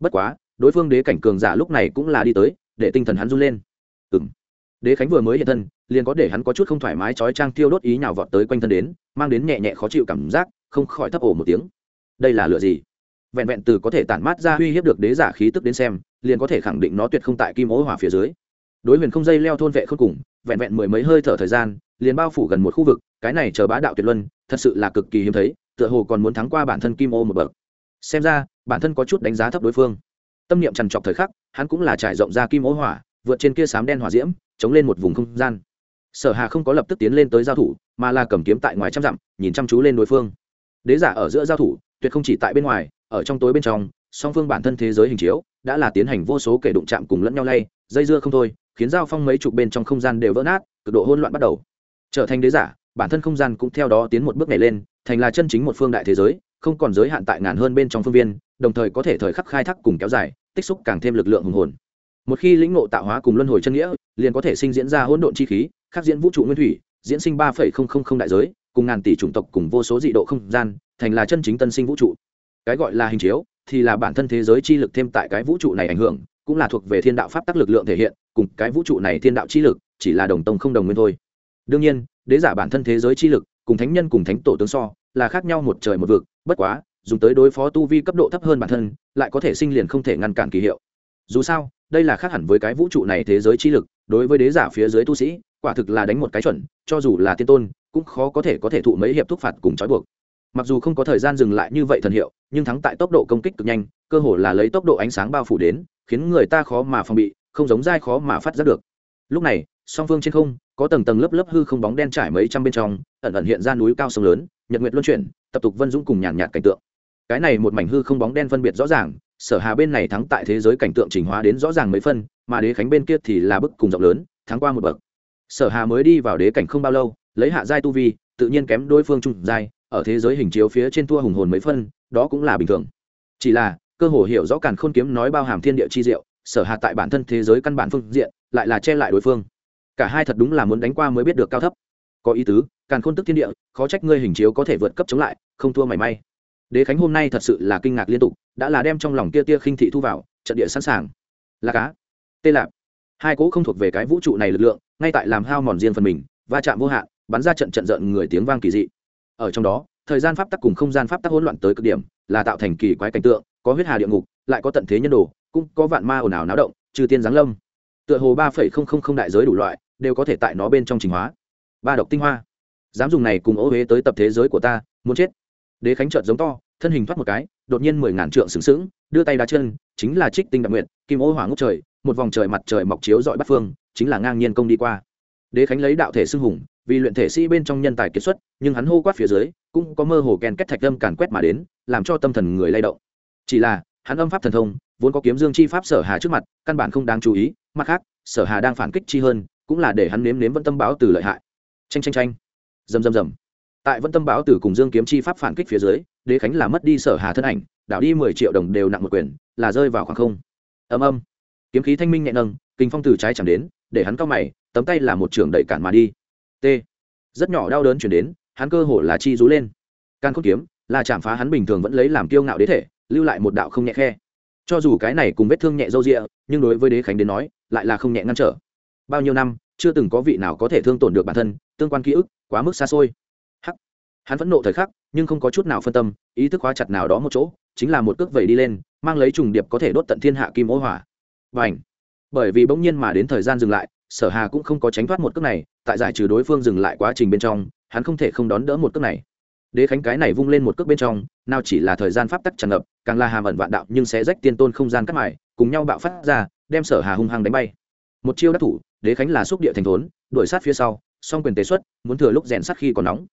bất quá, đối phương đế cảnh cường giả lúc này cũng là đi tới, để tinh thần hắn run lên. Ừng đế khánh vừa mới hiện thân, liền có để hắn có chút không thoải mái trói trang tiêu đốt ý nhào vọt tới quanh thân đến, mang đến nhẹ nhẹ khó chịu cảm giác, không khỏi thấp ổ một tiếng. Đây là lựa gì? Vẹn vẹn từ có thể tản mát ra uy hiếp được đế giả khí tức đến xem, liền có thể khẳng định nó tuyệt không tại kim ố hỏa phía dưới. Đối huyền không dây leo thôn vệ không cùng, vẹn vẹn mười mấy hơi thở thời gian, liền bao phủ gần một khu vực, cái này chờ bá đạo tuyệt luân, thật sự là cực kỳ hiếm thấy, tựa hồ còn muốn thắng qua bản thân kim ô một bậc xem ra, bản thân có chút đánh giá thấp đối phương. Tâm niệm trằn trọc thời khắc, hắn cũng là trải rộng ra kim ố hỏa, vượt trên kia sám đen hỏa diễm, chống lên một vùng không gian. Sở hà không có lập tức tiến lên tới giao thủ, mà là cầm kiếm tại ngoài trăm dặm, nhìn chăm chú lên đối phương. Đế giả ở giữa giao thủ, tuyệt không chỉ tại bên ngoài, ở trong tối bên trong, song phương bản thân thế giới hình chiếu, đã là tiến hành vô số kể đụng chạm cùng lẫn nhau lay, dây dưa không thôi, khiến giao phong mấy chục bên trong không gian đều vỡ nát, cực độ hỗn loạn bắt đầu. Trở thành đế giả, bản thân không gian cũng theo đó tiến một bước này lên, thành là chân chính một phương đại thế giới không còn giới hạn tại ngàn hơn bên trong phương viên, đồng thời có thể thời khắc khai thác cùng kéo dài, tích xúc càng thêm lực lượng hùng hồn. Một khi lĩnh ngộ tạo hóa cùng luân hồi chân nghĩa, liền có thể sinh diễn ra hỗn độn chi khí, khắc diễn vũ trụ nguyên thủy, diễn sinh ba phẩy không không không đại giới, cùng ngàn tỷ chủng tộc cùng vô số dị độ không gian, thành là chân chính tân sinh vũ trụ. Cái gọi là hình chiếu, thì là bản thân thế giới chi lực thêm tại cái vũ trụ này ảnh hưởng, cũng là thuộc về thiên đạo pháp tắc lực lượng thể hiện, cùng cái vũ trụ này thiên đạo chi lực, chỉ là đồng tông không đồng nguyên thôi. Đương nhiên, đế giả bản thân thế giới chi lực, cùng thánh nhân cùng thánh tổ tướng so là khác nhau một trời một vực, bất quá, dùng tới đối phó tu vi cấp độ thấp hơn bản thân, lại có thể sinh liền không thể ngăn cản kỳ hiệu. Dù sao, đây là khác hẳn với cái vũ trụ này thế giới chi lực, đối với đế giả phía dưới tu sĩ, quả thực là đánh một cái chuẩn, cho dù là tiên tôn, cũng khó có thể có thể thụ mấy hiệp thúc phạt cùng trói buộc. Mặc dù không có thời gian dừng lại như vậy thần hiệu, nhưng thắng tại tốc độ công kích cực nhanh, cơ hồ là lấy tốc độ ánh sáng bao phủ đến, khiến người ta khó mà phòng bị, không giống dai khó mà phát giác được. Lúc này, song phương trên không, có tầng tầng lớp lớp hư không bóng đen trải mấy trăm bên trong, ẩn ẩn hiện ra núi cao sông lớn nhật nguyệt luân chuyển, tập tục vân dũng cùng nhàn nhạt cảnh tượng. Cái này một mảnh hư không bóng đen phân biệt rõ ràng, sở hà bên này thắng tại thế giới cảnh tượng trình hóa đến rõ ràng mấy phân, mà đế khánh bên kia thì là bức cùng rộng lớn, thắng qua một bậc. Sở hà mới đi vào đế cảnh không bao lâu, lấy hạ giai tu vi, tự nhiên kém đối phương trung giai, ở thế giới hình chiếu phía trên thua hùng hồn mấy phân, đó cũng là bình thường. Chỉ là, cơ hồ hiểu rõ càn khôn kiếm nói bao hàm thiên địa chi diệu, sở Hà tại bản thân thế giới căn bản phương diện, lại là che lại đối phương. Cả hai thật đúng là muốn đánh qua mới biết được cao thấp. Có ý tứ càn khôn tức thiên địa, khó trách ngươi hình chiếu có thể vượt cấp chống lại, không thua mảy may. Đế khánh hôm nay thật sự là kinh ngạc liên tục, đã là đem trong lòng tia tia khinh thị thu vào, trận địa sẵn sàng. Là cá tê lạp. Hai cỗ không thuộc về cái vũ trụ này lực lượng, ngay tại làm hao mòn riêng phần mình, va chạm vô hạn, bắn ra trận trận giận người tiếng vang kỳ dị. Ở trong đó, thời gian pháp tắc cùng không gian pháp tắc hỗn loạn tới cực điểm, là tạo thành kỳ quái cảnh tượng, có huyết hà địa ngục, lại có tận thế nhân đồ, cũng có vạn ma ồn ào náo động, trừ tiên giáng lâm. Tựa hồ ba phẩy không không không đại giới đủ loại, đều có thể tại nó bên trong trình hóa. Ba độc tinh hoa dám dùng này cùng ô huế tới tập thế giới của ta, muốn chết. Đế khánh trợt giống to, thân hình thoát một cái, đột nhiên mười ngàn trượng sừng sững, đưa tay đá chân, chính là trích tinh đặc nguyện kim ô hỏa ngốc trời, một vòng trời mặt trời mọc chiếu dọi bắt phương, chính là ngang nhiên công đi qua. Đế khánh lấy đạo thể xưng hùng, vì luyện thể sĩ bên trong nhân tài kiệt xuất, nhưng hắn hô quát phía dưới, cũng có mơ hồ kèn kết thạch lâm càn quét mà đến, làm cho tâm thần người lay động. Chỉ là, hắn âm pháp thần thông, vốn có kiếm dương chi pháp sở hà trước mặt, căn bản không đáng chú ý, mặt khác, sở hà đang phản kích chi hơn, cũng là để hắn nếm nếm vẫn tâm báo từ lợi hại. Tranh tranh tranh dầm dầm dầm tại vẫn tâm báo tử cùng dương kiếm chi pháp phản kích phía dưới, đế khánh là mất đi sở hà thân ảnh, đảo đi mười triệu đồng đều nặng một quyền, là rơi vào khoảng không. Âm âm kiếm khí thanh minh nhẹ nâng, kinh phong từ trái chẳng đến, để hắn cao mày, tấm tay là một trường đẩy cản mà đi. T. Rất nhỏ đau đớn chuyển đến, hắn cơ hồ là chi rú lên. Can khôn kiếm, là chạm phá hắn bình thường vẫn lấy làm kiêu ngạo đế thể, lưu lại một đạo không nhẹ khe. Cho dù cái này cùng vết thương nhẹ dâu rịa, nhưng đối với đế khánh đến nói, lại là không nhẹ ngăn trở. Bao nhiêu năm, chưa từng có vị nào có thể thương tổn được bản thân tương quan ký ức quá mức xa xôi. Hắc. Hắn phẫn nộ thời khắc, nhưng không có chút nào phân tâm, ý thức hóa chặt nào đó một chỗ, chính là một cước vẩy đi lên, mang lấy trùng điệp có thể đốt tận thiên hạ kim ố hỏa. Và ảnh bởi vì bỗng nhiên mà đến thời gian dừng lại, sở hà cũng không có tránh thoát một cước này, tại giải trừ đối phương dừng lại quá trình bên trong, hắn không thể không đón đỡ một cước này. Đế khánh cái này vung lên một cước bên trong, nào chỉ là thời gian pháp tắc tràn ngập, càng là hàm ẩn vạn đạo nhưng sẽ rách tiên tôn không gian cắt mải cùng nhau bạo phát ra, đem sở hà hung hăng đánh bay. Một chiêu đắc thủ, đế khánh là xúc địa thành thốn, đuổi sát phía sau song quyền tế xuất, muốn thừa lúc rèn sắt khi còn nóng.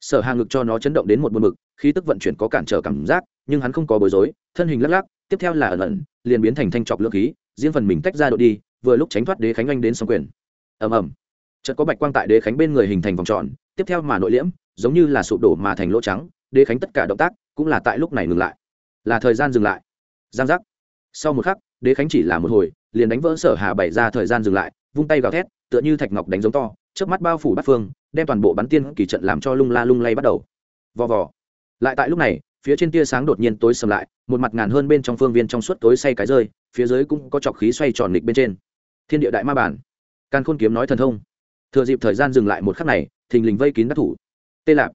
Sở hà ngực cho nó chấn động đến một buồn mực khi tức vận chuyển có cản trở cảm giác, nhưng hắn không có bối rối, thân hình lắc lắc, tiếp theo là ẩn ẩn, liền biến thành thanh trọc lượng khí, riêng phần mình tách ra đội đi, vừa lúc tránh thoát đế khánh anh đến song quyền. Ầm ầm. Chợt có bạch quang tại đế khánh bên người hình thành vòng tròn, tiếp theo mà nội liễm, giống như là sụp đổ mà thành lỗ trắng, đế khánh tất cả động tác cũng là tại lúc này ngừng lại. Là thời gian dừng lại. Giang giác. Sau một khắc, đế khánh chỉ là một hồi, liền đánh vỡ sở hà bày ra thời gian dừng lại, vung tay gào thét, tựa như thạch ngọc đánh giống to trước mắt bao phủ bát phương, đem toàn bộ bắn tiên kỳ trận làm cho lung la lung lay bắt đầu. Vò vò. Lại tại lúc này, phía trên tia sáng đột nhiên tối sầm lại, một mặt ngàn hơn bên trong phương viên trong suốt tối say cái rơi, phía dưới cũng có trọc khí xoay tròn nghịch bên trên. Thiên địa đại ma bản. Can khôn kiếm nói thần thông. Thừa dịp thời gian dừng lại một khắc này, thình lình vây kín đắc thủ. Tê lạp.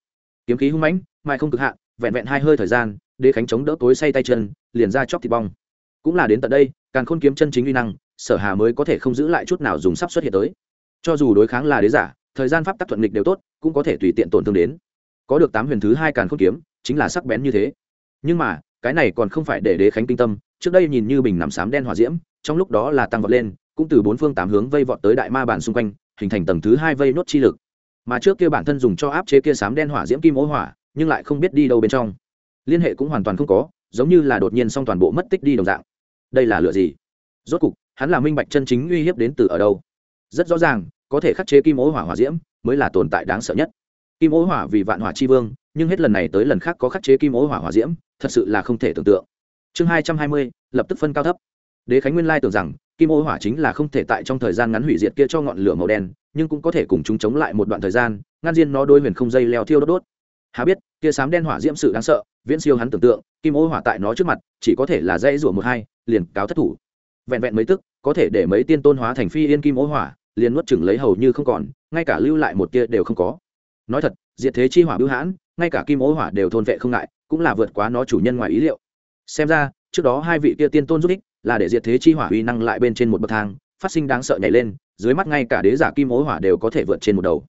Kiếm khí hung mãnh mai không cực hạn, vẹn vẹn hai hơi thời gian, đế khánh chống đỡ tối say tay chân, liền ra chóc thịt bong. Cũng là đến tận đây, càn khôn kiếm chân chính uy năng, sở hà mới có thể không giữ lại chút nào dùng sắp xuất hiện tới cho dù đối kháng là đế giả, thời gian pháp tắc thuận nghịch đều tốt, cũng có thể tùy tiện tổn thương đến. Có được tám huyền thứ hai càn khôn kiếm, chính là sắc bén như thế. Nhưng mà, cái này còn không phải để đế khánh kinh tâm, trước đây nhìn như bình nằm sám đen hỏa diễm, trong lúc đó là tăng vọt lên, cũng từ bốn phương tám hướng vây vọt tới đại ma bản xung quanh, hình thành tầng thứ hai vây nốt chi lực. Mà trước kia bản thân dùng cho áp chế kia sám đen hỏa diễm kim ố hỏa, nhưng lại không biết đi đâu bên trong. Liên hệ cũng hoàn toàn không có, giống như là đột nhiên xong toàn bộ mất tích đi đồng dạng. Đây là lựa gì? Rốt cục, hắn là minh bạch chân chính uy hiếp đến từ ở đâu? Rất rõ ràng, có thể khắc chế kim ố hỏa hỏa diễm mới là tồn tại đáng sợ nhất. Kim ố hỏa vì vạn hỏa chi vương, nhưng hết lần này tới lần khác có khắc chế kim ố hỏa hỏa diễm, thật sự là không thể tưởng tượng. Chương hai trăm hai mươi, lập tức phân cao thấp. Đế khánh nguyên lai tưởng rằng, kim ô hỏa chính là không thể tại trong thời gian ngắn hủy diệt kia cho ngọn lửa màu đen, nhưng cũng có thể cùng chúng chống lại một đoạn thời gian, ngăn diên nó đôi huyền không dây leo thiêu đốt đốt. Hà biết, kia sám đen hỏa diễm sự đáng sợ, viễn siêu hắn tưởng tượng, kim ô hỏa tại nó trước mặt, chỉ có thể là dây rủa một hai, liền cáo thất thủ. Vẹn vẹn mấy tức, có thể để mấy tiên tôn hóa thành phi yên kim ô hỏa liền nuốt chừng lấy hầu như không còn, ngay cả lưu lại một tia đều không có. Nói thật, diệt thế chi hỏa bưu hãn, ngay cả kim ố hỏa đều thôn vệ không ngại, cũng là vượt quá nó chủ nhân ngoài ý liệu. Xem ra, trước đó hai vị kia tiên tôn giúp ích là để diệt thế chi hỏa uy năng lại bên trên một bậc thang, phát sinh đáng sợ nhảy lên, dưới mắt ngay cả đế giả kim ố hỏa đều có thể vượt trên một đầu.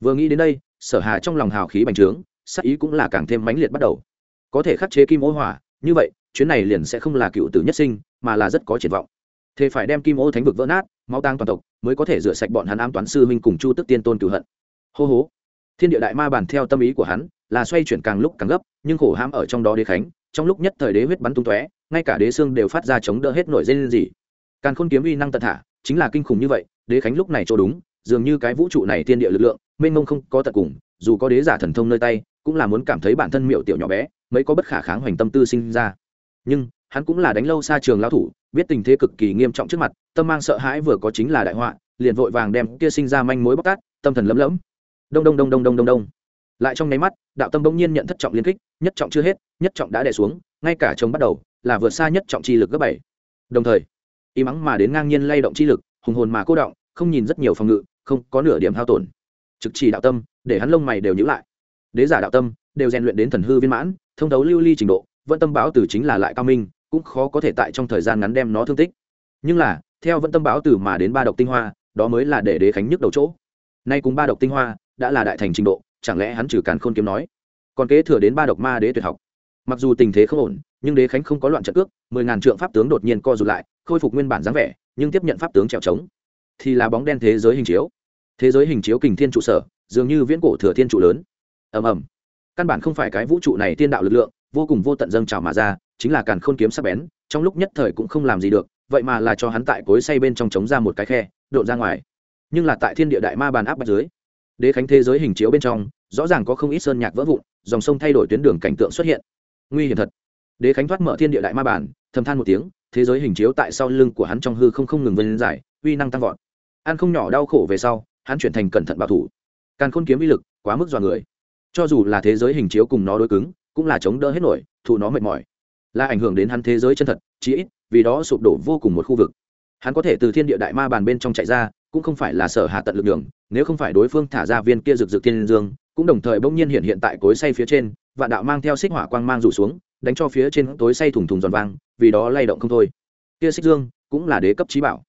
Vừa nghĩ đến đây, sở hà trong lòng hào khí bành trướng, sắc ý cũng là càng thêm mãnh liệt bắt đầu. Có thể khắc chế kim ố hỏa, như vậy, chuyến này liền sẽ không là cựu tử nhất sinh, mà là rất có triển vọng thế phải đem kim ô thánh vực vỡ nát, máu tang toàn tộc, mới có thể rửa sạch bọn hắn ám toán sư minh cùng chu tức tiên tôn cửu hận. Hô hố thiên địa đại ma bản theo tâm ý của hắn, là xoay chuyển càng lúc càng gấp, nhưng khổ hãm ở trong đó đế khánh, trong lúc nhất thời đế huyết bắn tung tóe, ngay cả đế xương đều phát ra chống đỡ hết nổi dây gì càng khôn kiếm uy năng tận thả, chính là kinh khủng như vậy, đế khánh lúc này chỗ đúng, dường như cái vũ trụ này thiên địa lực lượng, mênh mông không có tận cùng, dù có đế giả thần thông nơi tay, cũng là muốn cảm thấy bản thân miệu tiểu nhỏ bé, mới có bất khả kháng hoành tâm tư sinh ra. Nhưng hắn cũng là đánh lâu xa trường lao thủ, biết tình thế cực kỳ nghiêm trọng trước mặt, tâm mang sợ hãi vừa có chính là đại họa, liền vội vàng đem kia sinh ra manh mối bóc tát, tâm thần lấm lẫm đông đông đông đông đông đông đông. Lại trong nháy mắt, đạo tâm bỗng nhiên nhận thất trọng liên kích, nhất trọng chưa hết, nhất trọng đã đè xuống, ngay cả chồng bắt đầu, là vượt xa nhất trọng chi lực gấp bảy. Đồng thời, y mắng mà đến ngang nhiên lay động chi lực, hùng hồn mà cô động, không nhìn rất nhiều phòng ngự, không có nửa điểm hao tổn. Trực chỉ đạo tâm, để hắn lông mày đều nhữ lại. Đế giả đạo tâm, đều rèn luyện đến thần hư viên mãn, thông đấu lưu ly trình độ, vẫn tâm báo từ chính là lại cao minh cũng khó có thể tại trong thời gian ngắn đem nó thương tích. Nhưng là theo vẫn tâm báo từ mà đến ba độc tinh hoa đó mới là để đế khánh nhức đầu chỗ. Nay cùng ba độc tinh hoa đã là đại thành trình độ chẳng lẽ hắn trừ càn khôn kiếm nói? Còn kế thừa đến ba độc ma đế tuyệt học. Mặc dù tình thế không ổn nhưng đế khánh không có loạn trận cước, mười ngàn trượng pháp tướng đột nhiên co rụt lại khôi phục nguyên bản dáng vẻ nhưng tiếp nhận pháp tướng trèo trống. Thì là bóng đen thế giới hình chiếu. Thế giới hình chiếu kình thiên trụ sở dường như viễn cổ thừa thiên trụ lớn. Ầm ầm. Căn bản không phải cái vũ trụ này tiên đạo lực lượng vô cùng vô tận dâng trào mà ra chính là càn khôn kiếm sắc bén, trong lúc nhất thời cũng không làm gì được, vậy mà là cho hắn tại cối say bên trong chống ra một cái khe, độn ra ngoài. Nhưng là tại thiên địa đại ma bàn áp bạch dưới, đế khánh thế giới hình chiếu bên trong, rõ ràng có không ít sơn nhạc vỡ vụn, dòng sông thay đổi tuyến đường cảnh tượng xuất hiện. Nguy hiểm thật. Đế khánh thoát mở thiên địa đại ma bản thầm than một tiếng, thế giới hình chiếu tại sau lưng của hắn trong hư không không ngừng vân giải uy năng tăng vọt. Ăn không nhỏ đau khổ về sau, hắn chuyển thành cẩn thận bảo thủ. Càn khôn kiếm uy lực quá mức dọa người. Cho dù là thế giới hình chiếu cùng nó đối cứng, cũng là chống đỡ hết nổi, thụ nó mệt mỏi là ảnh hưởng đến hắn thế giới chân thật, chí ít, vì đó sụp đổ vô cùng một khu vực. Hắn có thể từ thiên địa đại ma bàn bên trong chạy ra, cũng không phải là sở hạ tận lực đường, nếu không phải đối phương thả ra viên kia rực rực thiên dương, cũng đồng thời bỗng nhiên hiện hiện tại cối say phía trên, vạn đạo mang theo xích hỏa quang mang rủ xuống, đánh cho phía trên tối say thùng thùng giòn vang, vì đó lay động không thôi. Kia xích dương, cũng là đế cấp trí bảo.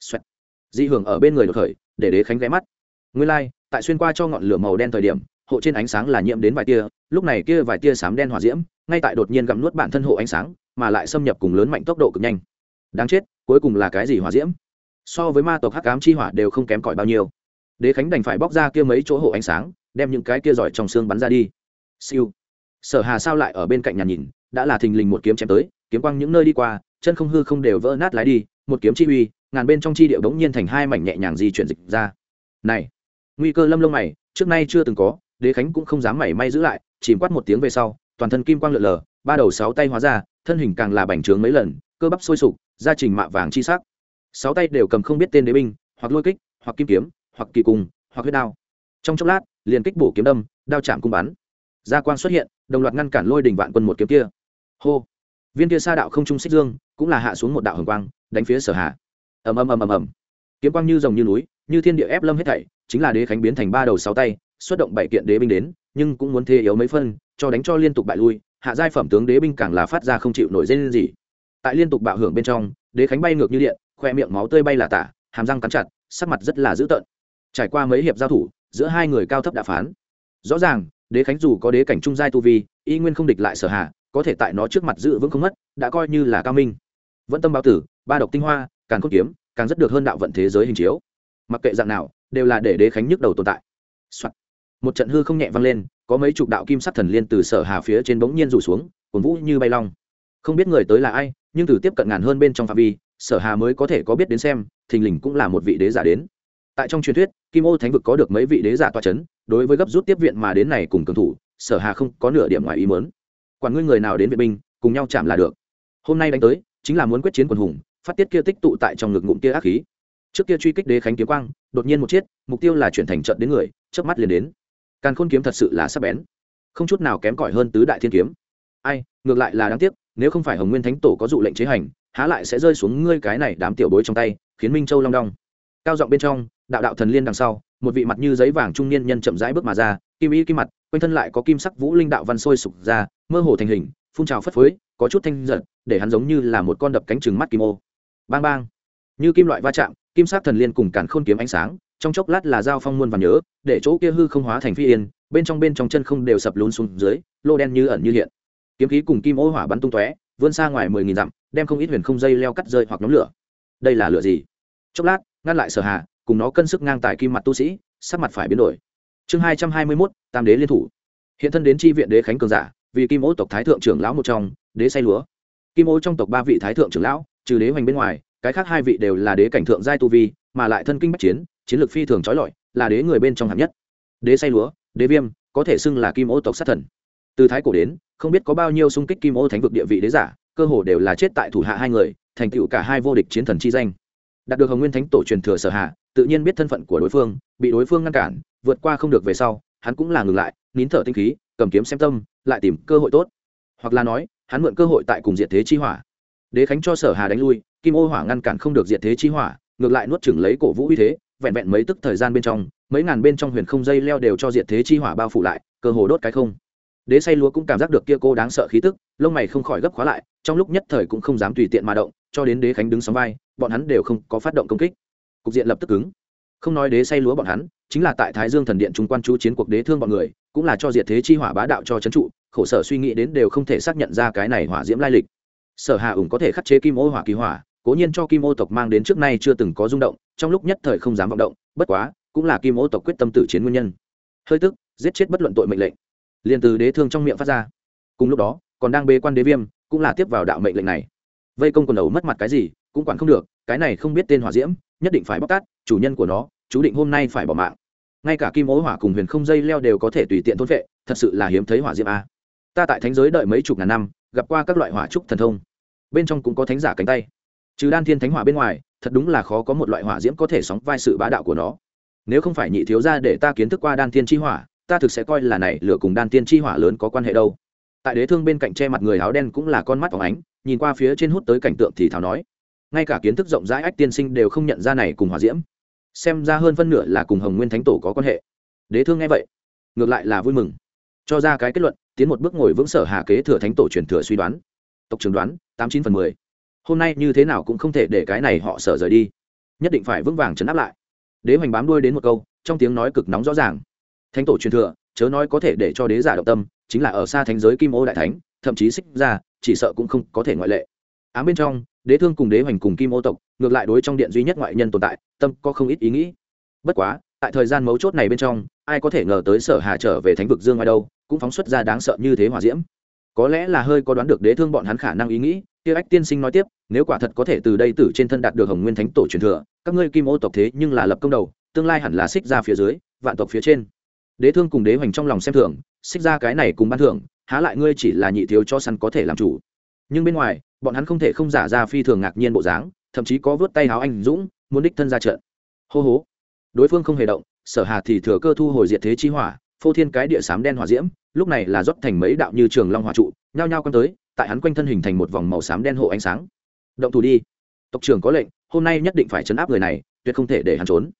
Xoẹt. dị hưởng ở bên người đột khởi, để đế khánh ghé mắt. Nguyên lai, tại xuyên qua cho ngọn lửa màu đen thời điểm hộ trên ánh sáng là nhiễm đến vài tia, lúc này kia vài tia sám đen hỏa diễm, ngay tại đột nhiên gặm nuốt bản thân hộ ánh sáng, mà lại xâm nhập cùng lớn mạnh tốc độ cực nhanh. Đáng chết, cuối cùng là cái gì hỏa diễm? So với ma tộc hắc cám chi hỏa đều không kém cỏi bao nhiêu. Đế khánh đành phải bóc ra kia mấy chỗ hộ ánh sáng, đem những cái kia giỏi trong xương bắn ra đi. Siêu. Sở hà sao lại ở bên cạnh nhà nhìn, đã là thình lình một kiếm chém tới, kiếm quăng những nơi đi qua, chân không hư không đều vỡ nát lái đi, một kiếm chi uy, ngàn bên trong chi điệu đống nhiên thành hai mảnh nhẹ nhàng di chuyển dịch ra. Này, nguy cơ lâm lông mày, trước nay chưa từng có đế khánh cũng không dám mảy may giữ lại, chìm quát một tiếng về sau, toàn thân kim quang lượn lờ, ba đầu sáu tay hóa ra, thân hình càng là bành trướng mấy lần, cơ bắp sôi sục gia trình mạ vàng chi sắc. Sáu tay đều cầm không biết tên đế binh, hoặc lôi kích, hoặc kim kiếm, hoặc kỳ cùng hoặc huyết đao. Trong chốc lát, liền kích bổ kiếm đâm, đao chạm cung bắn. Gia quang xuất hiện, đồng loạt ngăn cản lôi đình vạn quân một kiếm kia. Hô! Viên kia sa đạo không trung xích dương, cũng là hạ xuống một đạo hồng quang, đánh phía sở hạ. Ầm ầm ầm ầm ầm. Kiếm quang như rồng như núi, như thiên địa ép lâm hết thảy, chính là đế khánh biến thành ba đầu sáu tay xuất động bảy kiện đế binh đến, nhưng cũng muốn thê yếu mấy phân, cho đánh cho liên tục bại lui, hạ giai phẩm tướng đế binh càng là phát ra không chịu nổi dây gì tại liên tục bạo hưởng bên trong, đế khánh bay ngược như điện, khoe miệng máu tươi bay là tả, hàm răng cắn chặt, sắc mặt rất là dữ tợn. Trải qua mấy hiệp giao thủ, giữa hai người cao thấp đã phán. Rõ ràng, đế khánh dù có đế cảnh trung giai tu vi, y nguyên không địch lại sở hạ, có thể tại nó trước mặt giữ vững không mất, đã coi như là cao minh. Vẫn tâm báo tử, ba độc tinh hoa, càng cốt kiếm, càng rất được hơn đạo vận thế giới hình chiếu. Mặc kệ dạng nào, đều là để đế khánh nhức đầu tồn tại. Soạn một trận hư không nhẹ vang lên có mấy chục đạo kim sắc thần liên từ sở hà phía trên bỗng nhiên rủ xuống cuốn vũ như bay long. Không biết người tới là ai nhưng từ tiếp cận ngàn hơn bên trong phạm vi sở hà mới có thể có biết đến xem thình lình cũng là một vị đế giả đến. Tại trong truyền thuyết kim ô thánh vực có được mấy vị đế giả toa chấn, đối với gấp rút tiếp viện mà đến này cùng cường thủ sở hà không có nửa điểm ngoài ý mớn quản ngươi người nào đến viện binh cùng nhau chạm là được. Hôm nay đánh tới chính là muốn quyết chiến quần hùng phát tiết kia tích tụ tại trong ngực ngụm kia ác khí. Trước kia truy kích đế khánh kiếm quang đột nhiên một chiết mục tiêu là chuyển thành trận đến người trước mắt liền đến càn khôn kiếm thật sự là sắc bén. Không chút nào kém cỏi hơn tứ đại thiên kiếm. Ai, ngược lại là đáng tiếc, nếu không phải hồng nguyên thánh tổ có dụ lệnh chế hành, há lại sẽ rơi xuống ngươi cái này đám tiểu bối trong tay, khiến minh châu long đong. Cao giọng bên trong, đạo đạo thần liên đằng sau, một vị mặt như giấy vàng trung niên nhân chậm rãi bước mà ra, kim y kim mặt, quanh thân lại có kim sắc vũ linh đạo văn sôi sục ra, mơ hồ thành hình, phun trào phất phới, có chút thanh giật, để hắn giống như là một con đập cánh trừng mắt kim ô. Bang bang. Như kim loại va chạm, kim sắc thần liên cùng càn khôn kiếm ánh sáng trong chốc lát là giao phong muôn và nhớ, để chỗ kia hư không hóa thành phi yên, bên trong bên trong chân không đều sập lún xuống dưới, lô đen như ẩn như hiện. Kiếm khí cùng kim ô hỏa bắn tung tóe, vươn xa ngoài mười nghìn dặm, đem không ít huyền không dây leo cắt rơi hoặc nhóm lửa. Đây là lửa gì? Chốc lát, ngăn lại sở hà, cùng nó cân sức ngang tài kim mặt tu sĩ, sắc mặt phải biến đổi. Chương hai trăm hai mươi mốt, tam đế liên thủ. Hiện thân đến tri viện đế khánh cường giả, vì kim ô tộc thái thượng trưởng lão một trong, đế say lúa. Kim ô trong tộc ba vị thái thượng trưởng lão, trừ đế hoành bên ngoài, cái khác hai vị đều là đế cảnh thượng giai tu vi, mà lại thân kinh bắc chiến chiến lược phi thường trói lọi, là đế người bên trong hạng nhất. Đế say lúa, đế viêm, có thể xưng là kim ô tộc sát thần. Từ thái cổ đến, không biết có bao nhiêu xung kích kim ô thánh vực địa vị đế giả, cơ hồ đều là chết tại thủ hạ hai người, thành tựu cả hai vô địch chiến thần chi danh. Đạt được hồng nguyên thánh tổ truyền thừa sở hạ, tự nhiên biết thân phận của đối phương, bị đối phương ngăn cản, vượt qua không được về sau, hắn cũng là ngừng lại, nín thở tinh khí, cầm kiếm xem tâm, lại tìm cơ hội tốt. Hoặc là nói, hắn mượn cơ hội tại cùng diện thế chi hỏa. Đế khánh cho sở hà đánh lui, kim ô hỏa ngăn cản không được diện thế chi hỏa, ngược lại nuốt chửng lấy cổ vũ uy thế vẹn vẹn mấy tức thời gian bên trong, mấy ngàn bên trong huyền không dây leo đều cho diệt thế chi hỏa bao phủ lại, cơ hồ đốt cái không. Đế say lúa cũng cảm giác được kia cô đáng sợ khí tức, lông mày không khỏi gấp khóa lại, trong lúc nhất thời cũng không dám tùy tiện mà động, cho đến đế khánh đứng sóng vai, bọn hắn đều không có phát động công kích. Cục diện lập tức cứng. Không nói đế say lúa bọn hắn, chính là tại thái dương thần điện trung quan chú chiến cuộc đế thương bọn người, cũng là cho diệt thế chi hỏa bá đạo cho trấn trụ, khổ sở suy nghĩ đến đều không thể xác nhận ra cái này hỏa diễm lai lịch. Sở hạ ủng có thể khắc chế kim ô hỏa kỳ hỏa cố nhiên cho kim ô tộc mang đến trước nay chưa từng có rung động, trong lúc nhất thời không dám vọng động, bất quá, cũng là kim ô tộc quyết tâm tử chiến nguyên nhân. Hơi tức, giết chết bất luận tội mệnh lệnh, liền từ đế thương trong miệng phát ra. Cùng lúc đó, còn đang bế quan đế viêm, cũng là tiếp vào đạo mệnh lệnh này. Vây công quần đầu mất mặt cái gì, cũng quản không được, cái này không biết tên hỏa diễm, nhất định phải bóc tát, chủ nhân của nó, chú định hôm nay phải bỏ mạng. Ngay cả kim ố hỏa cùng huyền không dây leo đều có thể tùy tiện thôn vệ, thật sự là hiếm thấy hỏa diễm a. Ta tại thánh giới đợi mấy chục ngàn năm, gặp qua các loại hỏa trúc thần thông. Bên trong cũng có thánh giả cánh tay trừ đan thiên thánh hỏa bên ngoài, thật đúng là khó có một loại hỏa diễm có thể sóng vai sự bá đạo của nó. Nếu không phải nhị thiếu ra để ta kiến thức qua đan thiên chi hỏa, ta thực sẽ coi là này lửa cùng đan tiên chi hỏa lớn có quan hệ đâu. Tại đế thương bên cạnh che mặt người áo đen cũng là con mắt phóng ánh, nhìn qua phía trên hút tới cảnh tượng thì thảo nói. Ngay cả kiến thức rộng rãi ách tiên sinh đều không nhận ra này cùng hỏa diễm. Xem ra hơn phân nửa là cùng hồng nguyên thánh tổ có quan hệ. Đế thương nghe vậy, ngược lại là vui mừng. Cho ra cái kết luận, tiến một bước ngồi vững sở hà kế thừa thánh tổ truyền thừa suy đoán. Tộc trường đoán, tám chín phần mười hôm nay như thế nào cũng không thể để cái này họ sở rời đi. Nhất định phải vững vàng chấn áp lại. Đế hoành bám đuôi đến một câu, trong tiếng nói cực nóng rõ ràng. Thánh tổ truyền thừa, chớ nói có thể để cho đế giả động tâm, chính là ở xa thánh giới kim ô đại thánh, thậm chí xích ra, chỉ sợ cũng không có thể ngoại lệ. Ám bên trong, đế thương cùng đế hoành cùng kim ô tộc, ngược lại đối trong điện duy nhất ngoại nhân tồn tại, tâm có không ít ý nghĩ. Bất quá, tại thời gian mấu chốt này bên trong, ai có thể ngờ tới sở hà trở về thánh vực dương ngoài đâu, cũng phóng xuất ra đáng sợ như thế hòa diễm có lẽ là hơi có đoán được đế thương bọn hắn khả năng ý nghĩ tiêu ách tiên sinh nói tiếp, nếu quả thật có thể từ đây tử trên thân đạt được hồng nguyên thánh tổ truyền thừa, các ngươi kim ô tộc thế nhưng là lập công đầu, tương lai hẳn là xích ra phía dưới, vạn tộc phía trên. Đế thương cùng đế hoành trong lòng xem thường, xích ra cái này cùng ban thưởng, há lại ngươi chỉ là nhị thiếu cho săn có thể làm chủ. Nhưng bên ngoài, bọn hắn không thể không giả ra phi thường ngạc nhiên bộ dáng, thậm chí có vớt tay háo anh dũng, muốn đích thân ra trận. Hô hố đối phương không hề động, sở hà thì thừa cơ thu hồi diệt thế chi hỏa phô thiên cái địa sám đen hỏa diễm, lúc này là rót thành mấy đạo như trường long hỏa trụ, nhao nhao quăng tới, tại hắn quanh thân hình thành một vòng màu xám đen hộ ánh sáng. Động thủ đi. Tộc trưởng có lệnh, hôm nay nhất định phải chấn áp người này, tuyệt không thể để hắn trốn.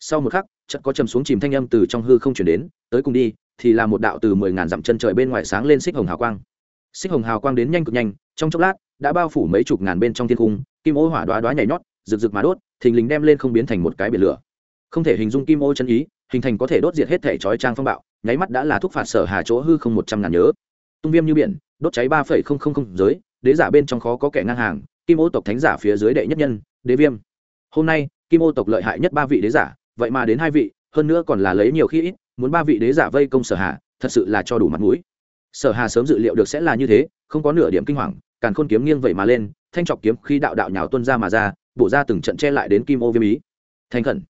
Sau một khắc trận có chầm xuống chìm thanh âm từ trong hư không chuyển đến, tới cùng đi, thì là một đạo từ mười ngàn dặm chân trời bên ngoài sáng lên xích hồng hào quang. Xích hồng hào quang đến nhanh cực nhanh, trong chốc lát, đã bao phủ mấy chục ngàn bên trong thiên cung, kim ô hỏa đoá đoá nhảy nhót, rực rực mà đốt, thình lình đem lên không biến thành một cái biển lửa. Không thể hình dung kim ô chân ý, hình thành có thể đốt diệt hết thể chói trang phong bạo nháy mắt đã là thúc phạt sở hà chỗ hư không một trăm ngàn nhớ. Tung viêm như biển, đốt cháy ba phẩy không không không giới, đế giả bên trong khó có kẻ ngang hàng, kim ô tộc thánh giả phía dưới đệ nhất nhân, đế viêm. Hôm nay, kim ô tộc lợi hại nhất ba vị đế giả, vậy mà đến hai vị, hơn nữa còn là lấy nhiều khi ít, muốn ba vị đế giả vây công sở hà, thật sự là cho đủ mặt mũi. Sở hà sớm dự liệu được sẽ là như thế, không có nửa điểm kinh hoàng, càn khôn kiếm nghiêng vậy mà lên, thanh trọc kiếm khi đạo đạo nhào tuân ra mà ra, bổ ra từng trận che lại đến kim ô viêm ý. Thành khẩn.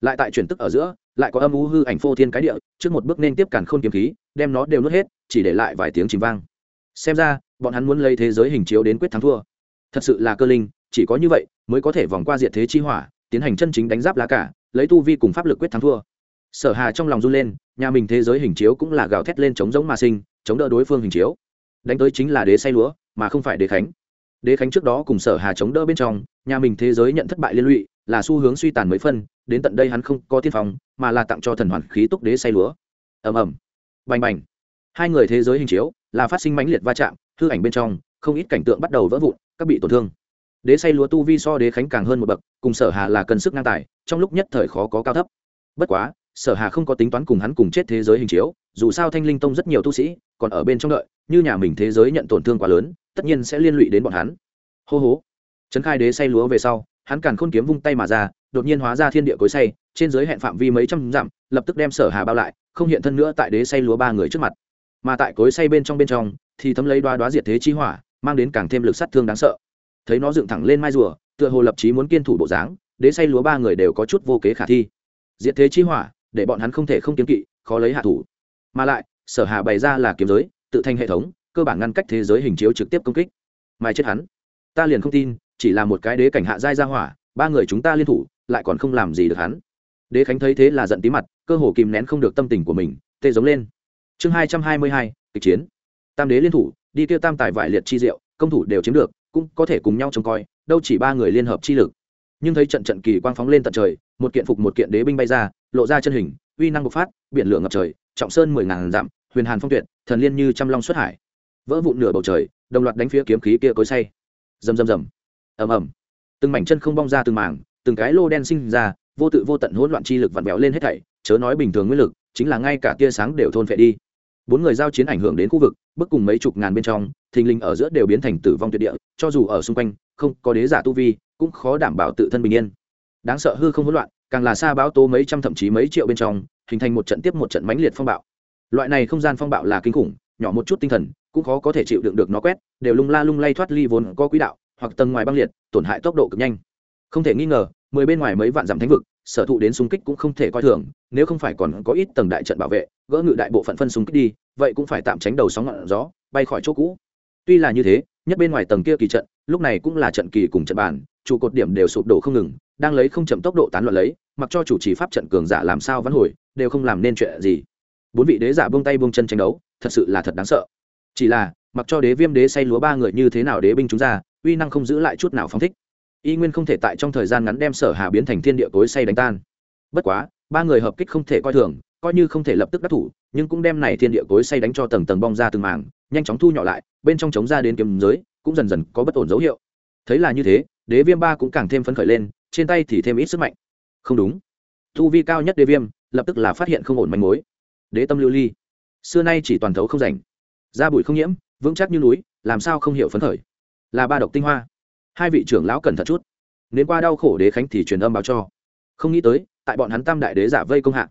Lại tại chuyển tức ở giữa lại có âm u hư ảnh phô thiên cái địa, trước một bước nên tiếp cản khôn kiếm khí, đem nó đều nuốt hết, chỉ để lại vài tiếng chìm vang. Xem ra, bọn hắn muốn lấy thế giới hình chiếu đến quyết thắng thua. Thật sự là cơ linh, chỉ có như vậy mới có thể vòng qua diệt thế chi hỏa, tiến hành chân chính đánh giáp lá cả, lấy tu vi cùng pháp lực quyết thắng thua. Sở hà trong lòng run lên, nhà mình thế giới hình chiếu cũng là gào thét lên chống giống mà sinh, chống đỡ đối phương hình chiếu. Đánh tới chính là đế say lúa, mà không phải đế khánh đế khánh trước đó cùng sở hà chống đỡ bên trong, nhà mình thế giới nhận thất bại liên lụy, là xu hướng suy tàn mấy phân, đến tận đây hắn không có tiên phòng mà là tặng cho thần hoàn khí túc đế say lúa. Ầm ầm. Bành bành. Hai người thế giới hình chiếu, là phát sinh mãnh liệt va chạm, hư ảnh bên trong, không ít cảnh tượng bắt đầu vỡ vụn, các bị tổn thương. Đế say lúa tu vi so đế khánh càng hơn một bậc, cùng sở hà là cần sức ngang tài, trong lúc nhất thời khó có cao thấp. Bất quá, sở hà không có tính toán cùng hắn cùng chết thế giới hình chiếu, dù sao thanh linh tông rất nhiều tu sĩ, còn ở bên trong đợi, như nhà mình thế giới nhận tổn thương quá lớn tất nhiên sẽ liên lụy đến bọn hắn. Hô hố. Trấn khai đế say lúa về sau, hắn càn khôn kiếm vung tay mà ra, đột nhiên hóa ra thiên địa cối say, trên giới hẹn phạm vi mấy trăm dặm, lập tức đem sở hà bao lại, không hiện thân nữa tại đế say lúa ba người trước mặt. Mà tại cối say bên trong bên trong, thì thấm lấy đoá đoá diệt thế chi hỏa, mang đến càng thêm lực sát thương đáng sợ. Thấy nó dựng thẳng lên mai rùa, tựa hồ lập chí muốn kiên thủ bộ dáng, đế say lúa ba người đều có chút vô kế khả thi. Diệt thế chi hỏa, để bọn hắn không thể không kiếm kỵ, khó lấy hạ thủ. Mà lại, sở hà bày ra là kiếm giới, tự thành hệ thống cơ bản ngăn cách thế giới hình chiếu trực tiếp công kích. Mai chết hắn. Ta liền không tin, chỉ là một cái đế cảnh hạ giai ra hỏa, ba người chúng ta liên thủ, lại còn không làm gì được hắn. Đế khánh thấy thế là giận tí mặt, cơ hồ kìm nén không được tâm tình của mình, tê giống lên. Chương hai trăm hai mươi hai, kịch chiến. Tam đế liên thủ, đi tiêu tam tài vải liệt chi diệu, công thủ đều chiếm được, cũng có thể cùng nhau trông coi, đâu chỉ ba người liên hợp chi lực. Nhưng thấy trận trận kỳ quang phóng lên tận trời, một kiện phục một kiện đế binh bay ra, lộ ra chân hình, uy năng bộc phát, biển lửa ngập trời, trọng sơn mười ngàn dặm, huyền hàn phong tuyệt, thần liên như trăm long xuất hải vỡ vụn nửa bầu trời, đồng loạt đánh phía kiếm khí kia cối say. Rầm rầm rầm. Ầm ầm. Từng mảnh chân không bong ra từng mảng, từng cái lô đen sinh ra, vô tự vô tận hỗn loạn chi lực vặn vẹo lên hết thảy, chớ nói bình thường nguyên lực, chính là ngay cả tia sáng đều thôn phệ đi. Bốn người giao chiến ảnh hưởng đến khu vực bức cùng mấy chục ngàn bên trong, thình linh ở giữa đều biến thành tử vong tuyệt địa, cho dù ở xung quanh, không có đế giả tu vi, cũng khó đảm bảo tự thân bình yên. Đáng sợ hư không hỗn loạn, càng là xa báo tố mấy trăm thậm chí mấy triệu bên trong, hình thành một trận tiếp một trận mãnh liệt phong bạo. Loại này không gian phong bạo là kinh khủng, nhỏ một chút tinh thần cũng khó có thể chịu đựng được nó quét, đều lung la lung lay thoát ly vốn có quỹ đạo, hoặc tầng ngoài băng liệt, tổn hại tốc độ cực nhanh. Không thể nghi ngờ, mười bên ngoài mấy vạn dặm thánh vực, sở thụ đến xung kích cũng không thể coi thường, nếu không phải còn có ít tầng đại trận bảo vệ, gỡ ngự đại bộ phận phân xung kích đi, vậy cũng phải tạm tránh đầu sóng ngọn gió, bay khỏi chỗ cũ. Tuy là như thế, nhất bên ngoài tầng kia kỳ trận, lúc này cũng là trận kỳ cùng trận bàn, trụ cột điểm đều sụp đổ không ngừng, đang lấy không chậm tốc độ tán loạn lấy, mặc cho chủ trì pháp trận cường giả làm sao vẫn hồi, đều không làm nên chuyện gì. Bốn vị đế giả buông tay buông chân tranh đấu, thật sự là thật đáng sợ chỉ là, mặc cho đế viêm đế say lúa ba người như thế nào đế binh chúng ra, uy năng không giữ lại chút nào phóng thích. Y nguyên không thể tại trong thời gian ngắn đem sở hà biến thành thiên địa cối say đánh tan. Bất quá, ba người hợp kích không thể coi thường, coi như không thể lập tức đắc thủ, nhưng cũng đem này thiên địa cối say đánh cho tầng tầng bong ra từng mảng, nhanh chóng thu nhỏ lại, bên trong chống ra đến kiếm giới, cũng dần dần có bất ổn dấu hiệu. Thấy là như thế, đế viêm ba cũng càng thêm phấn khởi lên, trên tay thì thêm ít sức mạnh. Không đúng. Thu vi cao nhất đế viêm, lập tức là phát hiện không ổn manh mối. Đế tâm lưu ly. Xưa nay chỉ toàn thấu không rảnh da bụi không nhiễm, vững chắc như núi, làm sao không hiểu phấn khởi. Là ba độc tinh hoa. Hai vị trưởng lão cẩn thận chút. Nếu qua đau khổ đế khánh thì truyền âm báo cho. Không nghĩ tới, tại bọn hắn tam đại đế giả vây công hạ,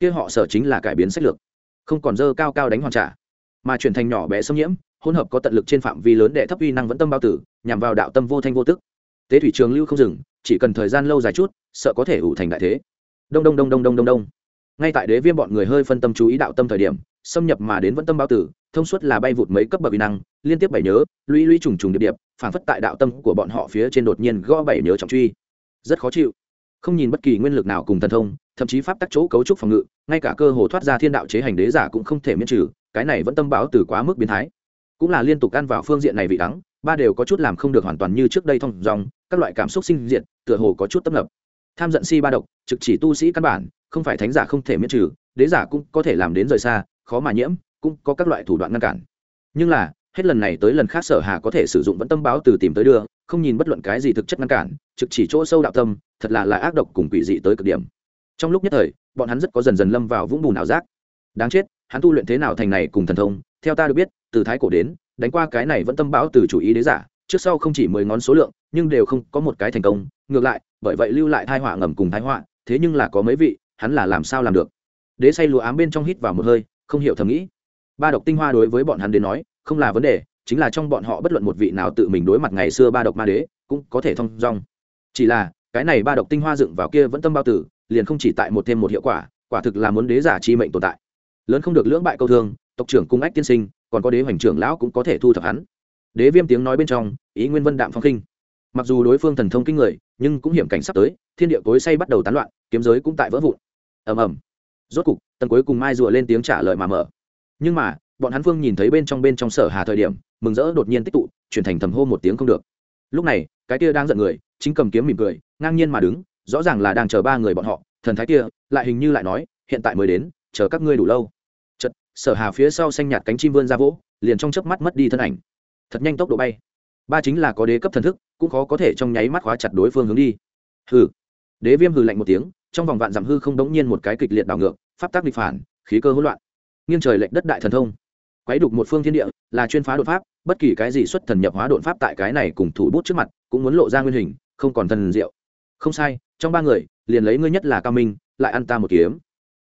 kia họ sở chính là cải biến sách lược, không còn dơ cao cao đánh hoàn trả, mà chuyển thành nhỏ bé xâm nhiễm, hỗn hợp có tận lực trên phạm vi lớn để thấp uy năng vẫn tâm bao tử, nhằm vào đạo tâm vô thanh vô tức. Tế thủy trường lưu không dừng, chỉ cần thời gian lâu dài chút, sợ có thể ủ thành đại thế. Đông đông đông đông đông đông đông. Ngay tại đế viêm bọn người hơi phân tâm chú ý đạo tâm thời điểm xâm nhập mà đến vẫn tâm bao tử, thông suốt là bay vụt mấy cấp bậc uy năng, liên tiếp bảy nhớ, lũy lũy trùng trùng điệp điệp, phản phất tại đạo tâm của bọn họ phía trên đột nhiên gõ bảy nhớ trọng truy. Rất khó chịu. Không nhìn bất kỳ nguyên lực nào cùng thần thông, thậm chí pháp tắc chỗ cấu trúc phòng ngự, ngay cả cơ hồ thoát ra thiên đạo chế hành đế giả cũng không thể miễn trừ, cái này vẫn tâm báo từ quá mức biến thái. Cũng là liên tục ăn vào phương diện này vị đắng, ba đều có chút làm không được hoàn toàn như trước đây thông dòng, các loại cảm xúc sinh diện tựa hồ có chút tấp nập. Tham giận si ba độc, trực chỉ tu sĩ căn bản, không phải thánh giả không thể miễn trừ, đế giả cũng có thể làm đến rời xa khó mà nhiễm, cũng có các loại thủ đoạn ngăn cản. Nhưng là, hết lần này tới lần khác sở hà có thể sử dụng vẫn tâm báo từ tìm tới đưa, không nhìn bất luận cái gì thực chất ngăn cản, trực chỉ chỗ sâu đạo tâm, thật là là ác độc cùng quỷ dị tới cực điểm. Trong lúc nhất thời, bọn hắn rất có dần dần lâm vào vũng bùn ảo giác. Đáng chết, hắn tu luyện thế nào thành này cùng thần thông, theo ta được biết, từ thái cổ đến, đánh qua cái này vẫn tâm báo từ chủ ý đế giả, trước sau không chỉ mười ngón số lượng, nhưng đều không có một cái thành công, ngược lại, bởi vậy lưu lại thai họa ngầm cùng thái họa, thế nhưng là có mấy vị, hắn là làm sao làm được. Đế say lúa ám bên trong hít vào một hơi không hiểu thầm nghĩ. Ba độc tinh hoa đối với bọn hắn đến nói, không là vấn đề, chính là trong bọn họ bất luận một vị nào tự mình đối mặt ngày xưa ba độc ma đế, cũng có thể thông dong. Chỉ là, cái này ba độc tinh hoa dựng vào kia vẫn tâm bao tử, liền không chỉ tại một thêm một hiệu quả quả thực là muốn đế giả chi mệnh tồn tại. Lớn không được lưỡng bại câu thương, tộc trưởng cung ách tiên sinh, còn có đế hoành trưởng lão cũng có thể thu thập hắn. Đế viêm tiếng nói bên trong, ý nguyên vân đạm phong khinh. Mặc dù đối phương thần thông kinh người, nhưng cũng hiểm cảnh sắp tới, thiên địa cối say bắt đầu tán loạn, kiếm giới cũng tại vỡ vụn. Ầm ầm rốt cục, tầng cuối cùng mai rùa lên tiếng trả lời mà mở. Nhưng mà, bọn hắn phương nhìn thấy bên trong bên trong sở hà thời điểm, mừng rỡ đột nhiên tích tụ, chuyển thành thầm hô một tiếng không được. Lúc này, cái kia đang giận người, chính cầm kiếm mỉm cười, ngang nhiên mà đứng, rõ ràng là đang chờ ba người bọn họ, thần thái kia, lại hình như lại nói, hiện tại mới đến, chờ các ngươi đủ lâu. Chật sở hà phía sau xanh nhạt cánh chim vươn ra vỗ, liền trong chớp mắt mất đi thân ảnh. Thật nhanh tốc độ bay. Ba chính là có đế cấp thần thức, cũng khó có thể trong nháy mắt khóa chặt đối phương hướng đi. Hừ. Đế viêm hừ lạnh một tiếng trong vòng vạn dặm hư không đống nhiên một cái kịch liệt đảo ngược, pháp tác địch phản, khí cơ hỗn loạn. Nghiêng trời lệnh đất đại thần thông. Quấy đục một phương thiên địa, là chuyên phá đột pháp, bất kỳ cái gì xuất thần nhập hóa đột pháp tại cái này cùng thủ bút trước mặt, cũng muốn lộ ra nguyên hình, không còn thần diệu. Không sai, trong ba người, liền lấy ngươi nhất là cao minh, lại ăn ta một kiếm.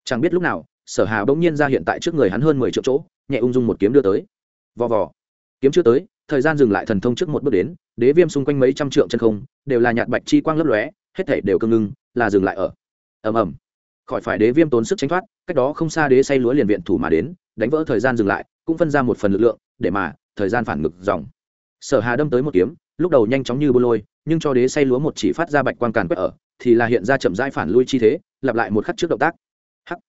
Chẳng biết lúc nào, sở hà bỗng nhiên ra hiện tại trước người hắn hơn mười triệu chỗ, nhẹ ung dung một kiếm đưa tới. Vò vò. Kiếm chưa tới, thời gian dừng lại thần thông trước một bước đến, đế viêm xung quanh mấy trăm trượng chân không, đều là nhạt bạch chi quang lấp lóe, hết thảy đều cương ngưng, là dừng lại ở ầm ầm. Khỏi phải đế viêm tốn sức tránh thoát, cách đó không xa đế say lúa liền viện thủ mà đến, đánh vỡ thời gian dừng lại, cũng phân ra một phần lực lượng, để mà thời gian phản ngực dòng. Sở hà đâm tới một kiếm, lúc đầu nhanh chóng như bô lôi, nhưng cho đế say lúa một chỉ phát ra bạch quang càn quét ở, thì là hiện ra chậm rãi phản lui chi thế, lặp lại một khắc trước động tác. Hắc.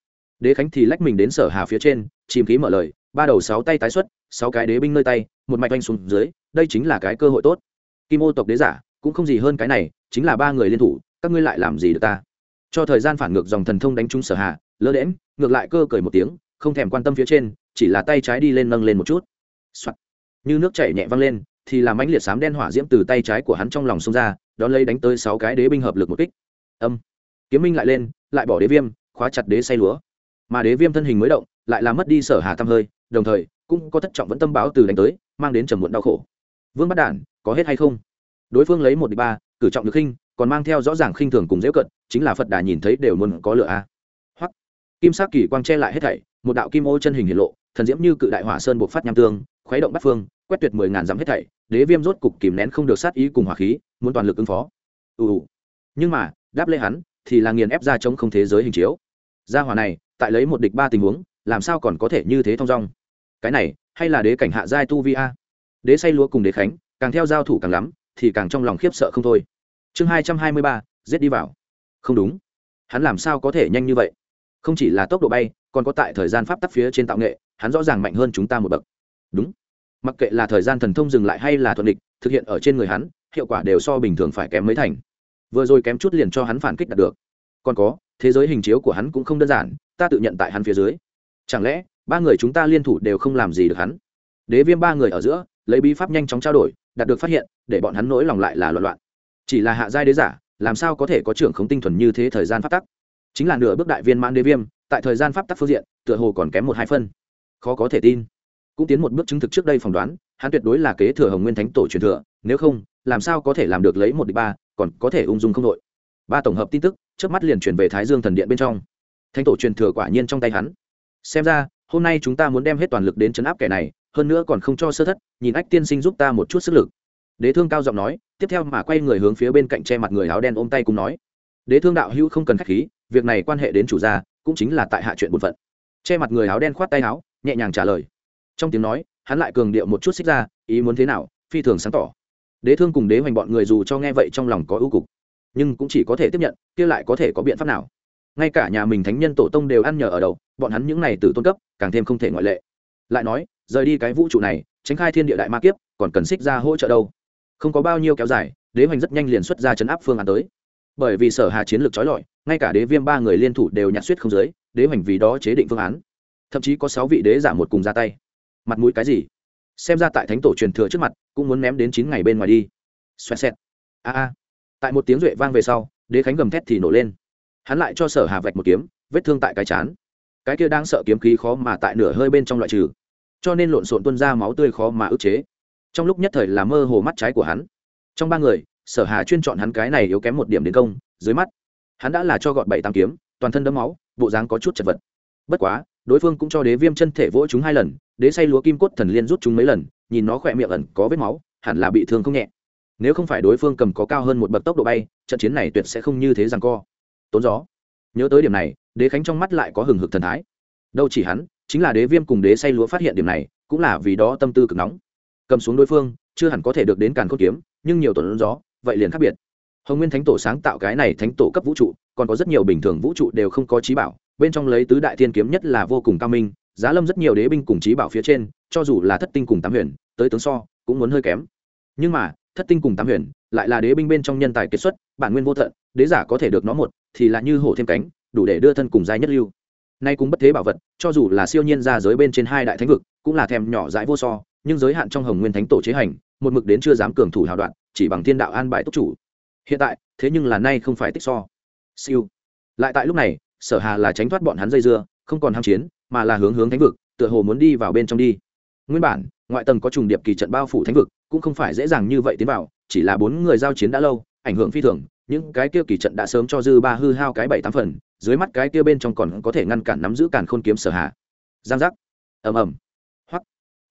Đế khánh thì lách mình đến sở hà phía trên, chìm khí mở lời, ba đầu sáu tay tái xuất, sáu cái đế binh nơi tay, một mạch oanh xuống dưới, đây chính là cái cơ hội tốt. Kim ô tộc đế giả, cũng không gì hơn cái này, chính là ba người liên thủ, các ngươi lại làm gì được ta? Cho thời gian phản ngược dòng thần thông đánh trúng sở hà, lơ đễm ngược lại cơ cười một tiếng, không thèm quan tâm phía trên, chỉ là tay trái đi lên nâng lên một chút、Soạn. như nước chảy nhẹ văng lên, thì làm ánh liệt sám đen hỏa diễm từ tay trái của hắn trong lòng xông ra, đón lấy đánh tới sáu cái đế binh hợp lực một kích. Âm. Kiếm minh lại lên, lại bỏ đế viêm, khóa chặt đế say lúa. Mà đế viêm thân hình mới động, lại làm mất đi sở hà thăm hơi, đồng thời, cũng có thất trọng vẫn tâm báo từ đánh tới, mang đến trầm muộn đau khổ. Vương bắt đản, có hết hay không? Đối phương lấy một đ ba, cử trọng được khinh còn mang theo rõ ràng khinh thường cùng dễ cận, chính là phật đà nhìn thấy đều muốn có lửa a. Hoặc kim sắc kỳ quang che lại hết thảy, một đạo kim ô chân hình hiển lộ, thần diễm như cự đại hỏa sơn buộc phát nham tương, khuấy động bắt phương, quét tuyệt mười ngàn dặm hết thảy, đế viêm rốt cục kìm nén không được sát ý cùng hỏa khí, muốn toàn lực ứng phó. Ù nhưng mà, đáp lê hắn, thì là nghiền ép ra chống không thế giới hình chiếu. Gia hỏa này, tại lấy một địch ba tình huống, làm sao còn có thể như thế thong dong? Cái này, hay là đế cảnh hạ giai tu vi a? Đế say lúa cùng đế khánh, càng theo giao thủ càng lắm, thì càng trong lòng khiếp sợ không thôi chương hai trăm hai mươi ba, giết đi vào. Không đúng. Hắn làm sao có thể nhanh như vậy? Không chỉ là tốc độ bay, còn có tại thời gian pháp tắc phía trên tạo nghệ, hắn rõ ràng mạnh hơn chúng ta một bậc. Đúng. Mặc kệ là thời gian thần thông dừng lại hay là thuận địch, thực hiện ở trên người hắn, hiệu quả đều so bình thường phải kém mấy thành. Vừa rồi kém chút liền cho hắn phản kích đạt được. Còn có, thế giới hình chiếu của hắn cũng không đơn giản, ta tự nhận tại hắn phía dưới. Chẳng lẽ, ba người chúng ta liên thủ đều không làm gì được hắn? Đế viêm ba người ở giữa, lấy bí pháp nhanh chóng trao đổi, đạt được phát hiện, để bọn hắn nỗi lòng lại là loạn loạn chỉ là hạ giai đế giả, làm sao có thể có trưởng khống tinh thuần như thế thời gian pháp tắc? Chính là nửa bước đại viên mãn đế viêm, tại thời gian pháp tắc phương diện, tựa hồ còn kém một hai phân. Khó có thể tin. Cũng tiến một bước chứng thực trước đây phỏng đoán, hắn tuyệt đối là kế thừa hồng nguyên thánh tổ truyền thừa, nếu không, làm sao có thể làm được lấy một đ ba, còn có thể ung dung không đội. Ba tổng hợp tin tức trước mắt liền chuyển về thái dương thần điện bên trong. Thánh tổ truyền thừa quả nhiên trong tay hắn. Xem ra, hôm nay chúng ta muốn đem hết toàn lực đến chấn áp kẻ này, hơn nữa còn không cho sơ thất, nhìn ách tiên sinh giúp ta một chút sức lực đế thương cao giọng nói, tiếp theo mà quay người hướng phía bên cạnh che mặt người áo đen ôm tay cùng nói. Đế thương đạo hữu không cần khách khí, việc này quan hệ đến chủ gia, cũng chính là tại hạ chuyện bổn phận. Che mặt người áo đen khoát tay áo, nhẹ nhàng trả lời. Trong tiếng nói, hắn lại cường điệu một chút xích ra, ý muốn thế nào, phi thường sáng tỏ. Đế thương cùng đế hoành bọn người dù cho nghe vậy trong lòng có ưu cục, nhưng cũng chỉ có thể tiếp nhận, kia lại có thể có biện pháp nào. Ngay cả nhà mình thánh nhân tổ tông đều ăn nhờ ở đầu, bọn hắn những này từ tôn cấp, càng thêm không thể ngoại lệ. Lại nói, rời đi cái vũ trụ này, tránh khai thiên địa đại ma kiếp, còn cần xích ra hỗ trợ đâu? Không có bao nhiêu kéo dài đế hoành rất nhanh liền xuất ra chấn áp phương án tới. Bởi vì sở hà chiến lược trói lọi ngay cả đế viêm ba người liên thủ đều nhặt suýt không dưới, đế hoành vì đó chế định phương án. Thậm chí có sáu vị đế giả một cùng ra tay. Mặt mũi cái gì? Xem ra tại thánh tổ truyền thừa trước mặt cũng muốn ném đến chín ngày bên ngoài đi. Xoẹt xẹt. A a. Tại một tiếng duệ vang về sau đế khánh gầm thét thì nổ lên. Hắn lại cho sở hà vạch một kiếm vết thương tại cái chán. Cái kia đang sợ kiếm khí khó mà tại nửa hơi bên trong loại trừ. Cho nên lộn xộn tuân ra máu tươi khó mà ức chế trong lúc nhất thời là mơ hồ mắt trái của hắn. Trong ba người, sở hà chuyên chọn hắn cái này yếu kém một điểm đến công, dưới mắt, hắn đã là cho gọn bảy tám kiếm, toàn thân đấm máu, bộ dáng có chút chật vật. Bất quá, đối phương cũng cho đế viêm chân thể vỗ chúng hai lần, đế say lúa kim cốt thần liên rút chúng mấy lần, nhìn nó khỏe miệng ẩn có vết máu, hẳn là bị thương không nhẹ. Nếu không phải đối phương cầm có cao hơn một bậc tốc độ bay, trận chiến này tuyệt sẽ không như thế rằng co. Tốn gió. Nhớ tới điểm này, đế khánh trong mắt lại có hừng hực thần thái. Đâu chỉ hắn, chính là đế viêm cùng đế say lúa phát hiện điểm này, cũng là vì đó tâm tư cực nóng cầm xuống đối phương, chưa hẳn có thể được đến càn khôn kiếm, nhưng nhiều tuần gió, vậy liền khác biệt. Hồng nguyên thánh tổ sáng tạo cái này thánh tổ cấp vũ trụ, còn có rất nhiều bình thường vũ trụ đều không có trí bảo, bên trong lấy tứ đại thiên kiếm nhất là vô cùng cao minh, giá lâm rất nhiều đế binh cùng trí bảo phía trên, cho dù là thất tinh cùng tám huyền, tới tướng so, cũng muốn hơi kém. Nhưng mà, thất tinh cùng tám huyền, lại là đế binh bên trong nhân tài kết xuất, bản nguyên vô thận đế giả có thể được nó một, thì là như hổ thêm cánh, đủ để đưa thân cùng giai nhất lưu. Nay cũng bất thế bảo vật, cho dù là siêu nhiên ra giới bên trên hai đại thánh vực, cũng là thèm nhỏ dãi vô so nhưng giới hạn trong hồng nguyên thánh tổ chế hành, một mực đến chưa dám cường thủ hào đoạn, chỉ bằng thiên đạo an bài túc chủ. Hiện tại, thế nhưng là nay không phải tích so. Siêu. Lại tại lúc này, sở hà là tránh thoát bọn hắn dây dưa, không còn ham chiến, mà là hướng hướng thánh vực, tựa hồ muốn đi vào bên trong đi. Nguyên bản, ngoại tầng có trùng điệp kỳ trận bao phủ thánh vực, cũng không phải dễ dàng như vậy tiến vào, chỉ là bốn người giao chiến đã lâu, ảnh hưởng phi thường, những cái kia kỳ trận đã sớm cho dư ba hư hao cái bảy tám phần, dưới mắt cái kia bên trong còn có thể ngăn cản nắm giữ cản khôn kiếm sở hà. Giang giác. Ầm ầm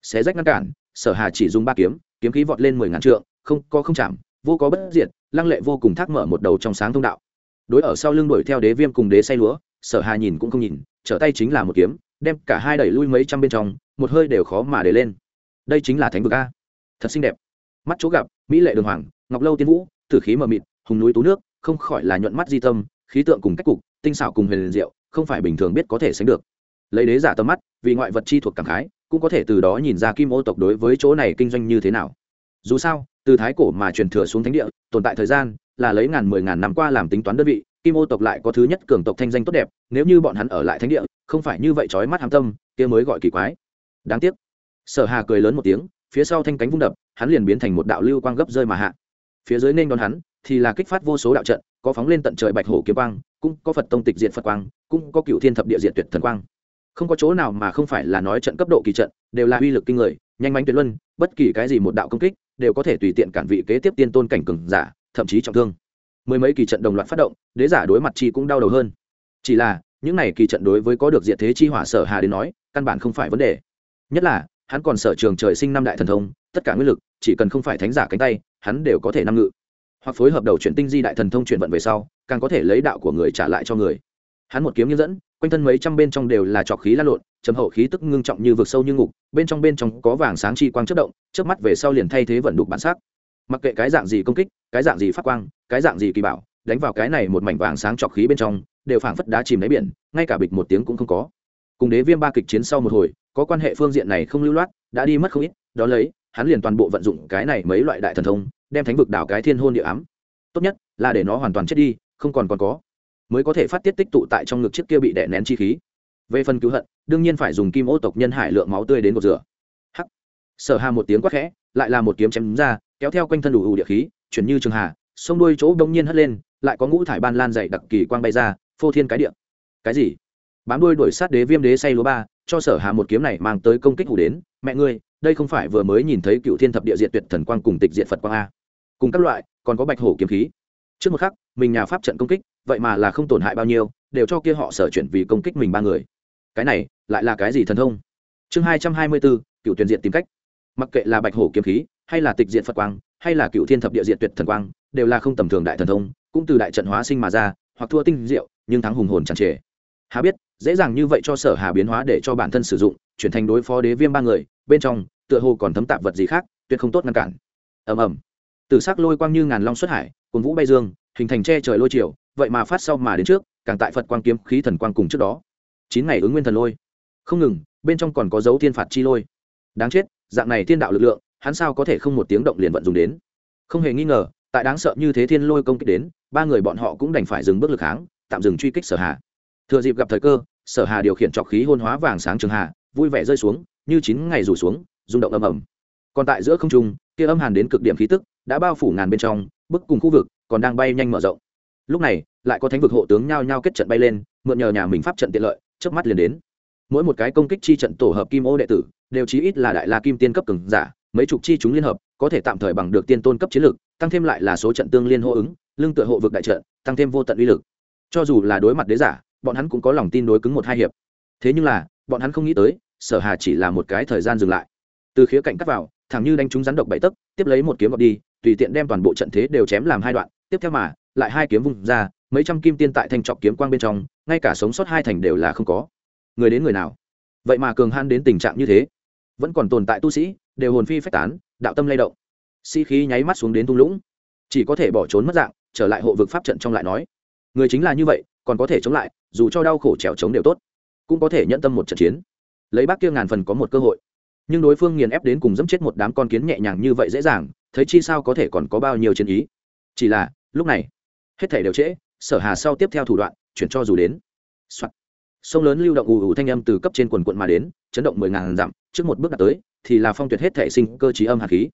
xé rách ngăn cản, sở hà chỉ dùng ba kiếm kiếm khí vọt lên mười ngàn trượng, không, có không chạm, vô có bất diệt, lăng lệ vô cùng thác mở một đầu trong sáng thông đạo. Đối ở sau lưng đuổi theo đế viêm cùng đế say lúa, sở hà nhìn cũng không nhìn, trở tay chính là một kiếm, đem cả hai đẩy lui mấy trăm bên trong, một hơi đều khó mà để lên. Đây chính là thánh vực a. Thật xinh đẹp. Mắt chỗ gặp, mỹ lệ đường hoàng, ngọc lâu tiên vũ thử khí mờ mịt, hùng núi tú nước, không khỏi là nhuận mắt di tâm, khí tượng cùng cách cục, tinh xảo cùng huyền liền diệu, không phải bình thường biết có thể sánh được. Lấy đế giả tầm mắt, vì ngoại vật chi thuộc cảm khái cũng có thể từ đó nhìn ra kim ô tộc đối với chỗ này kinh doanh như thế nào. Dù sao, từ thái cổ mà truyền thừa xuống thánh địa, tồn tại thời gian là lấy ngàn mười ngàn năm qua làm tính toán đơn vị, kim ô tộc lại có thứ nhất cường tộc thanh danh tốt đẹp, nếu như bọn hắn ở lại thánh địa, không phải như vậy trói mắt hàm tâm, kia mới gọi kỳ quái. Đáng tiếc. Sở hà cười lớn một tiếng, phía sau thanh cánh vung đập, hắn liền biến thành một đạo lưu quang gấp rơi mà hạ. Phía dưới nên đón hắn thì là kích phát vô số đạo trận, có phóng lên tận trời bạch hổ kiếm quang, cũng có phật tông tịch diện phật quang, cũng có cựu thiên thập địa diện tuyệt thần quang không có chỗ nào mà không phải là nói trận cấp độ kỳ trận, đều là uy lực kinh người, nhanh mánh tuyệt luân, bất kỳ cái gì một đạo công kích, đều có thể tùy tiện cản vị kế tiếp tiên tôn cảnh cường giả, thậm chí trọng thương. Mười mấy kỳ trận đồng loạt phát động, đế giả đối mặt chi cũng đau đầu hơn. Chỉ là, những này kỳ trận đối với có được diện thế chi hỏa sở hà đến nói, căn bản không phải vấn đề. Nhất là, hắn còn sở trường trời sinh năm đại thần thông, tất cả nguyên lực, chỉ cần không phải thánh giả cánh tay, hắn đều có thể năm ngự. Hoặc phối hợp đầu chuyển tinh di đại thần thông chuyển vận về sau, càng có thể lấy đạo của người trả lại cho người. Hắn một kiếm như dẫn quanh thân mấy trăm bên trong đều là trọc khí lan lộn chấm hậu khí tức ngưng trọng như vực sâu như ngục, bên trong bên trong có vàng sáng chi quang chất động trước mắt về sau liền thay thế vận đục bản sắc. Mặc kệ cái dạng gì công kích, cái dạng gì phát quang, cái dạng gì kỳ bảo, đánh vào cái này một mảnh vàng sáng trọc khí bên trong, đều phảng phất đá chìm đáy biển, ngay cả bịch một tiếng cũng không có. Cùng đế viêm ba kịch chiến sau một hồi, có quan hệ phương diện này không lưu loát, đã đi mất không ít, đó lấy, hắn liền toàn bộ vận dụng cái này mấy loại đại thần thông, đem thánh vực đảo cái thiên hôn địa ám. Tốt nhất là để nó hoàn toàn chết đi, không còn còn có mới có thể phát tiết tích tụ tại trong ngực chiếc kia bị đè nén chi khí. Về phần cứu hận, đương nhiên phải dùng kim ô tộc nhân hải lượng máu tươi đến cột rửa. Hắc. Sở hà một tiếng quát khẽ, lại là một kiếm chém ra, kéo theo quanh thân đủ ủ địa khí, chuyển như trường hà, sông đuôi chỗ đông nhiên hất lên, lại có ngũ thải ban lan dày đặc kỳ quang bay ra, phô thiên cái địa. Cái gì? Bám đuôi đuổi sát đế viêm đế say lúa ba, cho sở hà một kiếm này mang tới công kích hủ đến, mẹ ngươi, đây không phải vừa mới nhìn thấy cựu thiên thập địa diện tuyệt thần quang cùng tịch diện phật quang a. Cùng các loại, còn có bạch hổ kiếm khí trước một khắc, mình nhà pháp trận công kích, vậy mà là không tổn hại bao nhiêu, đều cho kia họ sở chuyển vì công kích mình ba người. Cái này, lại là cái gì thần thông? Chương hai trăm hai mươi bốn cựu tuyển diện tìm cách. Mặc kệ là bạch hổ kiếm khí, hay là tịch diện phật quang, hay là cựu thiên thập địa diện tuyệt thần quang, đều là không tầm thường đại thần thông, cũng từ đại trận hóa sinh mà ra, hoặc thua tinh diệu, nhưng thắng hùng hồn chẳng trề. Hà biết, dễ dàng như vậy cho sở hà biến hóa để cho bản thân sử dụng, chuyển thành đối phó đế viêm ba người, bên trong, tựa hồ còn thấm tạp vật gì khác, tuyệt không tốt ngăn cản. Ầm ầm từ sắc lôi quang như ngàn long xuất hải cuốn vũ bay dương hình thành che trời lôi triều, vậy mà phát sau mà đến trước càng tại phật quang kiếm khí thần quang cùng trước đó. Chín ngày ứng nguyên thần lôi. Không ngừng bên trong còn có dấu thiên phạt chi lôi. Đáng chết dạng này thiên đạo lực lượng hắn sao có thể không một tiếng động liền vận dùng đến? Không hề nghi ngờ tại đáng sợ như thế thiên lôi công kích đến ba người bọn họ cũng đành phải dừng bước lực kháng tạm dừng truy kích sở hà. Thừa dịp gặp thời cơ sở hà điều khiển trọc khí hôn hóa vàng sáng trường hà vui vẻ rơi xuống như chín ngày rủ xuống rung động âm ầm. Còn tại giữa không trung kia âm hàn đến cực điểm khí tức đã bao phủ ngàn bên trong, bức cùng khu vực còn đang bay nhanh mở rộng. Lúc này, lại có thánh vực hộ tướng nhao nhao kết trận bay lên, mượn nhờ nhà mình pháp trận tiện lợi trước mắt liền đến. Mỗi một cái công kích chi trận tổ hợp kim ô đệ tử, đều chí ít là đại la kim tiên cấp cường giả, mấy chục chi chúng liên hợp, có thể tạm thời bằng được tiên tôn cấp chiến lược tăng thêm lại là số trận tương liên hô ứng lương tựa hộ vực đại trận, tăng thêm vô tận uy lực. Cho dù là đối mặt đế giả, bọn hắn cũng có lòng tin đối cứng một hai hiệp. Thế nhưng là, bọn hắn không nghĩ tới, sở hà chỉ là một cái thời gian dừng lại. Từ khía cạnh cắt vào, thẳng như đánh trúng rắn độc bảy tấc, tiếp lấy một kiếm gọt đi tùy tiện đem toàn bộ trận thế đều chém làm hai đoạn, tiếp theo mà, lại hai kiếm vùng ra, mấy trăm kim tiên tại thanh trọc kiếm quang bên trong, ngay cả sống sót hai thành đều là không có. Người đến người nào? Vậy mà cường han đến tình trạng như thế. Vẫn còn tồn tại tu sĩ, đều hồn phi phách tán, đạo tâm lay động. Sĩ、si、khí nháy mắt xuống đến thung lũng. Chỉ có thể bỏ trốn mất dạng, trở lại hộ vực pháp trận trong lại nói. Người chính là như vậy, còn có thể chống lại, dù cho đau khổ trèo chống đều tốt. Cũng có thể nhận tâm một trận chiến. Lấy bác kia ngàn phần có một cơ hội. Nhưng đối phương nghiền ép đến cùng dẫm chết một đám con kiến nhẹ nhàng như vậy dễ dàng thấy chi sao có thể còn có bao nhiêu chiến ý. Chỉ là, lúc này, hết thể đều trễ, sở hà sau tiếp theo thủ đoạn, chuyển cho dù đến、Soạn. sông lớn lưu động ù ù thanh âm từ cấp trên quần quận mà đến, chấn động mười ngàn dặm, trước một bước đạt tới, thì là phong tuyệt hết thể sinh cơ trí âm hàn khí.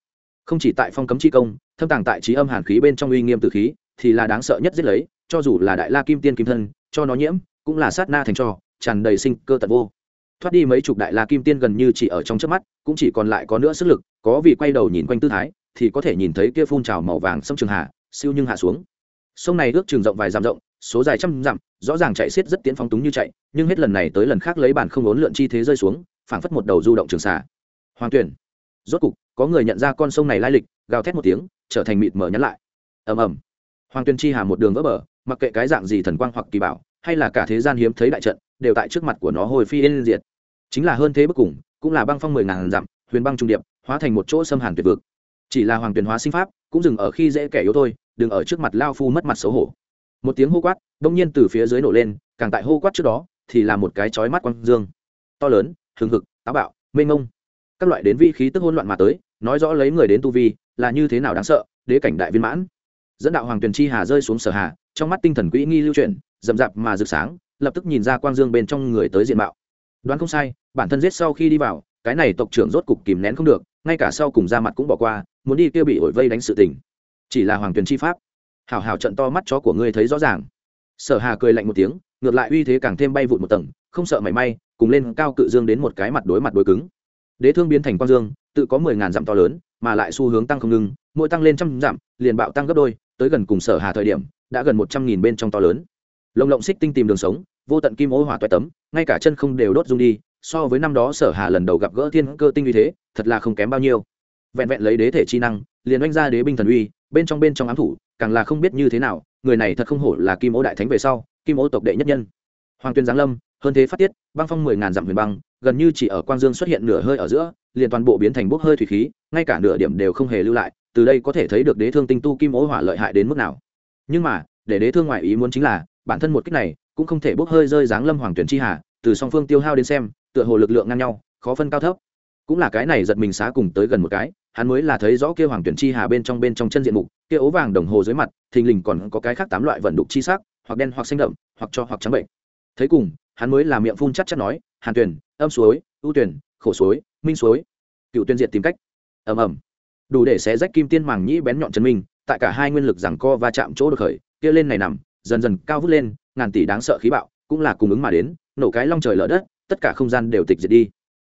Không chỉ tại phong cấm chi công, thâm tàng tại trí âm hàn khí bên trong uy nghiêm từ khí, thì là đáng sợ nhất giết lấy, cho dù là đại la kim tiên kim thân, cho nó nhiễm, cũng là sát na thành trò, tràn đầy sinh cơ tật vô. Thoát đi mấy chục đại la kim tiên gần như chỉ ở trong trước mắt, cũng chỉ còn lại có nữa sức lực, có vì quay đầu nhìn quanh tư thái thì có thể nhìn thấy kia phun trào màu vàng sông trường hạ siêu nhưng hạ xuống. Sông này ước trường rộng vài dặm rộng, số dài trăm dặm, rõ ràng chạy xiết rất tiến phóng túng như chạy, nhưng hết lần này tới lần khác lấy bản không ốn lượn chi thế rơi xuống, phảng phất một đầu du động trường xả hoàng tuyển, rốt cục, có người nhận ra con sông này lai lịch, gào thét một tiếng, trở thành mịt mở nhắn lại. Ầm ầm. Hoàng tuyên chi hà một đường vỡ bờ, mặc kệ cái dạng gì thần quang hoặc kỳ bảo, hay là cả thế gian hiếm thấy đại trận, đều tại trước mặt của nó hồi phi yên diệt. Chính là hơn thế bất cùng, cũng là băng phong mười ngàn dặm, huyền băng trung điệp, hóa thành một chỗ xâm hàn tuyệt vực chỉ là hoàng tuyển hóa sinh pháp cũng dừng ở khi dễ kẻ yếu thôi đừng ở trước mặt lao phu mất mặt xấu hổ. Một tiếng hô quát đông nhiên từ phía dưới nổ lên càng tại hô quát trước đó thì là một cái chói mắt quang dương. To lớn hừng hực táo bạo mênh mông, các loại đến vi khí tức hỗn loạn mà tới nói rõ lấy người đến tu vi là như thế nào đáng sợ đế cảnh đại viên mãn. Dẫn đạo hoàng tuyền chi hà rơi xuống sở hà trong mắt tinh thần quỹ nghi lưu chuyển rậm rạp mà rực sáng lập tức nhìn ra quang dương bên trong người tới diện mạo. Đoán không sai bản thân giết sau khi đi vào cái này tộc trưởng rốt cục kìm nén không được ngay cả sau cùng ra mặt cũng bỏ qua, muốn đi kia bị ổi vây đánh sự tình. Chỉ là hoàng tuyền chi pháp. Hảo hảo trận to mắt chó của ngươi thấy rõ ràng. Sở hà cười lạnh một tiếng, ngược lại uy thế càng thêm bay vụt một tầng, không sợ mảy may, cùng lên cao cự dương đến một cái mặt đối mặt đối cứng. Đế thương biến thành quang dương, tự có mười ngàn dặm to lớn, mà lại xu hướng tăng không ngừng, mỗi tăng lên trăm dặm, liền bạo tăng gấp đôi, tới gần cùng sở hà thời điểm, đã gần một trăm nghìn bên trong to lớn. Lồng lộng xích tinh tìm đường sống, vô tận kim ô hỏa toại tấm, ngay cả chân không đều đốt rung đi so với năm đó sở hà lần đầu gặp gỡ thiên cơ tinh uy thế, thật là không kém bao nhiêu. Vẹn vẹn lấy đế thể chi năng, liền oanh ra đế binh thần uy, bên trong bên trong ám thủ, càng là không biết như thế nào, người này thật không hổ là kim ô đại thánh về sau, kim ô tộc đệ nhất nhân. Hoàng tuyên giáng lâm, hơn thế phát tiết, băng phong mười ngàn dặm huyền băng, gần như chỉ ở quang dương xuất hiện nửa hơi ở giữa, liền toàn bộ biến thành bốc hơi thủy khí, ngay cả nửa điểm đều không hề lưu lại, từ đây có thể thấy được đế thương tinh tu kim Mẫu hỏa lợi hại đến mức nào. Nhưng mà, để đế thương ngoại ý muốn chính là, bản thân một cách này, cũng không thể bốc hơi rơi giáng lâm hoàng tuyển chi hà, từ song phương tiêu hao đến xem tựa hồ lực lượng ngang nhau, khó phân cao thấp. Cũng là cái này giật mình xá cùng tới gần một cái, hắn mới là thấy rõ kia hoàng tuyển chi hà bên trong bên trong chân diện mục, kia ố vàng đồng hồ dưới mặt, thình lình còn có cái khác tám loại vận đục chi sắc, hoặc đen hoặc xanh đậm, hoặc cho hoặc trắng bệnh. Thấy cùng, hắn mới là miệng phun chắc chắc nói, hàn tuyển âm suối, ưu tuyển, khổ suối, minh suối. Cựu tuyên diệt tìm cách. Ầm ầm. Đủ để xé rách kim tiên màng nhĩ bén nhọn chân minh tại cả hai nguyên lực rằng co và chạm chỗ được khởi, kia lên này nằm, dần dần cao vút lên, ngàn tỷ đáng sợ khí bạo, cũng là cùng ứng mà đến, nổ cái long trời lở đất tất cả không gian đều tịch diệt đi.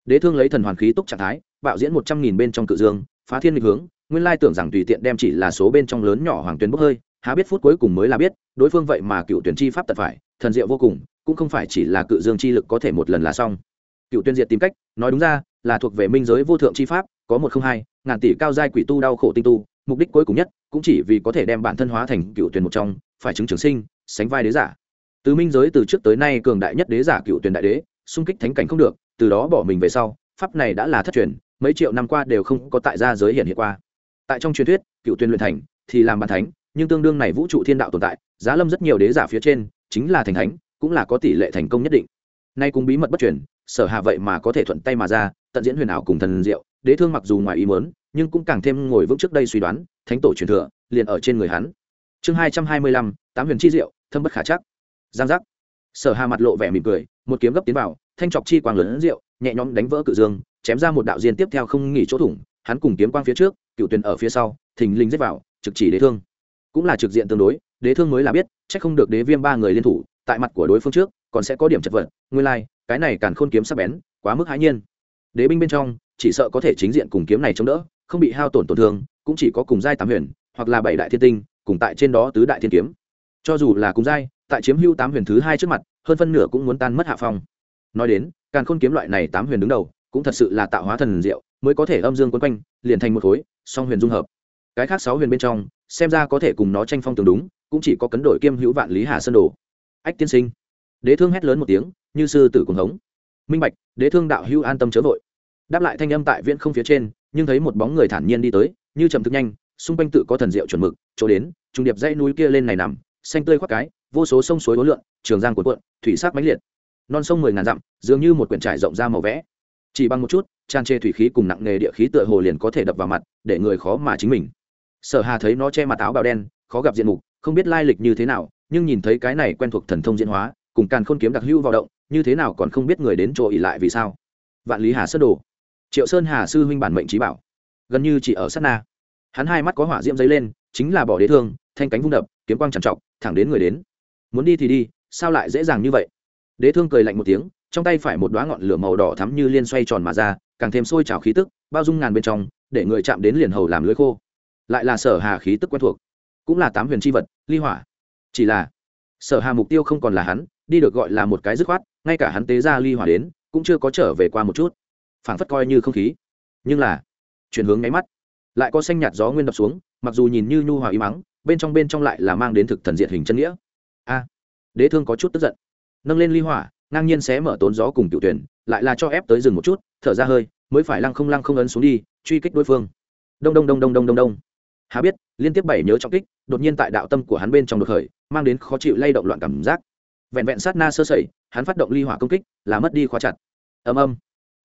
Đế thương lấy thần hoàn khí túc trạng thái, bạo diễn một trăm nghìn bên trong cự dương, phá thiên nghịch hướng, nguyên lai tưởng rằng tùy tiện đem chỉ là số bên trong lớn nhỏ hoàng tuyến bốc hơi, há biết phút cuối cùng mới là biết, đối phương vậy mà cựu tuyển chi pháp tật phải, thần diệu vô cùng, cũng không phải chỉ là cự dương chi lực có thể một lần là xong. Cựu tuyên diệt tìm cách, nói đúng ra, là thuộc về minh giới vô thượng chi pháp, có một không hai, ngàn tỷ cao giai quỷ tu đau khổ tinh tu, mục đích cuối cùng nhất, cũng chỉ vì có thể đem bản thân hóa thành cựu tuyển một trong, phải chứng trường sinh, sánh vai đế giả. Từ minh giới từ trước tới nay cường đại nhất đế giả cựu tuyển đại đế xung kích thánh cảnh không được, từ đó bỏ mình về sau, pháp này đã là thất truyền, mấy triệu năm qua đều không có tại gia giới hiện hiện qua. Tại trong truyền thuyết, cựu tuyên luyện thành thì làm bàn thánh, nhưng tương đương này vũ trụ thiên đạo tồn tại, giá lâm rất nhiều đế giả phía trên, chính là thành thánh, cũng là có tỷ lệ thành công nhất định. Nay cùng bí mật bất truyền, sở hà vậy mà có thể thuận tay mà ra, tận diễn huyền ảo cùng thần diệu, đế thương mặc dù ngoài ý muốn, nhưng cũng càng thêm ngồi vững trước đây suy đoán, thánh tổ truyền thừa, liền ở trên người hắn. Chương hai trăm hai mươi lăm, tám huyền chi diệu, thâm bất khả chắc. Giang giác. Sở hà mặt lộ vẻ mỉm cười một kiếm gấp tiến vào, thanh trọc chi quang lớn rượu, nhẹ nhõm đánh vỡ cự dương, chém ra một đạo diên tiếp theo không nghỉ chỗ thủng, hắn cùng kiếm quang phía trước, cựu tuyền ở phía sau, thình linh giết vào, trực chỉ đế thương. Cũng là trực diện tương đối, đế thương mới là biết, chắc không được đế viêm ba người liên thủ, tại mặt của đối phương trước, còn sẽ có điểm chật vật, nguyên lai, cái này càng khôn kiếm sắc bén, quá mức hãi nhiên. Đế binh bên trong, chỉ sợ có thể chính diện cùng kiếm này chống đỡ, không bị hao tổn tổn thương, cũng chỉ có cùng giai tám huyền, hoặc là bảy đại thiên tinh, cùng tại trên đó tứ đại thiên kiếm. Cho dù là cùng giai tại chiếm hưu tám huyền thứ hai trước mặt, hơn phân nửa cũng muốn tan mất hạ phong. Nói đến càng khôn kiếm loại này tám huyền đứng đầu, cũng thật sự là tạo hóa thần diệu, mới có thể âm dương quấn quanh, liền thành một khối, song huyền dung hợp. Cái khác sáu huyền bên trong, xem ra có thể cùng nó tranh phong tương đúng, cũng chỉ có cấn đổi kiêm hữu vạn lý hà sơn đồ. Ách tiên sinh. Đế thương hét lớn một tiếng, như sư tử cuồng hống. Minh bạch, đế thương đạo hữu an tâm chớ vội. Đáp lại thanh âm tại viễn không phía trên, nhưng thấy một bóng người thản nhiên đi tới, như chậm thức nhanh, xung quanh tự có thần diệu chuẩn mực, chỗ đến trùng điệp dãy núi kia lên này nằm xanh tươi khoác cái, vô số sông suối hối lượn, trường giang cuộn cuộn, thủy sắc mãnh liệt. Non sông mười ngàn dặm, dường như một quyển trải rộng ra màu vẽ. Chỉ bằng một chút, tràn trề thủy khí cùng nặng nghề địa khí tựa hồ liền có thể đập vào mặt, để người khó mà chính mình. Sở hà thấy nó che mặt áo bào đen, khó gặp diện mục, không biết lai lịch như thế nào, nhưng nhìn thấy cái này quen thuộc thần thông diễn hóa, cùng càn khôn kiếm đặc hữu vào động, như thế nào còn không biết người đến chỗ ỉ lại vì sao. Vạn lý hà sơ đồ. Triệu sơn hà sư huynh bản mệnh trí bảo. Gần như chỉ ở sát na. Hắn hai mắt có hỏa diễm dấy lên, chính là bỏ đế thương, thanh cánh vung đập kiếm quang trằn trọc, thẳng đến người đến. Muốn đi thì đi, sao lại dễ dàng như vậy? Đế thương cười lạnh một tiếng, trong tay phải một đoá ngọn lửa màu đỏ thắm như liên xoay tròn mà ra, càng thêm sôi trào khí tức, bao dung ngàn bên trong, để người chạm đến liền hầu làm lưới khô. Lại là sở hà khí tức quen thuộc, cũng là tám huyền c h i vật, ly hỏa. Chỉ là, sở hà mục tiêu không còn là hắn, đi được gọi là một cái dứt khoát, ngay cả hắn tế ra ly hỏa đến, cũng chưa có trở về qua một chút. Phảng phất coi như không khí. Nhưng là, chuyển hướng nháy mắt, lại có xanh nhạt gió nguyên đập xuống, mặc dù nhìn như nhu hòa y mắng bên trong bên trong lại là mang đến thực thần diện hình chân nghĩa. A, đế thương có chút tức giận. Nâng lên ly hỏa, ngang nhiên xé mở tốn gió cùng cựu tuyển, lại là cho ép tới rừng một chút, thở ra hơi, mới phải lăng không lăng không ấn xuống đi, truy kích đối phương. Đông đông đông đông đông đông đông. Hà biết, liên tiếp bảy nhớ trọng kích, đột nhiên tại đạo tâm của hắn bên trong đột khởi, mang đến khó chịu lay động loạn cảm giác. Vẹn vẹn sát na sơ sẩy, hắn phát động ly hỏa công kích, là mất đi khóa chặt. Ầm ầm.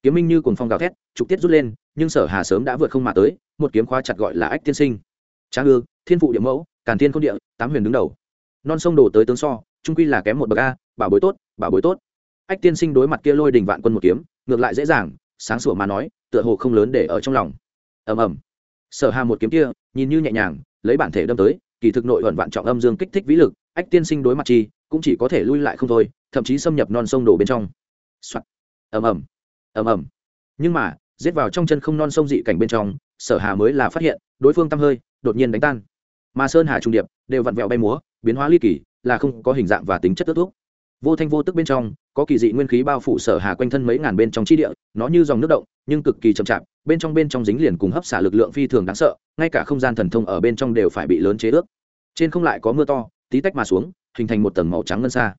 Kiếm minh như cuồng phong gào thét, trục tiết rút lên, nhưng sở hà sớm đã vượt không mà tới, một kiếm khóa chặt gọi là ách tiên sinh. Tráng ư, thiên phụ địa mẫu càn thiên không địa, tám huyền đứng đầu. Non sông đổ tới tướng so, trung quy là kém một bậc a bảo bối tốt bảo bối tốt. Ách tiên sinh đối mặt kia lôi đình vạn quân một kiếm, ngược lại dễ dàng, sáng sủa mà nói, tựa hồ không lớn để ở trong lòng. Ầm ầm. Sở hà một kiếm kia, nhìn như nhẹ nhàng, lấy bản thể đâm tới, kỳ thực nội ẩn vạn trọng âm dương kích thích vĩ lực, ách tiên sinh đối mặt chi, cũng chỉ có thể lui lại không thôi, thậm chí xâm nhập non sông đổ bên trong. Ầm ầm. Ầm ầm. Nhưng mà, giết vào trong chân không non sông dị cảnh bên trong, sở hà mới là phát hiện, đối phương tăm hơi, đột nhiên đánh tan mà sơn hà trung điệp đều vặn vẹo bay múa, biến hóa ly kỳ, là không có hình dạng và tính chất tước thuốc. Vô thanh vô tức bên trong, có kỳ dị nguyên khí bao phủ sở hà quanh thân mấy ngàn bên trong chi địa, nó như dòng nước động, nhưng cực kỳ chậm chạp, bên trong bên trong dính liền cùng hấp xả lực lượng phi thường đáng sợ, ngay cả không gian thần thông ở bên trong đều phải bị lớn chế ước. Trên không lại có mưa to, tí tách mà xuống, hình thành một tầng màu trắng ngân xa.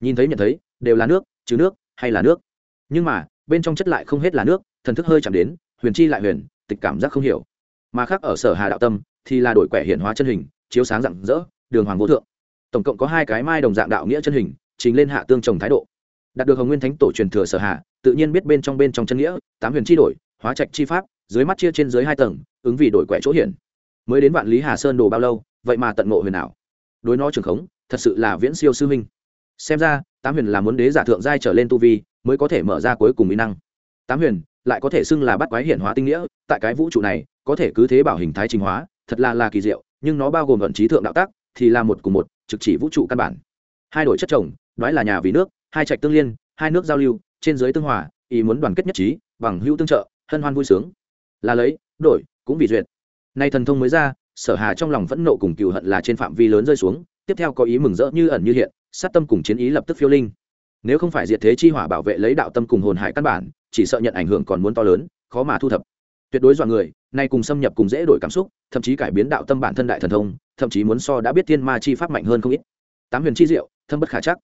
Nhìn thấy nhận thấy, đều là nước chứ nước, hay là nước. Nhưng mà, bên trong chất lại không hết là nước, thần thức hơi chạm đến, huyền chi lại huyền, tịch cảm giác không hiểu. Mà khác ở sở hà đạo tâm thì là đổi quẻ hiển hóa chân hình, chiếu sáng rạng rỡ, đường hoàng vô thượng. Tổng cộng có hai cái mai đồng dạng đạo nghĩa chân hình chính lên hạ tương trồng thái độ. Đạt được hồng nguyên thánh tổ truyền thừa sở hạ, tự nhiên biết bên trong bên trong chân nghĩa, tám huyền chi đổi, hóa trạch chi pháp, dưới mắt chia trên dưới hai tầng, ứng vì đổi quẻ chỗ hiển. Mới đến vạn lý hà sơn đồ bao lâu, vậy mà tận ngộ huyền ảo. Đối nó trường khống, thật sự là viễn siêu sư minh xem ra, tám huyền là muốn đế giả thượng giai trở lên tu vi, mới có thể mở ra cuối cùng mỹ năng. Tám huyền, lại có thể xưng là bắt quái hiển hóa tinh nghĩa, tại cái vũ trụ này, có thể cứ thế bảo hình thái trình hóa thật là là kỳ diệu, nhưng nó bao gồm vận trí thượng đạo tác, thì là một cùng một, trực chỉ vũ trụ căn bản. Hai đổi chất chồng nói là nhà vì nước, hai trạch tương liên, hai nước giao lưu, trên giới tương hòa, ý muốn đoàn kết nhất trí, bằng hữu tương trợ, hân hoan vui sướng. Là lấy, đổi, cũng vì duyệt. Nay thần thông mới ra, sở hà trong lòng vẫn nộ cùng cựu hận là trên phạm vi lớn rơi xuống, tiếp theo có ý mừng rỡ như ẩn như hiện, sát tâm cùng chiến ý lập tức phiêu linh. Nếu không phải diệt thế chi hỏa bảo vệ lấy đạo tâm cùng hồn hải căn bản, chỉ sợ nhận ảnh hưởng còn muốn to lớn, khó mà thu thập. Tuyệt đối dọa người nay cùng xâm nhập cùng dễ đổi cảm xúc, thậm chí cải biến đạo tâm bản thân đại thần thông, thậm chí muốn so đã biết thiên ma chi pháp mạnh hơn không ít. Tám huyền chi diệu, thâm bất khả chắc.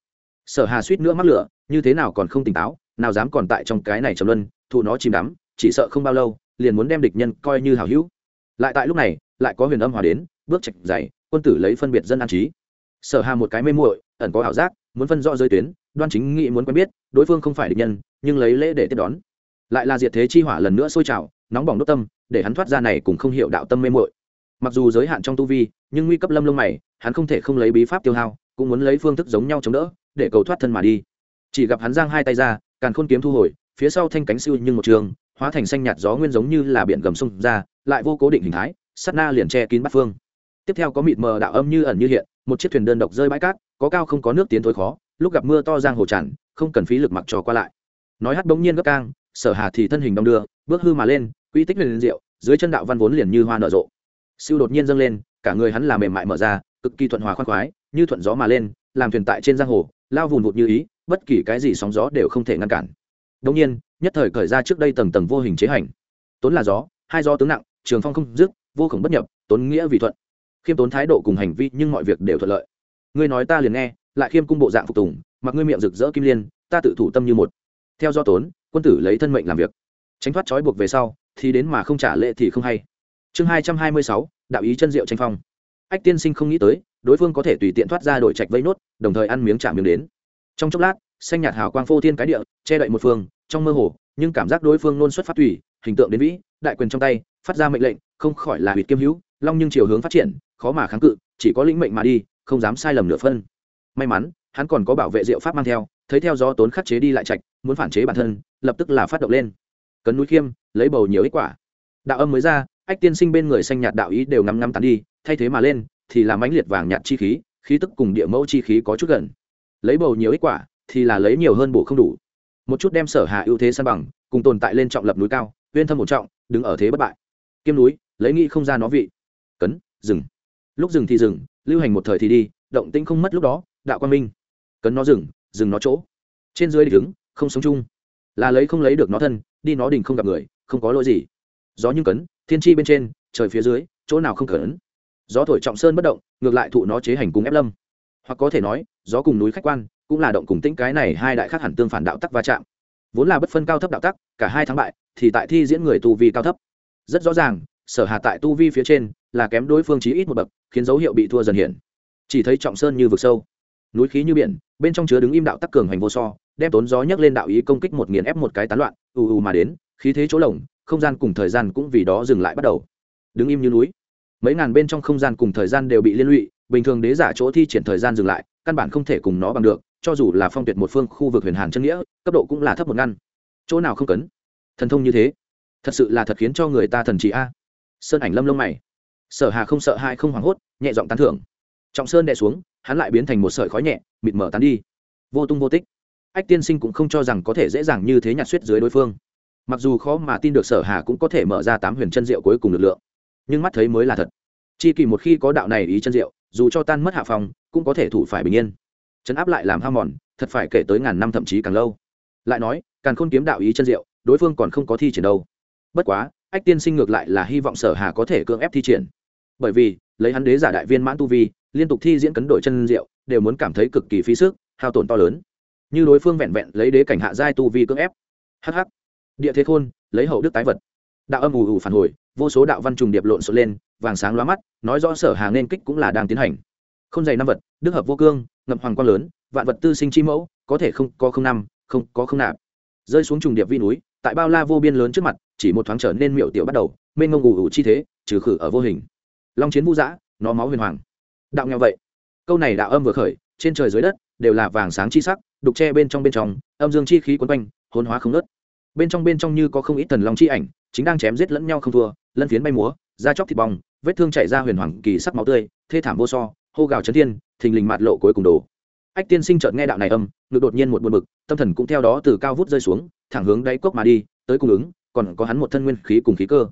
Sở hà suýt nữa mắc lửa, như thế nào còn không tỉnh táo, nào dám còn tại trong cái này trầm luân, thụ nó chìm đắm, chỉ sợ không bao lâu, liền muốn đem địch nhân coi như hảo hữu. Lại tại lúc này, lại có huyền âm hòa đến, bước chạch dày, quân tử lấy phân biệt dân an trí. Sở hà một cái mê muội, ẩn có ảo giác, muốn phân rõ giới tuyến, đoan chính nghị muốn quen biết, đối phương không phải địch nhân, nhưng lấy lễ để tiếp đón. Lại là diệt thế chi hỏa lần nữa sôi trào, nóng bỏng đốt tâm để hắn thoát ra này cũng không hiểu đạo tâm mê muội. Mặc dù giới hạn trong tu vi, nhưng nguy cấp lâm lông mày, hắn không thể không lấy bí pháp tiêu hao, cũng muốn lấy phương thức giống nhau chống đỡ, để cầu thoát thân mà đi. Chỉ gặp hắn giang hai tay ra, càn khôn kiếm thu hồi, phía sau thanh cánh siêu nhưng một trường, hóa thành xanh nhạt gió nguyên giống như là biển gầm sông ra, lại vô cố định hình thái sắt na liền che kín bát phương. Tiếp theo có mịt mờ đạo âm như ẩn như hiện, một chiếc thuyền đơn độc rơi bãi cát, có cao không có nước tiến thối khó, lúc gặp mưa to giang hồ tràn, không cần phí lực mặc trò qua lại. Nói hát bỗng nhiên gấp cang, sở hà thì thân hình đong đưa, bước hư mà lên quy tích huyền diệu, dưới chân đạo văn vốn liền như hoa nở rộ. Siêu đột nhiên dâng lên, cả người hắn là mềm mại mở ra, cực kỳ thuận hòa khoan khoái, như thuận gió mà lên, làm thuyền tại trên giang hồ, lao vùn vụt như ý, bất kỳ cái gì sóng gió đều không thể ngăn cản. Đông nhiên, nhất thời khởi ra trước đây tầng tầng vô hình chế hành. Tốn là gió, hai gió tướng nặng, trường phong không dứt, vô khổng bất nhập, tốn nghĩa vì thuận. Khiêm tốn thái độ cùng hành vi nhưng mọi việc đều thuận lợi. Ngươi nói ta liền nghe, lại khiêm cung bộ dạng phục tùng, mặc ngươi miệng rực rỡ kim liên, ta tự thủ tâm như một. Theo do tốn, quân tử lấy thân mệnh làm việc. Tránh thoát trói buộc về sau thì đến mà không trả lệ thì không hay. Chương hai trăm hai mươi sáu đạo ý chân diệu tranh phong. Ách tiên sinh không nghĩ tới đối phương có thể tùy tiện thoát ra đổi trạch vây nốt đồng thời ăn miếng trả miếng đến. Trong chốc lát xanh nhạt hào quang phô thiên cái địa che đậy một phương trong mơ hồ nhưng cảm giác đối phương nôn xuất phát thủy, hình tượng đến vĩ đại quyền trong tay phát ra mệnh lệnh không khỏi là huyệt kiêm hữu long nhưng chiều hướng phát triển khó mà kháng cự chỉ có lĩnh mệnh mà đi không dám sai lầm nửa phân. May mắn hắn còn có bảo vệ diệu pháp mang theo thấy theo gió tốn khắc chế đi lại trạch muốn phản chế bản thân lập tức là phát động lên cấn núi khiêm, lấy bầu nhiều ích quả. Đạo âm mới ra, ách tiên sinh bên người xanh nhạt đạo ý đều ngắm ngắm tán đi, thay thế mà lên, thì làm ánh liệt vàng nhạt chi khí khí tức cùng địa mẫu chi khí có chút gần. Lấy bầu nhiều ích quả, thì là lấy nhiều hơn bổ không đủ. Một chút đem sở hạ ưu thế san bằng, cùng tồn tại lên trọng lập núi cao, uyên thâm một trọng, đứng ở thế bất bại. Kiêm núi, lấy nghĩ không ra nó vị. Cấn, dừng. Lúc dừng thì dừng, lưu hành một thời thì đi, động tĩnh không mất lúc đó, đạo quan minh. Cấn nó dừng dừng nó chỗ. Trên dưới đứng không sống chung. Là lấy không lấy được nó thân đi nó đình không gặp người, không có lỗi gì. Gió nhưng cấn, thiên tri bên trên, trời phía dưới, chỗ nào không cấn. Gió thổi trọng sơn bất động, ngược lại thụ nó chế hành cùng ép lâm. Hoặc có thể nói, gió cùng núi khách quan, cũng là động cùng tĩnh cái này hai đại khác hẳn tương phản đạo tắc va chạm. Vốn là bất phân cao thấp đạo tắc, cả hai thắng bại, thì tại thi diễn người tu vi cao thấp. Rất rõ ràng, sở hà tại tu vi phía trên, là kém đối phương chí ít một bậc, khiến dấu hiệu bị thua dần hiện. Chỉ thấy trọng sơn như vực sâu. Núi khí như biển, bên trong chứa đứng im đạo tắc cường hành vô so đem tốn gió nhấc lên đạo ý công kích một nghiền ép một cái tán loạn, ù ù mà đến, khí thế chỗ lồng, không gian cùng thời gian cũng vì đó dừng lại bắt đầu. Đứng im như núi. Mấy ngàn bên trong không gian cùng thời gian đều bị liên lụy, bình thường đế giả chỗ thi triển thời gian dừng lại, căn bản không thể cùng nó bằng được, cho dù là phong tuyệt một phương khu vực huyền hàn chân nghĩa, cấp độ cũng là thấp một ngăn. Chỗ nào không cấn? Thần thông như thế. Thật sự là thật khiến cho người ta thần trị a. Sơn ảnh lâm lông mày. Sở hà không sợ hai không hoảng hốt, nhẹ giọng tán thưởng. Trọng sơn đè xuống, hắn lại biến thành một sợi khói nhẹ, mịt mở tán đi. Vô tung vô tích ách tiên sinh cũng không cho rằng có thể dễ dàng như thế nhặt suýt dưới đối phương. Mặc dù khó mà tin được sở hà cũng có thể mở ra tám huyền chân diệu cuối cùng lực lượng, nhưng mắt thấy mới là thật. Chi kỳ một khi có đạo này ý chân diệu, dù cho tan mất hạ phòng cũng có thể thủ phải bình yên. Chấn áp lại làm ham mòn, thật phải kể tới ngàn năm thậm chí càng lâu. Lại nói càng khôn kiếm đạo ý chân diệu, đối phương còn không có thi triển đâu. Bất quá, ách tiên sinh ngược lại là hy vọng sở hà có thể cưỡng ép thi triển. Bởi vì, lấy hắn đế giả đại viên mãn tu vi, liên tục thi diễn cấn đổi chân diệu, đều muốn cảm thấy cực kỳ phí sức, hao tổn to lớn như đối phương vẹn vẹn lấy đế cảnh hạ giai tu vi cưỡng ép. Hh địa thế khôn, lấy hậu đức tái vật. Đạo âm ù ù phản hồi, vô số đạo văn trùng điệp lộn xộn lên, vàng sáng loa mắt, nói rõ sở hà nên kích cũng là đang tiến hành. Không dày năm vật, đức hợp vô cương, ngậm hoàng quang lớn, vạn vật tư sinh chi mẫu, có thể không có không năm, không có không nạp. Rơi xuống trùng điệp vi núi, tại bao la vô biên lớn trước mặt, chỉ một thoáng trở nên miệu tiểu bắt đầu, mênh ngông ù ù chi thế, trừ khử ở vô hình. Long chiến vũ dã nó máu huyền hoàng. Đạo nghèo vậy. Câu này đạo âm vừa khởi, trên trời dưới đất đều là vàng sáng chi sắc, đục tre bên trong bên trong, âm dương chi khí quấn quanh hôn hóa không nớt bên trong bên trong như có không ít thần long chi ảnh, chính đang chém giết lẫn nhau không thua, lân phiến bay múa, da chóc thịt bong, vết thương chảy ra huyền hoàng kỳ sắc máu tươi, thê thảm vô so, hô gào chấn thiên, thình lình mạt lộ cuối cùng đồ. Ách tiên sinh chợt nghe đạo này âm, ngực đột nhiên một buồn bực, tâm thần cũng theo đó từ cao vút rơi xuống, thẳng hướng đáy cốc mà đi, tới cung ứng, còn có hắn một thân nguyên khí cùng khí cơ.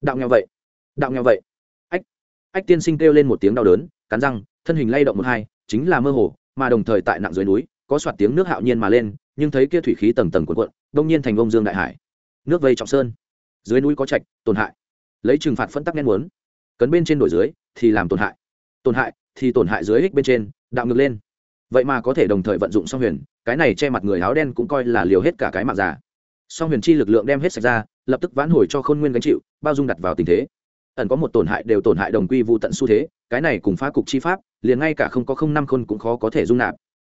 Đạo nghèo vậy. Đạo nghèo vậy. Ách. Ách tiên sinh kêu lên một tiếng đau đớn, cắn răng, thân hình lay động một hai, chính là mơ hồ mà đồng thời tại nặng dưới núi, có soạt tiếng nước hạo nhiên mà lên, nhưng thấy kia thủy khí tầng tầng cuộn cuộn, đông nhiên thành ông dương đại hải. Nước vây trọng sơn. Dưới núi có trạch, tổn hại. Lấy trừng phạt phân tắc nên muốn. Cấn bên trên đổi dưới, thì làm tổn hại. Tổn hại, thì tổn hại dưới ích bên trên, đạo ngược lên. Vậy mà có thể đồng thời vận dụng song huyền, cái này che mặt người áo đen cũng coi là liều hết cả cái mạng già. Song huyền chi lực lượng đem hết sạch ra, lập tức vãn hồi cho khôn nguyên gánh chịu, bao dung đặt vào tình thế. Ẩn có một tổn hại đều tổn hại đồng quy vụ tận xu thế cái này cùng phá cục chi pháp, liền ngay cả không có không năm khôn cũng khó có thể dung nạp.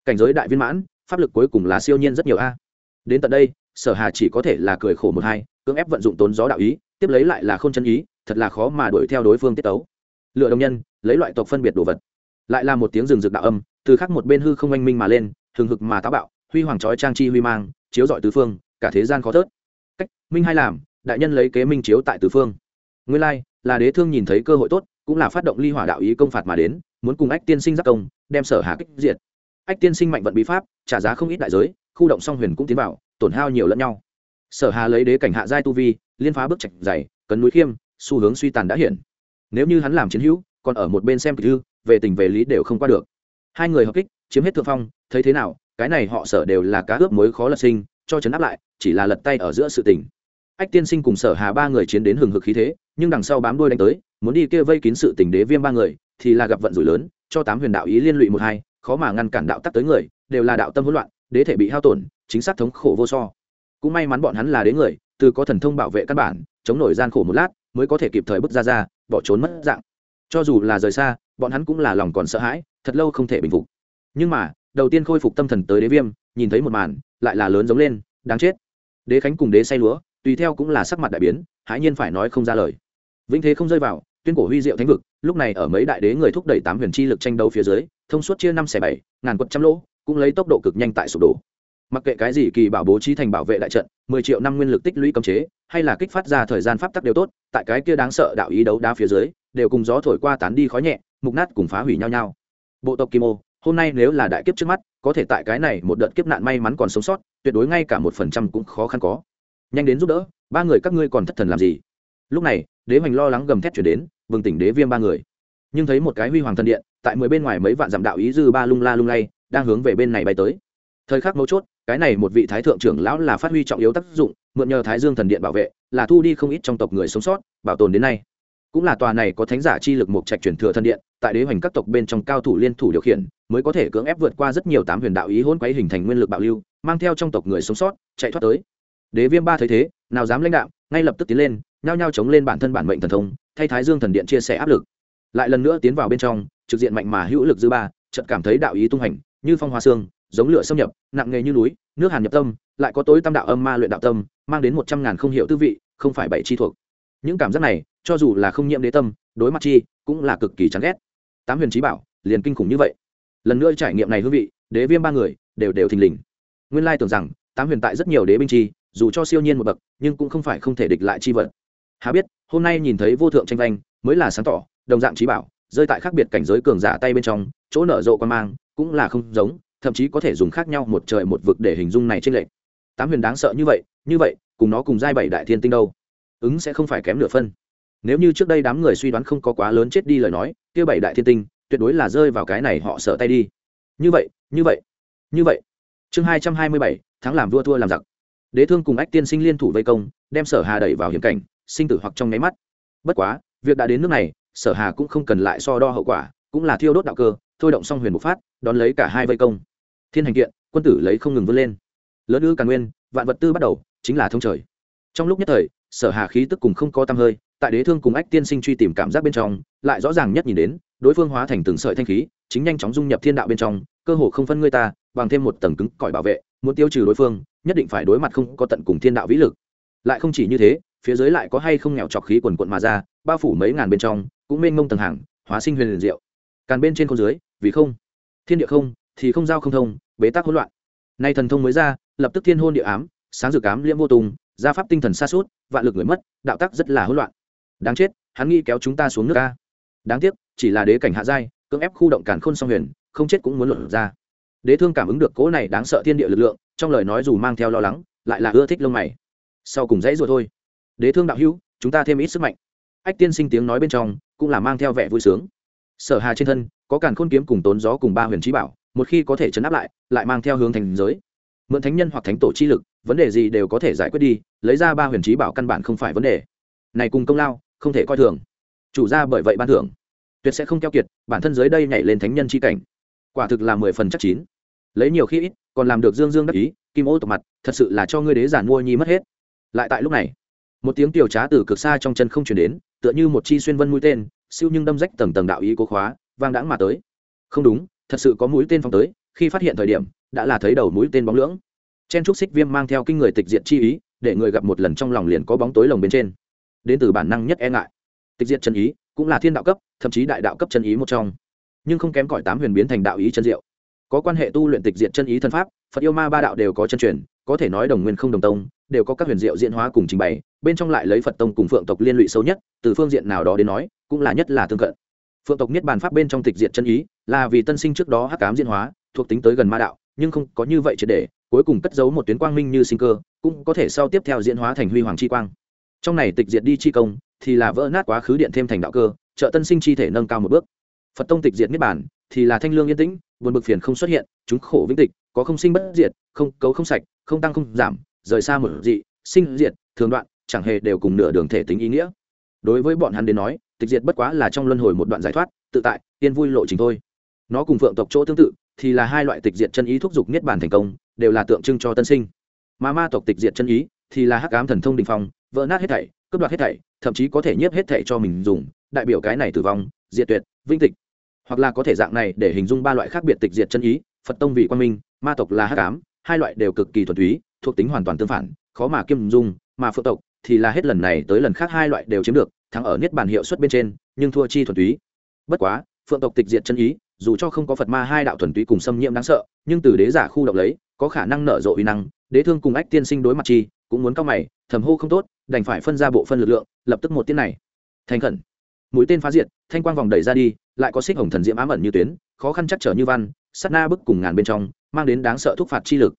Cảnh giới đại viên mãn, pháp lực cuối cùng là siêu nhiên rất nhiều a. Đến tận đây, sở hà chỉ có thể là cười khổ một hai, cưỡng ép vận dụng tốn gió đạo ý, tiếp lấy lại là không chân ý, thật là khó mà đuổi theo đối phương tiết tấu. Lựa đồng nhân, lấy loại tộc phân biệt đồ vật. Lại là một tiếng rừng rực đạo âm, từ khắc một bên hư không oanh minh mà lên thường hực mà táo bạo, huy hoàng trói trang chi huy mang, chiếu dọi tứ phương, cả thế gian khó thớt. Cách, minh hai làm, đại nhân lấy kế minh chiếu tại tứ phương. Nguyên lai, là đế thương nhìn thấy cơ hội tốt cũng là phát động ly hỏa đạo ý công phạt mà đến, muốn cùng ách tiên sinh giác công, đem sở hà kích diệt. Ách tiên sinh mạnh vận bí pháp, trả giá không ít đại giới, khu động song huyền cũng tiến vào, tổn hao nhiều lẫn nhau. Sở hà lấy đế cảnh hạ giai tu vi, liên phá bức trạch dày, cấn núi khiêm, xu hướng suy tàn đã hiện. Nếu như hắn làm chiến hữu, còn ở một bên xem kịch thư, về tình về lý đều không qua được. Hai người hợp kích, chiếm hết thượng phong, thấy thế nào, cái này họ sở đều là cá ướp mối khó lật sinh, cho chấn áp lại, chỉ là lật tay ở giữa sự tình. Ách tiên sinh cùng sở hà ba người chiến đến hừng hực khí thế, nhưng đằng sau bám đuôi đánh tới muốn đi kia vây kín sự tình đế viêm ba người, thì là gặp vận rủi lớn, cho tám huyền đạo ý liên lụy một hai, khó mà ngăn cản đạo tắc tới người, đều là đạo tâm hỗn loạn, đế thể bị hao tổn, chính xác thống khổ vô so. Cũng may mắn bọn hắn là đế người, từ có thần thông bảo vệ căn bản, chống nổi gian khổ một lát, mới có thể kịp thời bước ra ra, bỏ trốn mất dạng. Cho dù là rời xa, bọn hắn cũng là lòng còn sợ hãi, thật lâu không thể bình phục. Nhưng mà, đầu tiên khôi phục tâm thần tới đế viêm, nhìn thấy một màn, lại là lớn giống lên, đáng chết. Đế khánh cùng đế say lúa, tùy theo cũng là sắc mặt đại biến, hãi nhiên phải nói không ra lời. Vĩnh thế không rơi vào tuyên cổ huy diệu thánh vực, lúc này ở mấy đại đế người thúc đẩy tám huyền chi lực tranh đấu phía dưới, thông suốt chia năm xẻ bảy, ngàn quận trăm lỗ, cũng lấy tốc độ cực nhanh tại sụp đổ. Mặc kệ cái gì kỳ bảo bố trí thành bảo vệ đại trận, mười triệu năm nguyên lực tích lũy cấm chế, hay là kích phát ra thời gian pháp tắc đều tốt, tại cái kia đáng sợ đạo ý đấu đá phía dưới, đều cùng gió thổi qua tán đi khói nhẹ, mục nát cùng phá hủy nhau nhau. Bộ tộc kim ô, hôm nay nếu là đại kiếp trước mắt, có thể tại cái này một đợt kiếp nạn may mắn còn sống sót, tuyệt đối ngay cả một phần trăm cũng khó khăn có. Nhanh đến giúp đỡ, ba người các ngươi còn thất thần làm gì? Lúc này đế hoành lo lắng gầm thét chuyển đến, bừng tỉnh đế viêm ba người. Nhưng thấy một cái huy hoàng thần điện, tại mười bên ngoài mấy vạn dặm đạo ý dư ba lung la lung lay, đang hướng về bên này bay tới. Thời khắc mấu chốt, cái này một vị thái thượng trưởng lão là phát huy trọng yếu tác dụng, mượn nhờ thái dương thần điện bảo vệ, là thu đi không ít trong tộc người sống sót, bảo tồn đến nay. Cũng là tòa này có thánh giả chi lực một trạch truyền thừa thần điện, tại đế hoành các tộc bên trong cao thủ liên thủ điều khiển, mới có thể cưỡng ép vượt qua rất nhiều tám huyền đạo ý hôn quấy hình thành nguyên lực bạo lưu, mang theo trong tộc người sống sót, chạy thoát tới. Đế viêm ba thấy thế, nào dám lãnh đạo, ngay lập tức tiến lên nhao nhao chống lên bản thân bản mệnh thần thông, thay thái dương thần điện chia sẻ áp lực. Lại lần nữa tiến vào bên trong, trực diện mạnh mà hữu lực dư ba, chợt cảm thấy đạo ý tung hành, như phong hoa xương, giống lửa xâm nhập, nặng nghề như núi, nước hàn nhập tâm, lại có tối tâm đạo âm ma luyện đạo tâm, mang đến một trăm ngàn không hiểu tư vị, không phải bảy chi thuộc. Những cảm giác này, cho dù là không nhiễm đế tâm, đối mặt chi, cũng là cực kỳ chán ghét. Tám huyền trí bảo, liền kinh khủng như vậy. Lần nữa trải nghiệm này hương vị, đế viêm ba người, đều đều thình lình. Nguyên lai tưởng rằng, tám huyền tại rất nhiều đế binh chi, dù cho siêu nhiên một bậc, nhưng cũng không phải không thể địch lại chi vật. Há biết, hôm nay nhìn thấy vô thượng tranh vanh, mới là sáng tỏ, đồng dạng trí bảo, rơi tại khác biệt cảnh giới cường giả tay bên trong, chỗ nở rộ quan mang, cũng là không giống, thậm chí có thể dùng khác nhau một trời một vực để hình dung này trên lệch. Tám huyền đáng sợ như vậy như vậy, cùng nó cùng giai bảy đại thiên tinh đâu? Ứng sẽ không phải kém nửa phân. Nếu như trước đây đám người suy đoán không có quá lớn chết đi lời nói, kia bảy đại thiên tinh, tuyệt đối là rơi vào cái này họ sợ tay đi. Như vậy như vậy như vậy. Chương hai trăm hai mươi bảy tháng làm vua thua làm giặc. Đế thương cùng ách tiên sinh liên thủ vây công, đem sở hà đẩy vào hiểm cảnh sinh tử hoặc trong nháy mắt. Bất quá, việc đã đến nước này, sở hà cũng không cần lại so đo hậu quả, cũng là thiêu đốt đạo cơ, thôi động xong huyền một phát, đón lấy cả hai vây công. Thiên hành kiện, quân tử lấy không ngừng vươn lên. Lớn ư càng nguyên, vạn vật tư bắt đầu, chính là thông trời. Trong lúc nhất thời, sở hà khí tức cùng không có tăm hơi, tại đế thương cùng ách tiên sinh truy tìm cảm giác bên trong, lại rõ ràng nhất nhìn đến, đối phương hóa thành từng sợi thanh khí, chính nhanh chóng dung nhập thiên đạo bên trong, cơ hồ không phân người ta, bằng thêm một tầng cứng cỏi bảo vệ, muốn tiêu trừ đối phương, nhất định phải đối mặt không có tận cùng thiên đạo vĩ lực. Lại không chỉ như thế phía dưới lại có hay không nghèo trọc khí quần quận mà ra, bao phủ mấy ngàn bên trong, cũng mênh mông tầng hàng, hóa sinh huyền liền diệu. Càn bên trên không dưới, vì không. Thiên địa không, thì không giao không thông, bế tắc hỗn loạn. Nay thần thông mới ra, lập tức thiên hôn địa ám, sáng dược ám liễm vô tùng, gia pháp tinh thần xa suốt vạn lực người mất, đạo tắc rất là hỗn loạn. Đáng chết, hắn nghĩ kéo chúng ta xuống nước ca đáng tiếc, chỉ là đế cảnh hạ giai, cưỡng ép khu động càn khôn song huyền, không chết cũng muốn luận ra. Đế thương cảm ứng được cỗ này đáng sợ thiên địa lực lượng, trong lời nói dù mang theo lo lắng, lại là ưa thích lông mày. Sau cùng dãy rồi thôi đế thương đạo hữu, chúng ta thêm ít sức mạnh. Ách tiên sinh tiếng nói bên trong cũng là mang theo vẻ vui sướng. Sở hà trên thân có càn khôn kiếm cùng tốn gió cùng ba huyền trí bảo, một khi có thể chấn áp lại lại mang theo hướng thành giới. Mượn thánh nhân hoặc thánh tổ chi lực, vấn đề gì đều có thể giải quyết đi, lấy ra ba huyền trí bảo căn bản không phải vấn đề. Này cùng công lao, không thể coi thường. Chủ ra bởi vậy ban thưởng. Tuyệt sẽ không keo kiệt, bản thân dưới đây nhảy lên thánh nhân chi cảnh. Quả thực là mười phần chắc chín. Lấy nhiều khi ít, còn làm được dương dương đắc ý, kim ô tộc mặt, thật sự là cho ngươi đế giản mua nhi mất hết. Lại tại lúc này một tiếng tiểu trá từ cực xa trong chân không chuyển đến, tựa như một chi xuyên vân mũi tên, siêu nhưng đâm rách tầng tầng đạo ý cố khóa, vang đãng mà tới. Không đúng, thật sự có mũi tên phong tới, khi phát hiện thời điểm, đã là thấy đầu mũi tên bóng lưỡng. Chen trúc xích viêm mang theo kinh người tịch diện chi ý, để người gặp một lần trong lòng liền có bóng tối lồng bên trên. Đến từ bản năng nhất e ngại. Tịch diện chân ý, cũng là thiên đạo cấp, thậm chí đại đạo cấp chân ý một trong. Nhưng không kém cỏi tám huyền biến thành đạo ý chân diệu có quan hệ tu luyện tịch diện chân ý thân pháp, phật yêu ma ba đạo đều có chân truyền, có thể nói đồng nguyên không đồng tông, đều có các huyền diệu diễn hóa cùng trình bày, bên trong lại lấy phật tông cùng phượng tộc liên lụy sâu nhất, từ phương diện nào đó đến nói, cũng là nhất là tương cận. Phượng tộc niết bàn pháp bên trong tịch diện chân ý, là vì tân sinh trước đó hắc cám diễn hóa, thuộc tính tới gần ma đạo, nhưng không có như vậy triệt để, cuối cùng cất giấu một tuyến quang minh như sinh cơ, cũng có thể sau tiếp theo diễn hóa thành huy hoàng chi quang. Trong này tịch diệt đi chi công, thì là vỡ nát quá khứ điện thêm thành đạo cơ, trợ tân sinh chi thể nâng cao một bước. Phật tông tịch diệt niết bản thì là thanh lương yên tĩnh, buồn bực phiền không xuất hiện, chúng khổ vĩnh tịch, có không sinh bất diệt, không cấu không sạch, không tăng không giảm, rời xa một dị, sinh diệt, thường đoạn, chẳng hề đều cùng nửa đường thể tính ý nghĩa. Đối với bọn hắn đến nói, tịch diệt bất quá là trong luân hồi một đoạn giải thoát, tự tại, yên vui lộ trình thôi. Nó cùng phượng tộc chỗ tương tự, thì là hai loại tịch diệt chân ý thúc giục niết bàn thành công, đều là tượng trưng cho tân sinh. Mà ma tộc tịch diệt chân ý, thì là hắc ám thần thông đình phong, vỡ nát hết thảy, cướp đoạt hết thảy, thậm chí có thể nhiếp hết thảy cho mình dùng, đại biểu cái này tử vong, diệt tuyệt vinh tịch hoặc là có thể dạng này để hình dung ba loại khác biệt tịch diệt chân ý, phật tông vị quan minh, ma tộc là hắc ám, hai loại đều cực kỳ thuần túy, thuộc tính hoàn toàn tương phản, khó mà kiêm dung, mà phượng tộc thì là hết lần này tới lần khác hai loại đều chiếm được, thắng ở niết bàn hiệu suất bên trên, nhưng thua chi thuần túy. Bất quá, phượng tộc tịch diệt chân ý, dù cho không có phật ma hai đạo thuần túy cùng xâm nhiễm đáng sợ, nhưng từ đế giả khu động lấy, có khả năng nở rộ uy năng, đế thương cùng ách tiên sinh đối mặt chi, cũng muốn cao mày, thầm hô không tốt, đành phải phân ra bộ phân lực lượng, lập tức một tiên này. Thành khẩn. Mũi tên phá diệt, thanh quang vòng đẩy ra đi lại có xích hồng thần diễm ám ẩn như tuyến, khó khăn chắc trở như văn, sát na bức cùng ngàn bên trong, mang đến đáng sợ thúc phạt chi lực.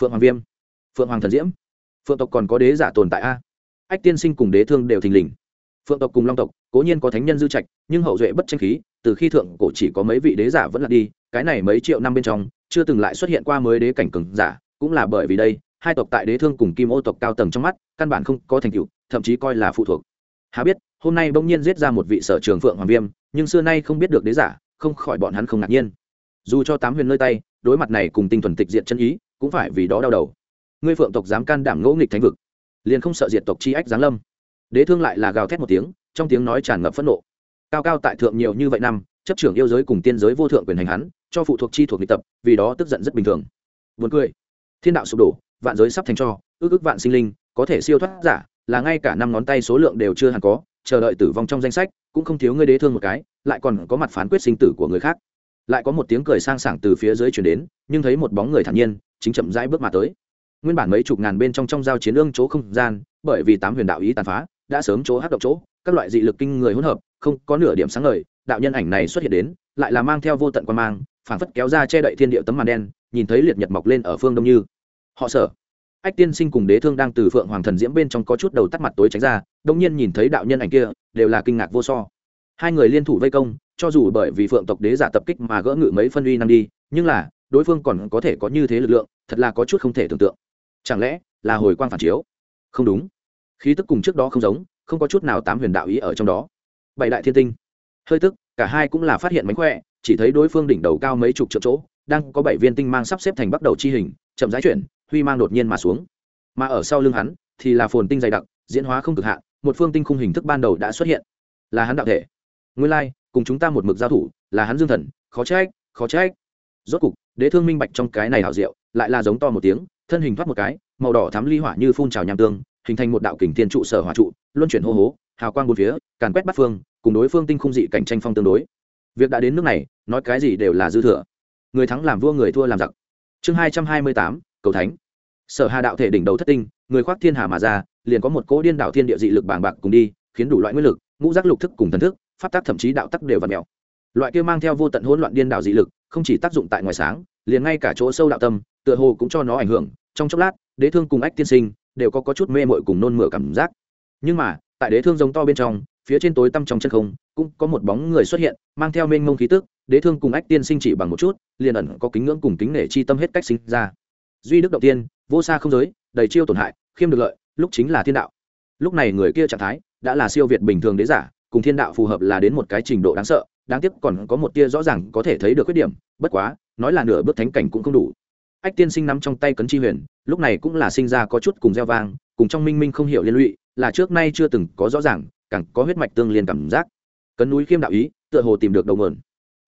Phượng hoàng viêm, phượng hoàng thần diễm, phượng tộc còn có đế giả tồn tại a? Ách tiên sinh cùng đế thương đều thình lình. Phượng tộc cùng long tộc, cố nhiên có thánh nhân dư trạch, nhưng hậu duệ bất tranh khí, từ khi thượng cổ chỉ có mấy vị đế giả vẫn là đi, cái này mấy triệu năm bên trong, chưa từng lại xuất hiện qua mới đế cảnh cường giả, cũng là bởi vì đây, hai tộc tại đế thương cùng kim ô tộc cao tầng trong mắt, căn bản không có thành tựu, thậm chí coi là phụ thuộc há biết, hôm nay bỗng nhiên giết ra một vị sở trường phượng hoàng viêm, nhưng xưa nay không biết được đế giả, không khỏi bọn hắn không ngạc nhiên. Dù cho tám huyền nơi tay, đối mặt này cùng tinh thuần tịch diện chân ý, cũng phải vì đó đau đầu. Ngươi phượng tộc dám can đảm ngỗ nghịch thánh vực, liền không sợ diệt tộc chi ách giáng lâm. Đế thương lại là gào thét một tiếng, trong tiếng nói tràn ngập phẫn nộ. Cao cao tại thượng nhiều như vậy năm, chấp trưởng yêu giới cùng tiên giới vô thượng quyền hành hắn, cho phụ thuộc chi thuộc nghị tập, vì đó tức giận rất bình thường. Buồn cười. Thiên đạo sụp đổ, vạn giới sắp thành cho, ước ước vạn sinh linh, có thể siêu thoát giả là ngay cả năm ngón tay số lượng đều chưa hẳn có, chờ đợi tử vong trong danh sách, cũng không thiếu ngươi đế thương một cái, lại còn có mặt phán quyết sinh tử của người khác. Lại có một tiếng cười sang sảng từ phía dưới chuyển đến, nhưng thấy một bóng người thản nhiên, chính chậm rãi bước mà tới. Nguyên bản mấy chục ngàn bên trong trong giao chiến ương chỗ không gian, bởi vì tám huyền đạo ý tàn phá, đã sớm chỗ hát động chỗ, các loại dị lực kinh người hỗn hợp, không có nửa điểm sáng ngời, đạo nhân ảnh này xuất hiện đến, lại là mang theo vô tận quan mang, phảng phất kéo ra che đậy thiên địa tấm màn đen, nhìn thấy liệt nhật mọc lên ở phương đông như. Họ sở ách tiên sinh cùng đế thương đang từ phượng hoàng thần diễm bên trong có chút đầu tắt mặt tối tránh ra đông nhiên nhìn thấy đạo nhân ảnh kia, đều là kinh ngạc vô so. Hai người liên thủ vây công, cho dù bởi vì phượng tộc đế giả tập kích mà gỡ ngự mấy phân uy năng đi, nhưng là, đối phương còn có thể có như thế lực lượng, thật là có chút không thể tưởng tượng. Chẳng lẽ là hồi quang phản chiếu? Không đúng. Khí tức cùng trước đó không giống, không có chút nào tám huyền đạo ý ở trong đó. Bảy đại thiên tinh. Hơi tức, cả hai cũng là phát hiện mánh khỏe, chỉ thấy đối phương đỉnh đầu cao mấy chục triệu chỗ, đang có bảy viên tinh mang sắp xếp thành bắt đầu chi hình, chậm rãi chuyển huy mang đột nhiên mà xuống. Mà ở sau lưng hắn, thì là phồn tinh dày đặc, diễn hóa không cực hạn, một phương tinh khung hình thức ban đầu đã xuất hiện. Là hắn đạo thể. Nguyên lai, cùng chúng ta một mực giao thủ, là hắn dương thần, khó trách khó trách. Rốt cục, đế thương minh bạch trong cái này hảo diệu, lại là giống to một tiếng, thân hình thoát một cái, màu đỏ thắm ly hỏa như phun trào nham tương, hình thành một đạo kình thiên trụ sở hỏa trụ, luân chuyển hô hố, hào quang bốn phía, càn quét bắt phương, cùng đối phương tinh khung dị cảnh tranh phong tương đối. Việc đã đến nước này, nói cái gì đều là dư thừa. Người thắng làm vua, người thua làm giặc. Chương hai trăm hai mươi tám, cầu thánh sở hà đạo thể đỉnh đầu thất tinh người khoác thiên hà mà ra liền có một cỗ điên đạo thiên địa dị lực bàng bạc cùng đi khiến đủ loại nguyên lực ngũ giác lục thức cùng thần thức pháp tác thậm chí đạo tắc đều và mèo. Loại kia mang theo vô tận hỗn loạn điên đạo dị lực không chỉ tác dụng tại ngoài sáng liền ngay cả chỗ sâu đạo tâm tựa hồ cũng cho nó ảnh hưởng. Trong chốc lát đế thương cùng ách tiên sinh đều có, có chút mê mội cùng nôn mửa cảm giác. Nhưng mà tại đế thương giống to bên trong phía trên tối tăm trong chân không cũng có một bóng người xuất hiện mang theo mênh mông khí tức. Đế thương cùng ách tiên sinh chỉ bằng một chút liền ẩn có kính ngưỡng cùng kính nể chi tâm hết cách sinh ra. Duy đức đầu tiên vô xa không giới, đầy chiêu tổn hại, khiêm được lợi, lúc chính là thiên đạo. Lúc này người kia trạng thái đã là siêu việt bình thường đế giả, cùng thiên đạo phù hợp là đến một cái trình độ đáng sợ, đáng tiếc còn có một tia rõ ràng có thể thấy được khuyết điểm, bất quá, nói là nửa bước thánh cảnh cũng không đủ. Ách tiên sinh nắm trong tay cấn chi huyền, lúc này cũng là sinh ra có chút cùng gieo vang, cùng trong minh minh không hiểu liên lụy, là trước nay chưa từng có rõ ràng, càng có huyết mạch tương liên cảm giác. Cấn núi khiêm đạo ý, tựa hồ tìm được đầu mườn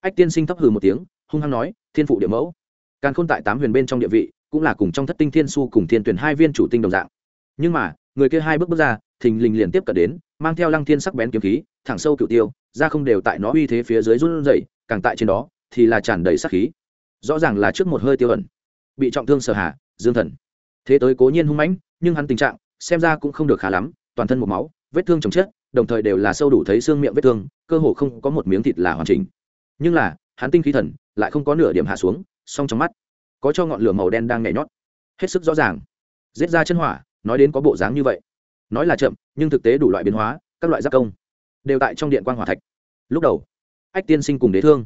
ách tiên sinh thấp hừ một tiếng, hung hăng nói, thiên phụ địa mẫu. Càng khôn tại tám huyền bên trong địa vị cũng là cùng trong thất tinh thiên su cùng thiên tuyển hai viên chủ tinh đồng dạng. Nhưng mà, người kia hai bước bước ra, thình lình liền tiếp cận đến, mang theo lăng thiên sắc bén kiếm khí, thẳng sâu cựu tiêu, ra không đều tại nó uy thế phía dưới run rẩy, càng tại trên đó, thì là tràn đầy sắc khí. Rõ ràng là trước một hơi tiêu ẩn, bị trọng thương sở hạ, dương thần. Thế tới cố nhiên hung mãnh, nhưng hắn tình trạng, xem ra cũng không được khá lắm, toàn thân một máu, vết thương chồng chết đồng thời đều là sâu đủ thấy xương miệng vết thương, cơ hồ không có một miếng thịt là hoàn chỉnh. Nhưng là, hắn tinh khí thần, lại không có nửa điểm hạ xuống, song trong mắt có cho ngọn lửa màu đen đang nhảy nhót. Hết sức rõ ràng. Giết ra chân hỏa, nói đến có bộ dáng như vậy. Nói là chậm, nhưng thực tế đủ loại biến hóa, các loại giác công đều tại trong điện quan hỏa thạch. Lúc đầu, ách tiên sinh cùng đế thương,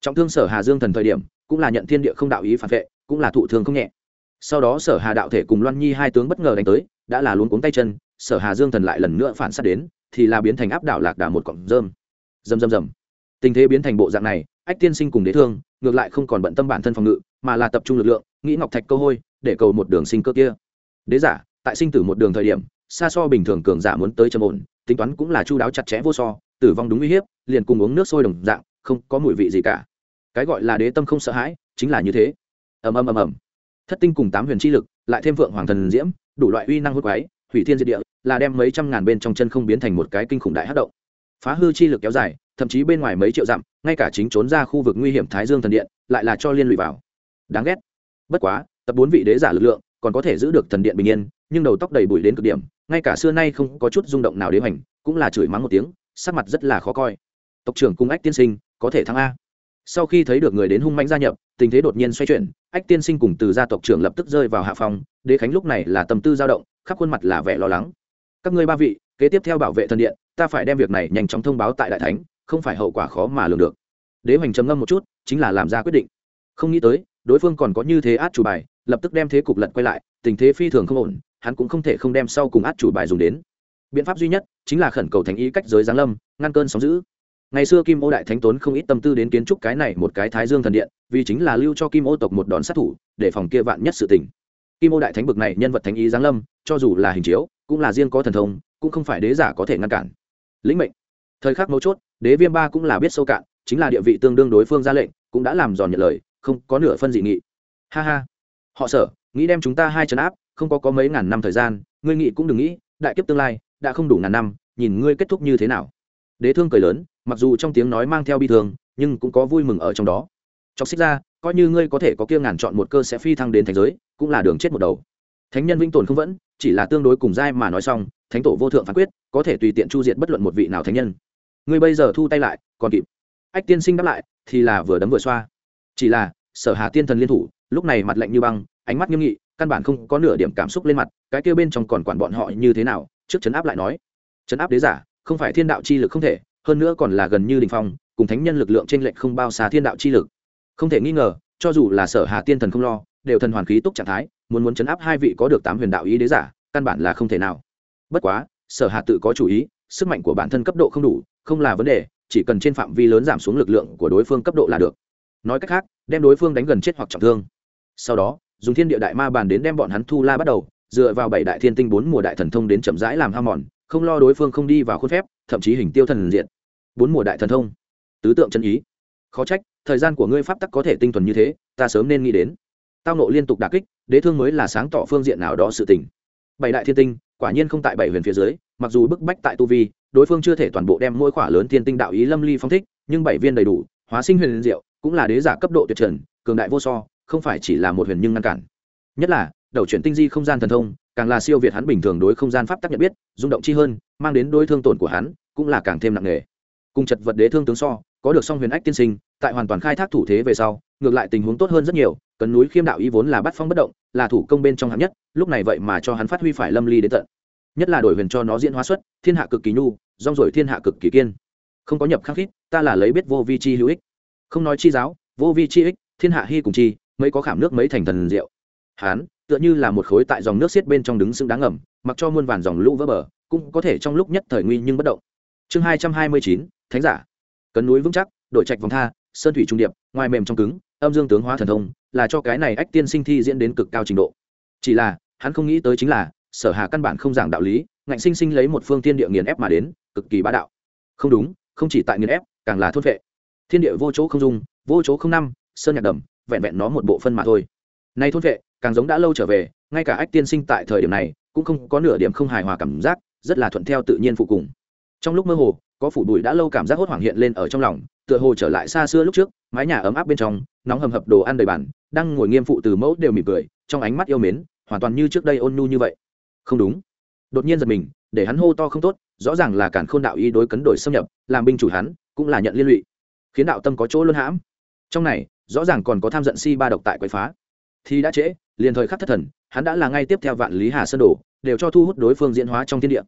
trọng thương sở hà dương thần thời điểm, cũng là nhận thiên địa không đạo ý phản vệ, cũng là thụ thương không nhẹ. Sau đó sở hà đạo thể cùng loan nhi hai tướng bất ngờ đánh tới, đã là luống cuống tay chân, sở hà dương thần lại lần nữa phản sát đến, thì là biến thành áp đảo lạc đà một cọng rơm. Rầm rầm rầm. Tình thế biến thành bộ dạng này, ách tiên sinh cùng đế thương, ngược lại không còn bận tâm bản thân phòng ngự mà là tập trung lực lượng, nghĩ ngọc thạch câu hôi, để cầu một đường sinh cơ kia. Đế giả, tại sinh tử một đường thời điểm, xa so bình thường cường giả muốn tới trầm ổn, tính toán cũng là chu đáo chặt chẽ vô so, tử vong đúng uy hiếp, liền cùng uống nước sôi đồng dạng, không có mùi vị gì cả. Cái gọi là đế tâm không sợ hãi, chính là như thế. Ầm ầm ầm ầm. Thất tinh cùng tám huyền chi lực, lại thêm vượng hoàng thần diễm, đủ loại uy năng hút quái, hủy thiên diệt địa, là đem mấy trăm ngàn bên trong chân không biến thành một cái kinh khủng đại hát động. Phá hư chi lực kéo dài, thậm chí bên ngoài mấy triệu dặm, ngay cả chính trốn ra khu vực nguy hiểm thái dương thần điện, lại là cho liên lụy vào đáng ghét. Bất quá, tập bốn vị đế giả lực lượng còn có thể giữ được thần điện bình yên, nhưng đầu tóc đầy bụi đến cực điểm, ngay cả xưa nay không có chút rung động nào đế hoành, cũng là chửi mắng một tiếng, sắc mặt rất là khó coi. Tộc trưởng cung ách tiên sinh, có thể thắng a. Sau khi thấy được người đến hung mãnh gia nhập, tình thế đột nhiên xoay chuyển, ách tiên sinh cùng từ gia tộc trưởng lập tức rơi vào hạ phòng đế khánh lúc này là tâm tư dao động, khắp khuôn mặt là vẻ lo lắng. Các ngươi ba vị, kế tiếp theo bảo vệ thần điện, ta phải đem việc này nhanh chóng thông báo tại đại thánh, không phải hậu quả khó mà lường được. Đế hoành trầm ngâm một chút, chính là làm ra quyết định. Không nghĩ tới đối phương còn có như thế át chủ bài, lập tức đem thế cục lật quay lại, tình thế phi thường không ổn, hắn cũng không thể không đem sau cùng át chủ bài dùng đến. Biện pháp duy nhất chính là khẩn cầu Thánh ý cách giới giáng lâm, ngăn cơn sóng giữ ngày xưa kim ô đại thánh tốn không ít tâm tư đến kiến trúc cái này một cái thái dương thần điện, vì chính là lưu cho kim ô tộc một đòn sát thủ, để phòng kia vạn nhất sự tình. Kim ô đại thánh bực này nhân vật thánh ý giáng lâm, cho dù là hình chiếu, cũng là riêng có thần thông, cũng không phải đế giả có thể ngăn cản. Lĩnh mệnh. Thời khắc mấu chốt, đế viêm ba cũng là biết sâu cạn, chính là địa vị tương đương đối phương ra lệnh, cũng đã làm giòn nhận lời không có nửa phân dị nghị. Ha ha. Họ sở, nghĩ đem chúng ta hai chấn áp, không có có mấy ngàn năm thời gian, ngươi nghĩ cũng đừng nghĩ, đại kiếp tương lai, đã không đủ ngàn năm, nhìn ngươi kết thúc như thế nào. Đế thương cười lớn, mặc dù trong tiếng nói mang theo bi thương, nhưng cũng có vui mừng ở trong đó. Chọc xích ra, coi như ngươi có thể có kia ngàn chọn một cơ sẽ phi thăng đến thành giới, cũng là đường chết một đầu. Thánh nhân vinh tồn không vẫn, chỉ là tương đối cùng giai mà nói xong, thánh tổ vô thượng phán quyết, có thể tùy tiện chu diện bất luận một vị nào thánh nhân. Ngươi bây giờ thu tay lại, còn kịp. Ách tiên sinh đáp lại, thì là vừa đấm vừa xoa chỉ là, sở hà tiên thần liên thủ, lúc này mặt lạnh như băng, ánh mắt nghiêm nghị, căn bản không có nửa điểm cảm xúc lên mặt, cái kia bên trong còn quản bọn họ như thế nào, trước chấn áp lại nói. Chấn áp đế giả, không phải thiên đạo chi lực không thể, hơn nữa còn là gần như đình phong, cùng thánh nhân lực lượng trên lệnh không bao xa thiên đạo chi lực. Không thể nghi ngờ, cho dù là sở hà tiên thần không lo, đều thần hoàn khí túc trạng thái, muốn muốn chấn áp hai vị có được tám huyền đạo ý đế giả, căn bản là không thể nào. Bất quá, sở hà tự có chủ ý, sức mạnh của bản thân cấp độ không đủ, không là vấn đề, chỉ cần trên phạm vi lớn giảm xuống lực lượng của đối phương cấp độ là được nói cách khác, đem đối phương đánh gần chết hoặc trọng thương. Sau đó, dùng thiên địa đại ma bàn đến đem bọn hắn thu la bắt đầu, dựa vào bảy đại thiên tinh bốn mùa đại thần thông đến chậm rãi làm ham mòn, không lo đối phương không đi vào khuôn phép, thậm chí hình tiêu thần diện bốn mùa đại thần thông. Tứ tượng chân ý. Khó trách, thời gian của ngươi pháp tắc có thể tinh thuần như thế, ta sớm nên nghĩ đến. Tao nộ liên tục đà kích, đế thương mới là sáng tỏ phương diện nào đó sự tình. Bảy đại thiên tinh, quả nhiên không tại bảy huyền phía dưới, mặc dù bức bách tại tu vi, đối phương chưa thể toàn bộ đem mỗi khỏa lớn thiên tinh đạo ý lâm ly phong thích, nhưng bảy viên đầy đủ, hóa sinh huyền diệu cũng là đế giả cấp độ tuyệt trần, cường đại vô so, không phải chỉ là một huyền nhưng ngăn cản. Nhất là, đầu chuyển tinh di không gian thần thông, càng là siêu việt hắn bình thường đối không gian pháp tắc nhận biết, rung động chi hơn, mang đến đôi thương tổn của hắn cũng là càng thêm nặng nề. Cùng chật vật đế thương tướng so, có được song huyền ách tiên sinh, tại hoàn toàn khai thác thủ thế về sau, ngược lại tình huống tốt hơn rất nhiều cần núi khiêm đạo ý vốn là bắt phong bất động, là thủ công bên trong hạng nhất, lúc này vậy mà cho hắn phát huy phải lâm ly đến tận. Nhất là đổi huyền cho nó diễn hóa xuất, thiên hạ cực kỳ nhu, rong rồi thiên hạ cực kỳ kiên. Không có nhập khắc khít, ta là lấy biết vô vi chi hữu ích không nói chi giáo, vô vi chi ích, thiên hạ hy cùng chi, mấy có khảm nước mấy thành thần diệu. Hán, tựa như là một khối tại dòng nước xiết bên trong đứng xứng đáng ngầm, mặc cho muôn vàn dòng lũ vỡ bờ, cũng có thể trong lúc nhất thời nguy nhưng bất động. Chương hai trăm hai mươi chín, thánh giả. Cấn núi vững chắc, đội trạch vòng tha, sơn thủy trung điệp, ngoài mềm trong cứng, âm dương tướng hóa thần thông, là cho cái này ách tiên sinh thi diễn đến cực cao trình độ. Chỉ là, hắn không nghĩ tới chính là, sở hà căn bản không giảng đạo lý, ngạnh sinh sinh lấy một phương tiên địa nghiền ép mà đến, cực kỳ bá đạo. Không đúng, không chỉ tại nghiền ép, càng là thốt vệ thiên địa vô chỗ không dung, vô chỗ không năm, sơn nhạc đầm, vẹn vẹn nó một bộ phân mà thôi. Nay thôn vệ, càng giống đã lâu trở về, ngay cả ách tiên sinh tại thời điểm này, cũng không có nửa điểm không hài hòa cảm giác, rất là thuận theo tự nhiên phụ cùng. Trong lúc mơ hồ, có phủ bụi đã lâu cảm giác hốt hoảng hiện lên ở trong lòng, tựa hồ trở lại xa xưa lúc trước, mái nhà ấm áp bên trong, nóng hầm hập đồ ăn đầy bàn, đang ngồi nghiêm phụ từ mẫu đều mỉm cười, trong ánh mắt yêu mến, hoàn toàn như trước đây ôn nhu như vậy. Không đúng. Đột nhiên giật mình, để hắn hô to không tốt, rõ ràng là cản khôn đạo ý đối cấn đổi xâm nhập, làm binh chủ hắn, cũng là nhận liên lụy khiến đạo tâm có chỗ luân hãm. Trong này, rõ ràng còn có tham giận si ba độc tại quậy phá. Thì đã trễ, liền thời khắc thất thần, hắn đã là ngay tiếp theo vạn lý hà sơn đồ, đều cho thu hút đối phương diễn hóa trong thiên địa.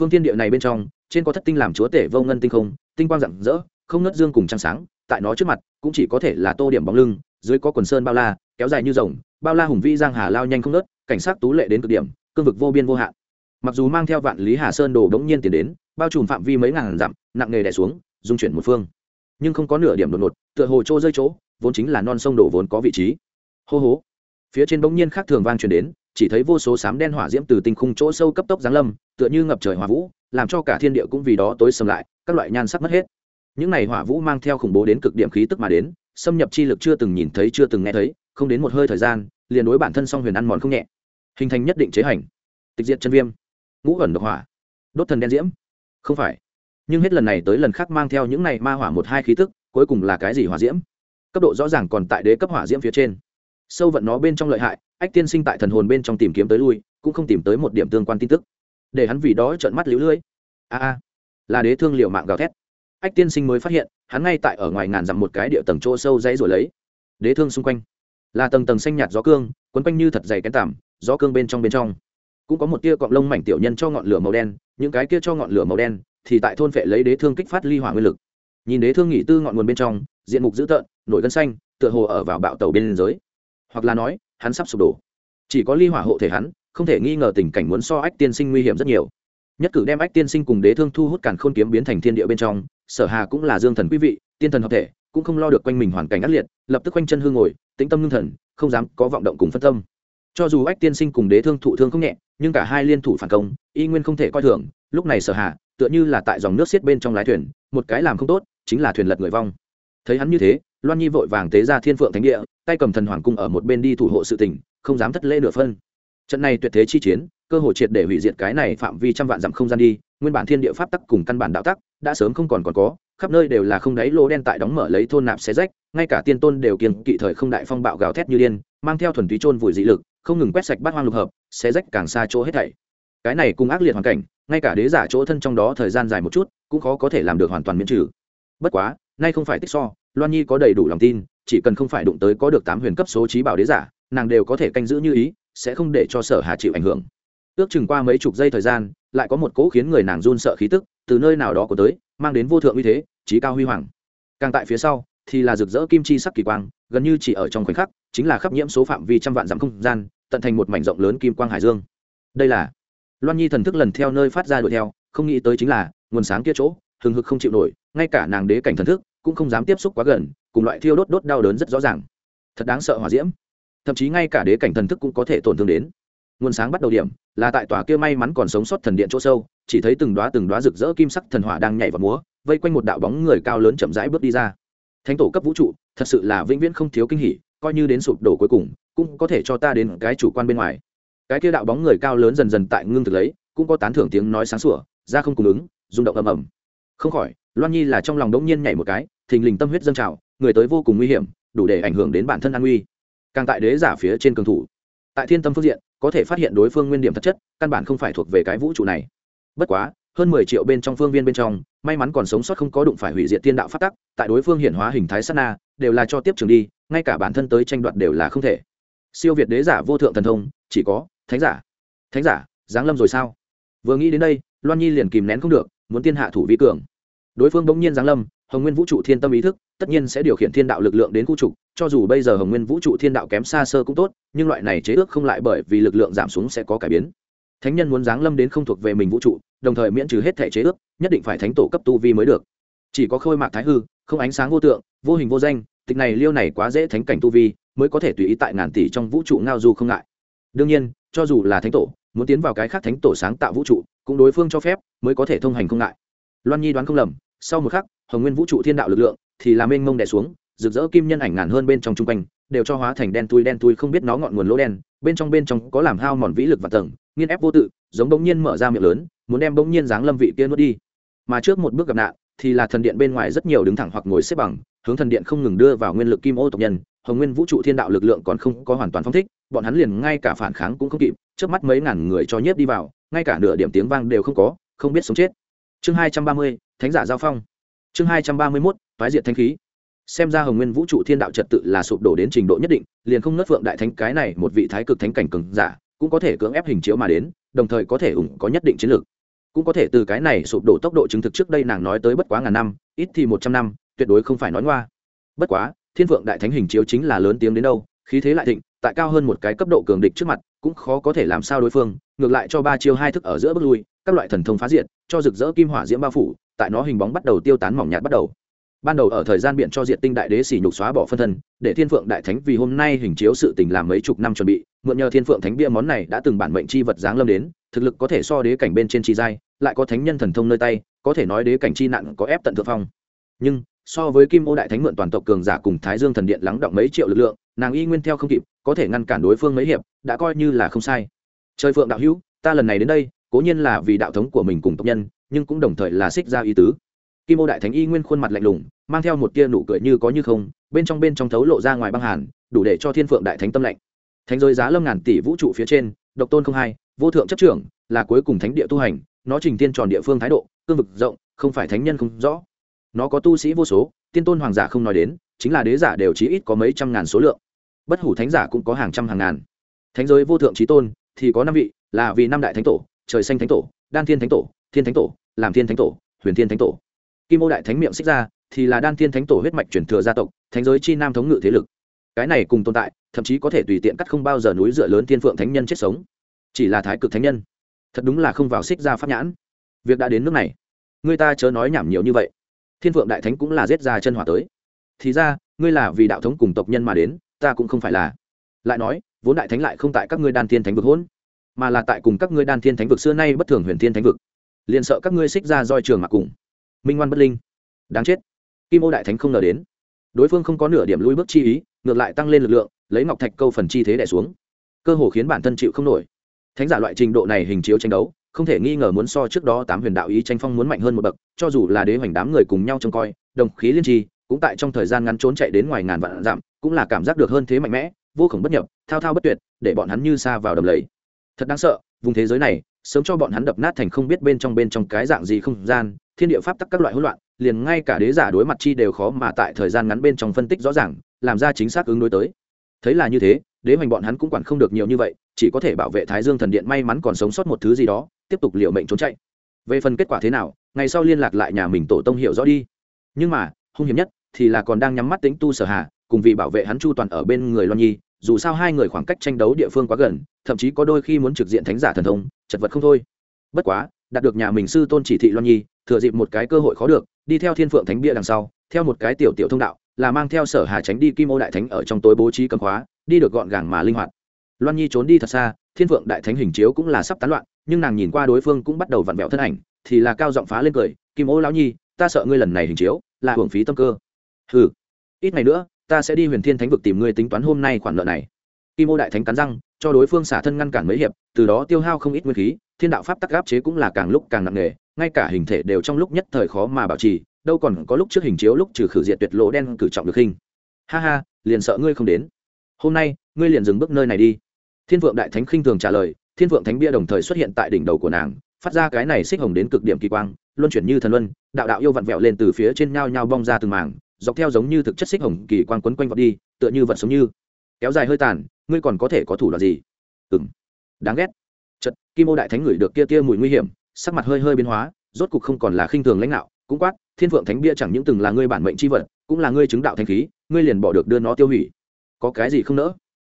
Phương thiên địa này bên trong, trên có thất tinh làm chúa tể vô ngân tinh không, tinh quang rạng rỡ, không ngất dương cùng trăng sáng, tại nó trước mặt, cũng chỉ có thể là tô điểm bóng lưng, dưới có quần sơn bao la, kéo dài như rồng, bao la hùng vĩ giang hà lao nhanh không nớt cảnh sát tú lệ đến cực điểm, cương vực vô biên vô hạn. Mặc dù mang theo vạn lý hà sơn đồ đống nhiên tiến đến, bao trùm phạm vi mấy ngàn dặm, nặng nề đè xuống, dung chuyển một phương nhưng không có nửa điểm đột ngột, tựa hồ trô rơi chỗ, vốn chính là non sông đổ vốn có vị trí. Hô hố phía trên bỗng nhiên khác thường vang truyền đến, chỉ thấy vô số sám đen hỏa diễm từ tinh khung chỗ sâu cấp tốc giáng lâm, tựa như ngập trời hỏa vũ, làm cho cả thiên địa cũng vì đó tối sầm lại, các loại nhan sắc mất hết. Những này hỏa vũ mang theo khủng bố đến cực điểm khí tức mà đến, xâm nhập chi lực chưa từng nhìn thấy, chưa từng nghe thấy, không đến một hơi thời gian, liền đối bản thân song huyền ăn mòn không nhẹ. Hình thành nhất định chế hành. Tịch diệt chân viêm. Ngũ ẩn độc hỏa. Đốt thần đen diễm. Không phải nhưng hết lần này tới lần khác mang theo những này ma hỏa một hai khí tức, cuối cùng là cái gì hỏa diễm? Cấp độ rõ ràng còn tại đế cấp hỏa diễm phía trên. Sâu vận nó bên trong lợi hại, ách tiên sinh tại thần hồn bên trong tìm kiếm tới lui, cũng không tìm tới một điểm tương quan tin tức. Để hắn vì đó trợn mắt liễu lưỡi a a, là đế thương liệu mạng gào thét. Ách tiên sinh mới phát hiện, hắn ngay tại ở ngoài ngàn dặm một cái địa tầng chỗ sâu dãy rồi lấy. Đế thương xung quanh, là tầng tầng xanh nhạt gió cương, quấn quanh như thật dày kén tảm gió cương bên trong bên trong. Cũng có một tia cọng lông mảnh tiểu nhân cho ngọn lửa màu đen, những cái kia cho ngọn lửa màu đen thì tại thôn phệ lấy đế thương kích phát ly hỏa nguyên lực. Nhìn đế thương nghỉ tư ngọn nguồn bên trong, diện mục dữ tợn, nổi gân xanh, tựa hồ ở vào bạo tàu bên giới. Hoặc là nói, hắn sắp sụp đổ. Chỉ có ly hỏa hộ thể hắn, không thể nghi ngờ tình cảnh muốn so ách tiên sinh nguy hiểm rất nhiều. Nhất cử đem ách tiên sinh cùng đế thương thu hút càn khôn kiếm biến thành thiên địa bên trong, sở hà cũng là dương thần quý vị, tiên thần hợp thể, cũng không lo được quanh mình hoàn cảnh ác liệt, lập tức quanh chân hương ngồi, tĩnh tâm ngưng thần, không dám có vọng động cùng phân tâm cho dù ách tiên sinh cùng đế thương thụ thương không nhẹ, nhưng cả hai liên thủ phản công, y nguyên không thể coi thường, lúc này sở hạ tựa như là tại dòng nước xiết bên trong lái thuyền, một cái làm không tốt, chính là thuyền lật người vong. Thấy hắn như thế, loan nhi vội vàng tế ra thiên phượng thánh địa, tay cầm thần hoàng cung ở một bên đi thủ hộ sự tình, không dám thất lễ nửa phân. Trận này tuyệt thế chi chiến, cơ hội triệt để hủy diệt cái này phạm vi trăm vạn dặm không gian đi, nguyên bản thiên địa pháp tắc cùng căn bản đạo tắc, đã sớm không còn còn có, khắp nơi đều là không đáy lỗ đen tại đóng mở lấy thôn nạp xé rách, ngay cả tiên tôn đều kiên kỵ thời không đại phong bạo gào thét như điên, mang theo thuần túy chôn vùi dị lực không ngừng quét sạch bát hoang lục hợp, sẽ rách càng xa chỗ hết thảy. Cái này cùng ác liệt hoàn cảnh, ngay cả đế giả chỗ thân trong đó thời gian dài một chút, cũng khó có thể làm được hoàn toàn miễn trừ. Bất quá, nay không phải tích so, loan nhi có đầy đủ lòng tin, chỉ cần không phải đụng tới có được tám huyền cấp số trí bảo đế giả, nàng đều có thể canh giữ như ý, sẽ không để cho sở hà chịu ảnh hưởng. Ước chừng qua mấy chục giây thời gian, lại có một cỗ khiến người nàng run sợ khí tức, từ nơi nào đó của tới, mang đến vô thượng uy thế trí cao huy hoàng. Càng tại phía sau, thì là rực rỡ kim chi sắc kỳ quang, gần như chỉ ở trong khoảnh khắc chính là khắp nhiễm số phạm vi trăm vạn dặm không gian, tận thành một mảnh rộng lớn kim quang hải dương. Đây là loan nhi thần thức lần theo nơi phát ra đuổi theo, không nghĩ tới chính là, nguồn sáng kia chỗ, hừng hực không chịu nổi, ngay cả nàng đế cảnh thần thức cũng không dám tiếp xúc quá gần, cùng loại thiêu đốt đốt đau đớn rất rõ ràng. Thật đáng sợ hỏa diễm. Thậm chí ngay cả đế cảnh thần thức cũng có thể tổn thương đến. Nguồn sáng bắt đầu điểm, là tại tòa kia may mắn còn sống sót thần điện chỗ sâu, chỉ thấy từng đoá từng đoá rực rỡ kim sắc thần hỏa đang nhảy vào múa, vây quanh một đạo bóng người cao lớn chậm rãi bước đi ra. Thánh tổ cấp vũ trụ, thật sự là vĩnh viễn không thiếu kinh hỉ coi như đến sụp đổ cuối cùng, cũng có thể cho ta đến cái chủ quan bên ngoài. Cái kia đạo bóng người cao lớn dần dần tại ngưng thực lấy, cũng có tán thưởng tiếng nói sáng sủa ra không cùng ứng, rung động ầm ầm. Không khỏi, loan nhi là trong lòng đống nhiên nhảy một cái, thình lình tâm huyết dâng trào, người tới vô cùng nguy hiểm, đủ để ảnh hưởng đến bản thân an nguy. Càng tại đế giả phía trên cường thủ, tại thiên tâm phương diện, có thể phát hiện đối phương nguyên điểm thật chất, căn bản không phải thuộc về cái vũ trụ này. Bất quá, hơn mười triệu bên trong phương viên bên trong, may mắn còn sống sót không có đụng phải hủy diệt tiên đạo phát tắc, tại đối phương hiện hóa hình thái sát na, đều là cho tiếp trường đi ngay cả bản thân tới tranh đoạt đều là không thể. Siêu việt đế giả vô thượng thần thông, chỉ có thánh giả. Thánh giả, giáng lâm rồi sao? Vừa nghĩ đến đây, loan nhi liền kìm nén không được, muốn tiên hạ thủ vi cường. Đối phương bỗng nhiên giáng lâm, hồng nguyên vũ trụ thiên tâm ý thức, tất nhiên sẽ điều khiển thiên đạo lực lượng đến khu trục, cho dù bây giờ hồng nguyên vũ trụ thiên đạo kém xa sơ cũng tốt, nhưng loại này chế ước không lại bởi vì lực lượng giảm xuống sẽ có cải biến. Thánh nhân muốn giáng lâm đến không thuộc về mình vũ trụ, đồng thời miễn trừ hết thể chế ước, nhất định phải thánh tổ cấp tu vi mới được. Chỉ có khôi mạc thái hư, không ánh sáng vô tượng, vô hình vô danh tịch này liêu này quá dễ thánh cảnh tu vi, mới có thể tùy ý tại ngàn tỷ trong vũ trụ ngao du không ngại. Đương nhiên, cho dù là thánh tổ, muốn tiến vào cái khác thánh tổ sáng tạo vũ trụ, cũng đối phương cho phép, mới có thể thông hành không ngại. Loan nhi đoán không lầm, sau một khắc, hồng nguyên vũ trụ thiên đạo lực lượng thì làm mênh mông đè xuống, rực rỡ kim nhân ảnh ngàn hơn bên trong chung quanh, đều cho hóa thành đen tui đen tui không biết nó ngọn nguồn lỗ đen, bên trong bên trong có làm hao mòn vĩ lực và tầng, nghiên ép vô tự, giống bỗng nhiên mở ra miệng lớn, muốn đem bỗng nhiên dáng lâm vị kia nuốt đi. Mà trước một bước gặp nạn, thì là thần điện bên ngoài rất nhiều đứng thẳng hoặc ngồi xếp bằng hướng thần điện không ngừng đưa vào nguyên lực kim ô tộc nhân, hồng nguyên vũ trụ thiên đạo lực lượng còn không có hoàn toàn phong thích, bọn hắn liền ngay cả phản kháng cũng không kịp trước mắt mấy ngàn người cho nhiếp đi vào, ngay cả nửa điểm tiếng vang đều không có, không biết sống chết. Chương hai trăm ba mươi, thánh giả giao phong. Chương hai trăm ba mươi mốt thoái diệt thanh khí. Xem ra hồng nguyên vũ trụ thiên đạo trật tự là sụp đổ đến trình độ nhất định, liền không nớt phượng đại thánh cái này một vị thái cực thánh cảnh cường giả, cũng có thể cưỡng ép hình chiếu mà đến, đồng thời có thể ủng có nhất định chiến lược. Cũng có thể từ cái này sụp đổ tốc độ chứng thực trước đây nàng nói tới bất quá ngàn năm, ít thì một trăm năm tuyệt đối không phải nói ngoa. Bất quá, thiên phượng đại thánh hình chiếu chính là lớn tiếng đến đâu, khí thế lại thịnh, tại cao hơn một cái cấp độ cường địch trước mặt, cũng khó có thể làm sao đối phương, ngược lại cho ba chiêu hai thức ở giữa bước lui, các loại thần thông phá diện cho rực rỡ kim hỏa diễm bao phủ, tại nó hình bóng bắt đầu tiêu tán mỏng nhạt bắt đầu. Ban đầu ở thời gian biện cho diệt tinh đại đế xỉ nhục xóa bỏ phân thân, để thiên phượng đại thánh vì hôm nay hình chiếu sự tình làm mấy chục năm chuẩn bị, mượn nhờ thiên phượng thánh bia món này đã từng bản mệnh chi vật giáng lâm đến, thực lực có thể so đế cảnh bên trên chi giai, lại có thánh nhân thần thông nơi tay, có thể nói đế cảnh chi nạn có ép tận thượng phong. Nhưng so với kim ô đại thánh mượn toàn tộc cường giả cùng thái dương thần điện lắng động mấy triệu lực lượng, nàng y nguyên theo không kịp, có thể ngăn cản đối phương mấy hiệp, đã coi như là không sai. Trời phượng đạo hữu, ta lần này đến đây, cố nhiên là vì đạo thống của mình cùng tộc nhân, nhưng cũng đồng thời là xích ra ý tứ. Kim ô đại thánh y nguyên khuôn mặt lạnh lùng, mang theo một tia nụ cười như có như không, bên trong bên trong thấu lộ ra ngoài băng hàn, đủ để cho thiên phượng đại thánh tâm lạnh. Thánh giới giá lâm ngàn tỷ vũ trụ phía trên, độc tôn không hai, vô thượng chấp trưởng, là cuối cùng thánh địa tu hành, nó trình tiên tròn địa phương thái độ, cương vực rộng, không phải thánh nhân không rõ nó có tu sĩ vô số, tiên tôn hoàng giả không nói đến, chính là đế giả đều chí ít có mấy trăm ngàn số lượng. Bất hủ thánh giả cũng có hàng trăm hàng ngàn. Thánh giới vô thượng trí tôn thì có năm vị, là vì năm đại thánh tổ, trời xanh thánh tổ, đan thiên thánh tổ, thiên thánh tổ, làm thiên thánh tổ, huyền thiên thánh tổ. Kim ô đại thánh miệng xích ra thì là đan thiên thánh tổ huyết mạch truyền thừa gia tộc, thánh giới chi nam thống ngự thế lực. Cái này cùng tồn tại, thậm chí có thể tùy tiện cắt không bao giờ núi dựa lớn thiên phượng thánh nhân chết sống. Chỉ là thái cực thánh nhân. Thật đúng là không vào xích ra pháp nhãn. Việc đã đến nước này. Người ta chớ nói nhảm nhiều như vậy thiên phượng đại thánh cũng là giết ra chân hỏa tới. Thì ra, ngươi là vì đạo thống cùng tộc nhân mà đến, ta cũng không phải là. Lại nói, vốn đại thánh lại không tại các ngươi đan thiên thánh vực hỗn mà là tại cùng các ngươi đan thiên thánh vực xưa nay bất thường huyền thiên thánh vực. Liền sợ các ngươi xích ra roi trường mặc cùng. Minh ngoan bất linh. Đáng chết. Kim ô đại thánh không ngờ đến. Đối phương không có nửa điểm lui bước chi ý, ngược lại tăng lên lực lượng, lấy ngọc thạch câu phần chi thế đẻ xuống. Cơ hồ khiến bản thân chịu không nổi. Thánh giả loại trình độ này hình chiếu tranh đấu không thể nghi ngờ muốn so trước đó tám huyền đạo ý tranh phong muốn mạnh hơn một bậc, cho dù là đế hoành đám người cùng nhau trông coi, đồng khí liên tri, cũng tại trong thời gian ngắn trốn chạy đến ngoài ngàn vạn dặm, cũng là cảm giác được hơn thế mạnh mẽ, vô khổng bất nhập, thao thao bất tuyệt, để bọn hắn như xa vào đầm lầy. Thật đáng sợ, vùng thế giới này, sớm cho bọn hắn đập nát thành không biết bên trong bên trong cái dạng gì không gian, thiên địa pháp tắc các loại hỗn loạn, liền ngay cả đế giả đối mặt chi đều khó mà tại thời gian ngắn bên trong phân tích rõ ràng, làm ra chính xác ứng đối tới. Thấy là như thế, đế hoành bọn hắn cũng quản không được nhiều như vậy, chỉ có thể bảo vệ thái dương thần điện may mắn còn sống sót một thứ gì đó tiếp tục liệu mệnh trốn chạy. Về phần kết quả thế nào, ngày sau liên lạc lại nhà mình tổ tông hiểu rõ đi. Nhưng mà, hung hiểm nhất thì là còn đang nhắm mắt tính tu sở hà, cùng vì bảo vệ hắn chu toàn ở bên người loan nhi, dù sao hai người khoảng cách tranh đấu địa phương quá gần, thậm chí có đôi khi muốn trực diện thánh giả thần thông, chật vật không thôi. Bất quá, đạt được nhà mình sư tôn chỉ thị loan nhi, thừa dịp một cái cơ hội khó được, đi theo thiên phượng thánh bia đằng sau, theo một cái tiểu tiểu thông đạo, là mang theo sở hà tránh đi kim ô đại thánh ở trong tối bố trí cầm khóa, đi được gọn gàng mà linh hoạt. Loan nhi trốn đi thật xa, thiên phượng đại thánh hình chiếu cũng là sắp tán loạn nhưng nàng nhìn qua đối phương cũng bắt đầu vặn vẹo thân ảnh, thì là cao giọng phá lên cười, kim ô lão nhi, ta sợ ngươi lần này hình chiếu, là hưởng phí tâm cơ. Ừ ít ngày nữa, ta sẽ đi huyền thiên thánh vực tìm ngươi tính toán hôm nay khoản nợ này. Kim ô đại thánh cắn răng, cho đối phương xả thân ngăn cản mấy hiệp, từ đó tiêu hao không ít nguyên khí, thiên đạo pháp tắc gáp chế cũng là càng lúc càng nặng nề, ngay cả hình thể đều trong lúc nhất thời khó mà bảo trì, đâu còn có lúc trước hình chiếu lúc trừ khử diệt tuyệt lỗ đen cử trọng được hình. Ha ha, liền sợ ngươi không đến. Hôm nay, ngươi liền dừng bước nơi này đi. Thiên vượng đại thánh khinh thường trả lời thiên vượng thánh bia đồng thời xuất hiện tại đỉnh đầu của nàng, phát ra cái này xích hồng đến cực điểm kỳ quang, luân chuyển như thần luân, đạo đạo yêu vặn vẹo lên từ phía trên nhao nhao bong ra từng mảng, dọc theo giống như thực chất xích hồng kỳ quang quấn quanh vọt đi, tựa như vật sống như. Kéo dài hơi tàn, ngươi còn có thể có thủ đoạn gì? Ừng đáng ghét. Chật kim ô đại thánh ngửi được kia tia mùi nguy hiểm, sắc mặt hơi hơi biến hóa, rốt cục không còn là khinh thường lãnh đạo, cũng quát, thiên vượng thánh bia chẳng những từng là ngươi bản mệnh c h i vật, cũng là ngươi chứng đạo thanh khí, ngươi liền bỏ được đưa nó tiêu hủy. Có cái gì không nỡ?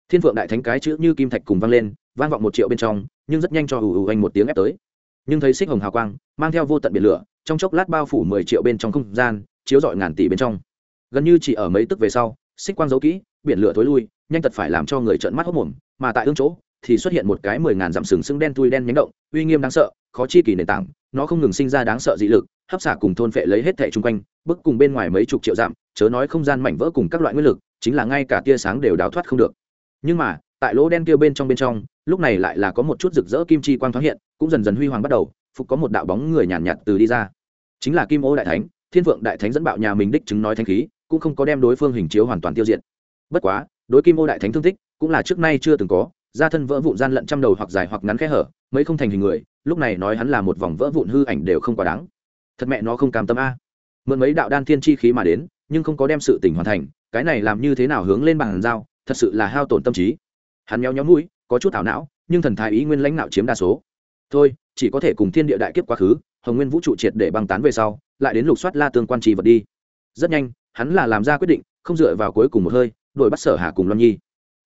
Thiên vượng đại thánh cái chữ như kim thạch cùng vang lên vang vọng một triệu bên trong, nhưng rất nhanh cho ù ù anh một tiếng ép tới. Nhưng thấy xích hồng hào quang, mang theo vô tận biển lửa, trong chốc lát bao phủ mười triệu bên trong không gian, chiếu rọi ngàn tỷ bên trong. Gần như chỉ ở mấy tức về sau, xích quang giấu kỹ, biển lửa thối lui, nhanh tật phải làm cho người trợn mắt hốc mồm, mà tại ương chỗ, thì xuất hiện một cái mười ngàn dặm sừng sững đen tui đen nhánh động, uy nghiêm đáng sợ, khó chi kỳ nền tảng, nó không ngừng sinh ra đáng sợ dị lực, hấp xả cùng thôn phệ lấy hết thẻ chung quanh bức cùng bên ngoài mấy chục triệu dặm, chớ nói không gian mảnh vỡ cùng các loại nguyên lực, chính là ngay cả tia sáng đều đào thoát không được. Nhưng mà, tại lỗ đen kia bên trong bên trong lúc này lại là có một chút rực rỡ kim chi quang thoáng hiện cũng dần dần huy hoàng bắt đầu phục có một đạo bóng người nhàn nhạt, nhạt từ đi ra. Chính là kim ô đại thánh thiên vượng đại thánh dẫn bạo nhà mình đích chứng nói thanh khí cũng không có đem đối phương hình chiếu hoàn toàn tiêu diệt. Bất quá đối kim ô đại thánh thương tích cũng là trước nay chưa từng có ra thân vỡ vụn gian lận trăm đầu hoặc dài hoặc ngắn khẽ hở mấy không thành hình người lúc này nói hắn là một vòng vỡ vụn hư ảnh đều không quá đáng. Thật mẹ nó không cam tâm a. Mượn mấy đạo đan thiên chi khí mà đến nhưng không có đem sự tình hoàn thành cái này làm như thế nào hướng lên bàn giao thật sự là hao tổn tâm trí. Hắn méo nhóm mũi có chút ảo não, nhưng thần thái ý nguyên lãnh đạo chiếm đa số. Thôi, chỉ có thể cùng thiên địa đại kiếp quá khứ, hồng nguyên vũ trụ triệt để băng tán về sau, lại đến lục soát la tương quan trì vật đi. Rất nhanh, hắn là làm ra quyết định, không dựa vào cuối cùng một hơi, đuổi bắt sở hà cùng loan nhi.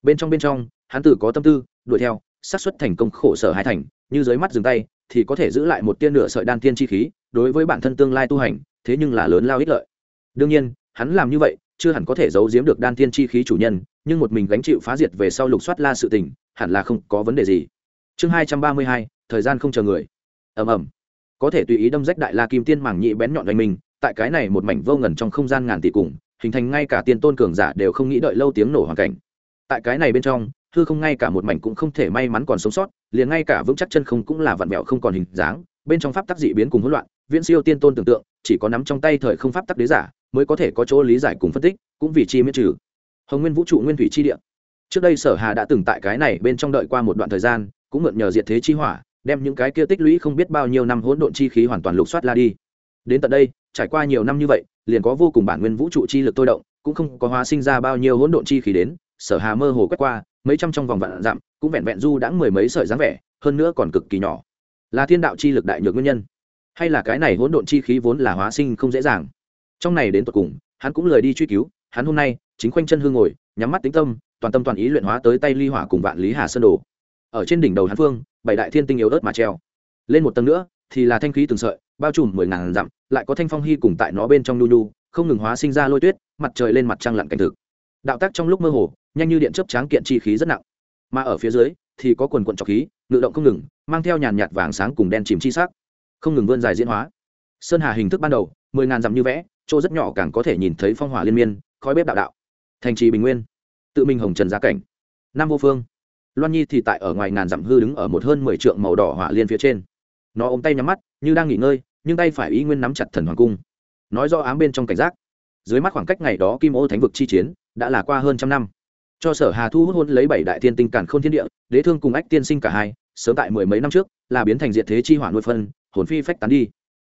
Bên trong bên trong, hắn tự có tâm tư, đuổi theo, xác suất thành công khổ sở hai thành, như dưới mắt dừng tay, thì có thể giữ lại một tiên nửa sợi đan tiên chi khí, đối với bản thân tương lai tu hành, thế nhưng là lớn lao ích lợi. Đương nhiên, hắn làm như vậy, chưa hẳn có thể giấu giếm được đan tiên chi khí chủ nhân, nhưng một mình gánh chịu phá diệt về sau lục soát la sự tình hẳn là không có vấn đề gì. Chương hai trăm ba mươi hai, thời gian không chờ người. Ầm ầm. Có thể tùy ý đâm rách đại la kim tiên mảng nhị bén nhọn doanh mình tại cái này một mảnh vô ngần trong không gian ngàn tỷ cùng, hình thành ngay cả tiên tôn cường giả đều không nghĩ đợi lâu tiếng nổ hoàn cảnh. Tại cái này bên trong, hư không ngay cả một mảnh cũng không thể may mắn còn sống sót, liền ngay cả vững chắc chân không cũng là vặn vẹo không còn hình dáng, bên trong pháp tắc dị biến cùng hỗn loạn, viễn siêu tiên tôn tưởng tượng, chỉ có nắm trong tay thời không pháp tắc đế giả, mới có thể có chỗ lý giải cùng phân tích, cũng vì chi miễn trừ. Hồng nguyên vũ trụ nguyên thủy chi địa trước đây sở hà đã từng tại cái này bên trong đợi qua một đoạn thời gian, cũng mượn nhờ diệt thế chi hỏa, đem những cái kia tích lũy không biết bao nhiêu năm hỗn độn chi khí hoàn toàn lục soát la đi. Đến tận đây, trải qua nhiều năm như vậy, liền có vô cùng bản nguyên vũ trụ chi lực tôi động, cũng không có hóa sinh ra bao nhiêu hỗn độn chi khí đến, sở hà mơ hồ quét qua, mấy trăm trong vòng vạn dặm, cũng vẹn vẹn du đã mười mấy sợi dáng vẻ, hơn nữa còn cực kỳ nhỏ. Là thiên đạo chi lực đại nhược nguyên nhân. Hay là cái này hỗn độn chi khí vốn là hóa sinh không dễ dàng. Trong này đến tận cùng, hắn cũng lời đi truy cứu, hắn hôm nay, chính khoanh chân hương ngồi, nhắm mắt tính tâm toàn tâm toàn ý luyện hóa tới tay ly hỏa cùng vạn lý hà sơn đồ. Ở trên đỉnh đầu hán phương, bảy đại thiên tinh yếu ớt mà treo. Lên một tầng nữa, thì là thanh khí từng sợi, bao trùm mười ngàn dặm, lại có thanh phong hy cùng tại nó bên trong nhu nhu, không ngừng hóa sinh ra lôi tuyết, mặt trời lên mặt trăng lặn cảnh thực. Đạo tác trong lúc mơ hồ, nhanh như điện chớp tráng kiện chi khí rất nặng. Mà ở phía dưới, thì có quần quận trọc khí, ngự động không ngừng, mang theo nhàn nhạt vàng sáng cùng đen chìm chi sắc. Không ngừng vươn dài diễn hóa. Sơn hà hình thức ban đầu, mười ngàn dặm như vẽ, chỗ rất nhỏ càng có thể nhìn thấy phong hỏa liên miên, khói bếp đạo đạo. Thành trì bình nguyên tự minh hồng trần gia cảnh. Nam vô phương. Loan nhi thì tại ở ngoài ngàn dặm hư đứng ở một hơn mười trượng màu đỏ hỏa liên phía trên. Nó ôm tay nhắm mắt, như đang nghỉ ngơi, nhưng tay phải ý nguyên nắm chặt thần hoàng cung. Nói do ám bên trong cảnh giác. Dưới mắt khoảng cách ngày đó kim ô thánh vực chi chiến đã là qua hơn trăm năm. Cho sở hà thu hút hôn lấy bảy đại thiên tinh cản khôn thiên địa, đế thương cùng ách tiên sinh cả hai, sớm tại mười mấy năm trước, là biến thành diện thế chi hỏa nuôi phân, hồn phi phách tán đi.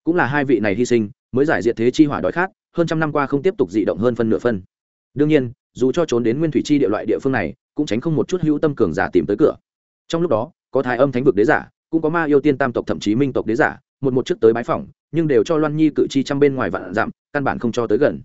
Cũng là hai vị này hy sinh, mới giải diện thế chi hỏa đói khát, hơn trăm năm qua không tiếp tục dị động hơn phân nửa phân. Đương nhiên dù cho trốn đến nguyên thủy chi địa loại địa phương này, cũng tránh không một chút hữu tâm cường giả tìm tới cửa. Trong lúc đó, có thái âm thánh vực đế giả, cũng có ma yêu tiên tam tộc thậm chí minh tộc đế giả, một một trước tới bái phỏng, nhưng đều cho loan nhi cự chi trăm bên ngoài vạn dặm, căn bản không cho tới gần.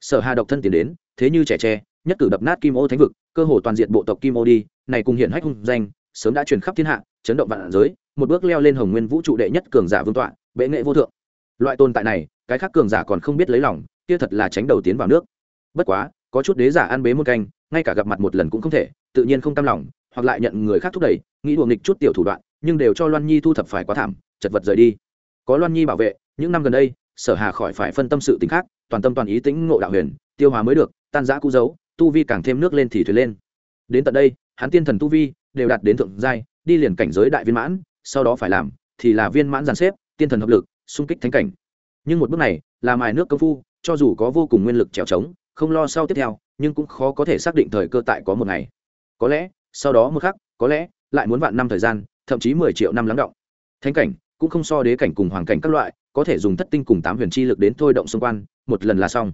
Sở hà độc thân tiến đến, thế như trẻ tre, nhất cử đập nát kim ô thánh vực, cơ hồ toàn diện bộ tộc kim ô đi, này cùng hiện hách hung danh, sớm đã truyền khắp thiên hạ, chấn động vạn giới, một bước leo lên hồng nguyên vũ trụ đệ nhất cường giả vương tọa, bệ nghệ vô thượng. Loại tồn tại này, cái khác cường giả còn không biết lấy lòng, kia thật là tránh đầu tiến vào nước. Bất quá có chút đế giả ăn bế một canh, ngay cả gặp mặt một lần cũng không thể, tự nhiên không cam lòng, hoặc lại nhận người khác thúc đẩy, nghĩ đùa nghịch chút tiểu thủ đoạn, nhưng đều cho loan nhi thu thập phải quá thảm, chật vật rời đi. Có loan nhi bảo vệ, những năm gần đây, sở hà khỏi phải phân tâm sự tính khác, toàn tâm toàn ý tĩnh ngộ đạo huyền, tiêu hóa mới được, tan giã cũ dấu tu vi càng thêm nước lên thì thuyền lên. Đến tận đây, hắn tiên thần tu vi đều đạt đến thượng giai, đi liền cảnh giới đại viên mãn, sau đó phải làm thì là viên mãn giàn xếp, tiên thần hợp lực, xung kích thánh cảnh. Nhưng một bước này là mài nước công phu, cho dù có vô cùng nguyên lực trèo trống không lo sau tiếp theo, nhưng cũng khó có thể xác định thời cơ tại có một ngày. Có lẽ, sau đó một khắc, có lẽ, lại muốn vạn năm thời gian, thậm chí mười triệu năm lắng động. Thánh cảnh, cũng không so đế cảnh cùng hoàng cảnh các loại, có thể dùng thất tinh cùng tám huyền chi lực đến thôi động xung quanh, một lần là xong.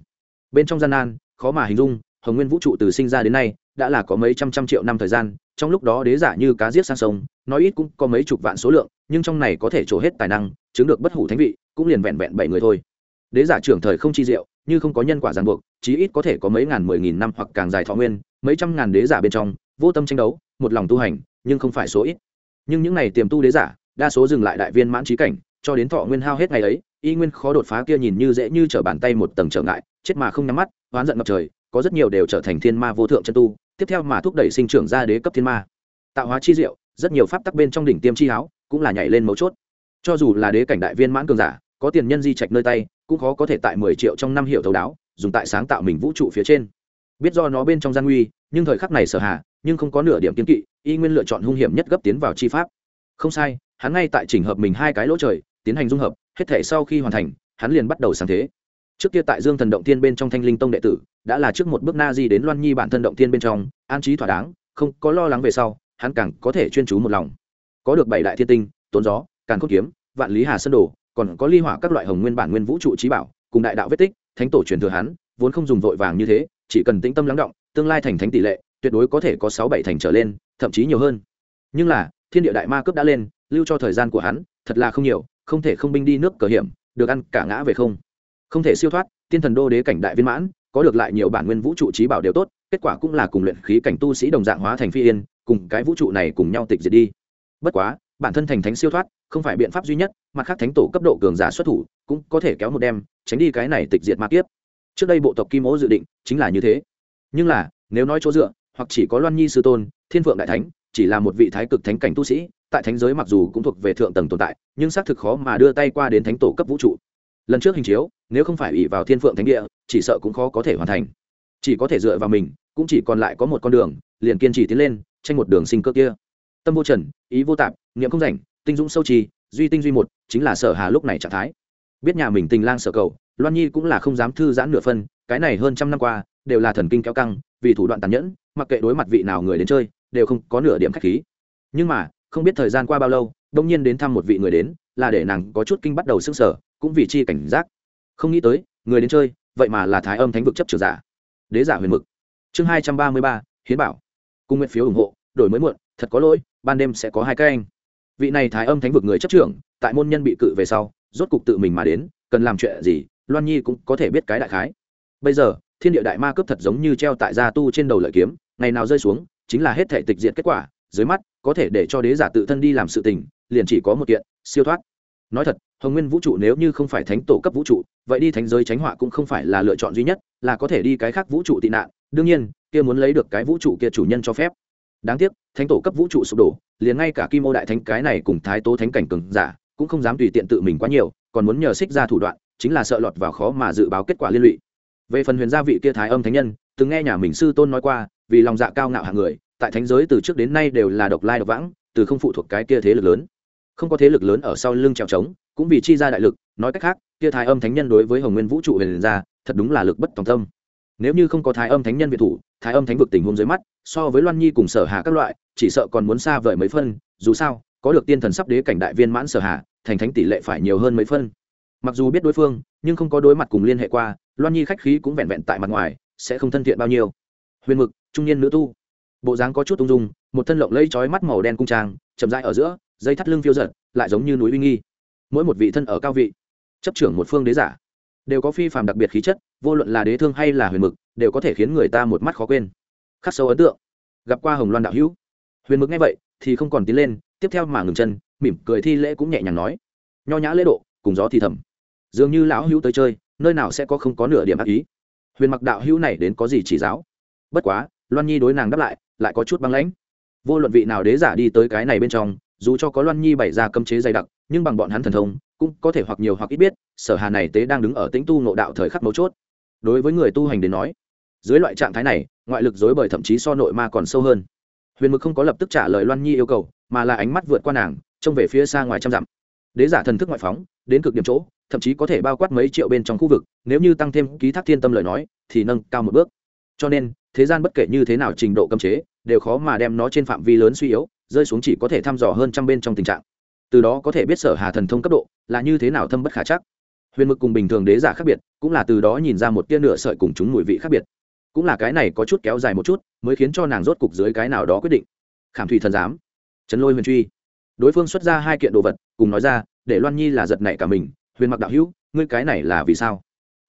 Bên trong gian nan, khó mà hình dung, hồng nguyên vũ trụ từ sinh ra đến nay, đã là có mấy trăm trăm triệu năm thời gian, trong lúc đó đế giả như cá giết sang sông, nói ít cũng có mấy chục vạn số lượng, nhưng trong này có thể trổ hết tài năng, chứng được bất hủ thánh vị, cũng liền vẹn vẹn bảy người thôi. Đế giả trưởng thời không chi diệu như không có nhân quả ràng buộc, chí ít có thể có mấy ngàn, mười nghìn năm hoặc càng dài thọ nguyên, mấy trăm ngàn đế giả bên trong, vô tâm tranh đấu, một lòng tu hành, nhưng không phải số ít. Nhưng những này tiềm tu đế giả, đa số dừng lại đại viên mãn trí cảnh, cho đến thọ nguyên hao hết ngày ấy, y nguyên khó đột phá kia nhìn như dễ như trở bàn tay một tầng trở ngại, chết mà không nhắm mắt, oán giận ngập trời, có rất nhiều đều trở thành thiên ma vô thượng chân tu, tiếp theo mà thúc đẩy sinh trưởng ra đế cấp thiên ma. Tạo hóa chi diệu, rất nhiều pháp tắc bên trong đỉnh tiêm chi háo, cũng là nhảy lên mấu chốt. Cho dù là đế cảnh đại viên mãn cường giả, có tiền nhân di trạch nơi tay cũng khó có thể tại mười triệu trong năm hiệu thấu đáo, dùng tại sáng tạo mình vũ trụ phía trên. Biết do nó bên trong gian nguy, nhưng thời khắc này sở hà, nhưng không có nửa điểm kiến kỵ, y nguyên lựa chọn hung hiểm nhất gấp tiến vào chi pháp. Không sai, hắn ngay tại chỉnh hợp mình hai cái lỗ trời, tiến hành dung hợp, hết thể sau khi hoàn thành, hắn liền bắt đầu sáng thế. Trước kia tại dương thần động tiên bên trong thanh linh tông đệ tử, đã là trước một bước na di đến loan nhi bản thân động tiên bên trong, an trí thỏa đáng, không có lo lắng về sau, hắn càng có thể chuyên chú một lòng. Có được bảy đại thiên tinh, tốn gió càng cốt kiếm, vạn lý hà sơn đồ còn có ly hỏa các loại hồng nguyên bản nguyên vũ trụ trí bảo, cùng đại đạo vết tích, thánh tổ truyền thừa hắn, vốn không dùng vội vàng như thế, chỉ cần tĩnh tâm lắng động, tương lai thành thánh tỷ lệ tuyệt đối có thể có sáu bảy thành trở lên, thậm chí nhiều hơn. Nhưng là, thiên địa đại ma cướp đã lên, lưu cho thời gian của hắn, thật là không nhiều, không thể không binh đi nước cờ hiểm, được ăn cả ngã về không. Không thể siêu thoát, tiên thần đô đế cảnh đại viên mãn, có được lại nhiều bản nguyên vũ trụ trí bảo đều tốt, kết quả cũng là cùng luyện khí cảnh tu sĩ đồng dạng hóa thành phi yên, cùng cái vũ trụ này cùng nhau tịch diệt đi. Bất quá bản thân thành thánh siêu thoát, không phải biện pháp duy nhất mặt khác thánh tổ cấp độ cường giả xuất thủ, cũng có thể kéo một đem tránh đi cái này tịch diệt ma kiếp. Trước đây bộ tộc kim ố dự định chính là như thế. Nhưng là, nếu nói chỗ dựa, hoặc chỉ có loan nhi sư tôn, thiên phượng đại thánh, chỉ là một vị thái cực thánh cảnh tu sĩ, tại thánh giới mặc dù cũng thuộc về thượng tầng tồn tại, nhưng xác thực khó mà đưa tay qua đến thánh tổ cấp vũ trụ. Lần trước hình chiếu, nếu không phải ủy vào thiên phượng thánh địa, chỉ sợ cũng khó có thể hoàn thành. Chỉ có thể dựa vào mình, cũng chỉ còn lại có một con đường, liền kiên trì tiến lên, tranh một đường sinh cơ kia tâm vô trần, ý vô tạp, niệm không rảnh, tinh dũng sâu trì, duy tinh duy một, chính là sở hà lúc này trạng thái. Biết nhà mình tình lang sở cầu, loan nhi cũng là không dám thư giãn nửa phân, cái này hơn trăm năm qua, đều là thần kinh kéo căng, vì thủ đoạn tàn nhẫn, mặc kệ đối mặt vị nào người đến chơi, đều không có nửa điểm khách khí. Nhưng mà, không biết thời gian qua bao lâu, đông nhiên đến thăm một vị người đến, là để nàng có chút kinh bắt đầu sưng sở cũng vì chi cảnh giác. Không nghĩ tới, người đến chơi, vậy mà là thái âm thánh vực chấp trường giả. Đế giả huyền mực. Chương hai trăm ba mươi ba, hiến bảo. Cung nguyện phiếu ủng hộ, đổi mới muộn, thật có lỗi ban đêm sẽ có hai cái anh. Vị này thái âm thánh vực người chấp trưởng, tại môn nhân bị cự về sau, rốt cục tự mình mà đến, cần làm chuyện gì, loan nhi cũng có thể biết cái đại khái. Bây giờ, thiên địa đại ma cướp thật giống như treo tại gia tu trên đầu lợi kiếm, ngày nào rơi xuống, chính là hết thể tịch diện kết quả, dưới mắt, có thể để cho đế giả tự thân đi làm sự tình, liền chỉ có một kiện, siêu thoát. Nói thật, hồng nguyên vũ trụ nếu như không phải thánh tổ cấp vũ trụ, vậy đi thánh giới tránh họa cũng không phải là lựa chọn duy nhất, là có thể đi cái khác vũ trụ tị nạn. Đương nhiên, kia muốn lấy được cái vũ trụ kia chủ nhân cho phép đáng tiếc, thánh tổ cấp vũ trụ sụp đổ, liền ngay cả kim ô đại thánh cái này cùng thái tố thánh cảnh cường giả, cũng không dám tùy tiện tự mình quá nhiều, còn muốn nhờ xích ra thủ đoạn, chính là sợ lọt vào khó mà dự báo kết quả liên lụy. Về phần huyền gia vị kia thái âm thánh nhân, từng nghe nhà mình sư tôn nói qua, vì lòng dạ cao ngạo hạng người, tại thánh giới từ trước đến nay đều là độc lai độc vãng, từ không phụ thuộc cái kia thế lực lớn. Không có thế lực lớn ở sau lưng trèo trống, cũng vì chi ra đại lực, nói cách khác, kia thái âm thánh nhân đối với hồng nguyên vũ trụ huyền gia, thật đúng là lực bất tòng tâm. Nếu như không có thái âm thánh nhân việt thủ, thái âm thánh vực tình huống dưới mắt so với loan nhi cùng sở hà các loại, chỉ sợ còn muốn xa vời mấy phân, dù sao, có được tiên thần sắp đế cảnh đại viên mãn sở hà, thành thánh tỷ lệ phải nhiều hơn mấy phân. Mặc dù biết đối phương, nhưng không có đối mặt cùng liên hệ qua, loan nhi khách khí cũng vẹn vẹn tại mặt ngoài, sẽ không thân thiện bao nhiêu. Huyền mực, trung niên nữ tu. Bộ dáng có chút ung dung, một thân lộng lây trói mắt màu đen cung trang, chậm rãi ở giữa, dây thắt lưng phiêu giật, lại giống như núi uy nghi. Mỗi một vị thân ở cao vị, chấp trưởng một phương đế giả, đều có phi phàm đặc biệt khí chất, vô luận là đế thương hay là huyền mực, đều có thể khiến người ta một mắt khó quên khắc sâu ấn tượng. Gặp qua hồng loan đạo hữu. Huyền mực nghe vậy thì không còn tiến lên, tiếp theo mà ngừng chân, mỉm cười thi lễ cũng nhẹ nhàng nói. Nho nhã lễ độ, cùng gió thì thầm. Dường như lão hữu tới chơi, nơi nào sẽ có không có nửa điểm ác ý. Huyền mặc đạo hữu này đến có gì chỉ giáo? Bất quá, loan nhi đối nàng đáp lại lại có chút băng lãnh. Vô luận vị nào đế giả đi tới cái này bên trong, dù cho có loan nhi bày ra cấm chế dày đặc, nhưng bằng bọn hắn thần thông, cũng có thể hoặc nhiều hoặc ít biết, sở hà này tế đang đứng ở tĩnh tu nộ đạo thời khắc mấu chốt. Đối với người tu hành đến nói dưới loại trạng thái này, ngoại lực dối bời thậm chí so nội ma còn sâu hơn. Huyền mực không có lập tức trả lời loan nhi yêu cầu, mà là ánh mắt vượt qua nàng, trông về phía xa ngoài trăm dặm. Đế giả thần thức ngoại phóng, đến cực điểm chỗ, thậm chí có thể bao quát mấy triệu bên trong khu vực, nếu như tăng thêm ký thác thiên tâm lời nói, thì nâng cao một bước. Cho nên, thế gian bất kể như thế nào trình độ cấm chế, đều khó mà đem nó trên phạm vi lớn suy yếu, rơi xuống chỉ có thể thăm dò hơn trăm bên trong tình trạng. Từ đó có thể biết sở hà thần thông cấp độ là như thế nào thâm bất khả chắc. Huyền mực cùng bình thường đế giả khác biệt, cũng là từ đó nhìn ra một tia nửa sợi cùng chúng mùi vị khác biệt cũng là cái này có chút kéo dài một chút, mới khiến cho nàng rốt cục dưới cái nào đó quyết định. Khảm thủy thần giám, Trấn lôi huyền truy. Đối phương xuất ra hai kiện đồ vật, cùng nói ra, để loan nhi là giật nảy cả mình, huyền mặc đạo hữu, ngươi cái này là vì sao?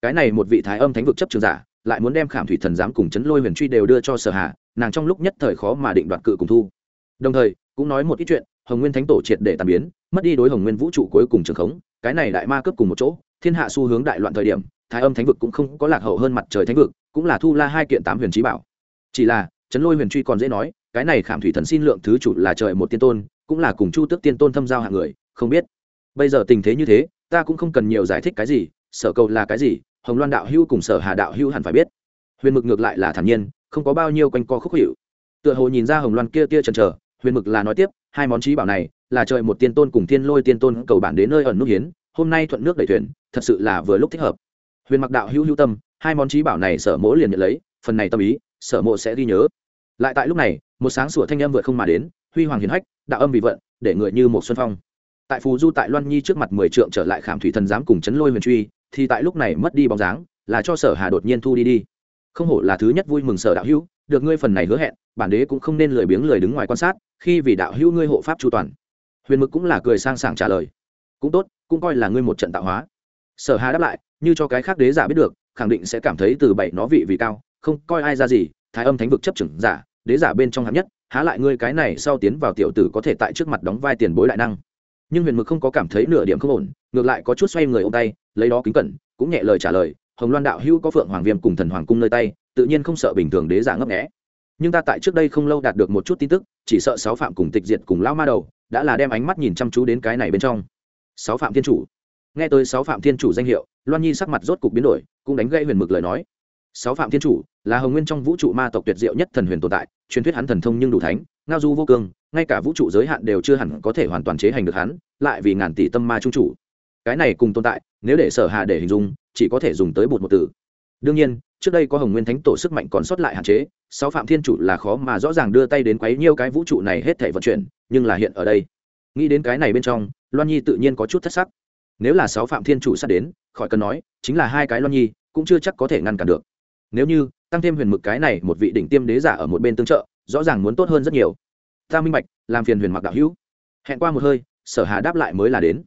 Cái này một vị thái âm thánh vực chấp trường giả, lại muốn đem khảm thủy thần giám cùng chấn lôi huyền truy đều đưa cho sở hạ nàng trong lúc nhất thời khó mà định đoạt cự cùng thu. Đồng thời, cũng nói một ít chuyện, hồng nguyên thánh tổ triệt để tàn biến, mất đi đối hồng nguyên vũ trụ cuối cùng trường khống, cái này đại ma cướp cùng một chỗ, thiên hạ xu hướng đại loạn thời điểm thái âm thánh vực cũng không có lạc hậu hơn mặt trời thánh vực, cũng là thu la hai kiện tám huyền trí bảo. Chỉ là, Trấn lôi huyền truy còn dễ nói, cái này khảm thủy thần xin lượng thứ chủ là trời một tiên tôn, cũng là cùng chu tước tiên tôn thâm giao hạng người, không biết. Bây giờ tình thế như thế, ta cũng không cần nhiều giải thích cái gì, sở cầu là cái gì, hồng loan đạo hưu cùng sở hà đạo hưu hẳn phải biết. Huyền mực ngược lại là thản nhiên, không có bao nhiêu quanh co khúc hiệu tựa hồ nhìn ra hồng loan kia tia chần trờ huyền mực là nói tiếp, hai món trí bảo này, là trời một tiên tôn cùng tiên lôi tiên tôn cầu bản đến nơi ẩn nút hiến, hôm nay thuận nước đẩy thuyền, thật sự là vừa lúc thích hợp huyền mặc đạo hữu hữu tâm, hai món trí bảo này sở mỗ liền nhận lấy, phần này tâm ý, sở mộ sẽ ghi nhớ. Lại tại lúc này, một sáng sủa thanh âm vượt không mà đến, huy hoàng hiền hách, đạo âm vì vận, để người như một xuân phong. Tại phù du tại loan nhi trước mặt mười trượng trở lại khảm thủy thần giám cùng chấn lôi huyền truy, thì tại lúc này mất đi bóng dáng, là cho sở hà đột nhiên thu đi đi. Không hổ là thứ nhất vui mừng sở đạo hữu, được ngươi phần này hứa hẹn, bản đế cũng không nên lười biếng lười đứng ngoài quan sát, khi vì đạo hữu ngươi hộ pháp chu toàn. Huyền mực cũng là cười sang sảng trả lời. Cũng tốt, cũng coi là ngươi một trận tạo hóa. Sở hà đáp lại như cho cái khác đế giả biết được, khẳng định sẽ cảm thấy từ bảy nó vị vị cao, không coi ai ra gì, thái âm thánh vực chấp trưởng giả, đế giả bên trong hạng nhất, há lại ngươi cái này sau tiến vào tiểu tử có thể tại trước mặt đóng vai tiền bối đại năng. Nhưng huyền mực không có cảm thấy nửa điểm không ổn, ngược lại có chút xoay người ô tay, lấy đó kính cẩn, cũng nhẹ lời trả lời, hồng loan đạo hữu có phượng hoàng viêm cùng thần hoàng cung nơi tay, tự nhiên không sợ bình thường đế giả ngấp nghẽ nhưng ta tại trước đây không lâu đạt được một chút tin tức, chỉ sợ sáu phạm cùng tịch diệt cùng lao ma đầu, đã là đem ánh mắt nhìn chăm chú đến cái này bên trong. Sáu phạm thiên chủ. Nghe tới sáu phạm thiên chủ danh hiệu loan nhi sắc mặt rốt cục biến đổi, cũng đánh gây huyền mực lời nói. Sáu phạm thiên chủ, là hồng nguyên trong vũ trụ ma tộc tuyệt diệu nhất thần huyền tồn tại, truyền thuyết hắn thần thông nhưng đủ thánh, ngao du vô cương, ngay cả vũ trụ giới hạn đều chưa hẳn có thể hoàn toàn chế hành được hắn, lại vì ngàn tỷ tâm ma trung chủ. Cái này cùng tồn tại, nếu để sở hà để hình dung, chỉ có thể dùng tới bột một từ. Đương nhiên, trước đây có hồng nguyên thánh tổ sức mạnh còn sót lại hạn chế, sáu phạm thiên chủ là khó mà rõ ràng đưa tay đến quấy nhiêu cái vũ trụ này hết thể vận chuyển, nhưng là hiện ở đây. Nghĩ đến cái này bên trong, loan nhi tự nhiên có chút thất sắc nếu là sáu phạm thiên chủ sắp đến, khỏi cần nói, chính là hai cái loan nhi, cũng chưa chắc có thể ngăn cản được. Nếu như, tăng thêm huyền mực cái này một vị đỉnh tiêm đế giả ở một bên tương trợ, rõ ràng muốn tốt hơn rất nhiều. Ta minh bạch, làm phiền huyền mặc đạo hữu. Hẹn qua một hơi, sở hà đáp lại mới là đến.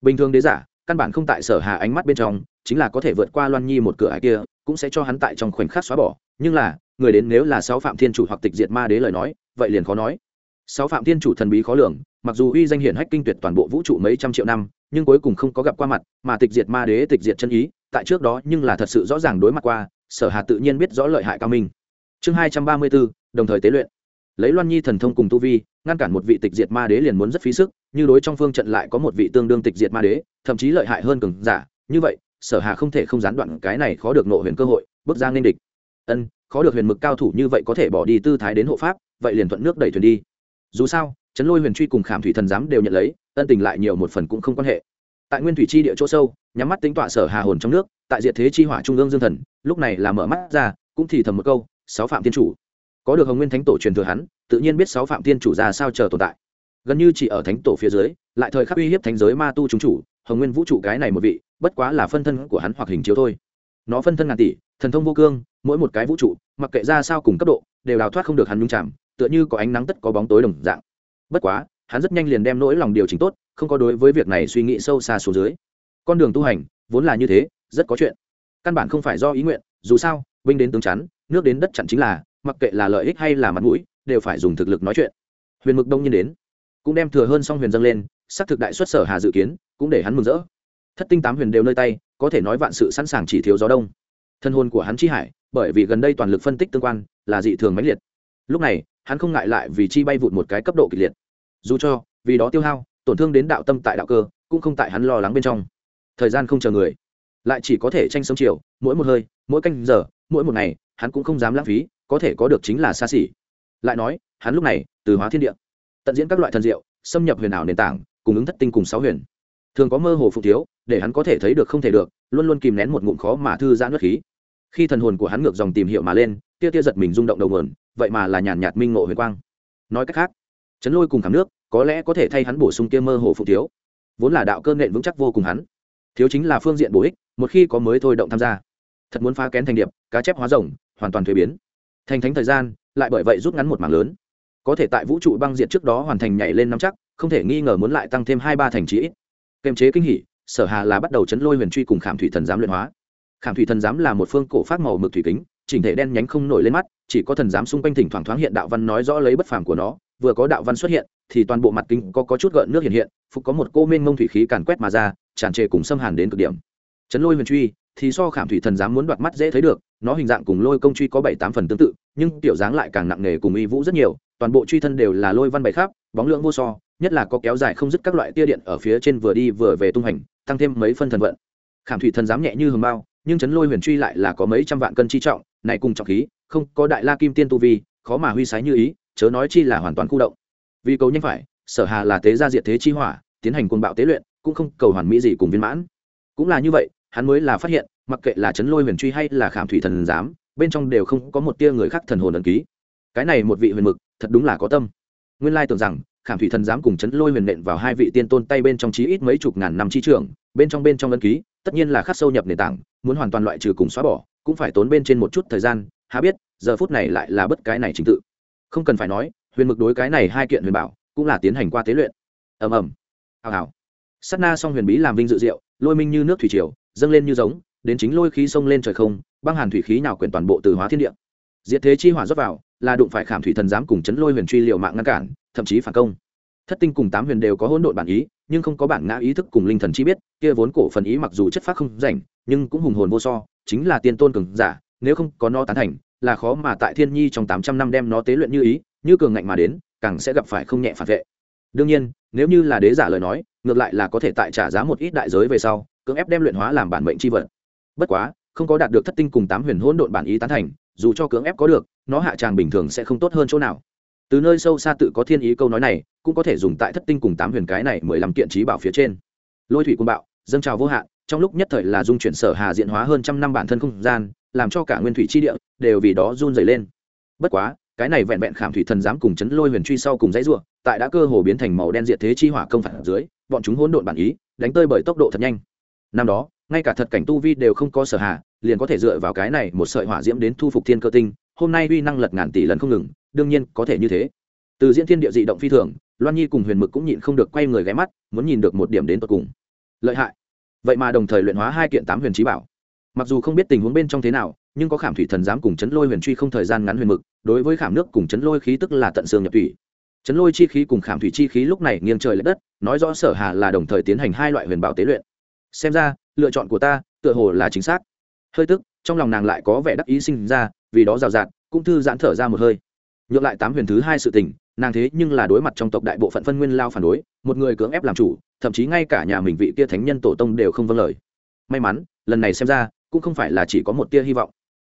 Bình thường đế giả, căn bản không tại sở hà ánh mắt bên trong, chính là có thể vượt qua loan nhi một cửa ải kia, cũng sẽ cho hắn tại trong khoảnh khắc xóa bỏ. Nhưng là, người đến nếu là sáu phạm thiên chủ hoặc tịch diệt ma đế lời nói, vậy liền khó nói. Sáu phạm thiên chủ thần bí khó lường, mặc dù uy danh hiển hách kinh tuyệt toàn bộ vũ trụ mấy trăm triệu năm nhưng cuối cùng không có gặp qua mặt, mà tịch diệt ma đế, tịch diệt chân ý, tại trước đó nhưng là thật sự rõ ràng đối mặt qua, sở hà tự nhiên biết rõ lợi hại cao minh. Chương hai trăm ba mươi bốn, đồng thời tế luyện. Lấy loan nhi thần thông cùng tu vi, ngăn cản một vị tịch diệt ma đế liền muốn rất phí sức, như đối trong phương trận lại có một vị tương đương tịch diệt ma đế, thậm chí lợi hại hơn cường giả. Như vậy, sở hà không thể không gián đoạn cái này khó được nộ huyền cơ hội, bước ra nên địch. Ân, khó được huyền mực cao thủ như vậy có thể bỏ đi tư thái đến hộ pháp, vậy liền thuận nước đẩy thuyền đi. Dù sao chấn lôi huyền truy cùng khảm thủy thần giám đều nhận lấy ân tình lại nhiều một phần cũng không quan hệ. Tại nguyên thủy chi địa chỗ sâu, nhắm mắt tính tọa sở hà hồn trong nước, tại diệt thế chi hỏa trung ương dương thần, lúc này là mở mắt ra, cũng thì thầm một câu, sáu phạm thiên chủ. Có được hồng nguyên thánh tổ truyền thừa hắn, tự nhiên biết sáu phạm thiên chủ ra sao chờ tồn tại. Gần như chỉ ở thánh tổ phía dưới, lại thời khắc uy hiếp thánh giới ma tu chúng chủ, hồng nguyên vũ trụ cái này một vị, bất quá là phân thân của hắn hoặc hình chiếu thôi. Nó phân thân ngàn tỷ, thần thông vô cương, mỗi một cái vũ trụ, mặc kệ ra sao cùng cấp độ, đều đào thoát không được hắn nhung chạm, tựa như có ánh nắng tất có bóng tối đồng dạng. Bất quá hắn rất nhanh liền đem nỗi lòng điều chỉnh tốt, không có đối với việc này suy nghĩ sâu xa xuống dưới. Con đường tu hành, vốn là như thế, rất có chuyện. Căn bản không phải do ý nguyện, dù sao, binh đến tướng chắn, nước đến đất chặn chính là, mặc kệ là lợi ích hay là mặt mũi, đều phải dùng thực lực nói chuyện. Huyền mực đông nhiên đến, cũng đem thừa hơn xong huyền dâng lên xác thực đại xuất sở hà dự kiến, cũng để hắn mừng rỡ. Thất tinh tám huyền đều nơi tay, có thể nói vạn sự sẵn sàng chỉ thiếu gió đông. Thân hồn của hắn chi hải, bởi vì gần đây toàn lực phân tích tương quan, là dị thường mãnh liệt. Lúc này, hắn không ngại lại vì chi bay vụt một cái cấp độ kịch liệt dù cho, vì đó tiêu hao, tổn thương đến đạo tâm tại đạo cơ, cũng không tại hắn lo lắng bên trong. Thời gian không chờ người, lại chỉ có thể tranh sống chiều, mỗi một hơi, mỗi canh giờ, mỗi một ngày, hắn cũng không dám lãng phí, có thể có được chính là xa xỉ. Lại nói, hắn lúc này, từ hóa thiên địa, tận diễn các loại thần diệu, xâm nhập huyền ảo nền tảng, cùng ứng thất tinh cùng sáu huyền. Thường có mơ hồ phụ thiếu, để hắn có thể thấy được không thể được, luôn luôn kìm nén một ngụm khó mà thư giãn nước khí. Khi thần hồn của hắn ngược dòng tìm hiểu mà lên, tia tia giật mình rung động đầu nguồn, vậy mà là nhàn nhạt minh ngộ huyền quang. Nói cách khác chấn lôi cùng khảm nước, có lẽ có thể thay hắn bổ sung kia mơ hồ phụ thiếu. Vốn là đạo cơ nện vững chắc vô cùng hắn. Thiếu chính là phương diện bổ ích, một khi có mới thôi động tham gia. Thật muốn phá kén thành điệp, cá chép hóa rồng, hoàn toàn thuế biến. Thành thánh thời gian, lại bởi vậy rút ngắn một mảng lớn. Có thể tại vũ trụ băng diệt trước đó hoàn thành nhảy lên năm chắc, không thể nghi ngờ muốn lại tăng thêm hai ba thành trí kềm chế kinh hỉ, sở hà là bắt đầu chấn lôi huyền truy cùng khảm thủy thần giám luyện hóa. Khảm thủy thần giám là một phương cổ phát màu mực thủy kính, chỉnh thể đen nhánh không nổi lên mắt, chỉ có thần giám xung quanh thỉnh thoảng thoáng hiện đạo văn nói rõ lấy bất phàm của nó vừa có đạo văn xuất hiện thì toàn bộ mặt kính có, có chút gợn nước hiện hiện phục có một cô mênh mông thủy khí càn quét mà ra tràn trề cùng xâm hàn đến cực điểm. Chấn lôi huyền truy thì so khảm thủy thần dám muốn đoạt mắt dễ thấy được nó hình dạng cùng lôi công truy có bảy tám phần tương tự nhưng tiểu dáng lại càng nặng nề cùng y vũ rất nhiều toàn bộ truy thân đều là lôi văn bảy khắp bóng lượng vô so nhất là có kéo dài không dứt các loại tia điện ở phía trên vừa đi vừa về tung hành tăng thêm mấy phân thần vận. Khảm thủy thần dám nhẹ như hầm bao nhưng chấn lôi huyền truy lại là có mấy trăm vạn cân chi trọng này cùng trọng khí không có đại la kim tiên tu vi khó mà huy sái như ý chớ nói chi là hoàn toàn khu động. Vì cầu nhanh phải, sở hà là tế gia diệt thế chi hỏa, tiến hành cuồng bạo tế luyện, cũng không cầu hoàn mỹ gì cùng viên mãn. Cũng là như vậy, hắn mới là phát hiện, mặc kệ là chấn lôi huyền truy hay là khảm thủy thần giám, bên trong đều không có một tia người khác thần hồn ẩn ký. Cái này một vị huyền mực, thật đúng là có tâm. Nguyên lai tưởng rằng, khảm thủy thần giám cùng chấn lôi huyền nện vào hai vị tiên tôn tay bên trong chí ít mấy chục ngàn năm chi trưởng, bên trong bên trong ấn ký, tất nhiên là khắc sâu nhập nền tảng, muốn hoàn toàn loại trừ cùng xóa bỏ, cũng phải tốn bên trên một chút thời gian, há biết, giờ phút này lại là bất cái này trình tự không cần phải nói, huyền mực đối cái này hai kiện huyền bảo cũng là tiến hành qua tế luyện. Ầm ầm. Hào hào. Sắt na song huyền bí làm vinh dự diệu, lôi minh như nước thủy triều, dâng lên như giống, đến chính lôi khí sông lên trời không, băng hàn thủy khí nào quyển toàn bộ từ hóa thiên địa. Diệt thế chi hỏa rót vào, là đụng phải khảm thủy thần giám cùng chấn lôi huyền truy liệu mạng ngăn cản, thậm chí phản công. Thất tinh cùng tám huyền đều có hỗn độn bản ý, nhưng không có bản ngã ý thức cùng linh thần chi biết, kia vốn cổ phần ý mặc dù chất phát không rảnh, nhưng cũng hùng hồn vô so, chính là tiên tôn cường giả, nếu không có no tán thành là khó mà tại thiên nhi trong tám trăm năm đem nó tế luyện như ý, như cường ngạnh mà đến, càng sẽ gặp phải không nhẹ phản vệ. Đương nhiên, nếu như là đế giả lời nói, ngược lại là có thể tại trả giá một ít đại giới về sau, cưỡng ép đem luyện hóa làm bản mệnh chi vật. Bất quá, không có đạt được thất tinh cùng tám huyền hỗn độn bản ý tán thành, dù cho cưỡng ép có được, nó hạ tràng bình thường sẽ không tốt hơn chỗ nào. Từ nơi sâu xa tự có thiên ý câu nói này, cũng có thể dùng tại thất tinh cùng tám huyền cái này mười lăm kiện trí bảo phía trên. Lôi thủy quân bạo, dâng trào vô hạn, trong lúc nhất thời là dung chuyển sở hà diện hóa hơn trăm năm bản thân không gian làm cho cả nguyên thủy chi địa đều vì đó run dày lên. Bất quá, cái này vẹn vẹn khảm thủy thần dám cùng chấn lôi huyền truy sau cùng dãy ruộng tại đã cơ hồ biến thành màu đen diệt thế chi hỏa công phản dưới, bọn chúng hỗn độn bản ý, đánh tơi bởi tốc độ thật nhanh. Năm đó, ngay cả thật cảnh tu vi đều không có sở hạ, liền có thể dựa vào cái này một sợi hỏa diễm đến thu phục thiên cơ tinh, hôm nay uy năng lật ngàn tỷ lần không ngừng, đương nhiên có thể như thế. Từ diễn thiên địa dị động phi thường, loan nhi cùng huyền mực cũng nhịn không được quay người ghé mắt, muốn nhìn được một điểm đến tột cùng. Lợi hại. Vậy mà đồng thời luyện hóa hai kiện tám huyền trí bảo mặc dù không biết tình huống bên trong thế nào, nhưng có khảm thủy thần giám cùng chấn lôi huyền truy không thời gian ngắn huyền mực, đối với khảm nước cùng chấn lôi khí tức là tận xương nhập thủy. Chấn lôi chi khí cùng khảm thủy chi khí lúc này nghiêng trời l ệ đất, nói rõ sở hà là đồng thời tiến hành hai loại huyền bảo tế luyện. Xem ra, lựa chọn của ta, tựa hồ là chính xác. Hơi tức, trong lòng nàng lại có vẻ đắc ý sinh ra, vì đó rào rạt, cũng thư giãn thở ra một hơi. Nhượng lại tám huyền thứ hai sự tình, nàng thế nhưng là đối mặt trong tộc đại bộ phận phân nguyên lao phản đối, một người cưỡng ép làm chủ, thậm chí ngay cả nhà mình vị kia thánh nhân tổ tông đều không vâng lời. May mắn, lần này xem ra cũng không phải là chỉ có một tia hy vọng.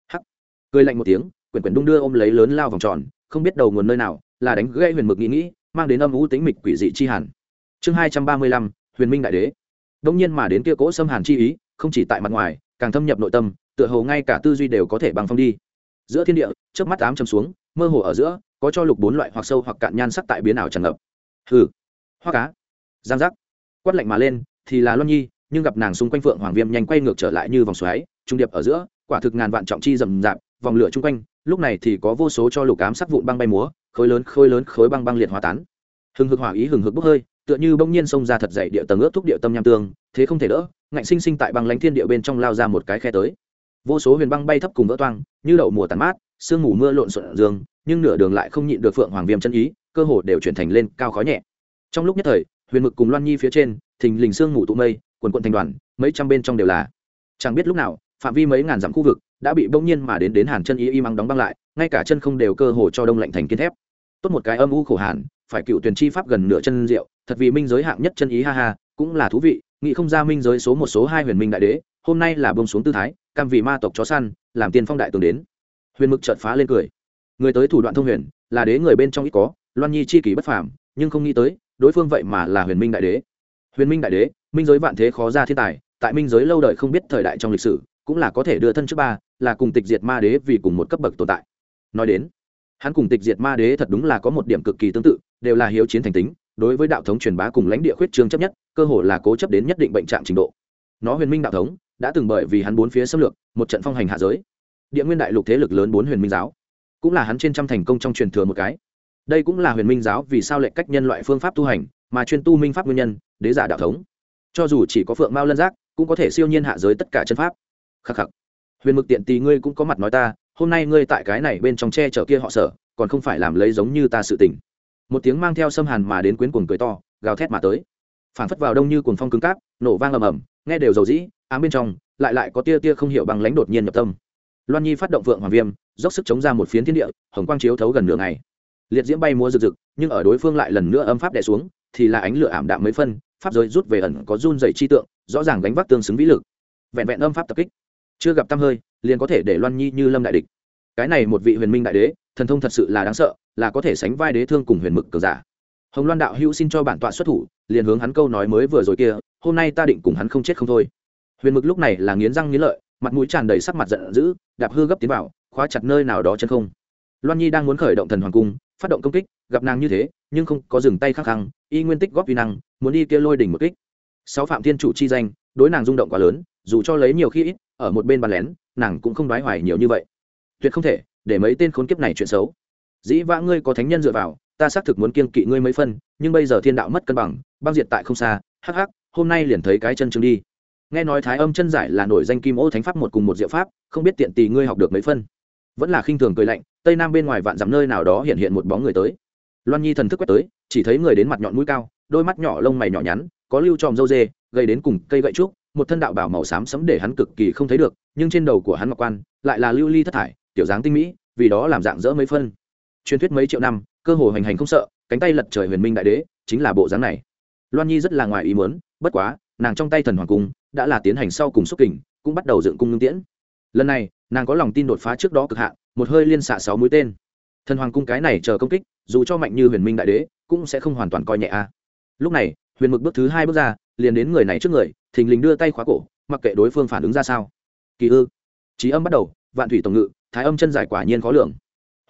Hắc. Cười lạnh một tiếng, quyển quyển đung đưa ôm lấy lớn lao vòng tròn, không biết đầu nguồn nơi nào, là đánh gây huyền mực nghĩ nghĩ, mang đến âm u tính mịch quỷ dị chi hàn. Chương hai trăm ba mươi lăm, huyền minh đại đế. Đông nhiên mà đến kia cỗ xâm hàn chi ý, không chỉ tại mặt ngoài, càng thâm nhập nội tâm, tựa hồ ngay cả tư duy đều có thể bằng phong đi. Giữa thiên địa trước mắt ám trầm xuống, mơ hồ ở giữa, có cho lục bốn loại hoặc sâu hoặc cạn nhan sắc tại biến ảo tràn ngập. Hừ. Hoa cá. Giang giác. Quát lạnh mà lên, thì là loan nhi, nhưng gặp nàng xung quanh phượng hoàng viêm nhanh quay ngược trở lại như vòng xoáy trung điệp ở giữa, quả thực ngàn vạn trọng chi rầm rạp, vòng lửa chung quanh, lúc này thì có vô số cho lục cám sắc vụn băng bay múa, khối lớn khối lớn, khối băng băng liệt hóa tán. Hừng hực hỏa ý hừng hực bốc hơi, tựa như bỗng nhiên xông ra thật dậy địa tầng ướt thúc địa tâm nham tương, thế không thể đỡ, ngạnh sinh sinh tại băng lánh thiên địa bên trong lao ra một cái khe tới. Vô số huyền băng bay thấp cùng vỡ toang, như đậu mùa tàn mát, sương mù mưa lộn xộn dương, nhưng nửa đường lại không nhịn được phượng hoàng viêm chân ý, cơ hồ đều chuyển thành lên cao khói nhẹ. Trong lúc nhất thời, huyền mực cùng loan nhi phía trên, thình lình sương mù tụ mây, quần quận thành đoàn, mấy trăm bên trong đều là. Chẳng biết lúc nào phạm vi mấy ngàn dặm khu vực đã bị bỗng nhiên mà đến đến hàn chân ý y mắng đóng băng lại, ngay cả chân không đều cơ hồ cho đông lạnh thành kiên thép. Tốt một cái âm u khổ hàn, phải cựu tuyển chi pháp gần nửa chân rượu thật vì minh giới hạng nhất chân ý ha ha, cũng là thú vị, nghĩ không ra minh giới số một số hai huyền minh đại đế, hôm nay là bông xuống tư thái, cam vì ma tộc chó săn, làm tiên phong đại tường đến. Huyền mực chợt phá lên cười. Người tới thủ đoạn thông huyền, là đế người bên trong ít có, loan nhi chi kỷ bất phàm, nhưng không nghĩ tới, đối phương vậy mà là huyền minh đại đế. Huyền minh đại đế, minh giới vạn thế khó ra thiên tài, tại minh giới lâu đời không biết thời đại trong lịch sử cũng là có thể đưa thân trước ba, là cùng tịch diệt ma đế vì cùng một cấp bậc tồn tại. Nói đến, hắn cùng tịch diệt ma đế thật đúng là có một điểm cực kỳ tương tự, đều là hiếu chiến thành tính, đối với đạo thống truyền bá cùng lãnh địa khuyết trương chấp nhất, cơ hồ là cố chấp đến nhất định bệnh trạng trình độ. Nó huyền minh đạo thống, đã từng bởi vì hắn bốn phía xâm lược, một trận phong hành hạ giới. Địa nguyên đại lục thế lực lớn bốn huyền minh giáo, cũng là hắn trên trăm thành công trong truyền thừa một cái. Đây cũng là huyền minh giáo vì sao lệnh cách nhân loại phương pháp tu hành, mà chuyên tu minh pháp nguyên nhân, đế giả đạo thống. Cho dù chỉ có phượng mao lân giác, cũng có thể siêu nhiên hạ giới tất cả chân pháp khắc khắc. Huyền mực tiện tì ngươi cũng có mặt nói ta, hôm nay ngươi tại cái này bên trong tre chở kia họ sở, còn không phải làm lấy giống như ta sự tình. Một tiếng mang theo xâm hàn mà đến quyến cuồng cười to, gào thét mà tới. Phản phất vào đông như cuồng phong cứng cáp, nổ vang ầm ầm, nghe đều dầu dĩ, ám bên trong, lại lại có tia tia không hiểu bằng lãnh đột nhiên nhập tâm. Loan nhi phát động vượng hoàng viêm, dốc sức chống ra một phiến thiên địa, hồng quang chiếu thấu gần nửa ngày. Liệt diễm bay múa rực rực, nhưng ở đối phương lại lần nữa âm pháp đè xuống, thì là ánh lửa ảm đạm mấy phân, pháp giới rút về ẩn có run dày chi tượng, rõ ràng gánh vác tương xứng vĩ lực. Vẹn vẹn âm pháp tập kích chưa gặp tăm hơi, liền có thể để loan nhi như lâm đại địch. Cái này một vị huyền minh đại đế, thần thông thật sự là đáng sợ, là có thể sánh vai đế thương cùng huyền mực cờ giả. Hồng loan đạo hữu xin cho bản tọa xuất thủ, liền hướng hắn câu nói mới vừa rồi kia, hôm nay ta định cùng hắn không chết không thôi. Huyền mực lúc này là nghiến răng nghiến lợi, mặt mũi tràn đầy sắc mặt giận dữ, đạp hư gấp tiến vào, khóa chặt nơi nào đó chân không. Loan nhi đang muốn khởi động thần hoàng cung, phát động công kích, gặp nàng như thế, nhưng không có dừng tay khắc khăng, y nguyên tích góp vi năng, muốn đi kia lôi đỉnh một kích. Sáu phạm thiên chủ chi danh, đối nàng rung động quá lớn, dù cho lấy nhiều khi ít ở một bên bàn lén, nàng cũng không đoái hoài nhiều như vậy. Tuyệt không thể, để mấy tên khốn kiếp này chuyện xấu. Dĩ vã ngươi có thánh nhân dựa vào, ta xác thực muốn kiên kỵ ngươi mấy phân, nhưng bây giờ thiên đạo mất cân bằng, băng diệt tại không xa, hắc hắc, hôm nay liền thấy cái chân chứng đi. Nghe nói thái âm chân giải là nổi danh kim ô thánh pháp một cùng một diệu pháp, không biết tiện tì ngươi học được mấy phân. Vẫn là khinh thường cười lạnh, tây nam bên ngoài vạn dặm nơi nào đó hiện hiện một bóng người tới. Loan nhi thần thức quét tới, chỉ thấy người đến mặt nhọn mũi cao, đôi mắt nhỏ lông mày nhỏ nhắn, có lưu tròm dâu dê gây đến cùng cây gậy trúc một thân đạo bảo màu xám sẫm để hắn cực kỳ không thấy được, nhưng trên đầu của hắn mặc quan lại là lưu ly thất thải, tiểu dáng tinh mỹ, vì đó làm dạng dỡ mấy phân. Truyền thuyết mấy triệu năm, cơ hồ hành hành không sợ, cánh tay lật trời huyền minh đại đế, chính là bộ dáng này. Loan nhi rất là ngoài ý muốn, bất quá, nàng trong tay thần hoàng cung đã là tiến hành sau cùng xúc kình, cũng bắt đầu dựng cung ngưng tiễn. Lần này, nàng có lòng tin đột phá trước đó cực hạn, một hơi liên xạ sáu mũi tên. Thần hoàng cung cái này chờ công kích, dù cho mạnh như huyền minh đại đế, cũng sẽ không hoàn toàn coi nhẹ a. Lúc này, huyền mực bước thứ hai bước ra liền đến người này trước người, thình lình đưa tay khóa cổ, mặc kệ đối phương phản ứng ra sao. Kỳ ư? Trí âm bắt đầu, vạn thủy tổng ngự, thái âm chân giải quả nhiên khó lường.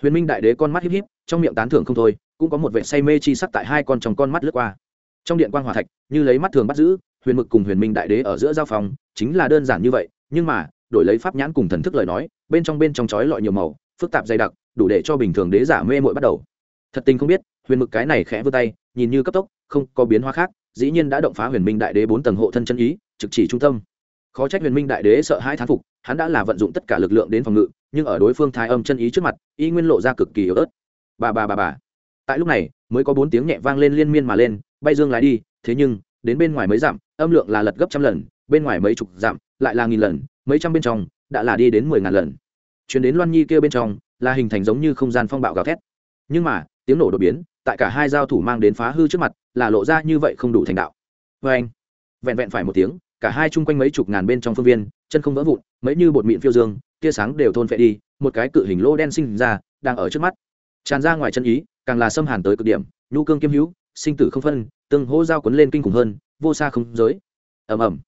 Huyền minh đại đế con mắt híp híp, trong miệng tán thưởng không thôi, cũng có một vệ say mê chi sắc tại hai con trong con mắt lướt qua. Trong điện quan hòa thạch, như lấy mắt thường bắt giữ, huyền mực cùng huyền minh đại đế ở giữa giao phòng, chính là đơn giản như vậy, nhưng mà, đổi lấy pháp nhãn cùng thần thức lời nói, bên trong bên trong chói lọi nhiều màu, phức tạp dày đặc, đủ để cho bình thường đế giả mê mội bắt đầu. Thật tình không biết, huyền mực cái này khẽ vươn tay, nhìn như cấp tốc, không có biến hóa khác dĩ nhiên đã động phá huyền minh đại đế bốn tầng hộ thân chân ý, trực chỉ trung tâm. Khó trách huyền minh đại đế sợ hai thán phục, hắn đã là vận dụng tất cả lực lượng đến phòng ngự, nhưng ở đối phương thái âm chân ý trước mặt, y nguyên lộ ra cực kỳ yếu ớt. Bà bà bà bà. Tại lúc này, mới có bốn tiếng nhẹ vang lên liên miên mà lên, bay dương lái đi, thế nhưng, đến bên ngoài mấy dặm, âm lượng là lật gấp trăm lần, bên ngoài mấy chục dặm, lại là nghìn lần, mấy trăm bên trong, đã là đi đến mười ngàn lần. Chuyển đến loan nhi kia bên trong, là hình thành giống như không gian phong bạo gào thét. Nhưng mà, tiếng nổ đột biến tại cả hai giao thủ mang đến phá hư trước mặt, là lộ ra như vậy không đủ thành đạo. Vê anh, vẹn vẹn phải một tiếng, cả hai chung quanh mấy chục ngàn bên trong phương viên, chân không vỡ vụn, mấy như bột mịn phiêu dương, tia sáng đều thôn phệ đi, một cái cự hình lô đen sinh ra, đang ở trước mắt. Tràn ra ngoài chân ý, càng là xâm hàn tới cực điểm, nhu cương kiêm hữu, sinh tử không phân, tương hô giao quấn lên kinh khủng hơn, vô xa không giới. Ầm ầm.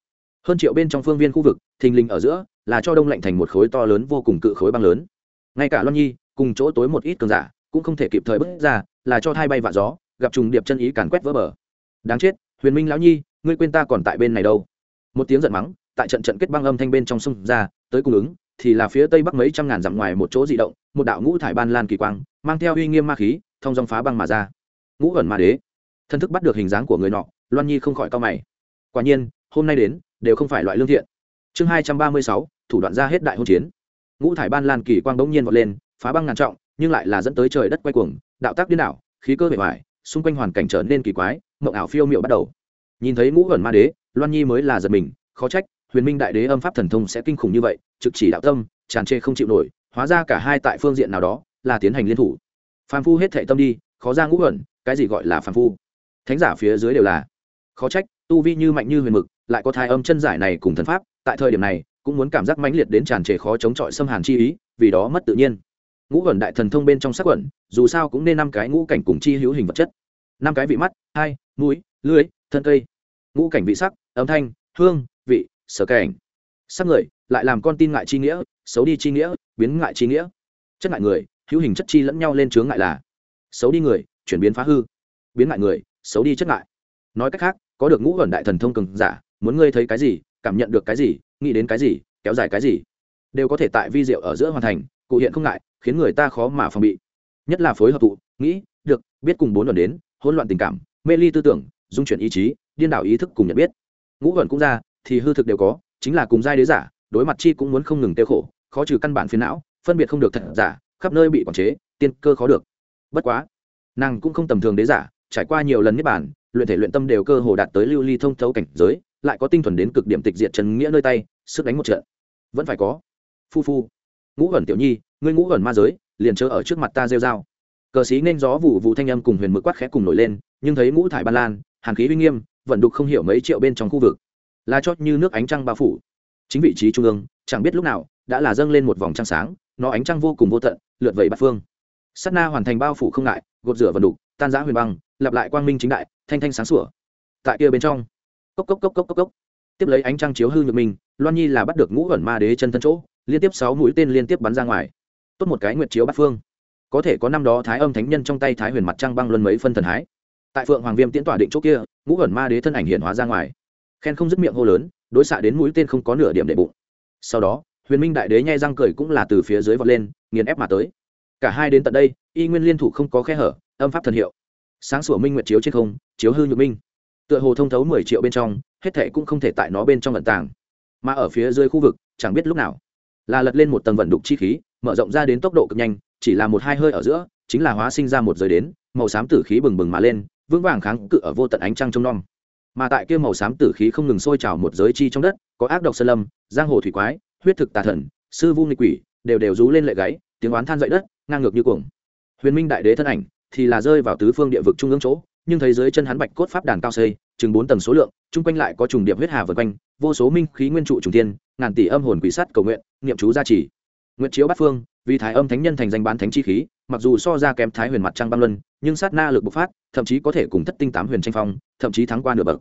Hơn triệu bên trong phương viên khu vực, thình lình ở giữa, là cho đông lạnh thành một khối to lớn vô cùng cự khối băng lớn. Ngay cả loan nhi, cùng chỗ tối một ít cường giả cũng không thể kịp thời bước ra, là cho thai bay vạ gió, gặp trùng điệp chân ý càn quét vỡ bờ. Đáng chết, huyền minh lão nhi, ngươi quên ta còn tại bên này đâu. Một tiếng giận mắng, tại trận trận kết băng âm thanh bên trong sông ra, tới cung ứng, thì là phía tây bắc mấy trăm ngàn dặm ngoài một chỗ dị động, một đạo ngũ thải ban lan kỳ quang, mang theo uy nghiêm ma khí, thông dòng phá băng mà ra. Ngũ ẩn ma đế. Thân thức bắt được hình dáng của người nọ, loan nhi không khỏi cao mày. Quả nhiên, hôm nay đến, đều không phải loại lương thiện. Chương hai trăm ba mươi sáu, thủ đoạn ra hết đại hôn chiến. Ngũ thải ban lan kỳ quang bỗng nhiên vọt lên, phá băng ngàn trọng nhưng lại là dẫn tới trời đất quay cuồng, đạo tác điên đảo, khí cơ bề ngoài xung quanh hoàn cảnh trở nên kỳ quái, mộng ảo phiêu miệu bắt đầu. Nhìn thấy ngũ ẩn ma đế, loan nhi mới là giật mình, khó trách, huyền minh đại đế âm pháp thần thông sẽ kinh khủng như vậy, trực chỉ đạo tâm, tràn trề không chịu nổi, hóa ra cả hai tại phương diện nào đó, là tiến hành liên thủ. Phàm phu hết thệ tâm đi, khó ra ngũ ẩn cái gì gọi là phàm phu? Thánh giả phía dưới đều là. Khó trách, tu vi như mạnh như huyền mực, lại có thai âm chân giải này cùng thần pháp, tại thời điểm này, cũng muốn cảm giác mãnh liệt đến tràn trề khó chống chọi xâm hàn chi ý, vì đó mất tự nhiên ngũ ẩn đại thần thông bên trong sắc quẩn, dù sao cũng nên năm cái ngũ cảnh cùng chi hữu hình vật chất. Năm cái vị mắt, hai, mũi, lưới, thân cây. Ngũ cảnh vị sắc, âm thanh, hương, vị, sở cảnh. Sắc người, lại làm con tin ngại chi nghĩa, xấu đi chi nghĩa, biến ngại chi nghĩa. Chất ngại người, hữu hình chất chi lẫn nhau lên chướng ngại là. Xấu đi người, chuyển biến phá hư. Biến ngại người, xấu đi chất ngại. Nói cách khác, có được ngũ ẩn đại thần thông cường giả, muốn ngươi thấy cái gì, cảm nhận được cái gì, nghĩ đến cái gì, kéo dài cái gì, đều có thể tại vi diệu ở giữa hoàn thành, cụ hiện không ngại khiến người ta khó mà phòng bị. Nhất là phối hợp tụ, nghĩ, được, biết cùng bốn luận đến, hỗn loạn tình cảm, mê ly tư tưởng, dung chuyển ý chí, điên đảo ý thức cùng nhận biết. Ngũ luận cũng ra, thì hư thực đều có, chính là cùng giai đế giả, đối mặt chi cũng muốn không ngừng tiêu khổ, khó trừ căn bản phiền não, phân biệt không được thật giả, khắp nơi bị quản chế, tiên cơ khó được. Bất quá, nàng cũng không tầm thường đế giả, trải qua nhiều lần niết bản luyện thể luyện tâm đều cơ hồ đạt tới lưu ly thông thấu cảnh giới, lại có tinh thuần đến cực điểm tịch diệt trần nghĩa nơi tay, sức đánh một trận. Vẫn phải có. Phu phu ngũ ẩn tiểu nhi, ngươi ngũ ẩn ma giới, liền chớ ở trước mặt ta rêu dao cờ sĩ nên gió vụ vụ thanh âm cùng huyền mực quát khẽ cùng nổi lên, nhưng thấy ngũ thải ban lan, hàn khí uy nghiêm, vận đục không hiểu mấy triệu bên trong khu vực. Là chót như nước ánh trăng bao phủ. Chính vị trí trung ương, chẳng biết lúc nào, đã là dâng lên một vòng trăng sáng, nó ánh trăng vô cùng vô tận lượt vẩy bát phương. S á t na hoàn thành bao phủ không ngại, gột rửa vận đục, tan giã huyền băng, lặp lại quang minh chính đại, thanh thanh sáng sủa. Tại kia bên trong, cốc cốc cốc cốc cốc cốc. Tiếp lấy ánh trăng chiếu hư nhược mình loan nhi là bắt được ngũ ẩn ma đế chân thân chỗ liên tiếp sáu mũi tên liên tiếp bắn ra ngoài. Tốt một cái nguyệt chiếu bát phương. Có thể có năm đó thái âm thánh nhân trong tay thái huyền mặt trăng băng luân mấy phân thần hái. Tại phượng hoàng viêm tiễn tỏa định chỗ kia, ngũ ẩn ma đế thân ảnh hiện hóa ra ngoài. Khen không dứt miệng hô lớn, đối xạ đến mũi tên không có nửa điểm để bụng. Sau đó, huyền minh đại đế nhai răng cười cũng là từ phía dưới vọt lên, nghiền ép mà tới. Cả hai đến tận đây, y nguyên liên thủ không có khe hở, âm pháp thần hiệu. Sáng sủa minh nguyệt chiếu trên không, chiếu hư nhược minh. Tựa hồ thông thấu mười triệu bên trong, hết thệ cũng không thể tại nó bên trong ẩn tàng. Mà ở phía dưới khu vực, chẳng biết lúc nào là lật lên một tầng vận đục chi khí, mở rộng ra đến tốc độ cực nhanh, chỉ là một hai hơi ở giữa, chính là hóa sinh ra một giới đến, màu xám tử khí bừng bừng mà lên, vững vàng kháng cự ở vô tận ánh trăng trong non mà tại kia màu xám tử khí không ngừng sôi trào một giới chi trong đất, có ác độc sơn lâm, giang hồ thủy quái, huyết thực tà thần, sư vu nghịch quỷ, đều đều rú lên lệ gáy, tiếng oán than dậy đất, ngang ngược như cuồng. Huyền minh đại đế thân ảnh thì là rơi vào tứ phương địa vực trung ương chỗ, nhưng thấy dưới chân hắn bạch cốt pháp đàn cao xây chừng bốn tầng số lượng, chung quanh lại có trùng điệp huyết hà vượt quanh, vô số minh khí nguyên trụ trùng tiên ngàn tỷ âm hồn quỷ sắt cầu nguyện, niệm chú gia trì. Nguyện chiếu bát phương, vì thái âm thánh nhân thành danh bán thánh chi khí, mặc dù so ra kém thái huyền mặt trăng băng luân, nhưng sát na lực bộc phát, thậm chí có thể cùng thất tinh tám huyền tranh phong, thậm chí thắng qua nửa bậc.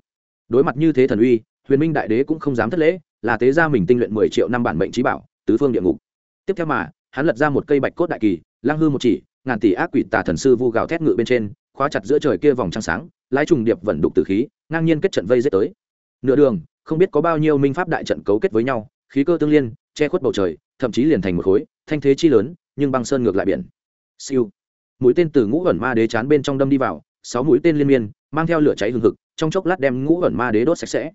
Đối mặt như thế thần uy, huyền minh đại đế cũng không dám thất lễ, là tế ra mình tinh luyện mười triệu năm bản mệnh trí bảo, tứ phương địa ngục. Tiếp theo mà, hắn lật ra một cây bạch cốt đại kỳ, lang hư một chỉ, ngàn tỷ ác quỷ tà thần sư vu gào thét ngự bên trên, khóa chặt giữa trời kia vòng trăng sáng lái trùng điệp vận đục từ khí, ngang nhiên kết trận vây giết tới. Nửa đường, không biết có bao nhiêu minh pháp đại trận cấu kết với nhau, khí cơ tương liên, che khuất bầu trời, thậm chí liền thành một khối, thanh thế chi lớn, nhưng băng sơn ngược lại biển. Siêu. Mũi tên từ ngũ ẩn ma đế chán bên trong đâm đi vào, sáu mũi tên liên miên, mang theo lửa cháy hừng hực, trong chốc lát đem ngũ ẩn ma đế đốt sạch sẽ.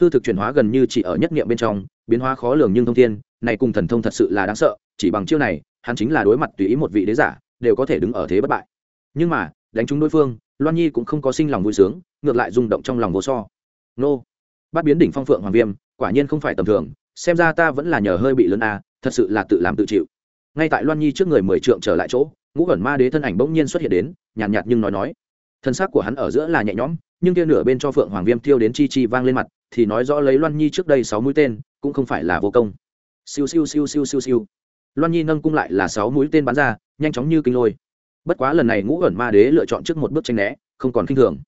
Hư thực chuyển hóa gần như chỉ ở nhất niệm bên trong, biến hóa khó lường nhưng thông thiên, này cùng thần thông thật sự là đáng sợ, chỉ bằng chiêu này, hắn chính là đối mặt tùy ý một vị đế giả, đều có thể đứng ở thế bất bại. Nhưng mà, đánh trúng đối phương loan nhi cũng không có sinh lòng vui sướng ngược lại rung động trong lòng vô so. Nô. Bắt biến đỉnh phong phượng hoàng viêm quả nhiên không phải tầm thường xem ra ta vẫn là nhờ hơi bị lớn a thật sự là tự làm tự chịu. Ngay tại loan nhi trước người mười trượng trở lại chỗ ngũ ẩn ma đế thân ảnh bỗng nhiên xuất hiện đến nhàn nhạt, nhạt nhưng nói nói. Thân xác của hắn ở giữa là nhẹ nhõm nhưng kia nửa bên cho phượng hoàng viêm tiêu đến chi chi vang lên mặt thì nói rõ lấy loan nhi trước đây sáu mũi tên cũng không phải là vô công. Siêu siêu siêu siêu siêu siêu. Loan nhi nâng cung lại là sáu mũi tên bắn ra nhanh chóng như kinh lôi bất quá lần này ngũ ẩn ma đế lựa chọn trước một bước tranh né, không còn khinh thường.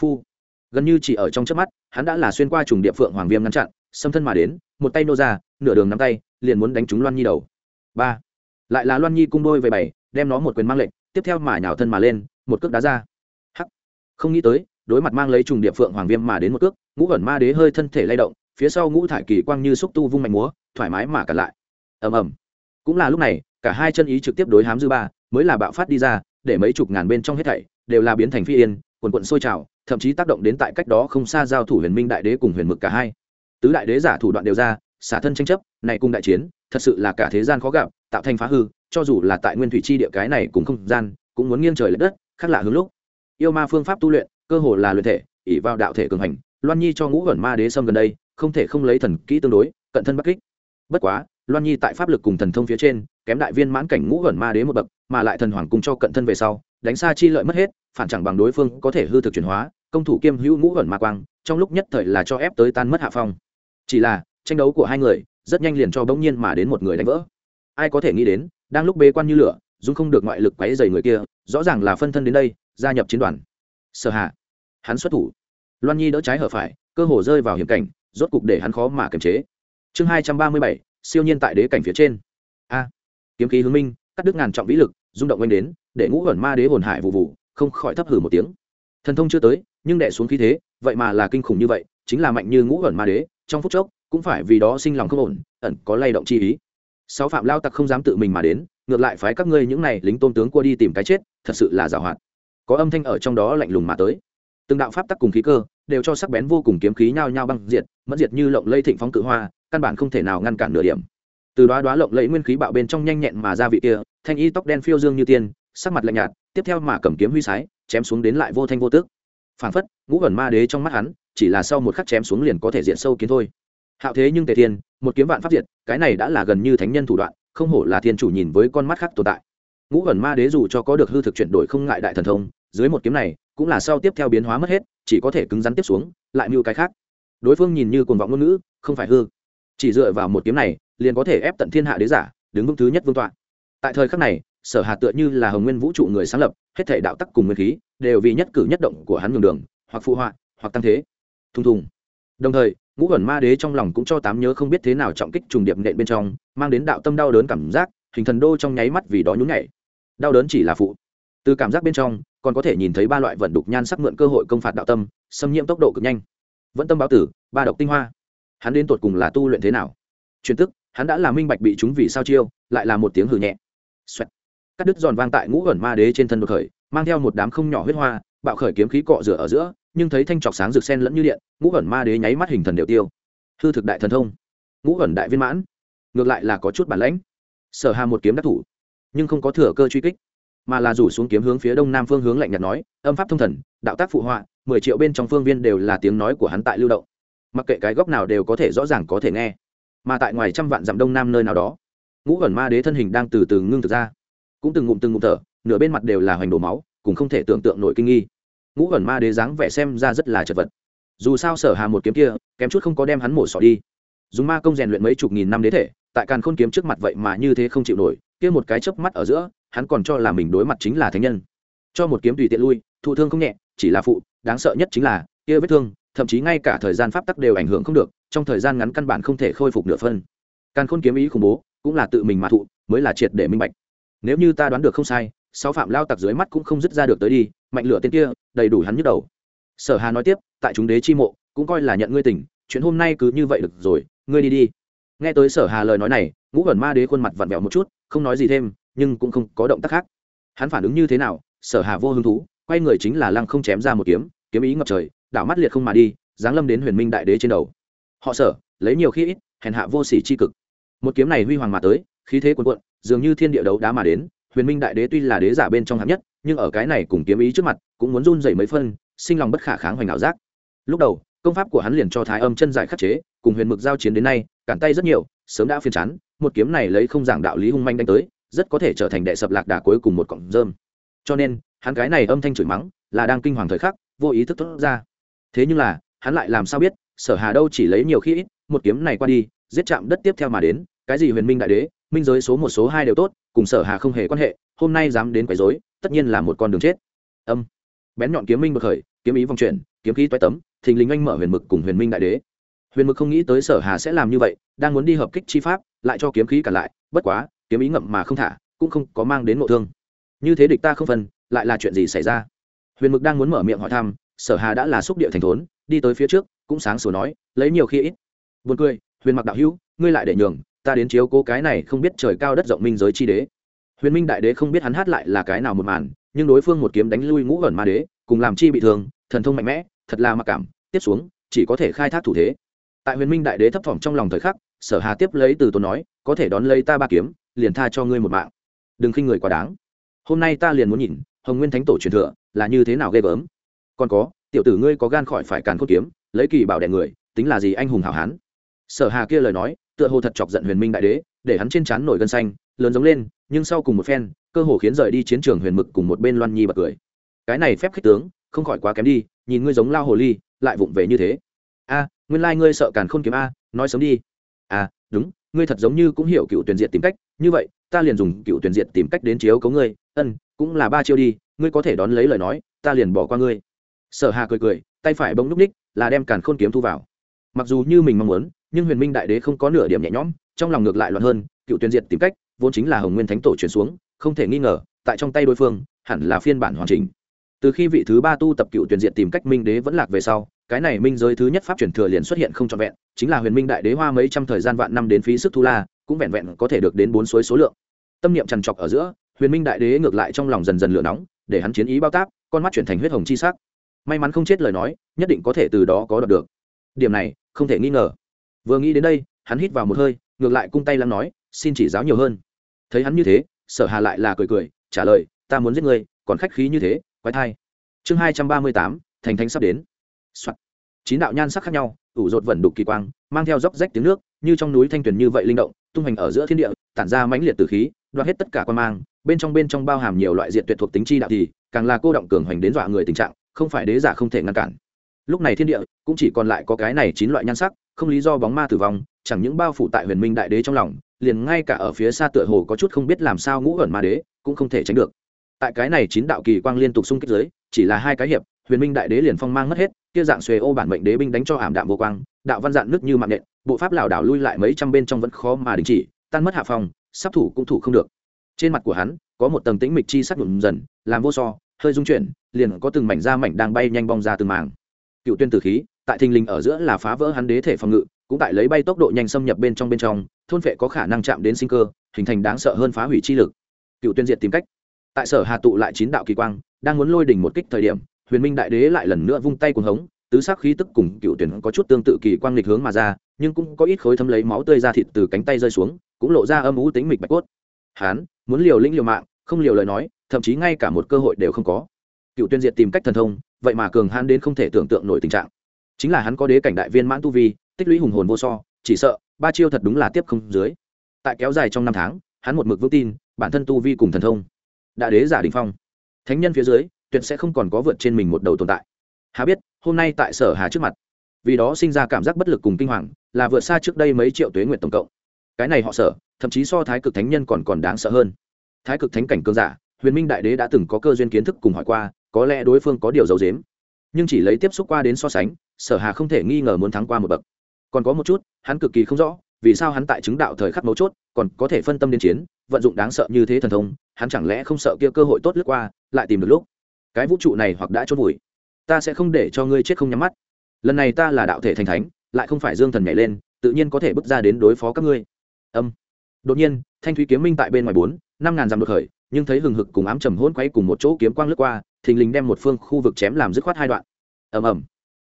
Phu, gần như chỉ ở trong trước mắt, hắn đã là xuyên qua trùng địa phượng hoàng viêm ngăn chặn, xâm thân mà đến, một tay nô ra, nửa đường nắm tay, liền muốn đánh trúng loan nhi đầu. Ba, lại là loan nhi cung đôi về bảy, đem nó một quyền mang lệnh, tiếp theo mà nhào thân mà lên, một cước đá ra. Hắc. Không nghĩ tới, đối mặt mang lấy trùng địa phượng hoàng viêm mà đến một cước, ngũ ẩn ma đế hơi thân thể lay động, phía sau ngũ thải kỳ quang như xúc tu vung mạnh múa, thoải mái mà cặn lại. Ầm ầm. Cũng là lúc này, cả hai chân ý trực tiếp đối hám dư ba mới là bạo phát đi ra, để mấy chục ngàn bên trong hết thảy đều là biến thành phi yên, quần quận sôi trào, thậm chí tác động đến tại cách đó không xa giao thủ huyền minh đại đế cùng huyền mực cả hai. Tứ đại đế giả thủ đoạn đều ra, xả thân tranh chấp, này cùng đại chiến, thật sự là cả thế gian khó gặp, tạo thành phá hư, cho dù là tại nguyên thủy chi địa cái này cùng không gian, cũng muốn nghiêng trời l đất, khác lạ hướng lúc. Yêu ma phương pháp tu luyện, cơ hồ là luyện thể ỉ vào đạo thể cường hành, loan nhi cho ngũ gần ma đế xâm gần đây, không thể không lấy thần kỹ tương đối, cận thân bắc kích. Bất quá loan nhi tại pháp lực cùng thần thông phía trên, kém đại viên mãn cảnh ngũ gần ma đế một bậc, mà lại thần hoàng cùng cho cận thân về sau, đánh xa chi lợi mất hết, phản chẳng bằng đối phương có thể hư thực chuyển hóa, công thủ kiêm hữu ngũ gần ma quang, trong lúc nhất thời là cho ép tới tan mất hạ phong. Chỉ là, tranh đấu của hai người, rất nhanh liền cho bỗng nhiên mà đến một người đánh vỡ. Ai có thể nghĩ đến, đang lúc bế quan như lửa dung không được ngoại lực quấy dày người kia, rõ ràng là phân thân đến đây, gia nhập chiến đoàn. Sở hạ. Hắn xuất thủ. Loan nhi đỡ trái hở phải, cơ hồ rơi vào hiểm cảnh, rốt cục để hắn khó mà kiềm chế. Chương hai trăm ba mươi bảy siêu nhiên tại đế cảnh phía trên. A, kiếm khí hướng minh, cắt đứt ngàn trọng vĩ lực, rung động oanh đến, để ngũ hẩn ma đế hồn hải vụ vụ không khỏi thấp hử một tiếng. Thần thông chưa tới, nhưng đệ xuống khí thế, vậy mà là kinh khủng như vậy, chính là mạnh như ngũ hẩn ma đế, trong phút chốc, cũng phải vì đó sinh lòng không ổn, ẩn có lay động chi ý. Sáu phạm lao tặc không dám tự mình mà đến, ngược lại phái các ngươi những này lính tôn tướng qua đi tìm cái chết, thật sự là giảo hoạt. Có âm thanh ở trong đó lạnh lùng mà tới từng đạo pháp tắc cùng khí cơ đều cho sắc bén vô cùng kiếm khí nhao nhao băng diệt mất diệt như lộng lây thịnh phóng cự hoa, căn bản không thể nào ngăn cản nửa điểm. Từ đó đoá lộng lẫy nguyên khí bạo bên trong nhanh nhẹn mà ra vị kia, thanh y tóc đen phiêu dương như tiên, sắc mặt lạnh nhạt, tiếp theo mà cầm kiếm huy sái, chém xuống đến lại vô thanh vô tước. Phản phất, ngũ ẩn ma đế trong mắt hắn, chỉ là sau một khắc chém xuống liền có thể diện sâu kiến thôi. Hạo thế nhưng tề thiên, một kiếm vạn pháp diệt, cái này đã là gần như thánh nhân thủ đoạn, không hổ là thiên chủ nhìn với con mắt khác tồn tại. Ngũ ẩn ma đế dù cho có được hư thực chuyển đổi không ngại đại thần thông, dưới một kiếm này cũng là sau tiếp theo biến hóa mất hết, chỉ có thể cứng rắn tiếp xuống, lại mưu cái khác. Đối phương nhìn như cuồng vọng ngôn ngữ, không phải hư. Chỉ dựa vào một kiếm này, liền có thể ép tận thiên hạ đế giả, đứng vững thứ nhất vương tọa. Tại thời khắc này, sở hà tựa như là hồng nguyên vũ trụ người sáng lập, hết thể đạo tắc cùng nguyên khí, đều vì nhất cử nhất động của hắn nhường đường, hoặc phụ họa, hoặc tăng thế. Thùng thùng. Đồng thời, ngũ ẩn ma đế trong lòng cũng cho tám nhớ không biết thế nào trọng kích trùng điệp nện bên trong, mang đến đạo tâm đau đớn cảm giác, hình thần đô trong nháy mắt vì đó nhún nhảy. Đau đớn chỉ là phụ. Từ cảm giác bên trong còn có thể nhìn thấy ba loại vận đục nhan sắc mượn cơ hội công phạt đạo tâm, xâm nhiễm tốc độ cực nhanh. Vẫn tâm báo tử, ba độc tinh hoa. Hắn đến tột cùng là tu luyện thế nào? Truyền tức, hắn đã là minh bạch bị chúng vì sao chiêu, lại là một tiếng hử nhẹ. Xoẹt. cắt đứt giòn vang tại ngũ ẩn ma đế trên thân đột khởi, mang theo một đám không nhỏ huyết hoa, bạo khởi kiếm khí cọ rửa ở giữa, nhưng thấy thanh trọc sáng rực sen lẫn như điện, ngũ ẩn ma đế nháy mắt hình thần đều tiêu. Hư thực đại thần thông. Ngũ ẩn đại viên mãn. Ngược lại là có chút bản lãnh. Sở hà một kiếm đắc thủ, nhưng không có thừa cơ truy kích mà là rủ xuống kiếm hướng phía đông nam phương hướng lạnh nhạt nói, âm pháp thông thần, đạo tác phụ họa, mười triệu bên trong phương viên đều là tiếng nói của hắn tại lưu động. Mặc kệ cái góc nào đều có thể rõ ràng có thể nghe. Mà tại ngoài trăm vạn dặm đông nam nơi nào đó, ngũ ẩn ma đế thân hình đang từ từ ngưng thực ra. Cũng từng ngụm từng ngụm thở, nửa bên mặt đều là hoành đổ máu cũng không thể tưởng tượng nổi kinh nghi. Ngũ ẩn ma đế dáng vẻ xem ra rất là chật vật. Dù sao sở hà một kiếm kia, kém chút không có đem hắn mổ sọ đi. Dùng ma công rèn luyện mấy chục nghìn năm đế thể, tại càn khôn kiếm trước mặt vậy mà như thế không chịu nổi, kia một cái chớp mắt ở giữa hắn còn cho là mình đối mặt chính là thánh nhân. Cho một kiếm tùy tiện lui, thụ thương không nhẹ, chỉ là phụ, đáng sợ nhất chính là, kia vết thương, thậm chí ngay cả thời gian pháp tắc đều ảnh hưởng không được, trong thời gian ngắn căn bản không thể khôi phục nửa phân. Càn khôn kiếm ý khủng bố, cũng là tự mình mà thụ, mới là triệt để minh bạch. Nếu như ta đoán được không sai, sáu phạm lao tặc dưới mắt cũng không dứt ra được tới đi, mạnh lửa tên kia, đầy đủ hắn nhức đầu. Sở hà nói tiếp, tại chúng đế chi mộ, cũng coi là nhận ngươi tỉnh, chuyện hôm nay cứ như vậy được rồi, ngươi đi đi. Nghe tới sở hà lời nói này, ngũ vẩn ma đế khuôn mặt vặn vẹo một chút, không nói gì thêm nhưng cũng không có động tác khác. Hắn phản ứng như thế nào, sở hà vô hứng thú, quay người chính là lăng không chém ra một kiếm kiếm ý ngập trời, đảo mắt liệt không mà đi, giáng lâm đến huyền minh đại đế trên đầu. Họ sở, lấy nhiều khi ít, hèn hạ vô sỉ chi cực. Một kiếm này huy hoàng mà tới, khí thế cuồn cuộn, dường như thiên địa đấu đá mà đến, huyền minh đại đế tuy là đế giả bên trong hạng nhất, nhưng ở cái này cùng kiếm ý trước mặt, cũng muốn run dậy mấy phân, sinh lòng bất khả kháng hoành ảo giác. Lúc đầu, công pháp của hắn liền cho thái âm chân giải khắc chế, cùng huyền mực giao chiến đến nay, cản tay rất nhiều, sớm đã phiền chán, một kiếm này lấy không giảng đạo lý hung manh đánh tới rất có thể trở thành đệ sập lạc đà cuối cùng một cọng rơm. Cho nên, hắn cái này âm thanh chửi mắng là đang kinh hoàng thời khắc, vô ý thức thốt ra. Thế nhưng là, hắn lại làm sao biết, sở hà đâu chỉ lấy nhiều khi ít, một kiếm này qua đi, giết chạm đất tiếp theo mà đến, cái gì huyền minh đại đế, minh giới số một số hai đều tốt, cùng sở hà không hề quan hệ, hôm nay dám đến quấy rối, tất nhiên là một con đường chết. Âm. Bén nhọn kiếm minh bậc khởi, kiếm ý vòng chuyển, kiếm khí toái tấm, thình lình anh mở huyền mực cùng huyền minh đại đế. Huyền mực không nghĩ tới sở hà sẽ làm như vậy, đang muốn đi hợp kích chi pháp, lại cho kiếm khí cản lại, bất quá kiếm ý ngậm mà không thả, cũng không có mang đến ngộ thương. Như thế địch ta không phân, lại là chuyện gì xảy ra? Huyền mực đang muốn mở miệng hỏi thăm, sở hà đã là xúc địa thành thốn, đi tới phía trước, cũng sáng sủa nói, lấy nhiều khi ít. Buồn cười, huyền mặc đạo hữu, ngươi lại để nhường, ta đến chiếu cố cái này không biết trời cao đất rộng minh giới chi đế. Huyền minh đại đế không biết hắn hát lại là cái nào một màn, nhưng đối phương một kiếm đánh lui ngũ ẩn ma đế, cùng làm chi bị thương, thần thông mạnh mẽ, thật là mặc cảm, tiếp xuống, chỉ có thể khai thác thủ thế. Tại huyền minh đại đế thấp thỏm trong lòng thời khắc, sở hà tiếp lấy từ tốn nói, có thể đón lấy ta ba kiếm liền tha cho ngươi một mạng. Đừng khinh người quá đáng. Hôm nay ta liền muốn nhìn, hồng nguyên thánh tổ truyền thừa là như thế nào ghê gớm. Còn có, tiểu tử ngươi có gan khỏi phải càn cốt kiếm, lấy kỳ bảo đẻ người, tính là gì anh hùng hảo hán? Sở hà kia lời nói, tựa hồ thật chọc giận huyền minh đại đế, để hắn trên trán nổi gân xanh, lớn giống lên, nhưng sau cùng một phen, cơ hồ khiến rời đi chiến trường huyền mực cùng một bên loan nhi bật cười. Cái này phép khích tướng, không khỏi quá kém đi, nhìn ngươi giống lao hồ ly, lại vụng về như thế. A, nguyên lai ngươi sợ càn khôn kiếm a, nói sớm đi. À đúng, ngươi thật giống như cũng hiểu cựu tuyển diện tìm cách như vậy, ta liền dùng cựu tuyển diệt tìm cách đến chiếu cấu ngươi. Ân, cũng là ba chiêu đi, ngươi có thể đón lấy lời nói, ta liền bỏ qua ngươi. Sở hà cười cười, tay phải bỗng núp ních, là đem càn khôn kiếm thu vào. Mặc dù như mình mong muốn, nhưng huyền minh đại đế không có nửa điểm nhẹ nhõm, trong lòng ngược lại loạn hơn, cựu tuyển diệt tìm cách, vốn chính là hồng nguyên thánh tổ truyền xuống, không thể nghi ngờ, tại trong tay đối phương, hẳn là phiên bản hoàn chỉnh. Từ khi vị thứ ba tu tập cựu tuyển diệt tìm cách minh đế vẫn lạc về sau, cái này minh giới thứ nhất pháp truyền thừa liền xuất hiện không trọn vẹn, chính là huyền minh đại đế hoa mấy trăm thời gian vạn năm đến phí sức thu la cũng vẹn vẹn có thể được đến bốn suối số lượng. Tâm niệm trằn trọc ở giữa, huyền minh đại đế ngược lại trong lòng dần dần lửa nóng, để hắn chiến ý bao tác con mắt chuyển thành huyết hồng chi sắc. May mắn không chết lời nói, nhất định có thể từ đó có đọc được. Điểm này, không thể nghi ngờ. Vừa nghĩ đến đây, hắn hít vào một hơi, ngược lại cung tay lắng nói, xin chỉ giáo nhiều hơn. Thấy hắn như thế, sở hà lại là cười cười, trả lời, ta muốn giết người còn khách khí như thế, quái thai. Chương hai trăm ba mươi tám, thành thánh sắp đến. Soạn. chín đạo nhan sắc khác nhau, ủ rột vẩn đục kỳ quang, mang theo dốc rách tiếng nước như trong núi thanh tuyền như vậy linh động, tung hành ở giữa thiên địa, tản ra mãnh liệt từ khí, đoạt hết tất cả quan mang, bên trong bên trong bao hàm nhiều loại diện tuyệt thuộc tính chi đạo thì, càng là cô động cường hoành đến dọa người tình trạng, không phải đế giả không thể ngăn cản. Lúc này thiên địa, cũng chỉ còn lại có cái này chín loại nhan sắc, không lý do bóng ma tử vong, chẳng những bao phủ tại huyền minh đại đế trong lòng, liền ngay cả ở phía xa tựa hồ có chút không biết làm sao ngũ ẩn ma đế, cũng không thể tránh được. Tại cái này chín đạo kỳ quang liên tục xung kích giới chỉ là hai cái hiệp, huyền minh đại đế liền phong mang mất hết, kia dạng xuề ô bản mệnh đế binh đánh cho ảm đạm vô quang đạo văn dạn nước như mạng nện bộ pháp lảo đảo lui lại mấy trăm bên trong vẫn khó mà đình chỉ, tan mất hạ phòng sắp thủ cũng thủ không được. Trên mặt của hắn, có một tầng tĩnh mịch chi sắc nhuộm dần, làm vô so, hơi dung chuyển, liền có từng mảnh da mảnh đang bay nhanh bong ra từng màng cựu tuyên tử khí, tại thình lình ở giữa là phá vỡ hắn đế thể phòng ngự, cũng tại lấy bay tốc độ nhanh xâm nhập bên trong bên trong, thôn vệ có khả năng chạm đến sinh cơ, hình thành đáng sợ hơn phá hủy chi lực. Cựu tuyên diệt tìm cách. Tại sở hà tụ lại chín đạo kỳ quang, đang muốn lôi đỉnh một kích thời điểm, huyền minh đại đế lại lần nữa vung tay cuồng hống tứ sắc khí tức cùng cựu tuyển có chút tương tự kỳ quang lịch hướng mà ra, nhưng cũng có ít khối thấm lấy máu tươi ra thịt từ cánh tay rơi xuống, cũng lộ ra âm ú tính mịch bạch cốt. Hán, muốn liều lĩnh liều mạng, không liều lời nói, thậm chí ngay cả một cơ hội đều không có. Cựu tuyên diệt tìm cách thần thông, vậy mà cường hán đến không thể tưởng tượng nổi tình trạng. Chính là hắn có đế cảnh đại viên mãn tu vi, tích lũy hùng hồn vô so, chỉ sợ, ba chiêu thật đúng là tiếp không dưới. Tại kéo dài trong năm tháng, hắn một mực vững tin, bản thân tu vi cùng thần thông. Đã đế giả đình phong. Thánh nhân phía dưới, tuyệt sẽ không còn có vượt trên mình một đầu tồn tại hà biết, hôm nay tại sở hà trước mặt. Vì đó sinh ra cảm giác bất lực cùng kinh hoàng, là vượt xa trước đây mấy triệu tuế nguyện tổng cộng. Cái này họ sở, thậm chí so thái cực thánh nhân còn còn đáng sợ hơn. Thái cực thánh cảnh cương giả, huyền minh đại đế đã từng có cơ duyên kiến thức cùng hỏi qua, có lẽ đối phương có điều giấu dếm nhưng chỉ lấy tiếp xúc qua đến so sánh, sở hà không thể nghi ngờ muốn thắng qua một bậc. Còn có một chút, hắn cực kỳ không rõ, vì sao hắn tại chứng đạo thời khắc mấu chốt, còn có thể phân tâm đến chiến, vận dụng đáng sợ như thế thần thông, hắn chẳng lẽ không sợ kia cơ hội tốt lướt qua, lại tìm được lúc. Cái vũ trụ này hoặc đã chốt vùi ta sẽ không để cho ngươi chết không nhắm mắt. Lần này ta là đạo thể thành thánh, lại không phải dương thần nhảy lên, tự nhiên có thể bước ra đến đối phó các ngươi. Âm. Đột nhiên, thanh thúy kiếm minh tại bên ngoài bốn, năm ngàn dặm đột khởi, nhưng thấy hừng hực cùng ám trầm hôn quay cùng một chỗ kiếm quang lướt qua, thình lình đem một phương khu vực chém làm dứt khoát hai đoạn. Ầm ầm.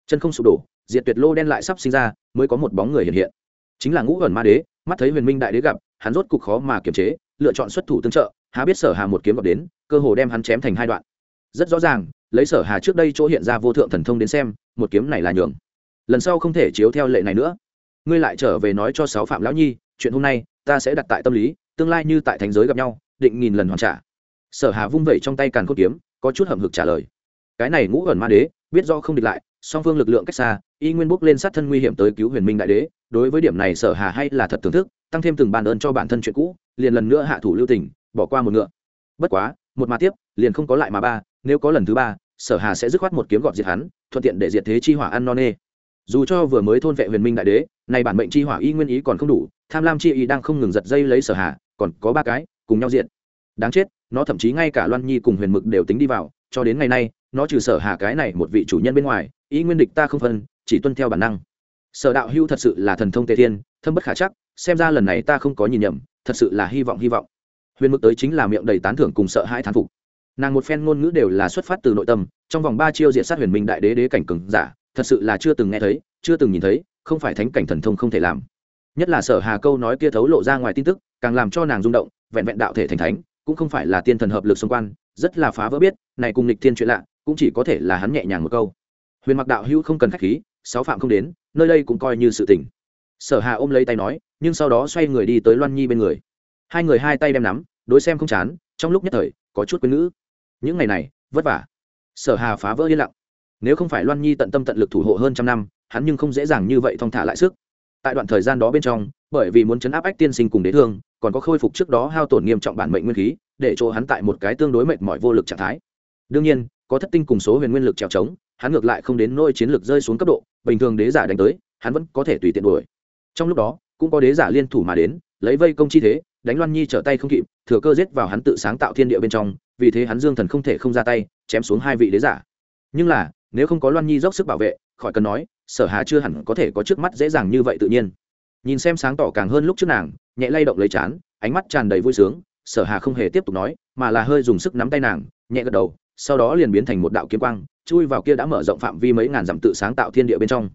Chân không sụp đổ, diệt tuyệt lô đen lại sắp sinh ra, mới có một bóng người hiện hiện. Chính là ngũ ẩn ma đế, mắt thấy huyền minh đại đế gặp, hắn rốt cục khó mà kiềm chế, lựa chọn xuất thủ tương trợ, há biết sở hà một kiếm gặp đến, cơ hồ đem hắn chém thành hai đoạn. Rất rõ ràng lấy sở hà trước đây chỗ hiện ra vô thượng thần thông đến xem, một kiếm này là nhường. Lần sau không thể chiếu theo lệ này nữa. Ngươi lại trở về nói cho sáu phạm lão nhi, chuyện hôm nay, ta sẽ đặt tại tâm lý, tương lai như tại thành giới gặp nhau, định nghìn lần hoàn trả. Sở hà vung vẩy trong tay càn cốt kiếm, có chút hậm hực trả lời. Cái này ngũ ẩn ma đế, biết do không địch lại, song phương lực lượng cách xa, y nguyên bốc lên sát thân nguy hiểm tới cứu huyền minh đại đế, đối với điểm này sở hà hay là thật thưởng thức, tăng thêm từng bàn ơn cho bản thân chuyện cũ, liền lần nữa hạ thủ lưu tình, bỏ qua một ngựa. Bất quá, một mà tiếp, liền không có lại mà ba, nếu có lần thứ ba sở hà sẽ dứt khoát một kiếm gọt diệt hắn, thuận tiện để diệt thế chi hỏa ăn non nê. Dù cho vừa mới thôn vệ huyền minh đại đế này bản mệnh chi hỏa y nguyên ý còn không đủ, tham lam chi ý đang không ngừng giật dây lấy sở hà, còn có ba cái, cùng nhau diện đáng chết, nó thậm chí ngay cả loan nhi cùng huyền mực đều tính đi vào, cho đến ngày nay, nó trừ sở hà cái này một vị chủ nhân bên ngoài ý nguyên địch ta không phân, chỉ tuân theo bản năng. Sở đạo hưu thật sự là thần thông tề thiên, thâm bất khả chắc, xem ra lần này ta không có nhìn nhầm, thật sự là hy vọng hy vọng. Huyền mực tới chính là miệng đầy tán thưởng cùng sợ hãi thán phục nàng một phen ngôn ngữ đều là xuất phát từ nội tâm, trong vòng ba chiêu diện sát huyền minh đại đế đế cảnh cường giả, thật sự là chưa từng nghe thấy, chưa từng nhìn thấy, không phải thánh cảnh thần thông không thể làm. Nhất là sở hà câu nói kia thấu lộ ra ngoài tin tức, càng làm cho nàng rung động, vẹn vẹn đạo thể thành thánh, cũng không phải là tiên thần hợp lực xung quan rất là phá vỡ biết, này cùng lịch thiên chuyện lạ, cũng chỉ có thể là hắn nhẹ nhàng một câu. Huyền mặc đạo hữu không cần khách khí, sáu phạm không đến, nơi đây cũng coi như sự tình. Sở hà ôm lấy tay nói, nhưng sau đó xoay người đi tới loan nhi bên người. Hai người hai tay đem nắm, đối xem không chán, trong lúc nhất thời, có chút quên ngữ những ngày này, vất vả. Sở hà phá vỡ yên lặng. Nếu không phải loan nhi tận tâm tận lực thủ hộ hơn trăm năm, hắn nhưng không dễ dàng như vậy thong thả lại sức. Tại đoạn thời gian đó bên trong, bởi vì muốn chấn áp ách tiên sinh cùng đế thương, còn có khôi phục trước đó hao tổn nghiêm trọng bản mệnh nguyên khí, để chỗ hắn tại một cái tương đối mệt mỏi vô lực trạng thái. Đương nhiên, có thất tinh cùng số huyền nguyên lực trèo trống, hắn ngược lại không đến nôi chiến lược rơi xuống cấp độ, bình thường đế giả đánh tới, hắn vẫn có thể tùy tiện đuổi. Trong lúc đó, cũng có đế giả liên thủ mà đến, lấy vây công chi thế, đánh loan nhi trở tay không kịp, thừa cơ giết vào hắn tự sáng tạo thiên địa bên trong vì thế hắn dương thần không thể không ra tay, chém xuống hai vị đế giả. Nhưng là, nếu không có loan nhi dốc sức bảo vệ, khỏi cần nói, sở hà chưa hẳn có thể có trước mắt dễ dàng như vậy tự nhiên. Nhìn xem sáng tỏ càng hơn lúc trước nàng, nhẹ lay động lấy chán, ánh mắt tràn đầy vui sướng, sở hà không hề tiếp tục nói, mà là hơi dùng sức nắm tay nàng, nhẹ gật đầu, sau đó liền biến thành một đạo kiếm quang, chui vào kia đã mở rộng phạm vi mấy ngàn dặm tự sáng tạo thiên địa bên trong.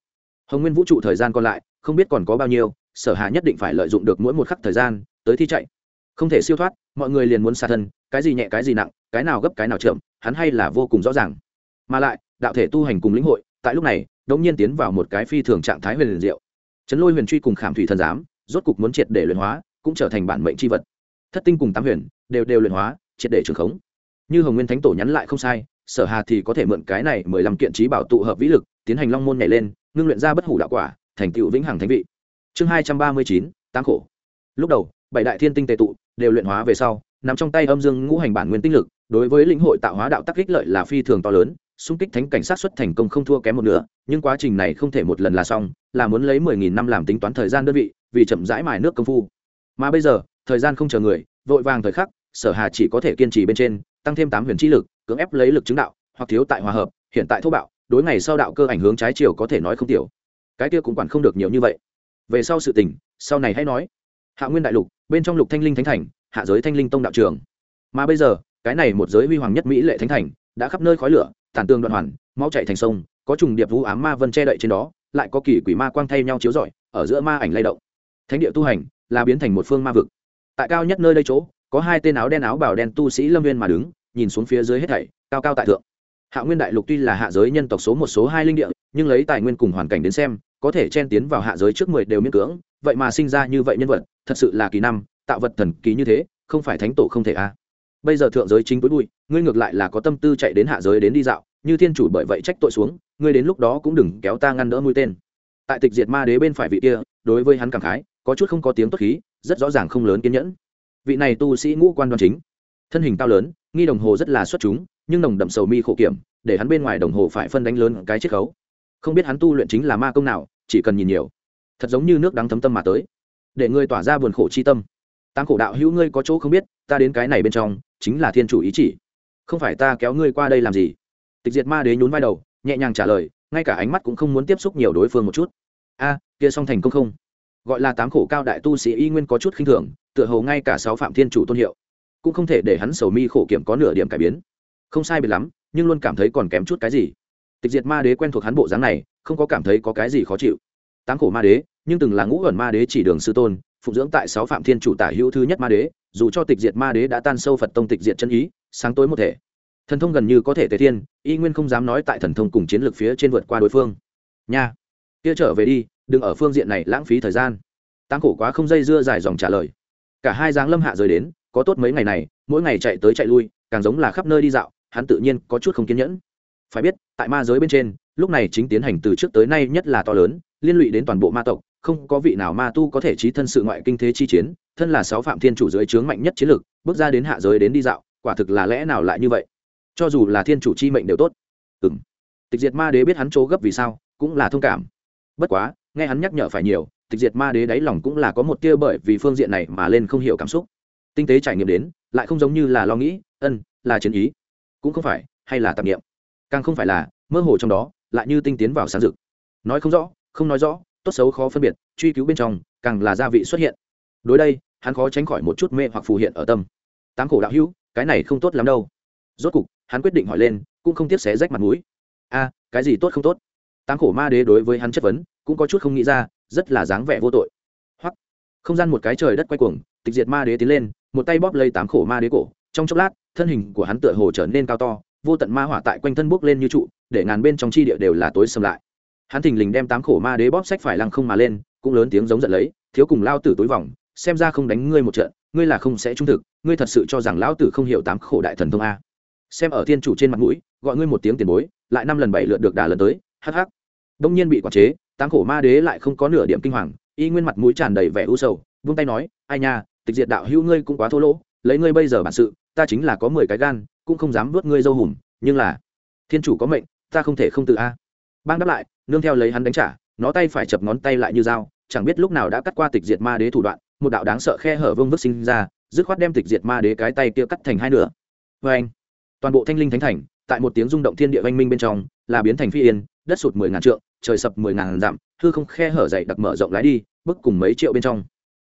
Hồng nguyên vũ trụ thời gian còn lại, không biết còn có bao nhiêu, sở hà nhất định phải lợi dụng được mỗi một khắc thời gian, tới thi chạy. Không thể siêu thoát, mọi người liền muốn xa thân cái gì nhẹ, cái gì nặng, cái nào gấp, cái nào chậm, hắn hay là vô cùng rõ ràng. Mà lại, đạo thể tu hành cùng lĩnh hội, tại lúc này, đống nhiên tiến vào một cái phi thường trạng thái huyền liền diệu. Chấn lôi huyền truy cùng khảm thủy thần giám, rốt cục muốn triệt để luyện hóa, cũng trở thành bản mệnh c h i vật. Thất tinh cùng tám huyền, đều đều luyện hóa, triệt để trường khống. Như hồng nguyên thánh tổ nhắn lại không sai, sở hà thì có thể mượn cái này mười lăm kiện trí bảo tụ hợp vĩ lực, tiến hành long môn nhảy lên, ngưng luyện ra bất hủ đạo quả, thành tựu vĩnh hằng thánh vị. Chương hai trăm ba mươi chín tám khổ. Lúc đầu, bảy đại thiên tinh tệ tụ, đều luyện hóa về sau nằm trong tay âm dương ngũ hành bản nguyên tinh lực, đối với lĩnh hội tạo hóa đạo tắc ích lợi là phi thường to lớn, xung kích thánh cảnh sát xuất thành công không thua kém một nửa, nhưng quá trình này không thể một lần là xong, là muốn lấy mười nghìn năm làm tính toán thời gian đơn vị, vì chậm rãi mài nước công phu. Mà bây giờ, thời gian không chờ người, vội vàng thời khắc, sở hà chỉ có thể kiên trì bên trên, tăng thêm tám huyền chi lực, cưỡng ép lấy lực chứng đạo, hoặc thiếu tại hòa hợp, hiện tại thô bạo, đối ngày sau đạo cơ ảnh hướng trái chiều có thể nói không tiểu. Cái kia cũng quản không được nhiều như vậy. Về sau sự tình, sau này hãy nói. Hạ nguyên đại lục, bên trong lục thanh linh thánh thành hạ giới thanh linh tông đạo trường. Mà bây giờ, cái này một giới huy hoàng nhất mỹ lệ thánh thành, đã khắp nơi khói lửa, tàn tương đoạn hoàn, mau chạy thành sông, có trùng điệp vũ ám ma vân che đậy trên đó, lại có kỳ quỷ ma quang thay nhau chiếu rọi, ở giữa ma ảnh lay động. Thánh địa tu hành là biến thành một phương ma vực. Tại cao nhất nơi đây chỗ, có hai tên áo đen áo bảo đen tu sĩ lâm viên mà đứng, nhìn xuống phía dưới hết thảy, cao cao tại thượng. Hạ nguyên đại lục tuy là hạ giới nhân tộc số một số hai linh địa, nhưng lấy tài nguyên cùng hoàn cảnh đến xem, có thể chen tiến vào hạ giới trước mười đều miễn cưỡng, vậy mà sinh ra như vậy nhân vật, thật sự là kỳ năm tạo vật thần kỳ như thế, không phải thánh tổ không thể a à. bây giờ thượng giới chính tối bụi, ngươi ngược lại là có tâm tư chạy đến hạ giới đến đi dạo, như thiên chủ bởi vậy trách tội xuống, ngươi đến lúc đó cũng đừng kéo ta ngăn đỡ mũi tên. Tại tịch diệt ma đế bên phải vị kia, đối với hắn cảm khái, có chút không có tiếng tốt khí, rất rõ ràng không lớn kiên nhẫn. Vị này tu sĩ ngũ quan đoan chính, thân hình cao lớn, nghi đồng hồ rất là xuất chúng, nhưng nồng đậm sầu mi khổ kiểm, để hắn bên ngoài đồng hồ phải phân đánh lớn cái chiết khấu. Không biết hắn tu luyện chính là ma công nào, chỉ cần nhìn nhiều. Thật giống như nước đắng thấm tâm mà tới. Để ngươi tỏa ra buồn khổ chi tâm tám khổ đạo hữu ngươi có chỗ không biết, ta đến cái này bên trong, chính là thiên chủ ý chỉ. Không phải ta kéo ngươi qua đây làm gì? Tịch diệt ma đế nhún vai đầu, nhẹ nhàng trả lời, ngay cả ánh mắt cũng không muốn tiếp xúc nhiều đối phương một chút. A, kia song thành công không? Gọi là tám khổ cao đại tu sĩ y nguyên có chút khinh thường, tựa hồ ngay cả sáu phạm thiên chủ tôn hiệu cũng không thể để hắn sầu mi khổ kiểm có nửa điểm cải biến. Không sai biệt lắm, nhưng luôn cảm thấy còn kém chút cái gì. Tịch diệt ma đế quen thuộc hắn bộ dáng này, không có cảm thấy có cái gì khó chịu. Tám khổ ma đế, nhưng từng là ngũ ẩn ma đế chỉ đường sư tôn phụng dưỡng tại sáu phạm thiên chủ tả hữu thứ nhất ma đế, dù cho tịch diệt ma đế đã tan sâu phật tông tịch diệt chân ý, sáng tối một thể. Thần thông gần như có thể tề thiên, y nguyên không dám nói tại thần thông cùng chiến lược phía trên vượt qua đối phương. Nha. Kia trở về đi, đừng ở phương diện này lãng phí thời gian. Tăng khổ quá không dây dưa dài dòng trả lời. Cả hai giáng lâm hạ rời đến, có tốt mấy ngày này, mỗi ngày chạy tới chạy lui, càng giống là khắp nơi đi dạo, hắn tự nhiên có chút không kiên nhẫn. Phải biết, tại ma giới bên trên, lúc này chính tiến hành từ trước tới nay nhất là to lớn, liên lụy đến toàn bộ ma tộc không có vị nào ma tu có thể trí thân sự ngoại kinh thế chi chiến, thân là sáu phạm thiên chủ dưới trướng mạnh nhất chiến lược bước ra đến hạ giới đến đi dạo, quả thực là lẽ nào lại như vậy? Cho dù là thiên chủ chi mệnh đều tốt. Ừ m tịch diệt ma đế biết hắn chỗ gấp vì sao, cũng là thông cảm. Bất quá, nghe hắn nhắc nhở phải nhiều, tịch diệt ma đế đáy lòng cũng là có một tia bởi vì phương diện này mà lên không hiểu cảm xúc. Tinh tế trải nghiệm đến, lại không giống như là lo nghĩ, ân, là chiến ý. Cũng không phải, hay là tạp nghiệm càng không phải là, mơ hồ trong đó, lại như tinh tiến vào sáng rực. Nói không rõ, không nói rõ tốt xấu khó phân biệt, truy cứu bên trong, càng là gia vị xuất hiện. Đối đây, hắn khó tránh khỏi một chút mê hoặc phù hiện ở tâm. Tám khổ đạo hữu, cái này không tốt lắm đâu. Rốt cục, hắn quyết định hỏi lên, cũng không tiếc xé rách mặt mũi. A, cái gì tốt không tốt? Tám khổ ma đế đối với hắn chất vấn, cũng có chút không nghĩ ra, rất là dáng vẻ vô tội. Hoặc không gian một cái trời đất quay cuồng, tịch diệt ma đế tiến lên, một tay bóp lấy tám khổ ma đế cổ. Trong chốc lát, thân hình của hắn tựa hồ trở nên cao to, vô tận ma hỏa tại quanh thân bốc lên như trụ, để ngàn bên trong chi địa đều là tối xâm lại hắn thình lình đem tám khổ ma đế bóp sách phải lăng không mà lên, cũng lớn tiếng giống giận lấy, thiếu cùng lao tử tối vòng, xem ra không đánh ngươi một trận, ngươi là không sẽ trung thực, ngươi thật sự cho rằng lão tử không hiểu tám khổ đại thần thông a. Xem ở thiên chủ trên mặt mũi, gọi ngươi một tiếng tiền bối, lại năm lần bảy lượt được đà lần tới, hắc hắc. Đông nhiên bị quản chế, tám khổ ma đế lại không có nửa điểm kinh hoàng, y nguyên mặt mũi tràn đầy vẻ u sầu, vung tay nói, ai nha, tịch diệt đạo hữu ngươi cũng quá thô lỗ, lấy ngươi bây giờ bản sự, ta chính là có mười cái gan, cũng không dám vớt ngươi dâu hùm, nhưng là, thiên chủ có mệnh, ta không thể không tự a. Bang đáp lại nương theo lấy hắn đánh trả, nó tay phải chập ngón tay lại như dao, chẳng biết lúc nào đã cắt qua tịch diệt ma đế thủ đoạn, một đạo đáng sợ khe hở vương vức sinh ra, dứt khoát đem tịch diệt ma đế cái tay kia cắt thành hai nửa. Vê anh toàn bộ thanh linh thánh thành, tại một tiếng rung động thiên địa oanh minh bên trong, là biến thành phi yên, đất sụt mười ngàn trượng, trời sập mười ngàn dặm, hư không khe hở dày đặc mở rộng lái đi, bức cùng mấy triệu bên trong.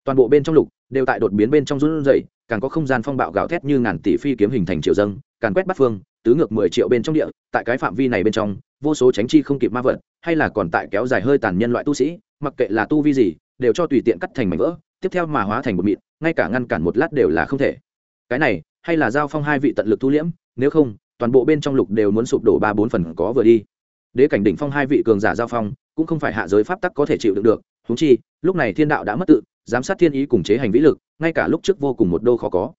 Toàn bộ bên trong lục, đều tại đột biến bên trong run rẩy, càng có không gian phong bạo gào thét như ngàn tỷ phi kiếm hình thành triệu dâng càng quét bắt phương, tứ ngược mười triệu bên trong địa, tại cái phạm vi này bên trong vô số tránh chi không kịp ma vật, hay là còn tại kéo dài hơi tàn nhân loại tu sĩ, mặc kệ là tu vi gì, đều cho tùy tiện cắt thành mảnh vỡ, tiếp theo mà hóa thành một mịn, ngay cả ngăn cản một lát đều là không thể. Cái này, hay là giao phong hai vị tận lực thu liễm, nếu không, toàn bộ bên trong lục đều muốn sụp đổ ba bốn phần có vừa đi. Đế cảnh đỉnh phong hai vị cường giả giao phong, cũng không phải hạ giới pháp tắc có thể chịu đựng được húng chi, lúc này thiên đạo đã mất tự, giám sát thiên ý cùng chế hành vĩ lực, ngay cả lúc trước vô cùng một đô khó có.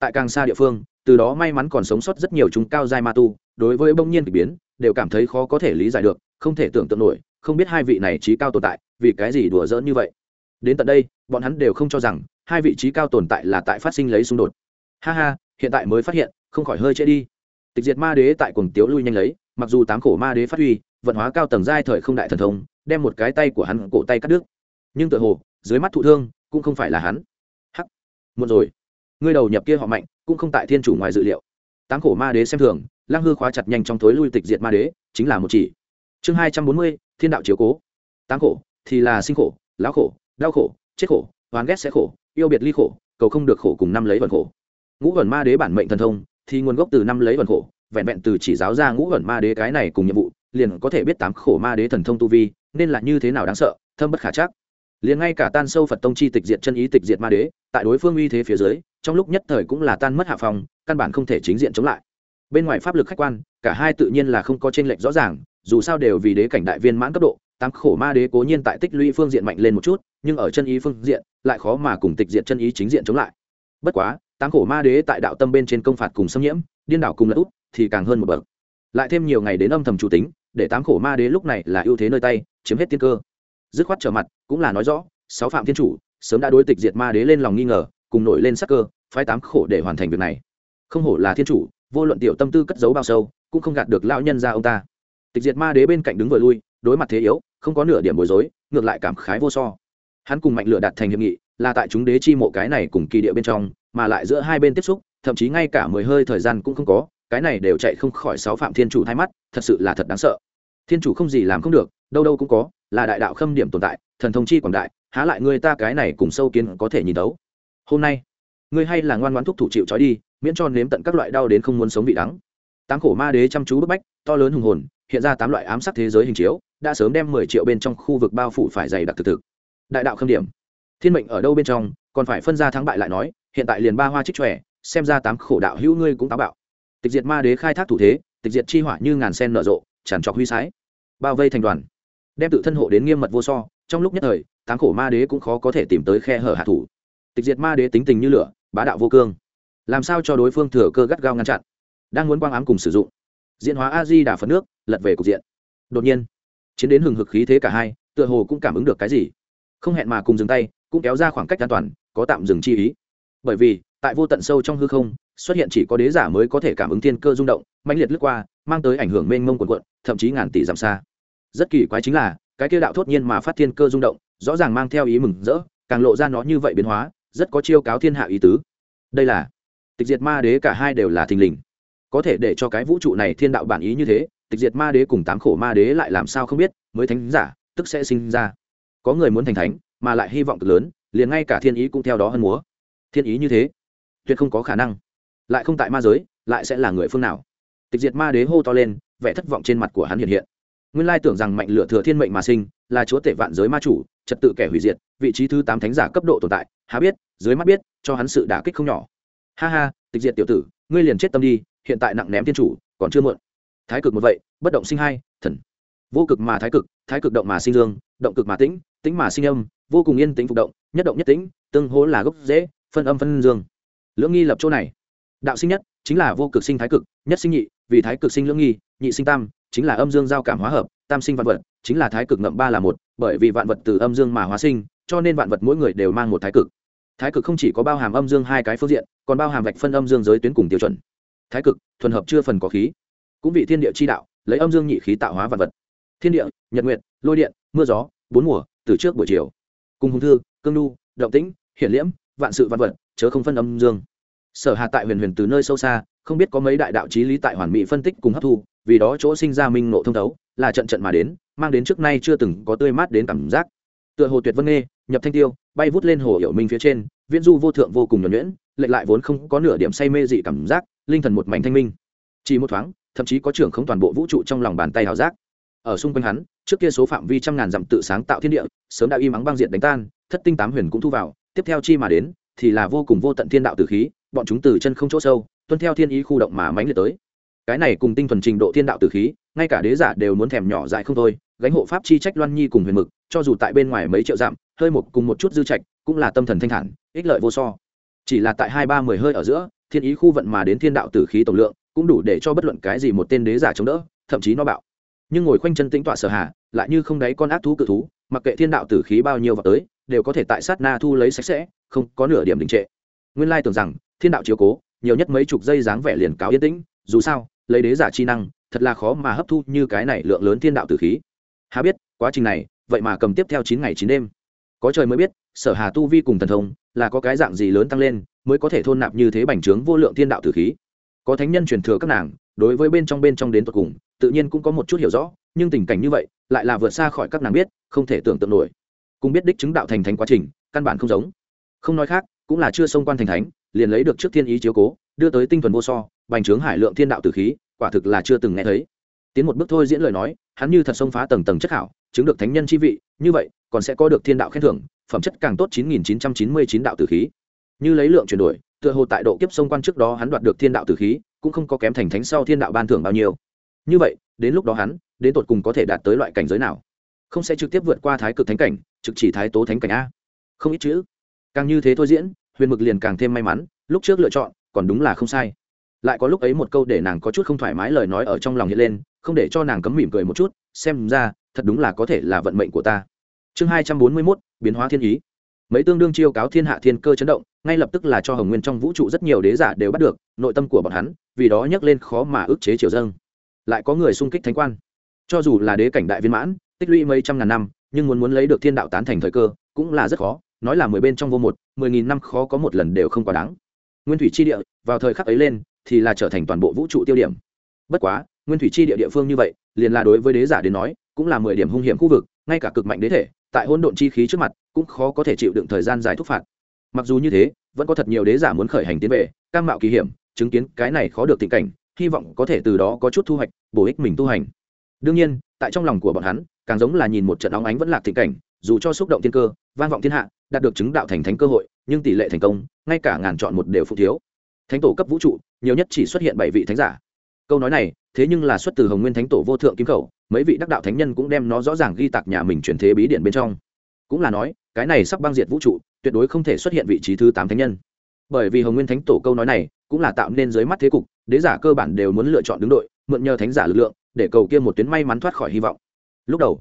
Tại càng xa địa phương, từ đó may mắn còn sống sót rất nhiều chúng cao giai ma tu, đối với bông nhiên k ỳ biến đều cảm thấy khó có thể lý giải được, không thể tưởng tượng nổi, không biết hai vị này trí cao tồn tại vì cái gì đùa giỡn như vậy. Đến tận đây, bọn hắn đều không cho rằng hai vị trí cao tồn tại là tại phát sinh lấy xung đột. Ha ha, hiện tại mới phát hiện, không khỏi hơi trễ đi. Tịch diệt ma đế tại cuồng tiếu lui nhanh lấy, mặc dù tám khổ ma đế phát huy, vận hóa cao tầng giai thời không đại thần thông, đem một cái tay của hắn cổ tay cắt đứt. Nhưng tự hồ, dưới mắt thụ thương cũng không phải là hắn. Hắc một rồi. Ngươi đầu nhập kia họ mạnh cũng không tại thiên chủ ngoài dự liệu. Tám khổ ma đế xem thường lang hư khóa chặt nhanh trong tối lui tịch diệt ma đế, chính là một chỉ. Chương hai trăm bốn mươi, thiên đạo chiếu cố. Táng khổ, thì là sinh khổ, lão khổ, đau khổ, chết khổ, oán ghét sẽ khổ, yêu biệt ly khổ, cầu không được khổ cùng năm lấy vần khổ. Ngũ vần ma đế bản mệnh thần thông, thì nguồn gốc từ năm lấy vần khổ, vẹn vẹn từ chỉ giáo ra ngũ vần ma đế cái này cùng nhiệm vụ, liền có thể biết tám khổ ma đế thần thông tu vi, nên là như thế nào đáng sợ, thâm bất khả chắc. Liền ngay cả tan sâu phật tông chi tịch diệt chân ý tịch diệt ma đế, tại đối phương uy thế phía dưới, trong lúc nhất thời cũng là tan mất hạ phòng, căn bản không thể chính diện chống lại bên ngoài pháp lực khách quan, cả hai tự nhiên là không có tranh lệch rõ ràng, dù sao đều vì đế cảnh đại viên mãn cấp độ, tám khổ ma đế cố nhiên tại tích lũy phương diện mạnh lên một chút, nhưng ở chân ý phương diện, lại khó mà cùng tịch diện chân ý chính diện chống lại. Bất quá, tám khổ ma đế tại đạo tâm bên trên công phạt cùng xâm nhiễm, điên đảo cùng lẫn út thì càng hơn một bậc. Lại thêm nhiều ngày đến âm thầm chủ tính, để tám khổ ma đế lúc này là ưu thế nơi tay, chiếm hết tiên cơ. Dứt khoát trở mặt, cũng là nói rõ, sáu phạm thiên chủ, sớm đã đối tịch diệt ma đế lên lòng nghi ngờ, cùng nổi lên sắc cơ, phái tám khổ để hoàn thành việc này. Không hổ là thiên chủ vô luận tiểu tâm tư cất giấu bao sâu, cũng không gạt được lão nhân ra ông ta. Tịch diệt ma đế bên cạnh đứng vừa lui, đối mặt thế yếu, không có nửa điểm bối rối, ngược lại cảm khái vô so. Hắn cùng mạnh lửa đạt thành hiệp nghị, là tại chúng đế chi mộ cái này cùng kỳ địa bên trong, mà lại giữa hai bên tiếp xúc, thậm chí ngay cả mười hơi thời gian cũng không có, cái này đều chạy không khỏi sáu phạm thiên chủ thay mắt, thật sự là thật đáng sợ. Thiên chủ không gì làm không được, đâu đâu cũng có, là đại đạo khâm điểm tồn tại, thần thông chi quảng đại, há lại người ta cái này cùng sâu kiến có thể nhìn đấu hôm nay ngươi hay là ngoan ngoãn thúc thủ chịu trói đi, miễn cho nếm tận các loại đau đến không muốn sống vị đắng. Tám khổ ma đế chăm chú bức bách, to lớn hùng hồn, hiện ra tám loại ám sát thế giới hình chiếu, đã sớm đem mười triệu bên trong khu vực bao phủ phải dày đặc thực thực. Đại đạo khâm điểm. Thiên mệnh ở đâu bên trong, còn phải phân ra thắng bại lại nói, hiện tại liền ba hoa trích trẻ xem ra tám khổ đạo hữu ngươi cũng táo bạo. Tịch diệt ma đế khai thác thủ thế, tịch diệt chi hỏa như ngàn sen nở rộ, tràn trọc huy sái. Bao vây thành đoàn. Đem tự thân hộ đến nghiêm mật vô so, trong lúc nhất thời, tám khổ ma đế cũng khó có thể tìm tới khe hở hạ thủ tịch diệt ma đế tính tình như lửa, bá đạo vô cương. Làm sao cho đối phương thừa cơ gắt gao ngăn chặn? Đang muốn quang ám cùng sử dụng, diễn hóa a di đà phật nước, lật về cục diện. Đột nhiên, chiến đến hừng hực khí thế cả hai, tựa hồ cũng cảm ứng được cái gì. Không hẹn mà cùng dừng tay, cũng kéo ra khoảng cách an toàn, có tạm dừng chi ý. Bởi vì, tại vô tận sâu trong hư không, xuất hiện chỉ có đế giả mới có thể cảm ứng thiên cơ rung động, mãnh liệt lướt qua, mang tới ảnh hưởng mênh mông quần quận thậm chí ngàn tỷ dặm xa. Rất kỳ quái chính là, cái kia đạo thốt nhiên mà phát thiên cơ rung động, rõ ràng mang theo ý mừng rỡ, càng lộ ra nó như vậy biến hóa rất có chiêu cáo thiên hạ ý tứ. Đây là tịch diệt ma đế cả hai đều là thình lình. Có thể để cho cái vũ trụ này thiên đạo bản ý như thế, tịch diệt ma đế cùng tám khổ ma đế lại làm sao không biết, mới thánh giả, tức sẽ sinh ra. Có người muốn thành thánh, mà lại hy vọng cực lớn, liền ngay cả thiên ý cũng theo đó hơn múa. Thiên ý như thế, tuyệt không có khả năng. Lại không tại ma giới, lại sẽ là người phương nào? Tịch diệt ma đế hô to lên, vẻ thất vọng trên mặt của hắn hiện hiện. Nguyên lai tưởng rằng mạnh lựa thừa thiên mệnh mà sinh, là chúa tể vạn giới ma chủ, trật tự kẻ hủy diệt, vị trí thứ tám thánh giả cấp độ tồn tại, há biết dưới mắt biết, cho hắn sự đả kích không nhỏ. Ha ha, tịch diệt tiểu tử, ngươi liền chết tâm đi, hiện tại nặng ném thiên chủ, còn chưa muộn. Thái cực một vậy, bất động sinh hai, thần. Vô cực mà thái cực thái cực động mà sinh dương, động cực mà tĩnh tĩnh mà sinh âm, vô cùng yên tĩnh phục động, nhất động nhất tĩnh, tương hố là gốc dễ phân âm phân dương. Lưỡng nghi lập chỗ này. Đạo sinh nhất, chính là vô cực sinh thái cực, nhất sinh nhị, vì thái cực sinh lưỡng nghi, nhị sinh tam, chính là âm dương giao cảm hóa hợp, tam sinh vạn vật, chính là thái cực ngậm ba là một, bởi vì vạn vật từ âm dương mà hóa sinh, cho nên vạn vật mỗi người đều mang một thái cực thái cực không chỉ có bao hàm âm dương hai cái phương diện, còn bao hàm vạch phân âm dương giới tuyến cùng tiêu chuẩn. Thái cực, thuần hợp chưa phần có khí. Cũng vị thiên địa chi đạo, lấy âm dương nhị khí tạo hóa vật vật. Thiên địa, nhật nguyệt, lôi điện, mưa gió, bốn mùa, từ trước buổi chiều. Cùng hùng thư, cương nu, động tĩnh, hiển liễm, vạn sự vật vật, chớ không phân âm dương. Sở hạ tại huyền huyền từ nơi sâu xa, không biết có mấy đại đạo trí lý tại hoàn mỹ phân tích cùng hấp thu, vì đó chỗ sinh ra minh nộ thông thấu, là trận trận mà đến, mang đến trước nay chưa từng có tươi mát đến cảm giác tựa hồ tuyệt vân nghe nhập thanh tiêu, bay vút lên hồ hiểu minh phía trên, viễn du vô thượng vô cùng nhuẩn nhuyễn, lệch lại vốn không có nửa điểm say mê dị cảm giác, linh thần một mảnh thanh minh. Chỉ một thoáng, thậm chí có trưởng không toàn bộ vũ trụ trong lòng bàn tay hào giác. Ở xung quanh hắn, trước kia số phạm vi trăm ngàn dặm tự sáng tạo thiên địa, sớm đã y mắng băng diện đánh tan, thất tinh tám huyền cũng thu vào, tiếp theo chi mà đến, thì là vô cùng vô tận thiên đạo tử khí, bọn chúng từ chân không chỗ sâu, tuân theo thiên ý khu động mà mãnh liệt tới. Cái này cùng tinh thuần trình độ thiên đạo tử khí, ngay cả đế giả đều muốn thèm nhỏ dại không thôi gánh hộ pháp chi trách loan nhi cùng huyền mực, cho dù tại bên ngoài mấy triệu dặm, hơi một cùng một chút dư trạch, cũng là tâm thần thanh thản, ích lợi vô so. Chỉ là tại hai ba mười hơi ở giữa, thiên ý khu vận mà đến thiên đạo tử khí tổng lượng, cũng đủ để cho bất luận cái gì một tên đế giả chống đỡ, thậm chí nó bạo. Nhưng ngồi khoanh chân tĩnh tọa sở hạ lại như không đáy con ác thú cự thú, mặc kệ thiên đạo tử khí bao nhiêu vào tới, đều có thể tại sát na thu lấy sạch sẽ, không có nửa điểm đình trệ. Nguyên lai tưởng rằng, thiên đạo chiếu cố, nhiều nhất mấy chục giây dáng vẻ liền cáo yên tĩnh, dù sao, lấy đế giả chi năng, thật là khó mà hấp thu như cái này lượng lớn thiên đạo tử khí. Há biết, quá trình này, vậy mà cầm tiếp theo chín ngày chín đêm. Có trời mới biết, sở hà tu vi cùng thần thông, là có cái dạng gì lớn tăng lên, mới có thể thôn nạp như thế bành trướng vô lượng thiên đạo tử khí. Có thánh nhân truyền thừa các nàng, đối với bên trong bên trong đến tận cùng, tự nhiên cũng có một chút hiểu rõ, nhưng tình cảnh như vậy, lại là vượt xa khỏi các nàng biết, không thể tưởng tượng nổi. Cùng biết đích chứng đạo thành thánh quá trình, căn bản không giống. Không nói khác, cũng là chưa xông quan thành thánh, liền lấy được trước thiên ý chiếu cố, đưa tới tinh thuần vô so, bành trướng hải lượng thiên đạo tử khí, quả thực là chưa từng nghe thấy. Tiến một bước thôi diễn lời nói hắn như thật xông phá tầng tầng chất hảo chứng được thánh nhân chi vị, như vậy, còn sẽ có được thiên đạo khen thưởng, phẩm chất càng tốt 9999 đạo tử khí. Như lấy lượng chuyển đổi, tựa hồ tại độ kiếp sông quan trước đó hắn đoạt được thiên đạo tử khí, cũng không có kém thành thánh sau thiên đạo ban thưởng bao nhiêu. Như vậy, đến lúc đó hắn, đến tột cùng có thể đạt tới loại cảnh giới nào? Không sẽ trực tiếp vượt qua thái cực thánh cảnh, trực chỉ thái tố thánh cảnh a? Không ít chữ. Càng như thế thôi diễn, huyền mực liền càng thêm may mắn, lúc trước lựa chọn, còn đúng là không sai. Lại có lúc ấy một câu để nàng có chút không thoải mái lời nói ở trong lòng hiện lên không để cho nàng cấm mỉm cười một chút, xem ra, thật đúng là có thể là vận mệnh của ta. Chương hai trăm bốn mươi mốt, biến hóa thiên ý. Mấy tương đương chiêu cáo thiên hạ thiên cơ chấn động, ngay lập tức là cho hồng nguyên trong vũ trụ rất nhiều đế giả đều bắt được, nội tâm của bọn hắn, vì đó nhắc lên khó mà ức chế triều dâng. Lại có người xung kích thánh quan. Cho dù là đế cảnh đại viên mãn, tích lũy mấy trăm ngàn năm, nhưng muốn muốn lấy được thiên đạo tán thành thời cơ, cũng là rất khó, nói là mười bên trong vô một, mười nghìn năm khó có một lần đều không quá đáng. Nguyên thủy chi địa, vào thời khắc ấy lên, thì là trở thành toàn bộ vũ trụ tiêu điểm. Bất quá nguyên thủy chi địa địa phương như vậy, liền là đối với đế giả đến nói, cũng là mười điểm hung hiểm khu vực, ngay cả cực mạnh đế thể, tại hỗn độn chi khí trước mặt, cũng khó có thể chịu đựng thời gian dài thúc phạt. Mặc dù như thế, vẫn có thật nhiều đế giả muốn khởi hành tiến về, cam mạo kỳ hiểm, chứng kiến cái này khó được tình cảnh, hy vọng có thể từ đó có chút thu hoạch, bổ ích mình tu hành. Đương nhiên, tại trong lòng của bọn hắn, càng giống là nhìn một trận óng ánh vẫn lạc tình cảnh, dù cho xúc động thiên cơ, vang vọng thiên hạ, đạt được chứng đạo thành thánh cơ hội, nhưng tỷ lệ thành công, ngay cả ngàn chọn một đều phụ thiếu. Thánh tổ cấp vũ trụ, nhiều nhất chỉ xuất hiện bảy vị thánh giả. Câu nói này thế nhưng là xuất từ hồng nguyên thánh tổ vô thượng kim khẩu, mấy vị đắc đạo thánh nhân cũng đem nó rõ ràng ghi tạc nhà mình chuyển thế bí điện bên trong. Cũng là nói, cái này sắp băng diệt vũ trụ, tuyệt đối không thể xuất hiện vị trí thứ tám thánh nhân. Bởi vì hồng nguyên thánh tổ câu nói này, cũng là tạo nên dưới mắt thế cục, đế giả cơ bản đều muốn lựa chọn đứng đội, mượn nhờ thánh giả lực lượng, để cầu kia một tuyến may mắn thoát khỏi hy vọng. Lúc đầu,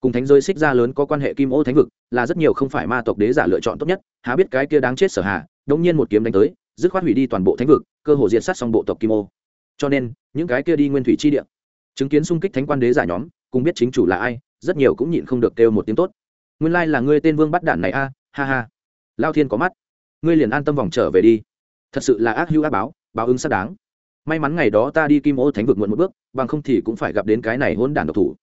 cùng thánh giới xích ra lớn có quan hệ kim ô thánh vực, là rất nhiều không phải ma tộc đế giả lựa chọn tốt nhất, há biết cái kia đáng chết sở hạ đông nhiên một kiếm đánh tới, dứt khoát hủy đi toàn bộ thánh vực, cơ hồ diệt sát xong bộ tộc kim ô cho nên, những cái kia đi nguyên thủy chi địa, chứng kiến xung kích thánh quan đế giả nhóm, cùng biết chính chủ là ai, rất nhiều cũng nhịn không được kêu một tiếng tốt. Nguyên lai là ngươi tên vương bắt đản này a, ha ha. Lao thiên có mắt. Ngươi liền an tâm vòng trở về đi. Thật sự là ác hữu ác báo báo ứng xác đáng. May mắn ngày đó ta đi kim ô thánh vực muộn một bước, bằng không thì cũng phải gặp đến cái này hôn đản độc thủ.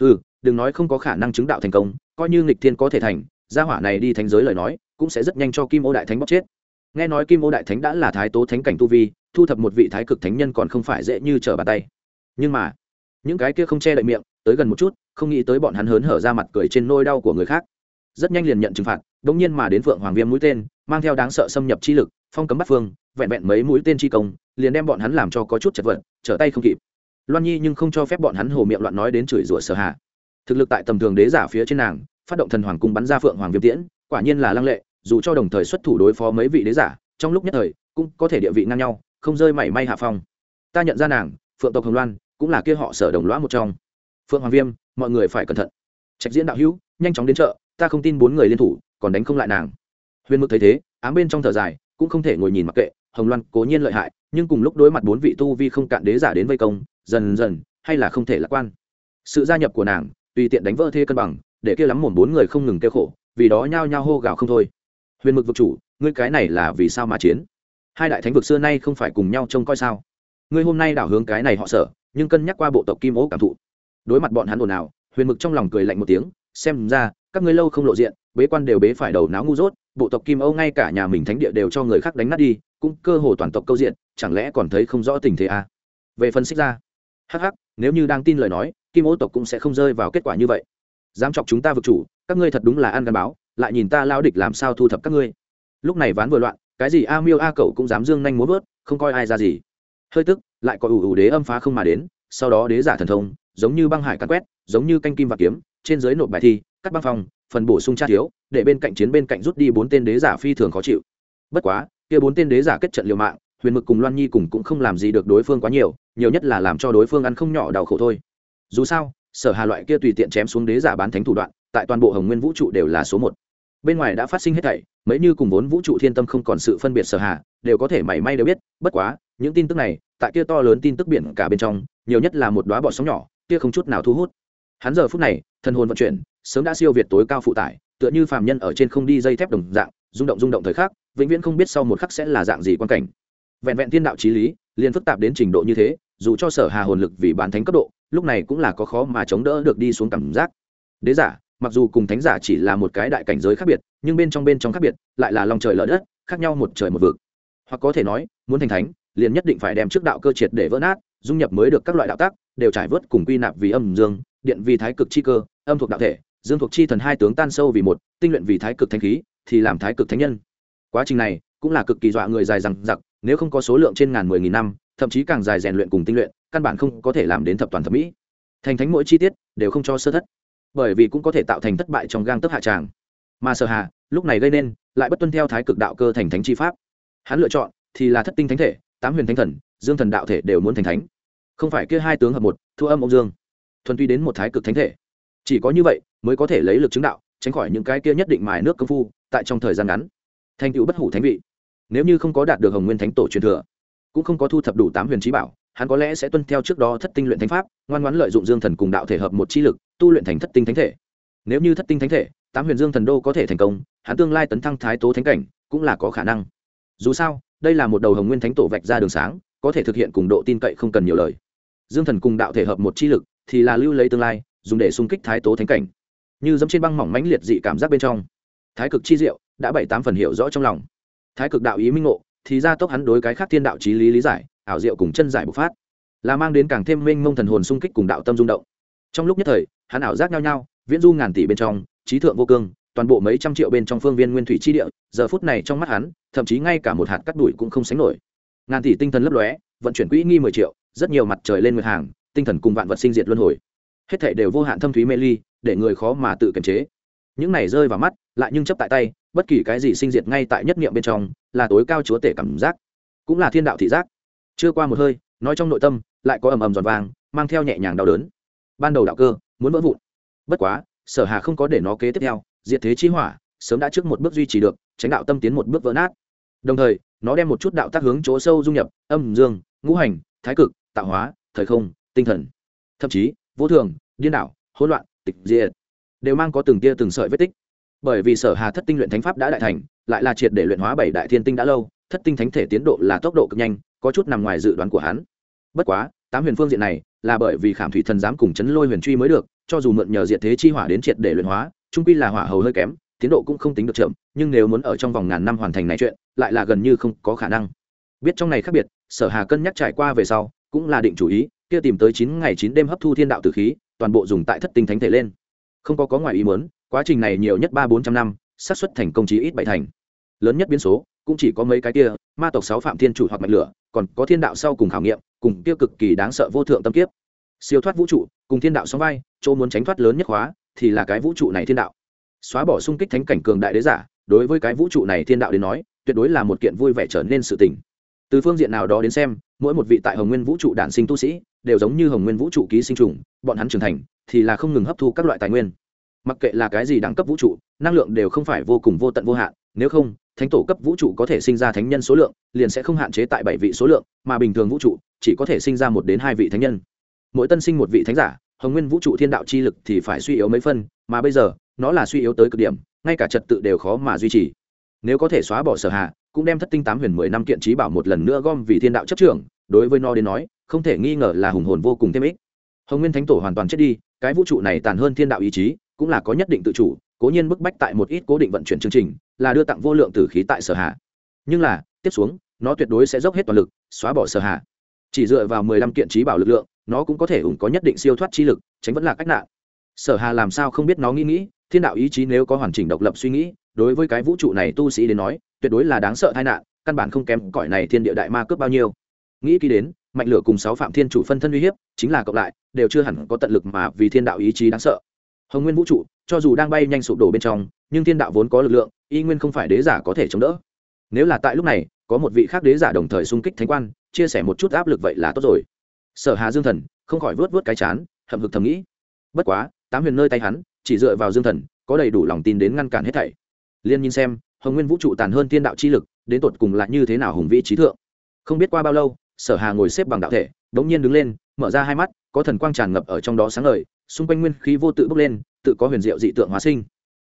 Ừ đừng nói không có khả năng chứng đạo thành công, coi như nghịch thiên có thể thành, gia hỏa này đi thánh giới lời nói, cũng sẽ rất nhanh cho kim ô đại thánh bóc chết. Nghe nói kim ô đại thánh đã là thái tố thánh cảnh tu vi thu thập một vị thái cực thánh nhân còn không phải dễ như trở bàn tay. Nhưng mà, những cái kia không che đậy miệng, tới gần một chút, không nghĩ tới bọn hắn hớn hở ra mặt cười trên nôi đau của người khác. Rất nhanh liền nhận trừng phạt đ ỗ n g nhiên mà đến phượng hoàng viêm mũi tên, mang theo đáng sợ xâm nhập chi lực, phong cấm bắt phương, vẹn vẹn mấy mũi tên chi công, liền đem bọn hắn làm cho có chút chật vật, trở tay không kịp. Loan nhi nhưng không cho phép bọn hắn hồ miệng loạn nói đến chửi rủa sở hạ. Thực lực tại tầm thường đế giả phía trên nàng, phát động thần hoàng cung bắn ra phượng hoàng viêm tiễn, quả nhiên là lăng lệ, dù cho đồng thời xuất thủ đối phó mấy vị đế giả, trong lúc nhất thời, cũng có thể địa vị ngang nhau không rơi mảy may hạ phong. Ta nhận ra nàng, phượng tộc hồng loan, cũng là kia họ sở đồng lõa một trong. Phượng hoàng viêm, mọi người phải cẩn thận. Trạch diễn đạo hữu, nhanh chóng đến chợ, ta không tin bốn người liên thủ, còn đánh không lại nàng. Huyền mực thấy thế, ám bên trong thở dài, cũng không thể ngồi nhìn mặc kệ, hồng loan cố nhiên lợi hại, nhưng cùng lúc đối mặt bốn vị tu vi không cạn đế giả đến vây công, dần dần, hay là không thể lạc quan. Sự gia nhập của nàng, tùy tiện đánh vỡ thê cân bằng, để kia lắm mồm bốn người không ngừng kêu khổ, vì đó nhao nhao hô gào không thôi. Huyền mực vực chủ, ngươi cái này là vì sao mà chiến? Hai đại thánh vực xưa nay không phải cùng nhau trông coi sao? Ngươi hôm nay đảo hướng cái này họ sở, nhưng cân nhắc qua bộ tộc kim ố cảm thụ. Đối mặt bọn hắn ồn ào huyền mực trong lòng cười lạnh một tiếng xem ra các ngươi lâu không lộ diện bế quan đều bế phải đầu náo ngu dốt bộ tộc kim âu ngay cả nhà mình thánh địa đều cho người khác đánh nát đi cũng cơ hồ toàn tộc câu diện chẳng lẽ còn thấy không rõ tình thế à? về phân xích ra. Hắc hắc nếu như đang tin lời nói kim ố tộc cũng sẽ không rơi vào kết quả như vậy. Dám chọc chúng ta vực chủ các ngươi thật đúng là ăn gắn báo lại nhìn ta lao địch làm sao thu thập các ngươi. Lúc này ván vừa loạn cái gì a miêu a cậu cũng dám dương nhanh muốn vớt, không coi ai ra gì. Hơi tức, lại có ủ ủ đế âm phá không mà đến, sau đó đế giả thần thông, giống như băng hải cắn quét, giống như canh kim và kiếm, trên dưới nộp bài thi, cắt băng phòng phần bổ sung tra thiếu, để bên cạnh chiến bên cạnh rút đi bốn tên đế giả phi thường khó chịu. Bất quá, kia bốn tên đế giả kết trận liều mạng, huyền mực cùng loan nhi cùng cũng không làm gì được đối phương quá nhiều nhiều nhất là làm cho đối phương ăn không nhỏ đau khổ thôi. Dù sao, sở hà loại kia tùy tiện chém xuống đế giả bán thánh thủ đoạn, tại toàn bộ hồng nguyên vũ trụ đều là số một bên ngoài đã phát sinh hết thảy, mấy như cùng vốn vũ trụ thiên tâm không còn sự phân biệt sở hạ đều có thể mảy may đều biết, bất quá, những tin tức này, tại kia to lớn tin tức biển cả bên trong, nhiều nhất là một đoá bọt sóng nhỏ, kia không chút nào thu hút. Hắn giờ phút này, thần hồn vận chuyển, sớm đã siêu việt tối cao phụ tải, tựa như phàm nhân ở trên không đi dây thép đồng dạng, rung động rung động thời khắc, vĩnh viễn không biết sau một khắc sẽ là dạng gì quan cảnh. Vẹn vẹn thiên đạo trí lý, liền phức tạp đến trình độ như thế, dù cho sở hà hồn lực vì bán thánh cấp độ, lúc này cũng là có khó mà chống đỡ được đi xuống cảm giác. Đế giả mặc dù cùng thánh giả chỉ là một cái đại cảnh giới khác biệt, nhưng bên trong bên trong khác biệt, lại là lòng trời lở đất, khác nhau một trời một vực. Hoặc có thể nói, muốn thành thánh, liền nhất định phải đem trước đạo cơ triệt để vỡ nát, dung nhập mới được các loại đạo tác đều trải vớt cùng quy nạp vì âm dương, điện vì thái cực chi cơ, âm thuộc đạo thể, dương thuộc chi thần hai tướng tan sâu vì một, tinh luyện vì thái cực thanh khí, thì làm thái cực thánh nhân. Quá trình này cũng là cực kỳ dọa người dài rằng giặc nếu không có số lượng trên ngàn mười nghìn năm, thậm chí càng dài rèn luyện cùng tinh luyện, căn bản không có thể làm đến thập toàn thẩm mỹ. Thành thánh mỗi chi tiết đều không cho sơ thất bởi vì cũng có thể tạo thành thất bại trong gang tấc hạ tràng. Mà sở hà, lúc này gây nên, lại bất tuân theo thái cực đạo cơ thành thánh chi pháp. Hắn lựa chọn thì là thất tinh thánh thể, tám huyền thánh thần, dương thần đạo thể đều muốn thành thánh. Không phải kia hai tướng hợp một thu âm ông dương. Thuần tuy đến một thái cực thánh thể. Chỉ có như vậy mới có thể lấy lực chứng đạo, tránh khỏi những cái kia nhất định mài nước công phu, tại trong thời gian ngắn. Thành tựu bất hủ thánh vị. Nếu như không có đạt được hồng nguyên thánh tổ truyền thừa, cũng không có thu thập đủ tám huyền trí bảo hắn có lẽ sẽ tuân theo trước đó thất tinh luyện thánh pháp, ngoan ngoãn lợi dụng dương thần cùng đạo thể hợp một chi lực, tu luyện thành thất tinh thánh thể. Nếu như thất tinh thánh thể, tám huyền dương thần đô có thể thành công, hắn tương lai tấn thăng thái tố thánh cảnh cũng là có khả năng. Dù sao, đây là một đầu hồng nguyên thánh tổ vạch ra đường sáng, có thể thực hiện cùng độ tin cậy không cần nhiều lời. Dương thần cùng đạo thể hợp một chi lực thì là lưu lấy tương lai, dùng để xung kích thái tố thánh cảnh. Như dẫm trên băng mỏng mãnh liệt dị cảm giác bên trong, thái cực chi diệu đã bảy tám phần hiểu rõ trong lòng. Thái cực đạo ý minh ngộ, thì ra tốc hắn đối cái khác thiên đạo trí lý lý giải ảo diệu cùng chân giải bộc phát, là mang đến càng thêm mênh mông thần hồn sung kích cùng đạo tâm rung động. Trong lúc nhất thời, hắn ảo giác nhau nhau, viễn du ngàn tỷ bên trong, trí thượng vô cương, toàn bộ mấy trăm triệu bên trong phương viên nguyên thủy chi địa, giờ phút này trong mắt hắn, thậm chí ngay cả một hạt cắt đuổi cũng không sánh nổi. Ngàn tỷ tinh thần lấp lóe, vận chuyển quỹ nghi mười triệu, rất nhiều mặt trời lên nguyệt hàng, tinh thần cùng vạn vật sinh diệt luân hồi. Hết thảy đều vô hạn thâm thúy mê ly, để người khó mà tự kiềm chế. Những này rơi vào mắt, lại nhưng chấp tại tay, bất kỳ cái gì sinh diệt ngay tại nhất niệm bên trong, là tối cao chúa tể cảm giác, cũng là thiên đạo thị giác chưa qua một hơi, nói trong nội tâm, lại có ầm ầm giòn vàng, mang theo nhẹ nhàng đau đớn. Ban đầu đạo cơ, muốn vỡ vụn. Bất quá, sở hà không có để nó kế tiếp theo, diệt thế chi hỏa, sớm đã trước một bước duy trì được, tránh đạo tâm tiến một bước vỡ nát. Đồng thời, nó đem một chút đạo tác hướng chỗ sâu dung nhập, âm, dương, ngũ hành, thái cực, tạo hóa, thời không, tinh thần. Thậm chí, vô thường, điên đảo, hỗn loạn, tịch diệt, đều mang có từng tia từng sợi vết tích. Bởi vì sở hà thất tinh luyện thánh pháp đã đại thành, lại là triệt để luyện hóa bảy đại thiên tinh đã lâu, thất tinh thánh thể tiến độ là tốc độ cực nhanh có chút nằm ngoài dự đoán của hắn. Bất quá, tám huyền phương diện này là bởi vì khảm thủy thần giám cùng chấn lôi huyền truy mới được, cho dù mượn nhờ diệt thế chi hỏa đến triệt để luyện hóa trung quy là hỏa hầu hơi kém, tiến độ cũng không tính được chậm, nhưng nếu muốn ở trong vòng ngàn năm hoàn thành này chuyện, lại là gần như không có khả năng. Biết trong này khác biệt, sở hà cân nhắc trải qua về sau, cũng là định chủ ý, kia tìm tới chín ngày chín đêm hấp thu thiên đạo tử khí, toàn bộ dùng tại thất tinh thánh thể lên. Không có có ngoài ý muốn, quá trình này nhiều nhất ba bốn trăm năm, xác suất thành công chí ít bảy thành. Lớn nhất biến số, cũng chỉ có mấy cái kia, ma tộc sáu phạm thiên chủ hoặc mạch lửa còn có thiên đạo sau cùng khảo nghiệm, cùng kia cực kỳ đáng sợ vô thượng tâm kiếp. Siêu thoát vũ trụ, cùng thiên đạo song vai, chỗ muốn tránh thoát lớn nhất hóa thì là cái vũ trụ này thiên đạo. Xóa bỏ xung kích thánh cảnh cường đại đế giả, đối với cái vũ trụ này thiên đạo đến nói, tuyệt đối là một kiện vui vẻ trở nên sự tình. Từ phương diện nào đó đến xem, mỗi một vị tại hồng nguyên vũ trụ đản sinh tu sĩ, đều giống như hồng nguyên vũ trụ ký sinh trùng, bọn hắn trưởng thành, thì là không ngừng hấp thu các loại tài nguyên. Mặc kệ là cái gì đẳng cấp vũ trụ, năng lượng đều không phải vô cùng vô tận vô hạn, nếu không thánh tổ cấp vũ trụ có thể sinh ra thánh nhân số lượng, liền sẽ không hạn chế tại bảy vị số lượng, mà bình thường vũ trụ chỉ có thể sinh ra một đến hai vị thánh nhân. Mỗi tân sinh một vị thánh giả, hồng nguyên vũ trụ thiên đạo chi lực thì phải suy yếu mấy phân, mà bây giờ, nó là suy yếu tới cực điểm, ngay cả trật tự đều khó mà duy trì. Nếu có thể xóa bỏ sở hạ, cũng đem thất tinh tám huyền mười năm kiện trí bảo một lần nữa gom vì thiên đạo chấp trưởng, đối với nó đến nói, không thể nghi ngờ là hùng hồn vô cùng thêm ích. Hồng nguyên thánh tổ hoàn toàn chết đi, cái vũ trụ này tàn hơn thiên đạo ý chí, cũng là có nhất định tự chủ, cố nhiên bức bách tại một ít cố định vận chuyển chương trình là đưa tặng vô lượng tử khí tại sở hạ nhưng là, tiếp xuống, nó tuyệt đối sẽ dốc hết toàn lực, xóa bỏ sở hạ chỉ dựa vào mười lăm kiện trí bảo lực lượng, nó cũng có thể ủng có nhất định siêu thoát chi lực, tránh vẫn là cách nạn. Sở hà làm sao không biết nó nghĩ nghĩ, thiên đạo ý chí nếu có hoàn chỉnh độc lập suy nghĩ, đối với cái vũ trụ này tu sĩ đến nói, tuyệt đối là đáng sợ tai nạn, căn bản không kém cõi này thiên địa đại ma cướp bao nhiêu. Nghĩ kỹ đến, mạnh lửa cùng sáu phạm thiên chủ phân thân uy hiếp, chính là cộng lại, đều chưa hẳn có tận lực mà vì thiên đạo ý chí đáng sợ. Hồng nguyên vũ trụ, cho dù đang bay nhanh sụp đổ bên trong, nhưng thiên đạo vốn có lực lượng y nguyên không phải đế giả có thể chống đỡ. Nếu là tại lúc này, có một vị khác đế giả đồng thời xung kích thánh quan, chia sẻ một chút áp lực vậy là tốt rồi. Sở hà dương thần, không khỏi vớt vớt cái chán, hậm hực thầm nghĩ. Bất quá, tám huyền nơi tay hắn, chỉ dựa vào dương thần, có đầy đủ lòng tin đến ngăn cản hết thảy. Liên nhìn xem, hồng nguyên vũ trụ tàn hơn thiên đạo chi lực, đến tột cùng là như thế nào hùng vĩ trí thượng. Không biết qua bao lâu, sở hà ngồi xếp bằng đạo thể, đống nhiên đứng lên, mở ra hai mắt, có thần quang tràn ngập ở trong đó sáng ngời, xung quanh nguyên khí vô tự bốc lên, tự có huyền diệu dị tượng hóa sinh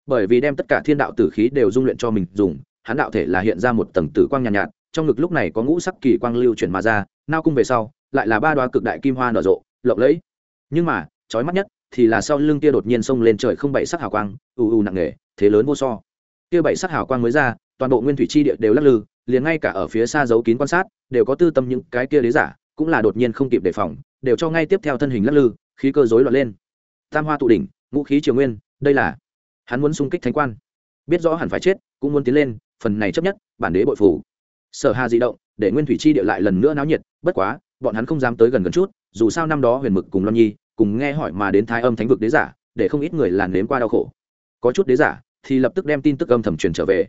bởi vì đem tất cả thiên đạo tử khí đều dung luyện cho mình dùng hắn đạo thể là hiện ra một tầng tử quang nhàn nhạt, nhạt trong ngực lúc này có ngũ sắc kỳ quang lưu chuyển mà ra nao cung về sau lại là ba đoá cực đại kim hoa nở rộ lộng lẫy. Nhưng mà trói mắt nhất thì là sau lưng kia đột nhiên xông lên trời không bảy sắc hào quang ù ù nặng nề thế lớn vô so. Kia bảy sắc hào quang mới ra toàn bộ nguyên thủy chi địa đều lắc lư liền ngay cả ở phía xa giấu kín quan sát đều có tư tâm những cái kia đế giả cũng là đột nhiên không kịp đề phòng đều cho ngay tiếp theo thân hình lắc lư khí cơ rối loạn lên. Tam hoa tụ đỉnh ngũ khí triều nguyên đây là hắn muốn xung kích thánh quan. Biết rõ hẳn phải chết, cũng muốn tiến lên, phần này chấp nhất, bản đế bội phủ. Sở hà di động, để nguyên thủy chi địa lại lần nữa náo nhiệt, bất quá, bọn hắn không dám tới gần gần chút, dù sao năm đó huyền mực cùng loan nhi, cùng nghe hỏi mà đến thái âm thánh vực đế giả, để không ít người làn nếm qua đau khổ. Có chút đế giả, thì lập tức đem tin tức âm thầm truyền trở về.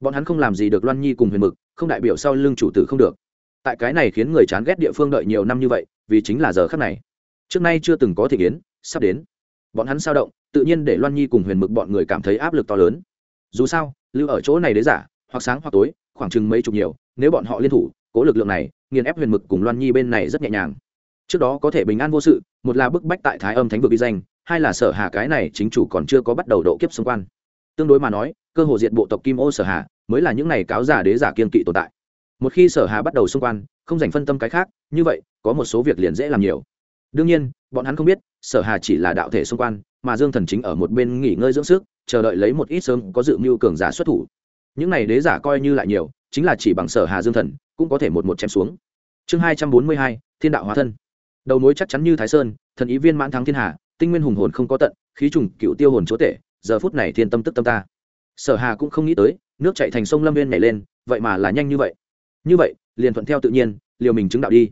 Bọn hắn không làm gì được loan nhi cùng huyền mực, không đại biểu sau lưng chủ tử không được. Tại cái này khiến người chán ghét địa phương đợi nhiều năm như vậy, vì chính là giờ khắc này. Trước nay chưa từng có thị kiến, sắp đến. Bọn hắn sao động tự nhiên để loan nhi cùng huyền mực bọn người cảm thấy áp lực to lớn. Dù sao, lưu ở chỗ này đế giả, hoặc sáng hoặc tối, khoảng chừng mấy chục nhiều, nếu bọn họ liên thủ, cố lực lượng này, nghiền ép huyền mực cùng loan nhi bên này rất nhẹ nhàng. Trước đó có thể bình an vô sự, một là bức bách tại thái âm thánh vực ghi danh, hai là sở hà cái này chính chủ còn chưa có bắt đầu độ kiếp xung quan tương đối mà nói, cơ hồ diện bộ tộc kim ô sở hà mới là những này cáo giả đế giả kiên kỵ tồn tại. Một khi sở hà bắt đầu xung quan không dành phân tâm cái khác, như vậy, có một số việc liền dễ làm nhiều đương nhiên, bọn hắn không biết, sở hà chỉ là đạo thể xung quan mà dương thần chính ở một bên nghỉ ngơi dưỡng sức, chờ đợi lấy một ít sớm có dự mưu cường giả xuất thủ. Những này đế giả coi như lại nhiều, chính là chỉ bằng sở hà dương thần, cũng có thể một một chém xuống. Chương hai trăm bốn mươi hai, thiên đạo hóa thân. Đầu mối chắc chắn như thái sơn, thần ý viên mãn thắng thiên hà tinh nguyên hùng hồn không có tận, khí trùng cựu tiêu hồn chúa tể, giờ phút này thiên tâm tức tâm ta. Sở hà cũng không nghĩ tới, nước chạy thành sông lâm viên nhảy lên, vậy mà là nhanh như vậy. Như vậy, liền thuận theo tự nhiên, liều mình chứng đạo đi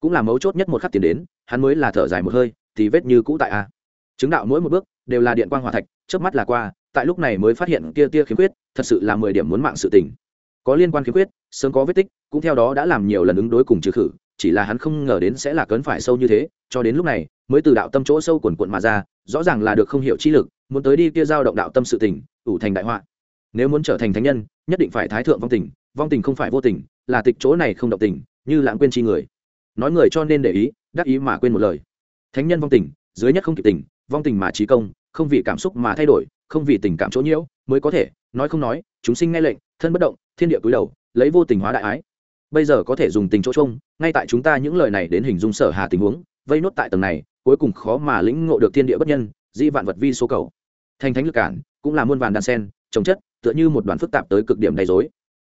cũng là mấu chốt nhất một khắc tiền đến, hắn mới là thở dài một hơi, thì vết như cũ tại a. Chứng đạo mỗi một bước đều là điện quang hòa thạch trước mắt là qua, tại lúc này mới phát hiện kia tia khiếm khuyết, thật sự là mười điểm muốn mạng sự tình. Có liên quan khiếm khuyết, sớm có vết tích, cũng theo đó đã làm nhiều lần ứng đối cùng trừ khử, chỉ là hắn không ngờ đến sẽ là cấn phải sâu như thế, cho đến lúc này mới từ đạo tâm chỗ sâu quần quận mà ra, rõ ràng là được không hiểu chi lực, muốn tới đi kia giao động đạo tâm sự tình, ủ thành đại họa. Nếu muốn trở thành thánh nhân, nhất định phải thái thượng vong tình vong tình không phải vô tình, là tịch chỗ này không động tình, như lãng quên chi người nói người cho nên để ý, đắc ý mà quên một lời. Thánh nhân vong tình, dưới nhất không kịp tình, vong tình mà trí công, không vì cảm xúc mà thay đổi, không vì tình cảm chỗ nhiễu mới có thể, nói không nói, chúng sinh nghe lệnh, thân bất động, thiên địa cúi đầu, lấy vô tình hóa đại ái. Bây giờ có thể dùng tình chỗ chung ngay tại chúng ta những lời này đến hình dung sở hà tình huống, vây nốt tại tầng này, cuối cùng khó mà lĩnh ngộ được thiên địa bất nhân di vạn vật vi số cầu. Thành thánh lực cản cũng là muôn vàn đan sen chống chất, tựa như một đoàn phức tạp tới cực điểm đầy dối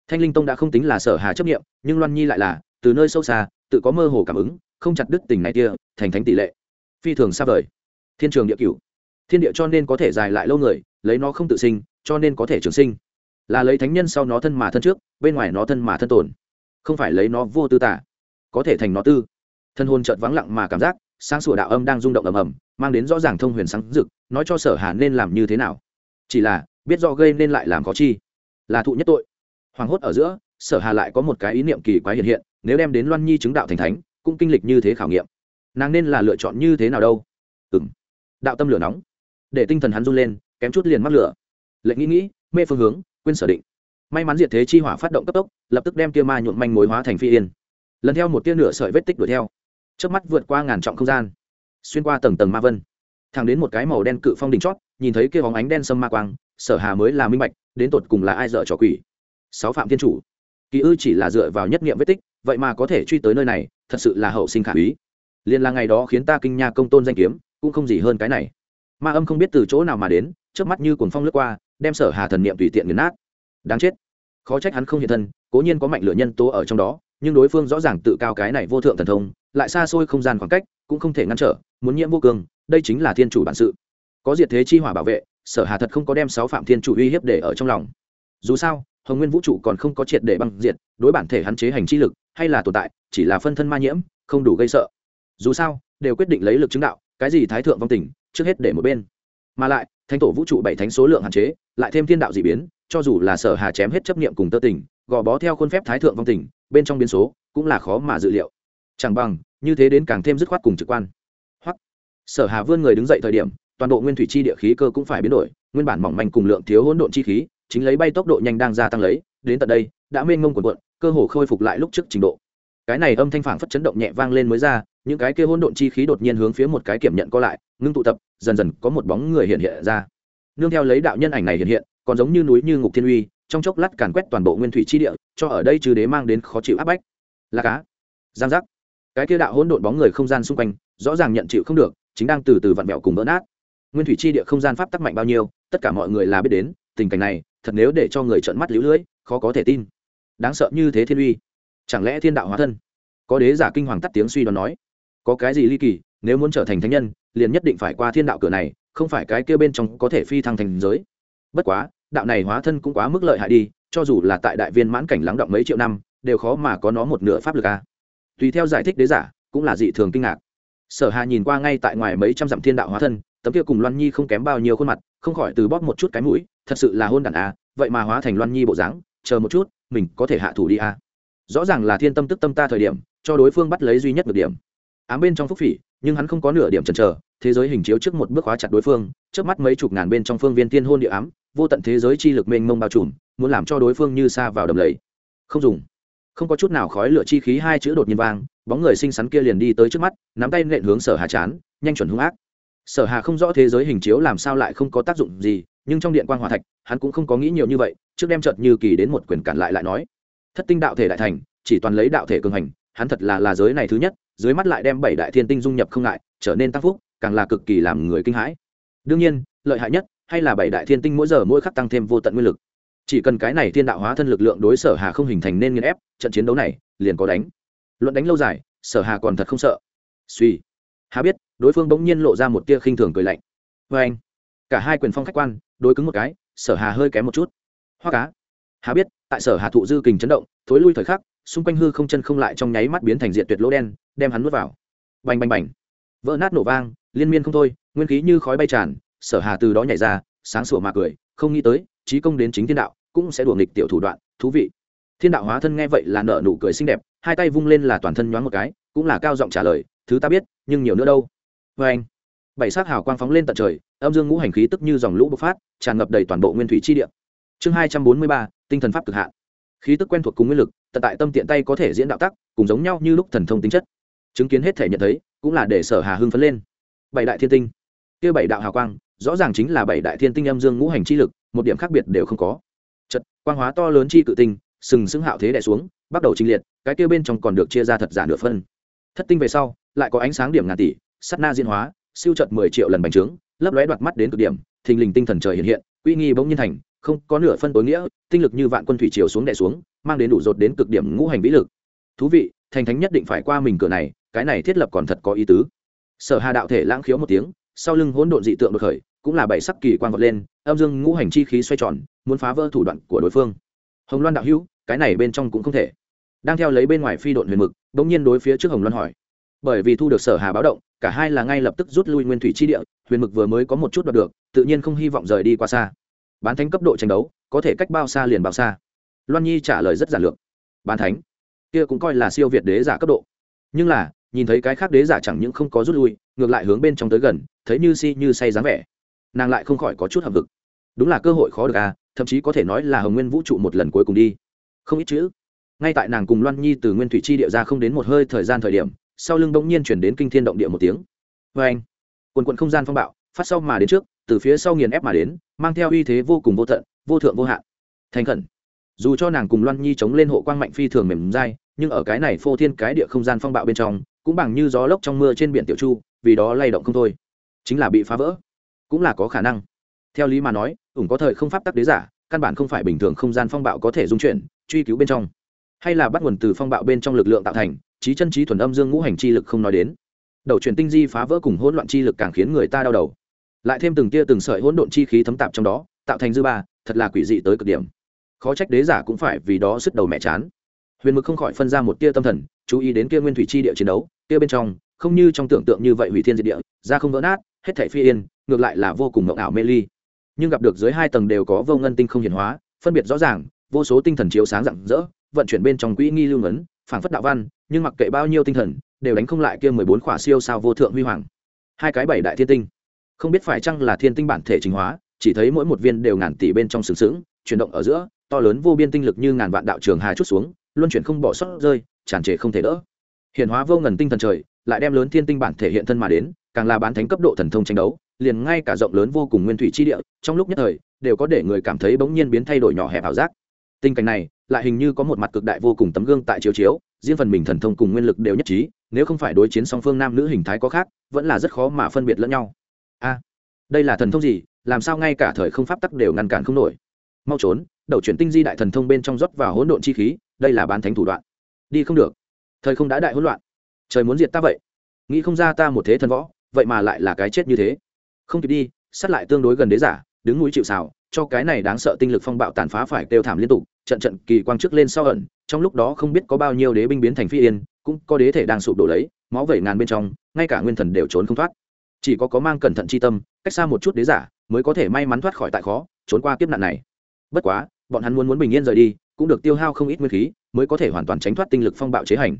thanh linh tông đã không tính là sở hà chấp nghiệm nhưng loan nhi lại là, từ nơi sâu xa tự có mơ hồ cảm ứng, không chặt đứt tình này kia, thành thánh tỷ lệ. Phi thường xa vời. Thiên trường địa cửu. Thiên địa cho nên có thể dài lại lâu người, lấy nó không tự sinh, cho nên có thể trường sinh. Là lấy thánh nhân sau nó thân mà thân trước, bên ngoài nó thân mà thân tồn. Không phải lấy nó vô tư tả, có thể thành nó tư. Thân hồn chợt vắng lặng mà cảm giác, sáng sủa đạo âm đang rung động ầm ầm, mang đến rõ ràng thông huyền sáng rực, nói cho sở hà nên làm như thế nào. Chỉ là, biết do gây nên lại làm khó chi. Là thụ nhất tội. Hoàng hốt ở giữa, sở hà lại có một cái ý niệm kỳ quái hiện hiện nếu đem đến loan nhi chứng đạo thành thánh, cũng kinh lịch như thế khảo nghiệm. Nàng nên là lựa chọn như thế nào đâu? Ừ m đạo tâm lửa nóng. Để tinh thần hắn run lên, kém chút liền mắc lửa. Lệnh nghĩ nghĩ, mê phương hướng, quên sở định. May mắn diệt thế chi hỏa phát động cấp tốc, lập tức đem tia ma nhuộm manh mối hóa thành phi yên. Lần theo một tia nửa sợi vết tích đuổi theo. Trước mắt vượt qua ngàn trọng không gian. Xuyên qua tầng tầng ma vân. Thẳng đến một cái màu đen cự phong đỉnh chót, nhìn thấy kia bóng ánh đen sâm ma quang, sở hà mới là minh bạch, đến tột cùng là ai dở trò quỷ. Sáu phạm thiên chủ. Kỳ ư chỉ là dựa vào nhất nghiệm vết tích vậy mà có thể truy tới nơi này, thật sự là hậu sinh khả úy. Liền là ngày đó khiến ta kinh nha công tôn danh kiếm, cũng không gì hơn cái này. Ma âm không biết từ chỗ nào mà đến trước mắt như cuồng phong lướt qua, đem sở hà thần niệm tùy tiện nghiền nát. Đáng chết. Khó trách hắn không hiện thân, cố nhiên có mạnh lửa nhân tố ở trong đó, nhưng đối phương rõ ràng tự cao cái này vô thượng thần thông, lại xa xôi không gian khoảng cách, cũng không thể ngăn trở, muốn nhiễm vô cường, đây chính là thiên chủ bản sự. Có diệt thế chi hỏa bảo vệ, sở hà thật không có đem sáu phạm thiên chủ uy hiếp để ở trong lòng. Dù sao, hồng nguyên vũ trụ còn không có triệt để băng diệt, đối bản thể hắn chế hành chi lực hay là tồn tại, chỉ là phân thân ma nhiễm, không đủ gây sợ. Dù sao, đều quyết định lấy lực chứng đạo, cái gì thái thượng vong tình, trước hết để một bên. Mà lại, thánh tổ vũ trụ bảy thánh số lượng hạn chế, lại thêm thiên đạo d ị biến, cho dù là sở hà chém hết chấp niệm cùng tơ tình, gò bó theo khuôn phép thái thượng vong tình, bên trong biến số cũng là khó mà dự liệu. Chẳng bằng, như thế đến càng thêm dứt khoát cùng trực quan. Hoặc, sở hà vươn người đứng dậy thời điểm, toàn bộ nguyên thủy chi địa khí cơ cũng phải biến đổi, nguyên bản mỏng manh cùng lượng thiếu hỗn độn chi khí chính lấy bay tốc độ nhanh đang gia tăng lấy, đến tận đây, đã mênh mông quần quận cơ hồ khôi phục lại lúc trước trình độ. Cái này âm thanh phảng phất chấn động nhẹ vang lên mới ra, những cái kia hỗn độn chi khí đột nhiên hướng phía một cái kiểm nhận co lại, ngưng tụ tập, dần dần có một bóng người hiện hiện ra. Nương theo lấy đạo nhân ảnh này hiện hiện, còn giống như núi như ngục thiên uy, trong chốc lát càn quét toàn bộ nguyên thủy chi địa, cho ở đây trừ đế mang đến khó chịu áp bách. Là cá. Giang giác. Cái kia đạo hỗn độn bóng người không gian xung quanh, rõ ràng nhận chịu không được, chính đang từ từ vặn vẹo cùng vỡ nát. Nguyên thủy chi địa không gian pháp tắc mạnh bao nhiêu, tất cả mọi người là biết đến tình cảnh này, thật nếu để cho người trợn mắt lũ lưỡi khó có thể tin. Đáng sợ như thế thiên uy. Chẳng lẽ thiên đạo hóa thân? Có đế giả kinh hoàng tắt tiếng suy đoán nói. Có cái gì ly kỳ, nếu muốn trở thành thánh nhân, liền nhất định phải qua thiên đạo cửa này, không phải cái kia bên trong có thể phi thăng thành giới. Bất quá, đạo này hóa thân cũng quá mức lợi hại đi, cho dù là tại đại viên mãn cảnh lắng động mấy triệu năm, đều khó mà có nó một nửa pháp lực a. Tùy theo giải thích đế giả, cũng là dị thường kinh ngạc. Sở hà nhìn qua ngay tại ngoài mấy trăm dặm thiên đạo hóa thân tấm kia cùng loan nhi không kém bao nhiêu khuôn mặt, không khỏi từ bóp một chút cái mũi, thật sự là hôn đản a vậy mà hóa thành loan nhi bộ dáng, chờ một chút, mình có thể hạ thủ đi a rõ ràng là thiên tâm tức tâm ta thời điểm, cho đối phương bắt lấy duy nhất được điểm. Ám bên trong phúc phỉ, nhưng hắn không có nửa điểm chần chờ, thế giới hình chiếu trước một bước hóa chặt đối phương, trước mắt mấy chục ngàn bên trong phương viên tiên hôn địa ám, vô tận thế giới chi lực mênh mông bao trùm, muốn làm cho đối phương như xa vào đầm lầy. Không dùng. Không có chút nào khói lửa chi khí hai chữ đột nhiên vang, bóng người xinh xắn kia liền đi tới trước mắt, nắm tay nện hướng sở hà chán, nhanh chuẩn hung ác sở hà không rõ thế giới hình chiếu làm sao lại không có tác dụng gì, nhưng trong điện quan hòa thạch, hắn cũng không có nghĩ nhiều như vậy, trước đem chợt như kỳ đến một quyền cản lại lại nói. Thất tinh đạo thể đại thành, chỉ toàn lấy đạo thể cường hành, hắn thật là là giới này thứ nhất, dưới mắt lại đem bảy đại thiên tinh dung nhập không ngại, trở nên tăng phúc, càng là cực kỳ làm người kinh hãi. Đương nhiên, lợi hại nhất hay là bảy đại thiên tinh mỗi giờ mỗi khắc tăng thêm vô tận nguyên lực. Chỉ cần cái này thiên đạo hóa thân lực lượng đối sở hà không hình thành nên nghiên ép, trận chiến đấu này liền có đánh. Luận đánh lâu dài, sở hà còn thật không sợ. Suy. Hà biết đối phương bỗng nhiên lộ ra một tia khinh thường cười lạnh. Vê anh, cả hai quyền phong khách quan, đối cứng một cái, sở hà hơi kém một chút. Hoa cá. Hà biết, tại sở hà thụ dư kình chấn động, thối lui thời khắc, xung quanh hư không chân không lại trong nháy mắt biến thành diện tuyệt lỗ đen, đem hắn nuốt vào. Bành bành bành. Vỡ nát nổ vang, liên miên không thôi, nguyên khí như khói bay tràn, sở hà từ đó nhảy ra, sáng sủa mà cười, không nghĩ tới trí công đến chính thiên đạo, cũng sẽ đùa nghịch tiểu thủ đoạn, thú vị. Thiên đạo hóa thân nghe vậy là nở nụ cười xinh đẹp, hai tay vung lên là toàn thân nhoáng một cái, cũng là cao giọng trả lời, thứ ta biết, nhưng nhiều nữa đâu? Vê anh, bảy sát hào quang phóng lên tận trời, âm dương ngũ hành khí tức như dòng lũ bộc phát, tràn ngập đầy toàn bộ nguyên thủy chi địa. Chương hai trăm bốn mươi ba, tinh thần pháp cực hạn. Khí tức quen thuộc cùng nguyên lực, tận tại tâm tiện tay có thể diễn đạo tắc, cùng giống nhau như lúc thần thông tính chất. Chứng kiến hết thể nhận thấy, cũng là để sở hà hưng phấn lên. Bảy đại thiên tinh. Kia bảy đạo hào quang, rõ ràng chính là bảy đại thiên tinh âm dương ngũ hành chi lực, một điểm khác biệt đều không có. Chật quang hóa to lớn chi cự tinh, sừng sững hạo thế đẻ xuống, bắt đầu trình liệt, cái kia bên trong còn được chia ra thật giả nửa phân. Thất tinh về sau, lại có ánh sáng điểm ngàn tỷ sắt na diễn hóa, siêu trợt mười triệu lần bành trướng, lấp lóe đoạt mắt đến cực điểm, thình lình tinh thần trời hiện hiện, uy nghi bỗng nhiên thành, không có nửa phân tối nghĩa, tinh lực như vạn quân thủy triều xuống đè xuống, mang đến đủ rột đến cực điểm ngũ hành vĩ lực. Thú vị, thành thánh nhất định phải qua mình cửa này, cái này thiết lập còn thật có ý tứ. Sở hà đạo thể lãng khiếu một tiếng, sau lưng hỗn độn dị tượng đột khởi, cũng là bảy sắc kỳ quan vọt lên, âm dương ngũ hành chi khí xoay tròn, muốn phá vỡ thủ đoạn của đối phương. Hồng loan đạo hữu, cái này bên trong cũng không thể. Đang theo lấy bên ngoài phi độn huyền mực, bỗng nhiên đối phía trước hồng loan hỏi bởi vì thu được sở hà báo động, cả hai là ngay lập tức rút lui nguyên thủy chi địa, huyền mực vừa mới có một chút đoạt được, tự nhiên không hy vọng rời đi qua xa. Bán thánh cấp độ tranh đấu, có thể cách bao xa liền bao xa. Loan nhi trả lời rất giản lược. Bán thánh? Kia cũng coi là siêu việt đế giả cấp độ. Nhưng là, nhìn thấy cái khác đế giả chẳng những không có rút lui, ngược lại hướng bên trong tới gần, thấy như si như say dáng vẻ. Nàng lại không khỏi có chút hợp vực đúng là cơ hội khó được à thậm chí có thể nói là hồng nguyên vũ trụ một lần cuối cùng đi. Không ít chữ. Ngay tại nàng cùng loan nhi từ nguyên thủy chi địa ra không đến một hơi thời gian thời điểm sau lưng bỗng nhiên chuyển đến kinh thiên động địa một tiếng. Vê anh, quần quận không gian phong bạo, phát sau mà đến trước, từ phía sau nghiền ép mà đến, mang theo uy thế vô cùng vô tận, vô thượng vô hạn. Thành khẩn. Dù cho nàng cùng loan nhi chống lên hộ quang mạnh phi thường mềm dai, nhưng ở cái này phô thiên cái địa không gian phong bạo bên trong, cũng bằng như gió lốc trong mưa trên biển tiểu chu, vì đó lay động không thôi. Chính là bị phá vỡ. Cũng là có khả năng. Theo lý mà nói, ủng có thời không pháp tắc đế giả, căn bản không phải bình thường không gian phong bạo có thể dung chuyển, truy cứu bên trong. Hay là bắt nguồn từ phong bạo bên trong lực lượng tạo thành trí chân trí thuần âm dương ngũ hành chi lực không nói đến. Đầu truyền tinh di phá vỡ cùng hỗn loạn chi lực càng khiến người ta đau đầu. Lại thêm từng tia từng sợi hỗn độn chi khí thấm tạp trong đó, tạo thành dư ba, thật là quỷ dị tới cực điểm. Khó trách đế giả cũng phải vì đó sức đầu mẹ chán. Huyền mực không khỏi phân ra một tia tâm thần, chú ý đến kia nguyên thủy chi địa chiến đấu, kia bên trong, không như trong tưởng tượng như vậy hủy thiên diệt địa, ra không vỡ nát, hết thảy phi yên, ngược lại là vô cùng mộng ảo mê ly. Nhưng gặp được dưới hai tầng đều có vô ngân tinh không hiển hóa, phân biệt rõ ràng, vô số tinh thần chiếu sáng rạng rỡ, vận chuyển bên trong quỹ nghi lưu ngấn phảng phất đạo văn, nhưng mặc kệ bao nhiêu tinh thần, đều đánh không lại kia mười bốn khỏa siêu sao vô thượng huy hoàng. Hai cái bảy đại thiên tinh. Không biết phải chăng là thiên tinh bản thể chính hóa, chỉ thấy mỗi một viên đều ngàn tỷ bên trong sừng sững, chuyển động ở giữa, to lớn vô biên tinh lực như ngàn vạn đạo trường hà chút xuống, luân chuyển không bỏ sót rơi, tràn trề không thể đỡ. Hiện hóa vô ngần tinh thần trời, lại đem lớn thiên tinh bản thể hiện thân mà đến, càng là bán thánh cấp độ thần thông tranh đấu, liền ngay cả rộng lớn vô cùng nguyên thủy chi địa, trong lúc nhất thời, đều có để người cảm thấy bỗng nhiên biến thay đổi nhỏ hẹp ảo giác. Tình cảnh này lại hình như có một mặt cực đại vô cùng tấm gương tại chiếu chiếu, riêng phần mình thần thông cùng nguyên lực đều nhất trí, nếu không phải đối chiến song phương nam nữ hình thái có khác, vẫn là rất khó mà phân biệt lẫn nhau. A, đây là thần thông gì? Làm sao ngay cả thời không pháp tắc đều ngăn cản không nổi? Mau trốn, đầu chuyển tinh di đại thần thông bên trong rót vào hỗn độn chi khí, đây là bán thánh thủ đoạn. Đi không được. Thời không đã đại hỗn loạn. Trời muốn diệt ta vậy. Nghĩ không ra ta một thế thần võ, vậy mà lại là cái chết như thế. Không kịp đi, sát lại tương đối gần đế giả, đứng núi chịu xào cho cái này đáng sợ tinh lực phong bạo tàn phá phải kêu thảm liên tục trận trận kỳ quang trước lên sau ẩn, trong lúc đó không biết có bao nhiêu đế binh biến thành phi yên, cũng có đế thể đang sụp đổ lấy, máu vẩy ngàn bên trong, ngay cả nguyên thần đều trốn không thoát. Chỉ có có mang cẩn thận chi tâm, cách xa một chút đế giả, mới có thể may mắn thoát khỏi tại khó, trốn qua kiếp nạn này. Bất quá, bọn hắn muốn muốn bình yên rời đi, cũng được tiêu hao không ít nguyên khí, mới có thể hoàn toàn tránh thoát tinh lực phong bạo chế hành.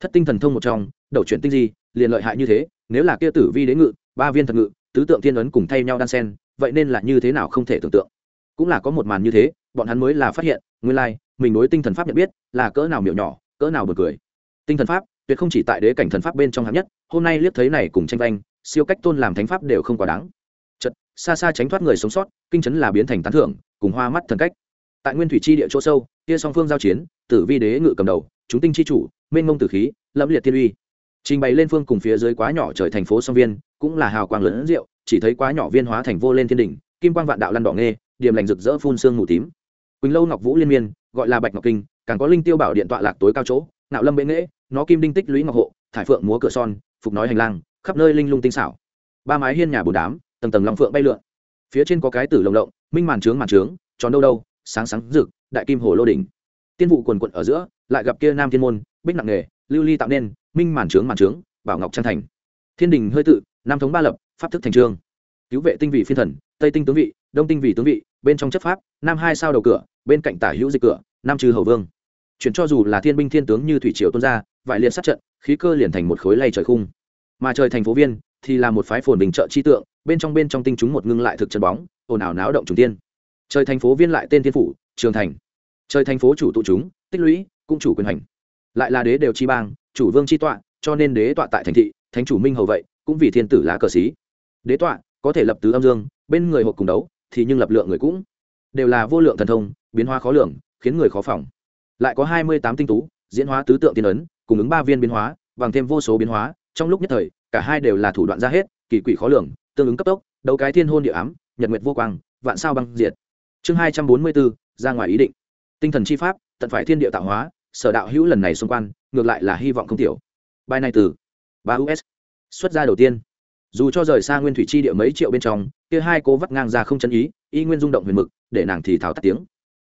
Thất tinh thần thông một trong, đầu chuyển tinh di, liền lợi hại như thế, nếu là kia tử vi đế ngự, ba viên thật ngự, tứ tượng thiên ấn cùng thay nhau đan sen, vậy nên là như thế nào không thể tưởng tượng cũng là có một màn như thế bọn hắn mới là phát hiện nguyên lai mình đối tinh thần pháp nhận biết là cỡ nào miệng nhỏ cỡ nào bật cười. Tinh thần pháp tuyệt không chỉ tại đế cảnh thần pháp bên trong hạng nhất hôm nay liếc thấy này cùng tranh danh, siêu cách tôn làm thánh pháp đều không quá đáng. Chật xa xa tránh thoát người sống sót kinh chấn là biến thành tán thưởng cùng hoa mắt thần cách. Tại nguyên thủy chi địa chỗ sâu kia song phương giao chiến tử vi đế ngự cầm đầu chúng tinh chi chủ mênh mông tử khí lẫm liệt thiên uy. Trình bày lên phương cùng phía dưới quá nhỏ trời thành phố song viên cũng là hào quang lớn rượu chỉ thấy quá nhỏ viên hóa thành vô lên thiên đỉnh kim quang vạn đạo lăn đỏ nghê điểm lành rực rỡ phun sương mù tím. Quỳnh lâu ngọc vũ liên miên, gọi là bạch ngọc kinh, càng có linh tiêu bảo điện tọa lạc tối cao chỗ nạo lâm bệ nghễ, nó kim đinh tích lũy ngọc hộ, thải phượng múa cửa son, phục nói hành lang, khắp nơi linh lung tinh xảo. Ba mái hiên nhà bồ đám, tầng tầng long phượng bay lượn. Phía trên có cái tử lồng động minh màn trướng màn trướng, tròn đâu đâu, sáng sáng rực, đại kim hồ lô đỉnh. Tiên vụ quần quận ở giữa, lại gặp kia nam thiên môn, bích nặng nghề, lưu ly tạo nên, minh màn trướng màn trướng, bảo ngọc trang thành. Thiên đình hơi tự, nam thống ba lập, pháp thức thành trương. Cứu vệ tinh vị phiên thần, tây tinh tướng vị đông tinh vì tướng vị, bên trong chấp pháp, nam hai sao đầu cửa, bên cạnh tả hữu dịch cửa, nam trừ hầu vương. Chuyển cho dù là thiên binh thiên tướng như thủy triều tôn ra, vải liệt sát trận, khí cơ liền thành một khối lay trời khung. Mà trời thành phố viên thì là một phái phồn bình trợ chi tượng, bên trong bên trong tinh chúng một ngưng lại thực trận bóng, ồn ào náo động trùng tiên. Trời thành phố viên lại tên thiên phủ, trường thành. Trời thành phố chủ tụ chúng, tích lũy, cũng chủ quyền hành. Lại là đế đều chi bang, chủ vương chi tọa, cho nên đế tọa tại thành thị, thánh chủ minh hầu vậy, cũng vì thiên tử lá cờ xí. Đế tọa có thể lập tứ âm dương, bên người hộp cùng đấu thì nhưng lập lượng người cũng đều là vô lượng thần thông, biến hóa khó lường, khiến người khó phòng. Lại có hai mươi tám tinh tú, diễn hóa tứ tượng tiên ấn, cùng ứng ba viên biến hóa, bằng thêm vô số biến hóa, trong lúc nhất thời, cả hai đều là thủ đoạn ra hết, kỳ quỷ khó lường, tương ứng cấp tốc, đấu cái thiên hôn địa ám, nhật nguyệt vô quang, vạn sao băng diệt. Chương hai trăm bốn mươi bốn ra ngoài ý định. Tinh thần chi pháp, tận phải thiên địa tạo hóa, sở đạo hữu lần này xung quanh, ngược lại là hy vọng không tiểu. Bài này từ ba us xuất ra đầu tiên dù cho rời xa nguyên thủy chi địa mấy triệu bên trong, kia hai cố vắt ngang ra không chân ý, y nguyên rung động huyền mực, để nàng thì thảo tắt tiếng.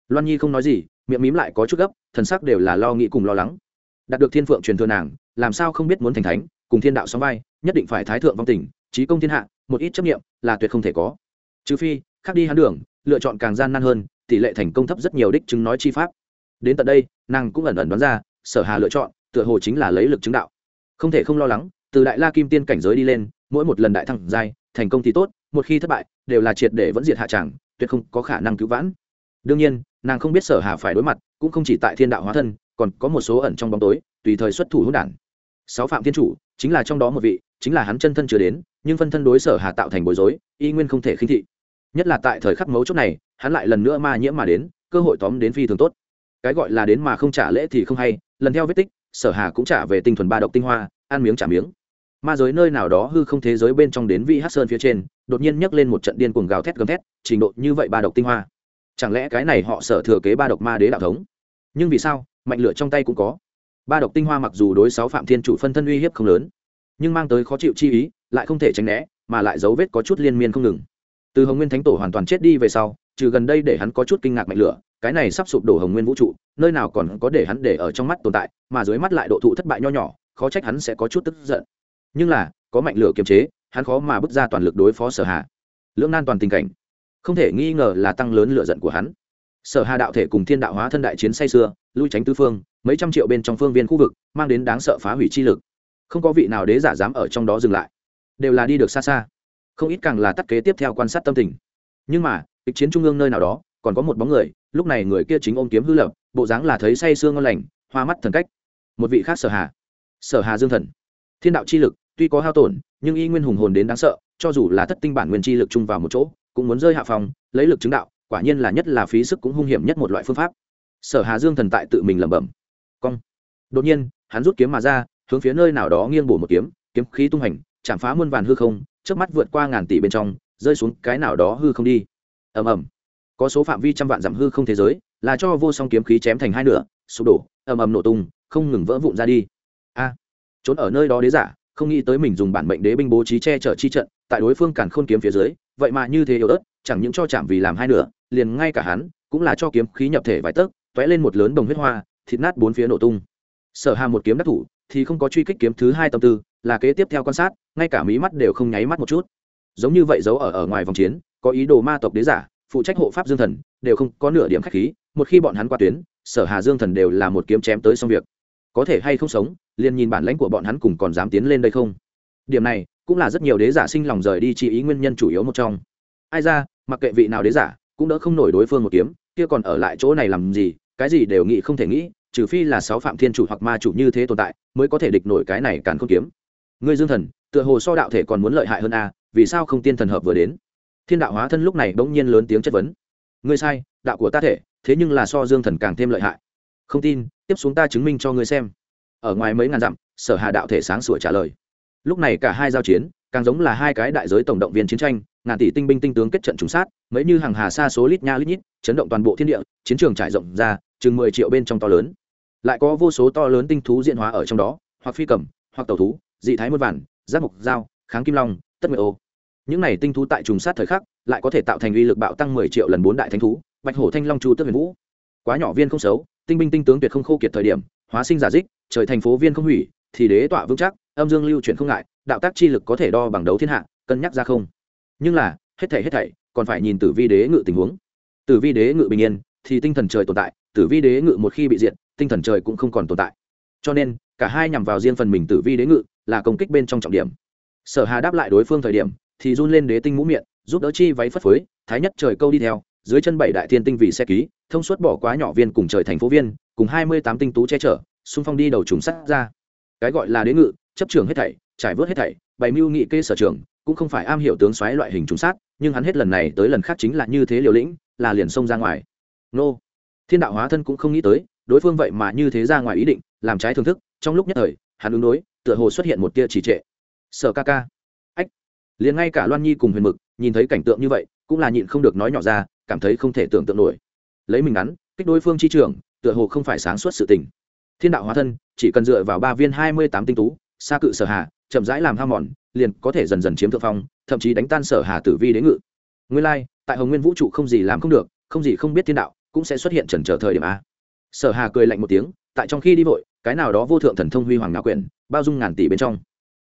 Loan nhi không nói gì, miệng mím lại có chút gấp, thần sắc đều là lo nghĩ cùng lo lắng. Đạt được thiên phượng truyền thừa nàng, làm sao không biết muốn thành thánh, cùng thiên đạo sóng vai, nhất định phải thái thượng vong tình trí công thiên hạ, một ít chấp nghiệm là tuyệt không thể có. Trừ phi, khác đi hắn đường, lựa chọn càng gian nan hơn, tỷ lệ thành công thấp rất nhiều đích chứng nói chi pháp. Đến tận đây, nàng cũng ẩn ẩn đoán ra, sở hà lựa chọn, tựa hồ chính là lấy lực chứng đạo. Không thể không lo lắng, từ đại la kim tiên cảnh giới đi lên mỗi một lần đại thăng giai, thành công thì tốt, một khi thất bại, đều là triệt để vẫn diệt hạ tràng tuyệt không có khả năng cứu vãn. Đương nhiên, nàng không biết sở hà phải đối mặt, cũng không chỉ tại thiên đạo hóa thân, còn có một số ẩn trong bóng tối, tùy thời xuất thủ hỗn đản. Sáu phạm thiên chủ, chính là trong đó một vị, chính là hắn chân thân chưa đến, nhưng phân thân đối sở hà tạo thành bối rối, y nguyên không thể khinh thị. Nhất là tại thời khắc mấu chốt này, hắn lại lần nữa ma nhiễm mà đến, cơ hội tóm đến phi thường tốt. Cái gọi là đến mà không trả lễ thì không hay, lần theo vết tích, sở hà cũng trả về tinh thuần ba độc tinh hoa, ăn miếng trả miếng ma giới nơi nào đó hư không thế giới bên trong đến vị hát sơn phía trên, đột nhiên nhấc lên một trận điên cuồng gào thét gầm thét, trình độ như vậy ba độc tinh hoa. Chẳng lẽ cái này họ sở thừa kế ba độc ma đế đạo thống? Nhưng vì sao, mạnh lửa trong tay cũng có. Ba độc tinh hoa mặc dù đối sáu phạm thiên chủ phân thân uy hiếp không lớn, nhưng mang tới khó chịu chi ý, lại không thể tránh né, mà lại dấu vết có chút liên miên không ngừng. Từ hồng nguyên thánh tổ hoàn toàn chết đi về sau, trừ gần đây để hắn có chút kinh ngạc mạnh lửa, cái này sắp sụp đổ hồng nguyên vũ trụ, nơi nào còn có để hắn để ở trong mắt tồn tại, mà dưới mắt lại độ thụ thất bại nho nhỏ, khó trách hắn sẽ có chút tức giận nhưng là, có mạnh lửa kiềm chế, hắn khó mà bước ra toàn lực đối phó sở hà. Lưỡng nan toàn tình cảnh. Không thể nghi ngờ là tăng lớn lựa giận của hắn. Sở hà đạo thể cùng thiên đạo hóa thân đại chiến say xưa lui tránh tư phương, mấy trăm triệu bên trong phương viên khu vực, mang đến đáng sợ phá hủy chi lực. Không có vị nào đế giả dám ở trong đó dừng lại. Đều là đi được xa xa. Không ít càng là tắt kế tiếp theo quan sát tâm tình. Nhưng mà, kịch chiến trung ương nơi nào đó, còn có một bóng người, lúc này người kia chính ôm kiếm hư lập bộ dáng là thấy say sương ngon lành, hoa mắt thần cách. Một vị khác sở hà. Sở hà dương thần. Thiên đạo chi lực tuy có hao tổn, nhưng y nguyên hùng hồn đến đáng sợ, cho dù là thất tinh bản nguyên chi lực chung vào một chỗ, cũng muốn rơi hạ phòng lấy lực chứng đạo, quả nhiên là nhất là phí sức cũng hung hiểm nhất một loại phương pháp. Sở hà dương thần tại tự mình lẩm bẩm. Cong. Đột nhiên, hắn rút kiếm mà ra, hướng phía nơi nào đó nghiêng bổ một kiếm kiếm khí tung hành, chạm phá muôn vàn hư không trước mắt vượt qua ngàn tỷ bên trong, rơi xuống cái nào đó hư không đi. Ầm ầm. Có số phạm vi trăm vạn dặm hư không thế giới, là cho vô song kiếm khí chém thành hai nửa, sụp đổ, ầm ầm nổ tung, không ngừng vỡ vụn ra đi. A. Trốn ở nơi đó đế giả không nghĩ tới mình dùng bản mệnh đế binh bố trí che chở chi trận, tại đối phương càn khôn kiếm phía dưới, vậy mà như thế yếu ớt, chẳng những cho chạm vì làm hai nửa, liền ngay cả hắn, cũng là cho kiếm khí nhập thể vài tấc, tóe lên một lớn đồng huyết hoa, thịt nát bốn phía nổ tung. Sở hà một kiếm đắc thủ, thì không có truy kích kiếm thứ hai tâm tư, là kế tiếp theo quan sát, ngay cả mí mắt đều không nháy mắt một chút. Giống như vậy giấu ở ở ngoài vòng chiến, có ý đồ ma tộc đế giả, phụ trách hộ pháp dương thần, đều không có nửa điểm khách khí, một khi bọn hắn qua tuyến, sở hà dương thần đều là một kiếm chém tới xong việc có thể hay không sống, liền nhìn bản lãnh của bọn hắn cùng còn dám tiến lên đây không. Điểm này, cũng là rất nhiều đế giả sinh lòng rời đi chi ý nguyên nhân chủ yếu một trong. Ai ra, mặc kệ vị nào đế giả, cũng đỡ không nổi đối phương một kiếm, kia còn ở lại chỗ này làm gì, cái gì đều nghĩ không thể nghĩ, trừ phi là sáu phạm thiên chủ hoặc ma chủ như thế tồn tại, mới có thể địch nổi cái này càn không kiếm. Ngươi dương thần, tựa hồ so đạo thể còn muốn lợi hại hơn a, vì sao không tiên thần hợp vừa đến? Thiên đạo hóa thân lúc này bỗng nhiên lớn tiếng chất vấn. Ngươi sai, đạo của ta thể, thế nhưng là so dương thần càng thêm lợi hại. Không tin tiếp xuống ta chứng minh cho ngươi xem. Ở ngoài mấy ngàn dặm, sở hà đạo thể sáng sủa trả lời. Lúc này cả hai giao chiến, càng giống là hai cái đại giới tổng động viên chiến tranh, ngàn tỷ tinh binh tinh tướng kết trận trùng sát, mấy như hàng hà xa số lít nha lít nhít, chấn động toàn bộ thiên địa, chiến trường trải rộng ra, chừng mười triệu bên trong to lớn. Lại có vô số to lớn tinh thú diện hóa ở trong đó, hoặc phi cầm, hoặc tàu thú, dị thái muôn vản giáp mục dao kháng kim long, tất nguyệt ô. Những này tinh thú tại trùng sát thời khắc, lại có thể tạo thành uy lực bạo tăng mười triệu lần bốn đại thánh thú, bạch hổ thanh long chu tước huyền vũ. Quá nhỏ viên không xấu tinh binh tinh tướng tuyệt không khô kiệt thời điểm, hóa sinh giả dích, trời thành phố viên không hủy, thì đế tọa vững chắc, âm dương lưu chuyển không ngại, đạo tác chi lực có thể đo bằng đấu thiên hạ, cân nhắc ra không. Nhưng là, hết thảy hết thảy, còn phải nhìn tử vi đế ngự tình huống. Tử vi đế ngự bình yên, thì tinh thần trời tồn tại, tử vi đế ngự một khi bị diệt, tinh thần trời cũng không còn tồn tại. Cho nên, cả hai nhằm vào riêng phần mình tử vi đế ngự, là công kích bên trong trọng điểm. Sở hà đáp lại đối phương thời điểm, thì run lên đế tinh mũ miệng, giúp đỡ chi váy phất phới, thái nhất trời câu đi theo dưới chân bảy đại thiên tinh vì xe ký, thông suốt bỏ quá nhỏ viên cùng trời thành phố viên, cùng hai mươi tám tinh tú che chở, xung phong đi đầu trùng sắt ra. Cái gọi là đế ngự, chấp trường hết thảy, trải vớt hết thảy, bày mưu nghị kê sở trường, cũng không phải am hiểu tướng xoáy loại hình trùng sát, nhưng hắn hết lần này tới lần khác chính là như thế liều lĩnh, là liền xông ra ngoài. Nô. Thiên đạo hóa thân cũng không nghĩ tới, đối phương vậy mà như thế ra ngoài ý định, làm trái thưởng thức, trong lúc nhất thời, hắn ứng đối, tựa hồ xuất hiện một tia trì trệ. Sở ca ca. Ách. Liền ngay cả loan nhi cùng huyền mực, nhìn thấy cảnh tượng như vậy, cũng là nhịn không được nói nhỏ ra cảm thấy không thể tưởng tượng nổi. Lấy mình ngắn, kích đối phương chi trường, tựa hồ không phải sáng suốt sự tình. Thiên đạo hóa thân, chỉ cần dựa vào ba viên hai mươi tám tinh tú, xa cự sở hà, chậm rãi làm ham mòn, liền có thể dần dần chiếm thượng phong, thậm chí đánh tan sở hà tử vi đến ngự. Nguyên lai, tại hồng nguyên vũ trụ không gì làm không được, không gì không biết thiên đạo, cũng sẽ xuất hiện trần trở thời điểm a. Sở hà cười lạnh một tiếng, tại trong khi đi vội, cái nào đó vô thượng thần thông huy hoàng ngạo quyển, bao dung ngàn tỷ bên trong.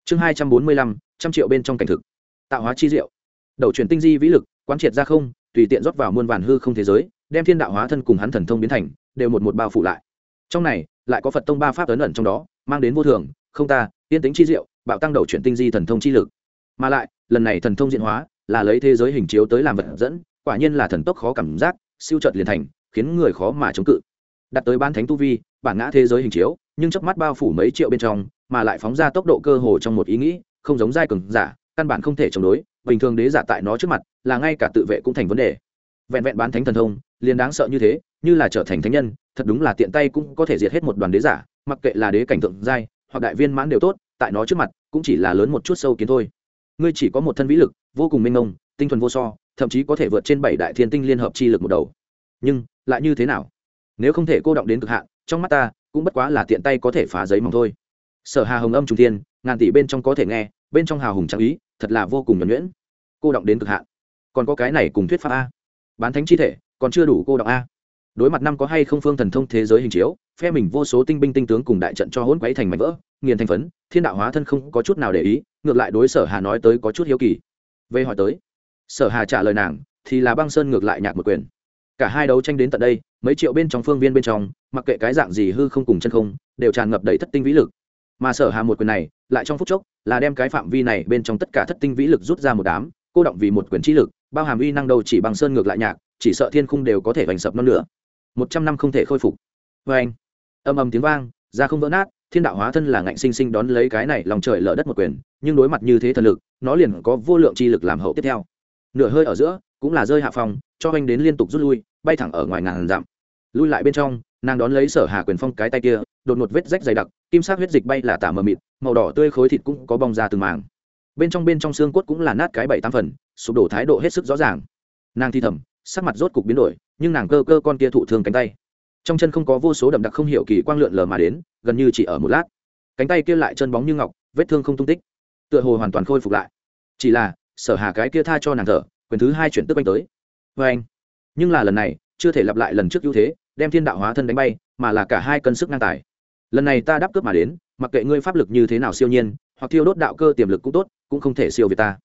Chương hai trăm bốn mươi lăm, trăm triệu bên trong cảnh thực. Tạo hóa chi diệu. Đầu chuyển tinh di vĩ lực, quán triệt ra không tùy tiện rót vào muôn vàn hư không thế giới, đem thiên đạo hóa thân cùng hắn thần thông biến thành, đều một một bao phủ lại. Trong này, lại có phật tông ba pháp ấn ẩn trong đó, mang đến vô thường, không ta, yên tính chi diệu, bạo tăng đầu chuyển tinh di thần thông chi lực. Mà lại, lần này thần thông diện hóa, là lấy thế giới hình chiếu tới làm vật dẫn, quả nhiên là thần tốc khó cảm giác, siêu trợt liền thành, khiến người khó mà chống cự. Đặt tới ban thánh tu vi, bản ngã thế giới hình chiếu, nhưng chớp mắt bao phủ mấy triệu bên trong, mà lại phóng ra tốc độ cơ hồ trong một ý nghĩ, không giống giai cường giả, căn bản không thể chống đối bình thường đế giả tại nó trước mặt là ngay cả tự vệ cũng thành vấn đề. Vẹn vẹn bán thánh thần thông, liền đáng sợ như thế, như là trở thành thánh nhân, thật đúng là tiện tay cũng có thể diệt hết một đoàn đế giả, mặc kệ là đế cảnh thượng giai, hoặc đại viên mãn đều tốt, tại nó trước mặt cũng chỉ là lớn một chút sâu kiến thôi. Ngươi chỉ có một thân vĩ lực, vô cùng minh mông, tinh thuần vô so, thậm chí có thể vượt trên bảy đại thiên tinh liên hợp chi lực một đầu. Nhưng, lại như thế nào? Nếu không thể cô động đến cực hạn, trong mắt ta cũng bất quá là tiện tay có thể phá giấy mỏng thôi. Sở hà hồng âm trung thiên, ngàn tỷ bên trong có thể nghe bên trong hào hùng trang ý, thật là vô cùng nhuẩn nhuyễn. Cô động đến cực hạn. Còn có cái này cùng thuyết pháp a. Bán thánh chi thể, còn chưa đủ cô động a. Đối mặt năm có hay không phương thần thông thế giới hình chiếu, phe mình vô số tinh binh tinh tướng cùng đại trận cho hỗn quấy thành mảnh vỡ, nghiền thành phấn, thiên đạo hóa thân không có chút nào để ý, ngược lại đối sở hà nói tới có chút hiếu kỳ. Về hỏi tới, sở hà trả lời nàng, thì là băng sơn ngược lại nhạc một quyền. Cả hai đấu tranh đến tận đây, mấy triệu bên trong phương viên bên trong, mặc kệ cái dạng gì hư không cùng chân không, đều tràn ngập đầy thất tinh vĩ lực. Mà sở hà một quyền này lại trong phút chốc, là đem cái phạm vi này bên trong tất cả thất tinh vĩ lực rút ra một đám, cô động vì một quyền trí lực, bao hàm uy năng đầu chỉ bằng sơn ngược lại nhạc, chỉ sợ thiên khung đều có thể vành sập non nữa một trăm năm không thể khôi phục. Vê anh, âm âm tiếng vang, ra không vỡ nát, thiên đạo hóa thân là ngạnh sinh sinh đón lấy cái này lòng trời lở đất một quyền, nhưng đối mặt như thế thần lực, nó liền có vô lượng chi lực làm hậu tiếp theo. Nửa hơi ở giữa, cũng là rơi hạ phòng, cho anh đến liên tục rút lui, bay thẳng ở ngoài ngàn dặm. Lui lại bên trong nàng đón lấy sở hà quyền phong cái tay kia, đột một vết rách dày đặc, kim sắc huyết dịch bay là tả mờ mịt, màu đỏ tươi khối thịt cũng có bong ra từng màng bên trong bên trong xương cốt cũng là nát cái bảy tam phần, sụp đổ thái độ hết sức rõ ràng. Nàng thi thầm, sắc mặt rốt cục biến đổi, nhưng nàng cơ cơ con kia thụ thương cánh tay. Trong chân không có vô số đậm đặc không hiểu kỳ quang lượn lờ mà đến, gần như chỉ ở một lát. Cánh tay kia lại chân bóng như ngọc, vết thương không tung tích. Tựa hồ hoàn toàn khôi phục lại. Chỉ là, sở hà cái kia tha cho nàng thở, quyền thứ hai chuyển tức anh tới. Vê anh nhưng là lần này, chưa thể lặp lại lần trước ưu thế đem thiên đạo hóa thân đánh bay, mà là cả hai cân sức ngang tài. Lần này ta đáp cướp mà đến, mặc kệ ngươi pháp lực như thế nào siêu nhiên, hoặc thiêu đốt đạo cơ tiềm lực cũng tốt, cũng không thể siêu việt ta.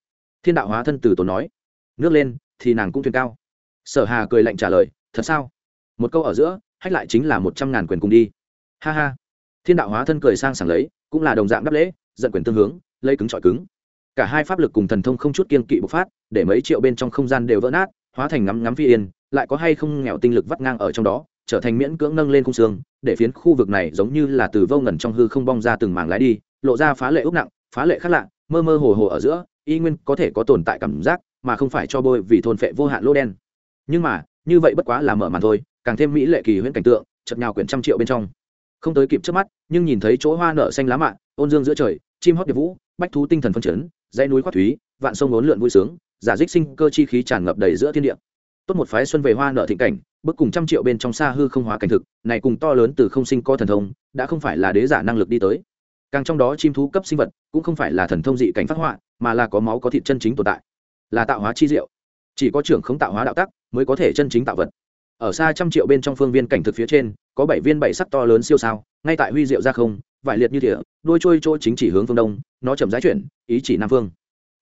Thiên đạo hóa thân từ tốn nói. Nước lên, thì nàng cũng thuyền cao. Sở hà cười lạnh trả lời, thật sao? Một câu ở giữa, hách lại chính là một trăm ngàn quyền cùng đi. Ha ha. Thiên đạo hóa thân cười sang sảng lấy, cũng là đồng dạng đáp lễ, giận quyền tương hướng, lấy cứng trọi cứng. Cả hai pháp lực cùng thần thông không chút kiên kỵ bộc phát, để mấy triệu bên trong không gian đều vỡ nát, hóa thành ngắm ngắm phi yên, lại có hay không nghèo tinh lực vắt ngang ở trong đó trở thành miễn cưỡng nâng lên khung xương, để phiến khu vực này giống như là từ vô ngần trong hư không bong ra từng mảng lái đi, lộ ra phá lệ úc nặng, phá lệ khác lạ, mơ mơ hồ hồ ở giữa, y nguyên có thể có tồn tại cảm giác, mà không phải cho bôi vì thôn phệ vô hạn lô đen. Nhưng mà, như vậy bất quá là mở màn thôi, càng thêm mỹ lệ kỳ huyễn cảnh tượng chật nhào quyển trăm triệu bên trong. Không tới kịp trước mắt, nhưng nhìn thấy chỗ hoa nở xanh lá mạ, ôn dương giữa trời, chim hót điệp vũ, bách thú tinh thần phân chấn, dãy núi khoát thúy, vạn sông ốn lượn vui sướng, giả dích sinh cơ chi khí tràn ngập đầy giữa thiên địa. Tốt một phái xuân về hoa nở thịnh cảnh bức cùng trăm triệu bên trong xa hư không hóa cảnh thực, này cùng to lớn từ không sinh có thần thông, đã không phải là đế giả năng lực đi tới. Càng trong đó chim thú cấp sinh vật, cũng không phải là thần thông dị cảnh phát họa, mà là có máu có thịt chân chính tồn tại. Là tạo hóa chi diệu. Chỉ có trưởng không tạo hóa đạo tắc, mới có thể chân chính tạo vật. Ở xa trăm triệu bên trong phương viên cảnh thực phía trên, có bảy viên bảy sắc to lớn siêu sao, ngay tại huy diệu ra không, vải liệt như thỉa, đôi trôi chỗ chính chỉ hướng phương đông, nó chậm rãi chuyển, ý chỉ nam phương.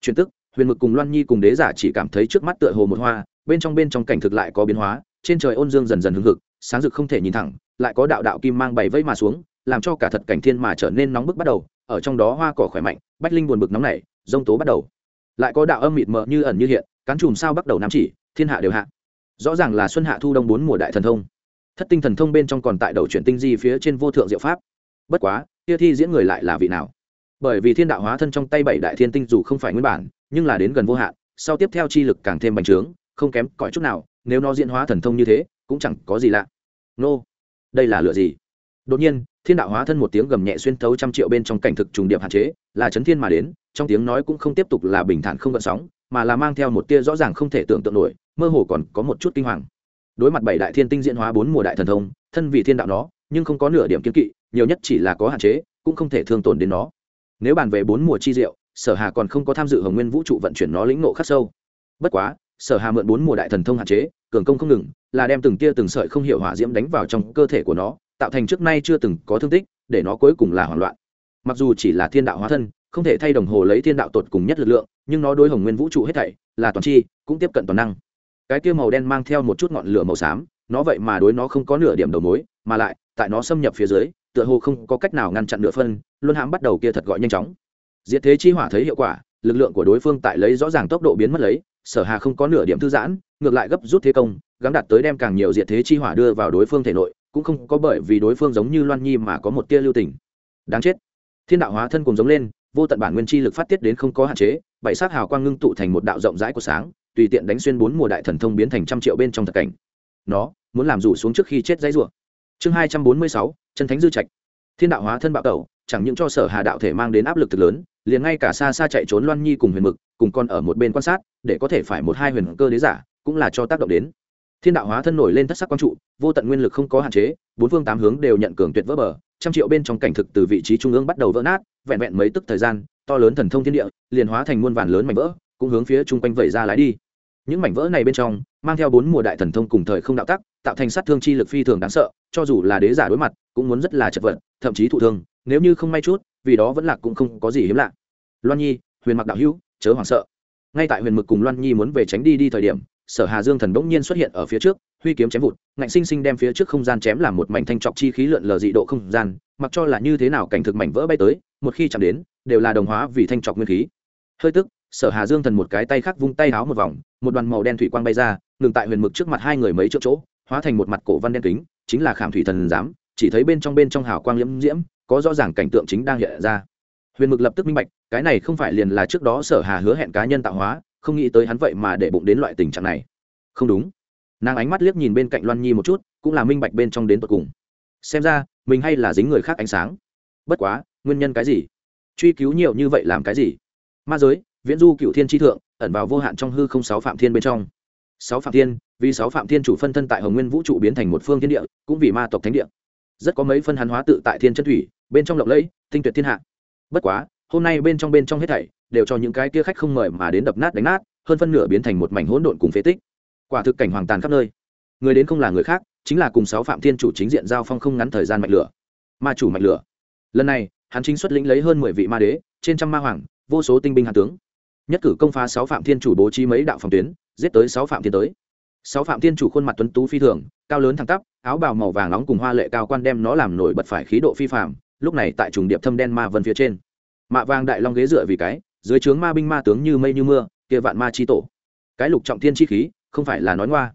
Chuyển tức, huyền mực cùng loan nhi cùng đế giả chỉ cảm thấy trước mắt tựa hồ một hoa, bên trong bên trong cảnh thực lại có biến hóa trên trời ôn dương dần dần hưng hực, sáng rực không thể nhìn thẳng, lại có đạo đạo kim mang bảy vây mà xuống, làm cho cả thật cảnh thiên mà trở nên nóng bức bắt đầu, ở trong đó hoa cỏ khỏe mạnh, bách linh buồn bực nóng nảy dông tố bắt đầu. Lại có đạo âm mịt mờ như ẩn như hiện, cán chùm sao bắt đầu nắm chỉ, thiên hạ đều hạ. Rõ ràng là xuân hạ thu đông bốn mùa đại thần thông. Thất tinh thần thông bên trong còn tại đầu chuyển tinh di phía trên vô thượng diệu pháp. Bất quá, kia thi diễn người lại là vị nào? Bởi vì thiên đạo hóa thân trong tay bảy đại thiên tinh dù không phải nguyên bản, nhưng là đến gần vô hạn, sau tiếp theo chi lực càng thêm bành trướng, không kém cỏi chút nào nếu nó diễn hóa thần thông như thế, cũng chẳng có gì lạ. Nô, đây là lựa gì? Đột nhiên, thiên đạo hóa thân một tiếng gầm nhẹ xuyên thấu trăm triệu bên trong cảnh thực trùng điệp hạn chế, là chấn thiên mà đến, trong tiếng nói cũng không tiếp tục là bình thản không gợn sóng, mà là mang theo một tia rõ ràng không thể tưởng tượng nổi, mơ hồ còn có một chút kinh hoàng. Đối mặt bảy đại thiên tinh diễn hóa bốn mùa đại thần thông, thân vì thiên đạo nó, nhưng không có nửa điểm kiến kỵ, nhiều nhất chỉ là có hạn chế, cũng không thể thương tổn đến nó. Nếu bàn về bốn mùa chi diệu, sở hà còn không có tham dự hồng nguyên vũ trụ vận chuyển nó lĩnh nộ khắc sâu. Bất quá sở hà mượn bốn mùa đại thần thông hạn chế, cường công không ngừng, là đem từng tia từng sợi không hiểu hỏa diễm đánh vào trong cơ thể của nó, tạo thành trước nay chưa từng có thương tích, để nó cuối cùng là hoảng loạn. Mặc dù chỉ là thiên đạo hóa thân, không thể thay đồng hồ lấy thiên đạo tột cùng nhất lực lượng, nhưng nó đối hồng nguyên vũ trụ hết thảy, là toàn chi, cũng tiếp cận toàn năng. Cái kia màu đen mang theo một chút ngọn lửa màu xám, nó vậy mà đối nó không có nửa điểm đầu mối, mà lại, tại nó xâm nhập phía dưới, tựa hồ không có cách nào ngăn chặn nửa phân, luân hãm bắt đầu kia thật gọi nhanh chóng. Diệt thế chi hỏa thấy hiệu quả, lực lượng của đối phương tại lấy rõ ràng tốc độ biến mất lấy sở hà không có nửa điểm thư giãn, ngược lại gấp rút thế công, gắng đạt tới đem càng nhiều diện thế chi hỏa đưa vào đối phương thể nội, cũng không có bởi vì đối phương giống như loan nhi mà có một tia lưu tình. Đáng chết. Thiên đạo hóa thân cùng giống lên, vô tận bản nguyên chi lực phát tiết đến không có hạn chế, bảy sát hào quang ngưng tụ thành một đạo rộng rãi của sáng, tùy tiện đánh xuyên bốn mùa đại thần thông biến thành trăm triệu bên trong thật cảnh. Nó muốn làm rủ xuống trước khi chết dãy rủa. Chương hai trăm bốn mươi sáu, chân thánh dư trạch. Thiên đạo hóa thân bạo tẩu, chẳng những cho sở hà đạo thể mang đến áp lực thực lớn liền ngay cả xa xa chạy trốn loan nhi cùng huyền mực, cùng con ở một bên quan sát, để có thể phải một hai huyền cơ đế giả, cũng là cho tác động đến. Thiên đạo hóa thân nổi lên thất sắc quang trụ, vô tận nguyên lực không có hạn chế, bốn phương tám hướng đều nhận cường tuyệt vỡ bờ, trăm triệu bên trong cảnh thực từ vị trí trung ương bắt đầu vỡ nát, vẹn vẹn mấy tức thời gian, to lớn thần thông thiên địa, liền hóa thành muôn vàn lớn mảnh vỡ, cũng hướng phía chung quanh vẩy ra lái đi. Những mảnh vỡ này bên trong, mang theo bốn mùa đại thần thông cùng thời không đạo tắc, tạo thành sát thương chi lực phi thường đáng sợ, cho dù là đế giả đối mặt, cũng muốn rất là chật vật, thậm chí thụ thương, nếu như không may chút vì đó vẫn là cũng không có gì hiếm lạ. Loan nhi, huyền mặc đạo hữu, chớ hoảng sợ. Ngay tại huyền mực cùng loan nhi muốn về tránh đi đi thời điểm, sở hà dương thần bỗng nhiên xuất hiện ở phía trước, huy kiếm chém vụt, ngạnh sinh sinh đem phía trước không gian chém làm một mảnh thanh trọc chi khí lượn lờ dị độ không gian, mặc cho là như thế nào cảnh thực mảnh vỡ bay tới, một khi chạm đến, đều là đồng hóa vì thanh trọc nguyên khí. Hơi tức, sở hà dương thần một cái tay khác vung tay háo một vòng, một đoàn màu đen thủy quang bay ra, ngừng tại huyền mực trước mặt hai người mấy chỗ chỗ, hóa thành một mặt cổ văn đen kính, chính là khảm thủy thần giám, chỉ thấy bên trong bên trong hào quang liễm diễm có rõ ràng cảnh tượng chính đang hiện ra. Huyền mực lập tức minh bạch, cái này không phải liền là trước đó sở hà hứa hẹn cá nhân tạo hóa, không nghĩ tới hắn vậy mà để bụng đến loại tình trạng này. Không đúng. Nàng ánh mắt liếc nhìn bên cạnh loan nhi một chút, cũng là minh bạch bên trong đến tột cùng. Xem ra, mình hay là dính người khác ánh sáng. Bất quá, nguyên nhân cái gì? Truy cứu nhiều như vậy làm cái gì? Ma giới, viễn du cựu thiên tri thượng, ẩn vào vô hạn trong hư không sáu phạm thiên bên trong. Sáu phạm thiên, vì sáu phạm thiên chủ phân thân tại hồng nguyên vũ trụ biến thành một phương thiên địa, cũng vì ma tộc thánh địa. Rất có mấy phân hắn hóa tự tại thiên chân thủy bên trong lộng lẫy, tinh tuyệt thiên hạ. Bất quá, hôm nay bên trong bên trong hết thảy đều cho những cái kia khách không mời mà đến đập nát đánh nát, hơn phân nửa biến thành một mảnh hỗn độn cùng phế tích. Quả thực cảnh hoàng tàn khắp nơi. Người đến không là người khác, chính là cùng sáu phạm thiên chủ chính diện giao phong không ngắn thời gian mạch lửa. Ma chủ mạch lửa. Lần này, hắn chính xuất lĩnh lấy hơn mười vị ma đế, trên trăm ma hoàng, vô số tinh binh hạ tướng. Nhất cử công phá sáu phạm thiên chủ bố trí mấy đạo phòng tuyến, giết tới sáu phạm thiên tới. Sáu phạm thiên chủ khuôn mặt tuấn tú phi thường, cao lớn thẳng tắp, áo bào màu vàng nóng cùng hoa lệ cao quan đem nó làm nổi bật phải khí độ phi phạm lúc này tại trùng điệp thâm đen ma vân phía trên. Mạ vàng đại long ghế dựa vì cái, dưới trướng ma binh ma tướng như mây như mưa, kia vạn ma chi tổ. Cái lục trọng thiên chi khí, không phải là nói ngoa.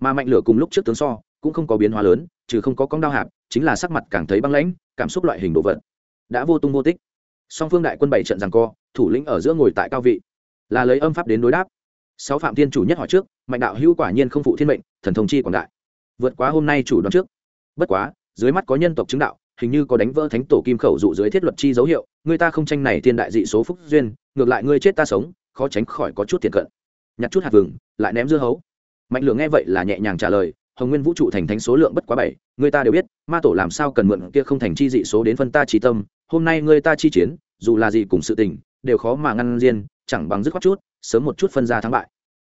Mà mạnh lửa cùng lúc trước tướng so, cũng không có biến hóa lớn, trừ không có con đao hạp, chính là sắc mặt càng thấy băng lãnh, cảm xúc loại hình đồ vật. Đã vô tung vô tích. Song phương đại quân bảy trận rằng co, thủ lĩnh ở giữa ngồi tại cao vị. Là lấy âm pháp đến đối đáp. Sáu phạm thiên chủ nhất hỏi trước, mạnh đạo hữu quả nhiên không phụ thiên mệnh, thần thông chi quảng đại. Vượt quá hôm nay chủ đoán trước. Bất quá, dưới mắt có nhân tộc chứng đạo hình như có đánh vỡ thánh tổ kim khẩu dụ dưới thiết luật chi dấu hiệu, người ta không tranh này thiên đại dị số phúc duyên, ngược lại ngươi chết ta sống, khó tránh khỏi có chút thiệt cận. Nhặt chút hạt vừng, lại ném dưa hấu. Mạnh lượng nghe vậy là nhẹ nhàng trả lời, hồng nguyên vũ trụ thành thánh số lượng bất quá bảy, người ta đều biết, ma tổ làm sao cần mượn kia không thành chi dị số đến phân ta trí tâm, hôm nay người ta chi chiến, dù là gì cùng sự tình, đều khó mà ngăn riêng, chẳng bằng dứt khoát chút, sớm một chút phân ra thắng bại.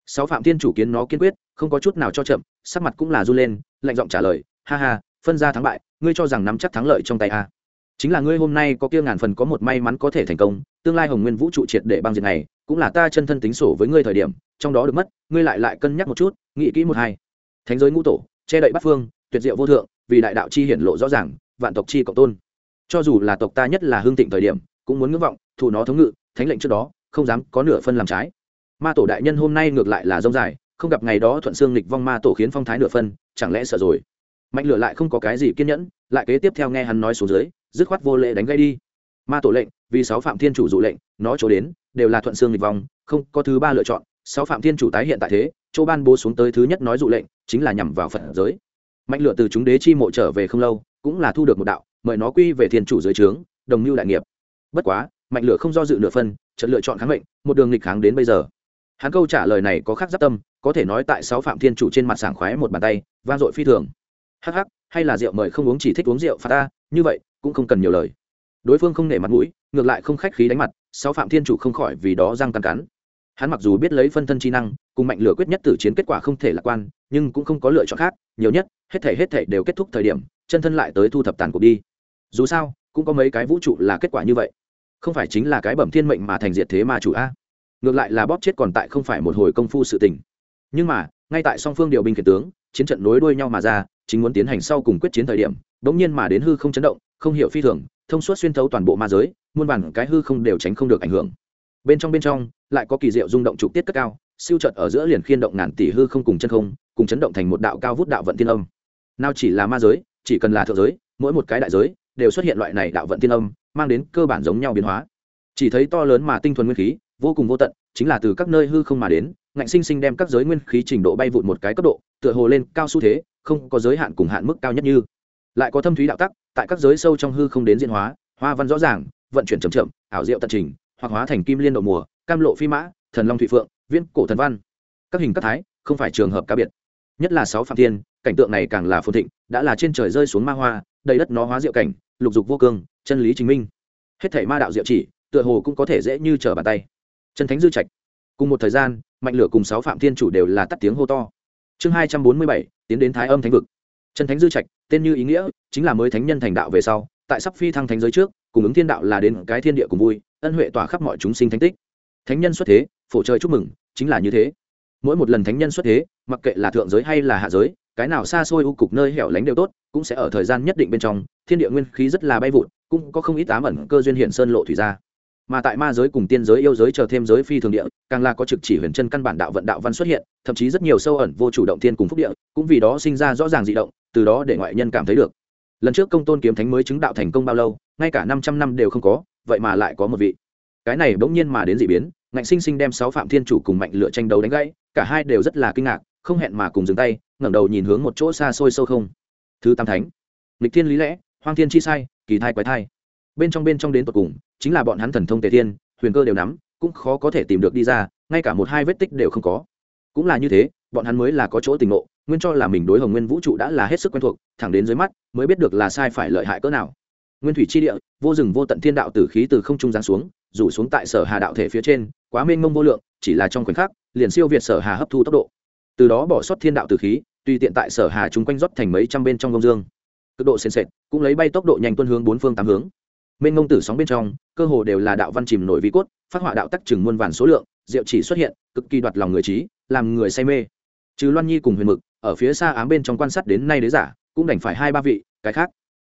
Sáu phạm thiên chủ kiến nó kiên quyết, không có chút nào cho chậm, sắc mặt cũng là run lên, lạnh giọng trả lời, ha ha phân ra thắng bại, ngươi cho rằng nắm chắc thắng lợi trong tay a? Chính là ngươi hôm nay có kia ngàn phần có một may mắn có thể thành công, tương lai hồng nguyên vũ trụ triệt để băng diệt này, cũng là ta chân thân tính sổ với ngươi thời điểm, trong đó được mất, ngươi lại lại cân nhắc một chút, nghĩ kỹ một hai. Thánh giới ngũ tổ, che đậy bắt phương, tuyệt diệu vô thượng, vì đại đạo chi hiển lộ rõ ràng, vạn tộc chi cộng tôn. Cho dù là tộc ta nhất là hương tịnh thời điểm, cũng muốn ngưỡng vọng, thủ nó thống ngự, thánh lệnh trước đó, không dám có nửa phân làm trái. Ma tổ đại nhân hôm nay ngược lại là rông dài, không gặp ngày đó thuận xương lịch vong ma tổ khiến phong thái nửa phân, chẳng lẽ sợ rồi? Mạnh lửa lại không có cái gì kiên nhẫn, lại kế tiếp theo nghe hắn nói xuống dưới, dứt khoát vô lệ đánh gây đi. Ma tổ lệnh, vì sáu phạm thiên chủ dụ lệnh, nó chỗ đến, đều là thuận xương nghịch vong không có thứ ba lựa chọn. Sáu phạm thiên chủ tái hiện tại thế, chỗ ban bố xuống tới thứ nhất nói dụ lệnh, chính là nhằm vào phật giới. Mạnh lửa từ chúng đế chi mộ trở về không lâu, cũng là thu được một đạo, mời nó quy về thiên chủ dưới trướng, đồng mưu đại nghiệp. Bất quá, mạnh lửa không do dự nửa phân trận lựa chọn kháng mệnh, một đường nghịch kháng đến bây giờ. Hắn câu trả lời này có khác giáp tâm, có thể nói tại sáu phạm thiên chủ trên mặt sảng khoái một bàn tay, vang dội phi thường hắc hắc, hay là rượu mời không uống chỉ thích uống rượu phạt ta, như vậy, cũng không cần nhiều lời. Đối phương không nể mặt mũi, ngược lại không khách khí đánh mặt, sáu phạm thiên chủ không khỏi vì đó răng cắn cắn. Hắn mặc dù biết lấy phân thân chi năng, cùng mạnh lửa quyết nhất tử chiến kết quả không thể lạc quan, nhưng cũng không có lựa chọn khác, nhiều nhất, hết thể hết thể đều kết thúc thời điểm, chân thân lại tới thu thập tàn cuộc đi. Dù sao, cũng có mấy cái vũ trụ là kết quả như vậy. Không phải chính là cái bẩm thiên mệnh mà thành diệt thế mà chủ a. Ngược lại là bóp chết còn tại không phải một hồi công phu sự tình. Nhưng mà, ngay tại song phương điều binh kể tướng, chiến trận nối đuôi nhau mà ra chính muốn tiến hành sau cùng quyết chiến thời điểm bỗng nhiên mà đến hư không chấn động, không hiểu phi thường, thông suốt xuyên thấu toàn bộ ma giới, muôn bản cái hư không đều tránh không được ảnh hưởng. Bên trong bên trong, lại có kỳ diệu rung động trục tiết cất cao, siêu trợt ở giữa liền khiên động ngàn tỷ hư không cùng chân không, cùng chấn động thành một đạo cao vút đạo vận thiên âm. Nào chỉ là ma giới, chỉ cần là thượng giới, mỗi một cái đại giới đều xuất hiện loại này đạo vận thiên âm, mang đến cơ bản giống nhau biến hóa. Chỉ thấy to lớn mà tinh thuần nguyên khí, vô cùng vô tận, chính là từ các nơi hư không mà đến ngạnh sinh sinh đem các giới nguyên khí trình độ bay vụt một cái cấp độ, tựa hồ lên cao xu thế, không có giới hạn cùng hạn mức cao nhất như. Lại có thâm thúy đạo tắc, tại các giới sâu trong hư không đến diễn hóa, hoa văn rõ ràng, vận chuyển chậm chậm, ảo diệu tận trình, hoặc hóa thành kim liên độ mùa, cam lộ phi mã, thần long thụy phượng viên cổ thần văn. Các hình các thái, không phải trường hợp cá biệt. Nhất là sáu phạm thiên, cảnh tượng này càng là phồn thịnh, đã là trên trời rơi xuống ma hoa, đầy đất nó hóa diệu cảnh, lục dục vô cương, chân lý chứng minh. Hết thảy ma đạo diệu chỉ, tựa hồ cũng có thể dễ như trở bàn tay. Chân thánh dư trạch. Cùng một thời gian mạnh lửa cùng sáu phạm thiên chủ đều là tắt tiếng hô to. Chương hai trăm bốn mươi bảy, tiến đến thái âm thánh vực. Trần thánh dư trạch, tên như ý nghĩa, chính là mới thánh nhân thành đạo về sau, tại sắp phi thăng thánh giới trước, cùng ứng thiên đạo là đến cái thiên địa cùng vui, ân huệ tỏa khắp mọi chúng sinh thánh tích. Thánh nhân xuất thế, phổ trời chúc mừng, chính là như thế. Mỗi một lần thánh nhân xuất thế, mặc kệ là thượng giới hay là hạ giới, cái nào xa xôi u cục nơi hẻo lánh đều tốt, cũng sẽ ở thời gian nhất định bên trong, thiên địa nguyên khí rất là bay vụt, cũng có không ít tám ẩn cơ duyên hiện sơn lộ thủy ra mà tại ma giới cùng tiên giới yêu giới chờ thêm giới phi thường địa, càng là có trực chỉ huyền chân căn bản đạo vận đạo văn xuất hiện, thậm chí rất nhiều sâu ẩn vô chủ động thiên cùng phúc địa, cũng vì đó sinh ra rõ ràng dị động, từ đó để ngoại nhân cảm thấy được. Lần trước công tôn kiếm thánh mới chứng đạo thành công bao lâu, ngay cả năm trăm năm đều không có, vậy mà lại có một vị. Cái này bỗng nhiên mà đến dị biến, ngạnh sinh sinh đem sáu phạm thiên chủ cùng mạnh lựa tranh đấu đánh gãy, cả hai đều rất là kinh ngạc, không hẹn mà cùng dừng tay, ngẩng đầu nhìn hướng một chỗ xa xôi sâu không. Thứ tam thánh. Lịch thiên lý lẽ, hoang thiên chi sai, kỳ thai quái thai bên trong bên trong đến tột cùng, chính là bọn hắn thần thông tề thiên, huyền cơ đều nắm, cũng khó có thể tìm được đi ra, ngay cả một hai vết tích đều không có. Cũng là như thế, bọn hắn mới là có chỗ tình ngộ, nguyên cho là mình đối hồng nguyên vũ trụ đã là hết sức quen thuộc, thẳng đến dưới mắt, mới biết được là sai phải lợi hại cỡ nào. Nguyên thủy chi địa, vô rừng vô tận thiên đạo tử khí từ không trung giáng xuống, rủ xuống tại sở hà đạo thể phía trên, quá mênh mông vô lượng, chỉ là trong khoảnh khắc, liền siêu việt sở hà hấp thu tốc độ. Từ đó bỏ sót thiên đạo tử khí, tùy tiện tại sở hà chúng quanh rót thành mấy trăm bên trong công dương. Cực độ sền sệt, cũng lấy bay tốc độ nhanh tuân hướng bốn phương tám hướng mênh ngông tử sóng bên trong, cơ hồ đều là đạo văn chìm nổi vi cốt, phát họa đạo tắc chừng muôn vàn số lượng, diệu chỉ xuất hiện, cực kỳ đoạt lòng người trí, làm người say mê. Trừ loan nhi cùng huyền mực, ở phía xa ám bên trong quan sát đến nay đế giả, cũng đành phải hai ba vị, cái khác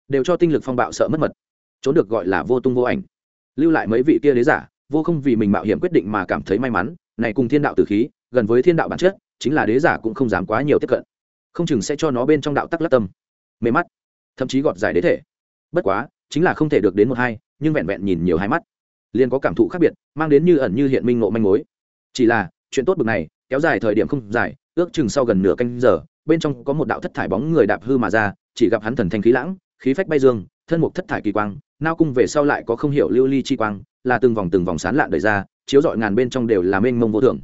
đều cho tinh lực phong bạo sợ mất mật. Trốn được gọi là vô tung vô ảnh. Lưu lại mấy vị kia đế giả, vô không vì mình mạo hiểm quyết định mà cảm thấy may mắn, này cùng thiên đạo tử khí, gần với thiên đạo bản chất, chính là đế giả cũng không dám quá nhiều tiếp cận. Không chừng sẽ cho nó bên trong đạo tắc lắc tâm. Mê mắt, thậm chí gọt giải đế thể. Bất quá chính là không thể được đến một hai, nhưng vẹn vẹn nhìn nhiều hai mắt, liền có cảm thụ khác biệt, mang đến như ẩn như hiện minh ngộ manh mối. Chỉ là, chuyện tốt bực này, kéo dài thời điểm không dài, ước chừng sau gần nửa canh giờ, bên trong có một đạo thất thải bóng người đạp hư mà ra, chỉ gặp hắn thần thanh khí lãng, khí phách bay dương, thân mục thất thải kỳ quang, nao cung về sau lại có không hiểu lưu ly chi quang, là từng vòng từng vòng sán lạn đời ra, chiếu dọi ngàn bên trong đều là mênh mông vô thường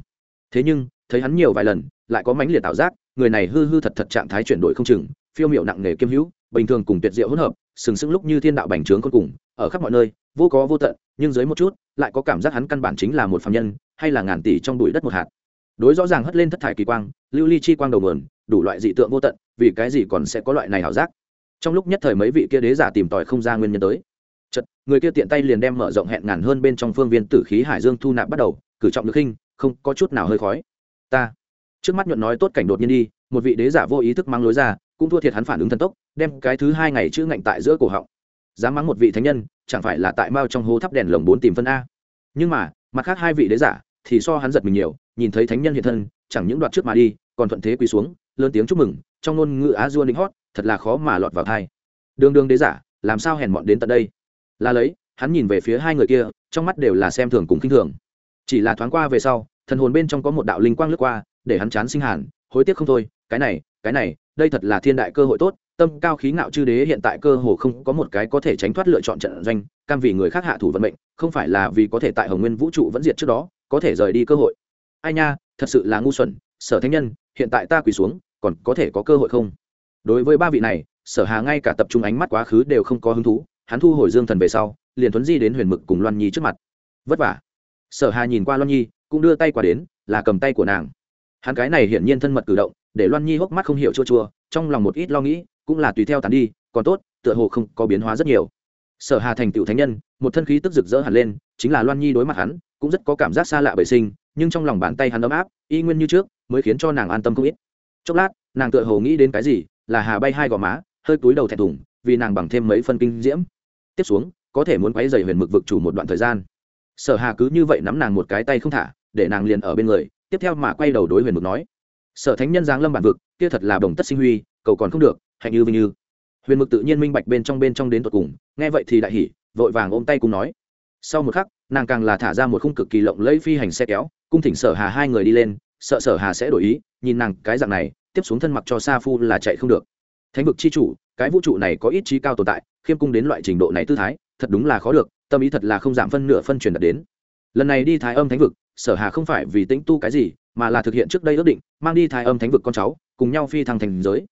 thế nhưng, thấy hắn nhiều vài lần, lại có mãnh liệt tạo giác, người này hư hư thật thật trạng thái chuyển đổi không chừng phiêu miệu nặng nề kiêm hữu, bình thường cùng tuyệt diệu hỗn hợp, sừng sững lúc như thiên đạo bành trướng con cùng, ở khắp mọi nơi, vô có vô tận, nhưng dưới một chút, lại có cảm giác hắn căn bản chính là một phạm nhân, hay là ngàn tỷ trong bụi đất một hạt. Đối rõ ràng hất lên thất thải kỳ quang, lưu ly chi quang đầu nguồn, đủ loại dị tượng vô tận, vì cái gì còn sẽ có loại này hảo giác? Trong lúc nhất thời mấy vị kia đế giả tìm tòi không ra nguyên nhân tới. Chật người kia tiện tay liền đem mở rộng hẹn ngàn hơn bên trong phương viên tử khí hải dương thu nạp bắt đầu, cử trọng lực hình, không có chút nào hơi khói. Ta. Trước mắt nhuận nói tốt cảnh đột nhiên đi, một vị đế giả vô ý thức mang lối ra cũng thua thiệt hắn phản ứng thần tốc, đem cái thứ hai ngày chữ ngạnh tại giữa cổ họng. Dám mắng một vị thánh nhân, chẳng phải là tại mao trong hố thắp đèn lồng bốn tìm phân a. Nhưng mà, mặt khác hai vị đế giả, thì so hắn giật mình nhiều, nhìn thấy thánh nhân hiện thân, chẳng những đoạt trước mà đi, còn thuận thế quỳ xuống, lớn tiếng chúc mừng, trong ngôn ngữ á dua lính hót, thật là khó mà lọt vào thai. Đường đường đế giả, làm sao hèn mọn đến tận đây? Là lấy, hắn nhìn về phía hai người kia, trong mắt đều là xem thường cùng khinh thường. Chỉ là thoáng qua về sau, thần hồn bên trong có một đạo linh quang lướt qua, để hắn chán sinh hàn, hối tiếc không thôi, cái này cái này đây thật là thiên đại cơ hội tốt, tâm cao khí ngạo chư đế hiện tại cơ hồ không có một cái có thể tránh thoát lựa chọn trận doanh, cam vì người khác hạ thủ vận mệnh, không phải là vì có thể tại hồng nguyên vũ trụ vẫn diệt trước đó, có thể rời đi cơ hội. Ai nha, thật sự là ngu xuẩn, sở thánh nhân, hiện tại ta quỳ xuống, còn có thể có cơ hội không? Đối với ba vị này, sở hà ngay cả tập trung ánh mắt quá khứ đều không có hứng thú, hắn thu hồi dương thần về sau, liền thuấn di đến huyền mực cùng loan nhi trước mặt. Vất vả. Sở hà nhìn qua loan nhi, cũng đưa tay qua đến, là cầm tay của nàng. Hắn cái này hiển nhiên thân mật cử động để loan nhi hốc mắt không hiểu chua chua, trong lòng một ít lo nghĩ, cũng là tùy theo tàn đi, còn tốt, tựa hồ không có biến hóa rất nhiều. Sở hà thành tựu thánh nhân, một thân khí tức rực rỡ hẳn lên, chính là loan nhi đối mặt hắn, cũng rất có cảm giác xa lạ bệ sinh, nhưng trong lòng bàn tay hắn ấm áp, y nguyên như trước, mới khiến cho nàng an tâm không ít. Chốc lát, nàng tựa hồ nghĩ đến cái gì, là hà bay hai gò má, hơi túi đầu thẹn thùng, vì nàng bằng thêm mấy phân kinh diễm. Tiếp xuống, có thể muốn quấy dày huyền mực vực chủ một đoạn thời gian. Sở hà cứ như vậy nắm nàng một cái tay không thả, để nàng liền ở bên người, tiếp theo mà quay đầu đối huyền mực nói sở thánh nhân giáng lâm bản vực, kia thật là đồng tất sinh huy, cầu còn không được, hạnh như vinh như. Huyền mực tự nhiên minh bạch bên trong bên trong đến tột cùng, nghe vậy thì đại hỉ, vội vàng ôm tay cùng nói. Sau một khắc, nàng càng là thả ra một khung cực kỳ lộng lẫy phi hành xe kéo, cung thỉnh sở hà hai người đi lên, sợ sở hà sẽ đổi ý, nhìn nàng cái dạng này, tiếp xuống thân mặc cho sa phu là chạy không được. Thánh vực chi chủ, cái vũ trụ này có ít trí cao tồn tại, khiêm cung đến loại trình độ này tư thái, thật đúng là khó được, tâm ý thật là không giảm phân nửa phân truyền đạt đến. Lần này đi thái âm thánh vực, sở hà không phải vì tĩnh tu cái gì mà là thực hiện trước đây ước định, mang đi thái âm thánh vực con cháu, cùng nhau phi thăng thành giới.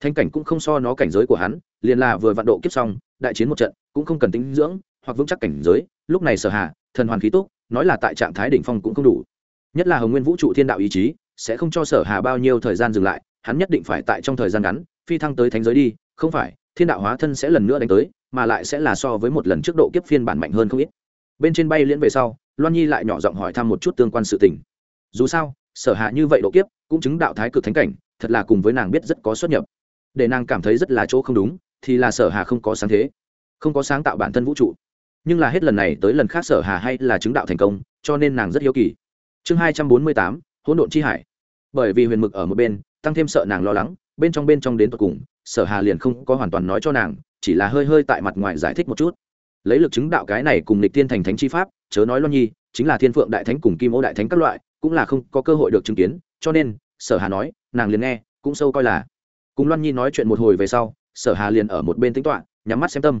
Thanh cảnh cũng không so nó cảnh giới của hắn, liền là vừa vạn độ kiếp xong, đại chiến một trận, cũng không cần tính dưỡng, hoặc vững chắc cảnh giới, lúc này sở hà, thần hoàn khí túc, nói là tại trạng thái đỉnh phong cũng không đủ. Nhất là hồng nguyên vũ trụ thiên đạo ý chí, sẽ không cho sở hà bao nhiêu thời gian dừng lại, hắn nhất định phải tại trong thời gian ngắn, phi thăng tới thánh giới đi, không phải, thiên đạo hóa thân sẽ lần nữa đánh tới, mà lại sẽ là so với một lần trước độ kiếp phiên bản mạnh hơn không ít. Bên trên bay liễn về sau, loan nhi lại nhỏ giọng hỏi thăm một chút tương quan sự tình. Dù sao sở hạ như vậy độ kiếp, cũng chứng đạo thái cực thánh cảnh, thật là cùng với nàng biết rất có xuất nhập. Để nàng cảm thấy rất là chỗ không đúng, thì là sở hà không có sáng thế, không có sáng tạo bản thân vũ trụ. Nhưng là hết lần này tới lần khác sở hà hay là chứng đạo thành công, cho nên nàng rất hiếu kỳ. Chương hai trăm bốn mươi tám, hỗn độn chi hải. Bởi vì huyền mực ở một bên, tăng thêm sợ nàng lo lắng, bên trong bên trong đến tận cùng, sở hà liền không có hoàn toàn nói cho nàng, chỉ là hơi hơi tại mặt ngoài giải thích một chút. Lấy lực chứng đạo cái này cùng lịch tiên thành thánh chi pháp, chớ nói lo nhi, chính là thiên phượng đại thánh cùng kim ô đại thánh các loại cũng là không có cơ hội được chứng kiến, cho nên, sở hà nói, nàng liền nghe, cũng sâu coi là. Cùng loan nhi nói chuyện một hồi về sau, sở hà liền ở một bên tính toạ nhắm mắt xem tâm.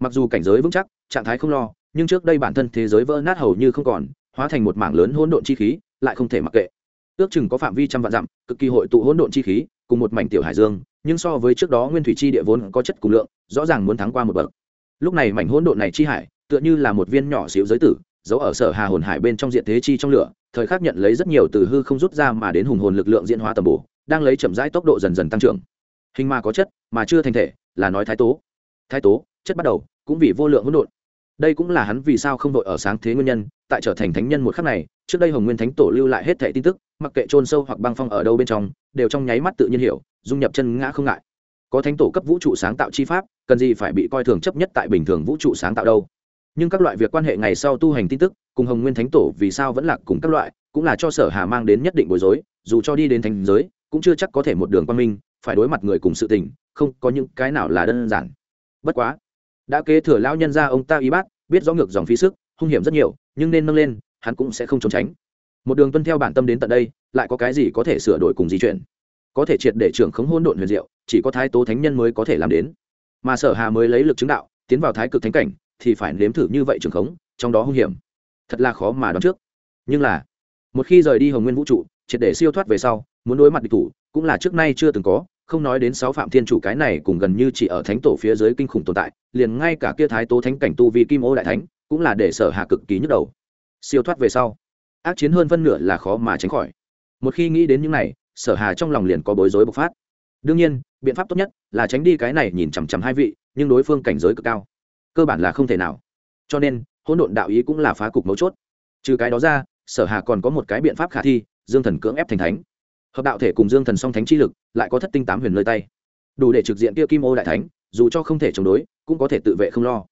Mặc dù cảnh giới vững chắc, trạng thái không lo, nhưng trước đây bản thân thế giới vỡ nát hầu như không còn, hóa thành một mảng lớn hỗn độn chi khí, lại không thể mặc kệ. Ước chừng có phạm vi trăm vạn dặm, cực kỳ hội tụ hỗn độn chi khí, cùng một mảnh tiểu hải dương, nhưng so với trước đó nguyên thủy chi địa vốn có chất cùng lượng, rõ ràng muốn thắng qua một bậc. Lúc này mảnh hỗn độn này chi hải, tựa như là một viên nhỏ xíu giới tử, giấu ở sở hà hồn hải bên trong diện thế chi trong lửa thời khắc nhận lấy rất nhiều từ hư không rút ra mà đến hùng hồn lực lượng diễn hóa tầm bổ, đang lấy chậm rãi tốc độ dần dần tăng trưởng. Hình mà có chất, mà chưa thành thể, là nói thái tố. Thái tố, chất bắt đầu, cũng vì vô lượng hỗn độn. Đây cũng là hắn vì sao không đội ở sáng thế nguyên nhân, tại trở thành thánh nhân một khắc này, trước đây hồng nguyên thánh tổ lưu lại hết thẻ tin tức, mặc kệ trôn sâu hoặc băng phong ở đâu bên trong, đều trong nháy mắt tự nhiên hiểu, dung nhập chân ngã không ngại. Có thánh tổ cấp vũ trụ sáng tạo chi pháp, cần gì phải bị coi thường chấp nhất tại bình thường vũ trụ sáng tạo đâu? Nhưng các loại việc quan hệ ngày sau tu hành tin tức, cùng hồng nguyên thánh tổ vì sao vẫn lạc cùng các loại, cũng là cho sở hà mang đến nhất định bối rối, dù cho đi đến thành giới, cũng chưa chắc có thể một đường quan minh, phải đối mặt người cùng sự tình, không có những cái nào là đơn giản. Bất quá, đã kế thừa lão nhân ra ông ta y bát, biết rõ ngược dòng phí sức, hung hiểm rất nhiều, nhưng nên nâng lên, hắn cũng sẽ không trốn tránh. Một đường tuân theo bản tâm đến tận đây, lại có cái gì có thể sửa đổi cùng di chuyển? Có thể triệt để trưởng khống hôn độn huyền diệu, chỉ có thái tố thánh nhân mới có thể làm đến. Mà sở hà mới lấy lực chứng đạo, tiến vào thái cực thánh cảnh thì phải nếm thử như vậy trường khống, trong đó hung hiểm. Thật là khó mà đoán trước. Nhưng là, một khi rời đi hồng nguyên vũ trụ, triệt để siêu thoát về sau, muốn đối mặt địch thủ, cũng là trước nay chưa từng có, không nói đến sáu phạm thiên chủ cái này cùng gần như chỉ ở thánh tổ phía dưới kinh khủng tồn tại, liền ngay cả kia thái tố thánh cảnh tu vì kim ô đại thánh, cũng là để sở hạ cực kỳ nhức đầu. Siêu thoát về sau, ác chiến hơn phân nửa là khó mà tránh khỏi. Một khi nghĩ đến những này, sở hà trong lòng liền có bối rối bộc phát. Đương nhiên, biện pháp tốt nhất là tránh đi cái này nhìn chằm chằm hai vị, nhưng đối phương cảnh giới cực cao cơ bản là không thể nào. Cho nên, hỗn độn đạo ý cũng là phá cục mấu chốt. Trừ cái đó ra, sở hà còn có một cái biện pháp khả thi, dương thần cưỡng ép thành thánh. Hợp đạo thể cùng dương thần song thánh chi lực, lại có thất tinh tám huyền nơi tay. Đủ để trực diện kia kim ô đại thánh, dù cho không thể chống đối, cũng có thể tự vệ không lo.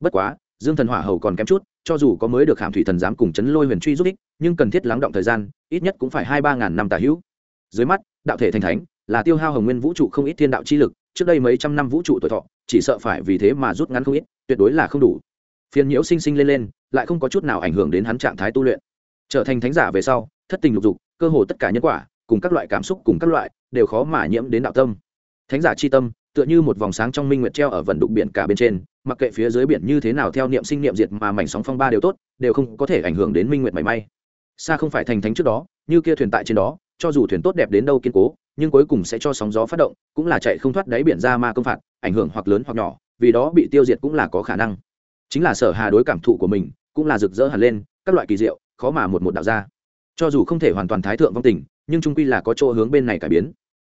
Bất quá, dương thần hỏa hầu còn kém chút, cho dù có mới được hàm thủy thần giám cùng chấn lôi huyền truy giúp ích, nhưng cần thiết lắng động thời gian, ít nhất cũng phải hai ba ngàn năm tà hữu. Dưới mắt, đạo thể thành thánh, là tiêu hao hồng nguyên vũ trụ không ít thiên đạo chi lực trước đây mấy trăm năm vũ trụ tuổi thọ, chỉ sợ phải vì thế mà rút ngắn không ít, tuyệt đối là không đủ. Phiền nhiễu sinh sinh lên lên, lại không có chút nào ảnh hưởng đến hắn trạng thái tu luyện. Trở thành thánh giả về sau, thất tình lục dục, cơ hồ tất cả nhân quả, cùng các loại cảm xúc cùng các loại, đều khó mà nhiễm đến đạo tâm. Thánh giả chi tâm, tựa như một vòng sáng trong minh nguyệt treo ở vận đụng biển cả bên trên, mặc kệ phía dưới biển như thế nào theo niệm sinh niệm diệt mà mảnh sóng phong ba đều tốt, đều không có thể ảnh hưởng đến minh nguyệt mảy may. Xa không phải thành thánh trước đó, như kia thuyền tại trên đó, cho dù thuyền tốt đẹp đến đâu kiên cố nhưng cuối cùng sẽ cho sóng gió phát động cũng là chạy không thoát đáy biển ra ma công phạt ảnh hưởng hoặc lớn hoặc nhỏ vì đó bị tiêu diệt cũng là có khả năng. Chính là sở hà đối cảm thụ của mình cũng là rực rỡ hẳn lên các loại kỳ diệu khó mà một một đạo ra. Cho dù không thể hoàn toàn thái thượng vong tình nhưng trung quy là có chỗ hướng bên này cải biến.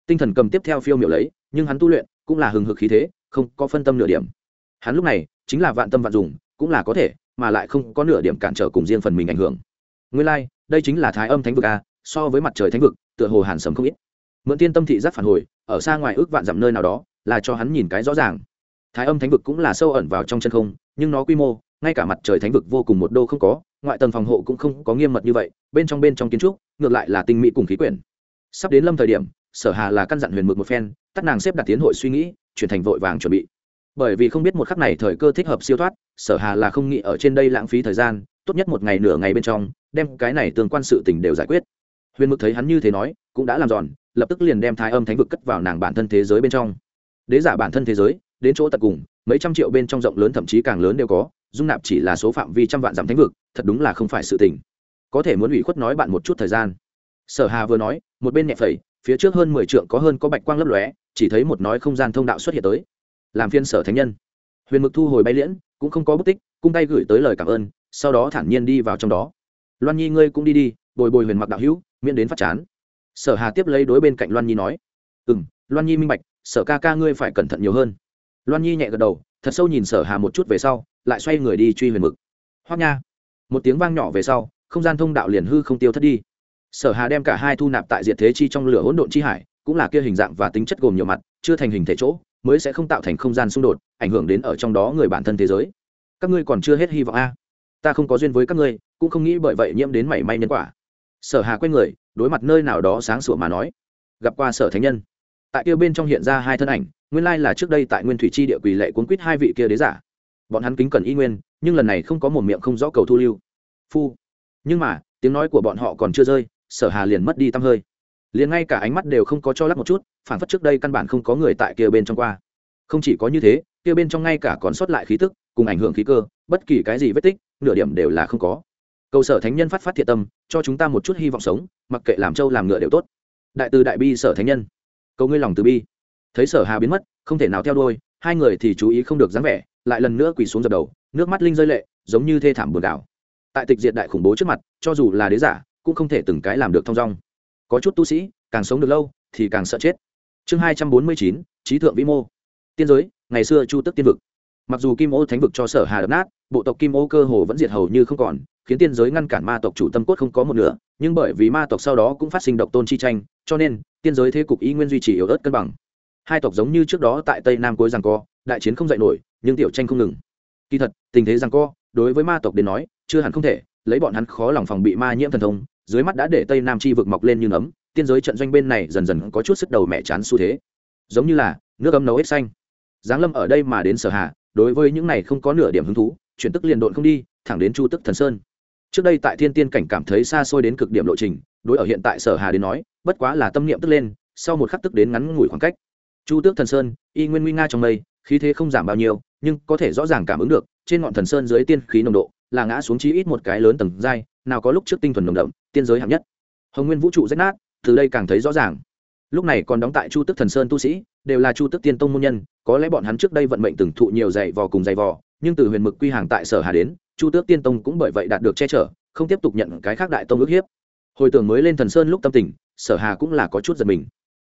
Tinh thần cầm tiếp theo phiêu miểu lấy nhưng hắn tu luyện cũng là hừng hực khí thế không có phân tâm nửa điểm. Hắn lúc này chính là vạn tâm vạn dùng cũng là có thể mà lại không có nửa điểm cản trở cùng riêng phần mình ảnh hưởng. Nguyên lai、like, đây chính là thái âm thánh vực a so với mặt trời thánh vực tựa hồ hàn sầm không ít mượn tiên tâm thị giác phản hồi, ở xa ngoài ước vạn dặm nơi nào đó, là cho hắn nhìn cái rõ ràng. Thái âm thánh vực cũng là sâu ẩn vào trong chân không, nhưng nó quy mô, ngay cả mặt trời thánh vực vô cùng một đô không có, ngoại tầng phòng hộ cũng không có nghiêm mật như vậy, bên trong bên trong kiến trúc, ngược lại là tinh mỹ cùng khí quyển. Sắp đến lâm thời điểm, sở hà là căn dặn huyền mực một phen, tắt nàng xếp đặt tiến hội suy nghĩ, chuyển thành vội vàng chuẩn bị. Bởi vì không biết một khắc này thời cơ thích hợp siêu thoát, sở hà là không nghĩ ở trên đây lãng phí thời gian, tốt nhất một ngày nửa ngày bên trong, đem cái này tương quan sự tình đều giải quyết. Huyền mực thấy hắn như thế nói, cũng đã làm giòn lập tức liền đem thái âm thánh vực cất vào nàng bản thân thế giới bên trong. Đế giả bản thân thế giới, đến chỗ tận cùng, mấy trăm triệu bên trong rộng lớn thậm chí càng lớn đều có, dung nạp chỉ là số phạm vi trăm vạn dặm thánh vực, thật đúng là không phải sự tình. Có thể muốn ủy khuất nói bạn một chút thời gian. Sở hà vừa nói, một bên nhẹ phẩy, phía trước hơn mười trượng có hơn có bạch quang lấp lóe, chỉ thấy một nói không gian thông đạo xuất hiện tới. Làm phiên sở thánh nhân. Huyền mực thu hồi bay liễn, cũng không có bút tích, cung tay gửi tới lời cảm ơn, sau đó thản nhiên đi vào trong đó. Loan nhi ngươi cũng đi đi, bồi bồi huyền mặc đạo hữu, miễn đến phát chán sở hà tiếp lấy đối bên cạnh loan nhi nói ừ m loan nhi minh bạch, sở ca ca ngươi phải cẩn thận nhiều hơn. Loan nhi nhẹ gật đầu, thật sâu nhìn sở hà một chút về sau, lại xoay người đi truy huyền mực. Hoác nha. Một tiếng vang nhỏ về sau, không gian thông đạo liền hư không tiêu thất đi. Sở hà đem cả hai thu nạp tại diệt thế chi trong lửa hỗn độn chi hải, cũng là kia hình dạng và tính chất gồm nhiều mặt, chưa thành hình thể chỗ, mới sẽ không tạo thành không gian xung đột, ảnh hưởng đến ở trong đó người bản thân thế giới. Các ngươi còn chưa hết hy vọng a. Ta không có duyên với các ngươi, cũng không nghĩ bởi vậy nhiễm đến mảy may nhân quả. Sở hà quay người đối mặt nơi nào đó sáng sủa mà nói. Gặp qua sở thánh nhân. Tại kia bên trong hiện ra hai thân ảnh, nguyên lai là trước đây tại nguyên thủy chi địa quỳ lệ cuốn quýt hai vị kia đế giả. Bọn hắn kính cẩn y nguyên, nhưng lần này không có một miệng không rõ cầu thu lưu. Phu. Nhưng mà, tiếng nói của bọn họ còn chưa rơi, sở hà liền mất đi tăm hơi. Liền ngay cả ánh mắt đều không có cho lắc một chút, phản phất trước đây căn bản không có người tại kia bên trong qua. Không chỉ có như thế, kia bên trong ngay cả còn sót lại khí tức, cùng ảnh hưởng khí cơ, bất kỳ cái gì vết tích, nửa điểm đều là không có. Cầu sở thánh nhân phát phát thiện tâm, cho chúng ta một chút hy vọng sống mặc kệ làm trâu làm ngựa đều tốt. Đại từ đại bi sở thánh nhân. Cầu ngươi lòng từ bi. Thấy sở hà biến mất, không thể nào theo đuôi, hai người thì chú ý không được dáng vẻ, lại lần nữa quỳ xuống dập đầu, nước mắt linh rơi lệ, giống như thê thảm buồn đảo tại tịch diệt đại khủng bố trước mặt, cho dù là đế giả, cũng không thể từng cái làm được thong dong. Có chút tu sĩ, càng sống được lâu, thì càng sợ chết. Chương hai trăm bốn mươi chín trí thượng vĩ mô. Tiên giới, ngày xưa chu tức tiên vực. Mặc dù kim ô thánh vực cho sở hà đập nát bộ tộc kim ô cơ hồ vẫn diệt hầu như không còn, khiến tiên giới ngăn cản ma tộc chủ tâm cốt không có một nửa, nhưng bởi vì ma tộc sau đó cũng phát sinh độc tôn chi tranh, cho nên, tiên giới thế cục y nguyên duy trì yếu ớt cân bằng. Hai tộc giống như trước đó tại tây nam cuối rằng co, đại chiến không dạy nổi, nhưng tiểu tranh không ngừng. Kỳ thật, tình thế rằng co, đối với ma tộc đến nói, chưa hẳn không thể, lấy bọn hắn khó lòng phòng bị ma nhiễm thần thông, dưới mắt đã để tây nam chi vực mọc lên như nấm, tiên giới trận doanh bên này dần dần có chút sức đầu mẹ chán xu thế. Giống như là, nước ấm nấu ếch xanh. Giáng lâm ở đây mà đến sở hạ đối với những này không có nửa điểm hứng thú, chuyển tức liền độn không đi, thẳng đến chu tức thần sơn. Trước đây tại thiên tiên cảnh cảm thấy xa xôi đến cực điểm lộ trình, đối ở hiện tại sở hà đến nói, bất quá là tâm niệm tức lên, sau một khắc tức đến ngắn ngủi khoảng cách. Chu tước thần sơn, y nguyên nguy nga trong mây, khí thế không giảm bao nhiêu, nhưng có thể rõ ràng cảm ứng được, trên ngọn thần sơn dưới tiên khí nồng độ, là ngã xuống chí ít một cái lớn tầng dai nào có lúc trước tinh thuần nồng đậm, tiên giới hạng nhất. Hồng nguyên vũ trụ rách nát, từ đây càng thấy rõ ràng. Lúc này còn đóng tại chu tức thần sơn tu sĩ, đều là chu tức tiên tông môn nhân có lẽ bọn hắn trước đây vận mệnh từng thụ nhiều dày vò cùng dày vò, nhưng từ huyền mực quy hàng tại sở hà đến, chu tước tiên tông cũng bởi vậy đạt được che chở, không tiếp tục nhận cái khác đại tông ước hiếp. Hồi tưởng mới lên thần sơn lúc tâm tình, sở hà cũng là có chút giật mình.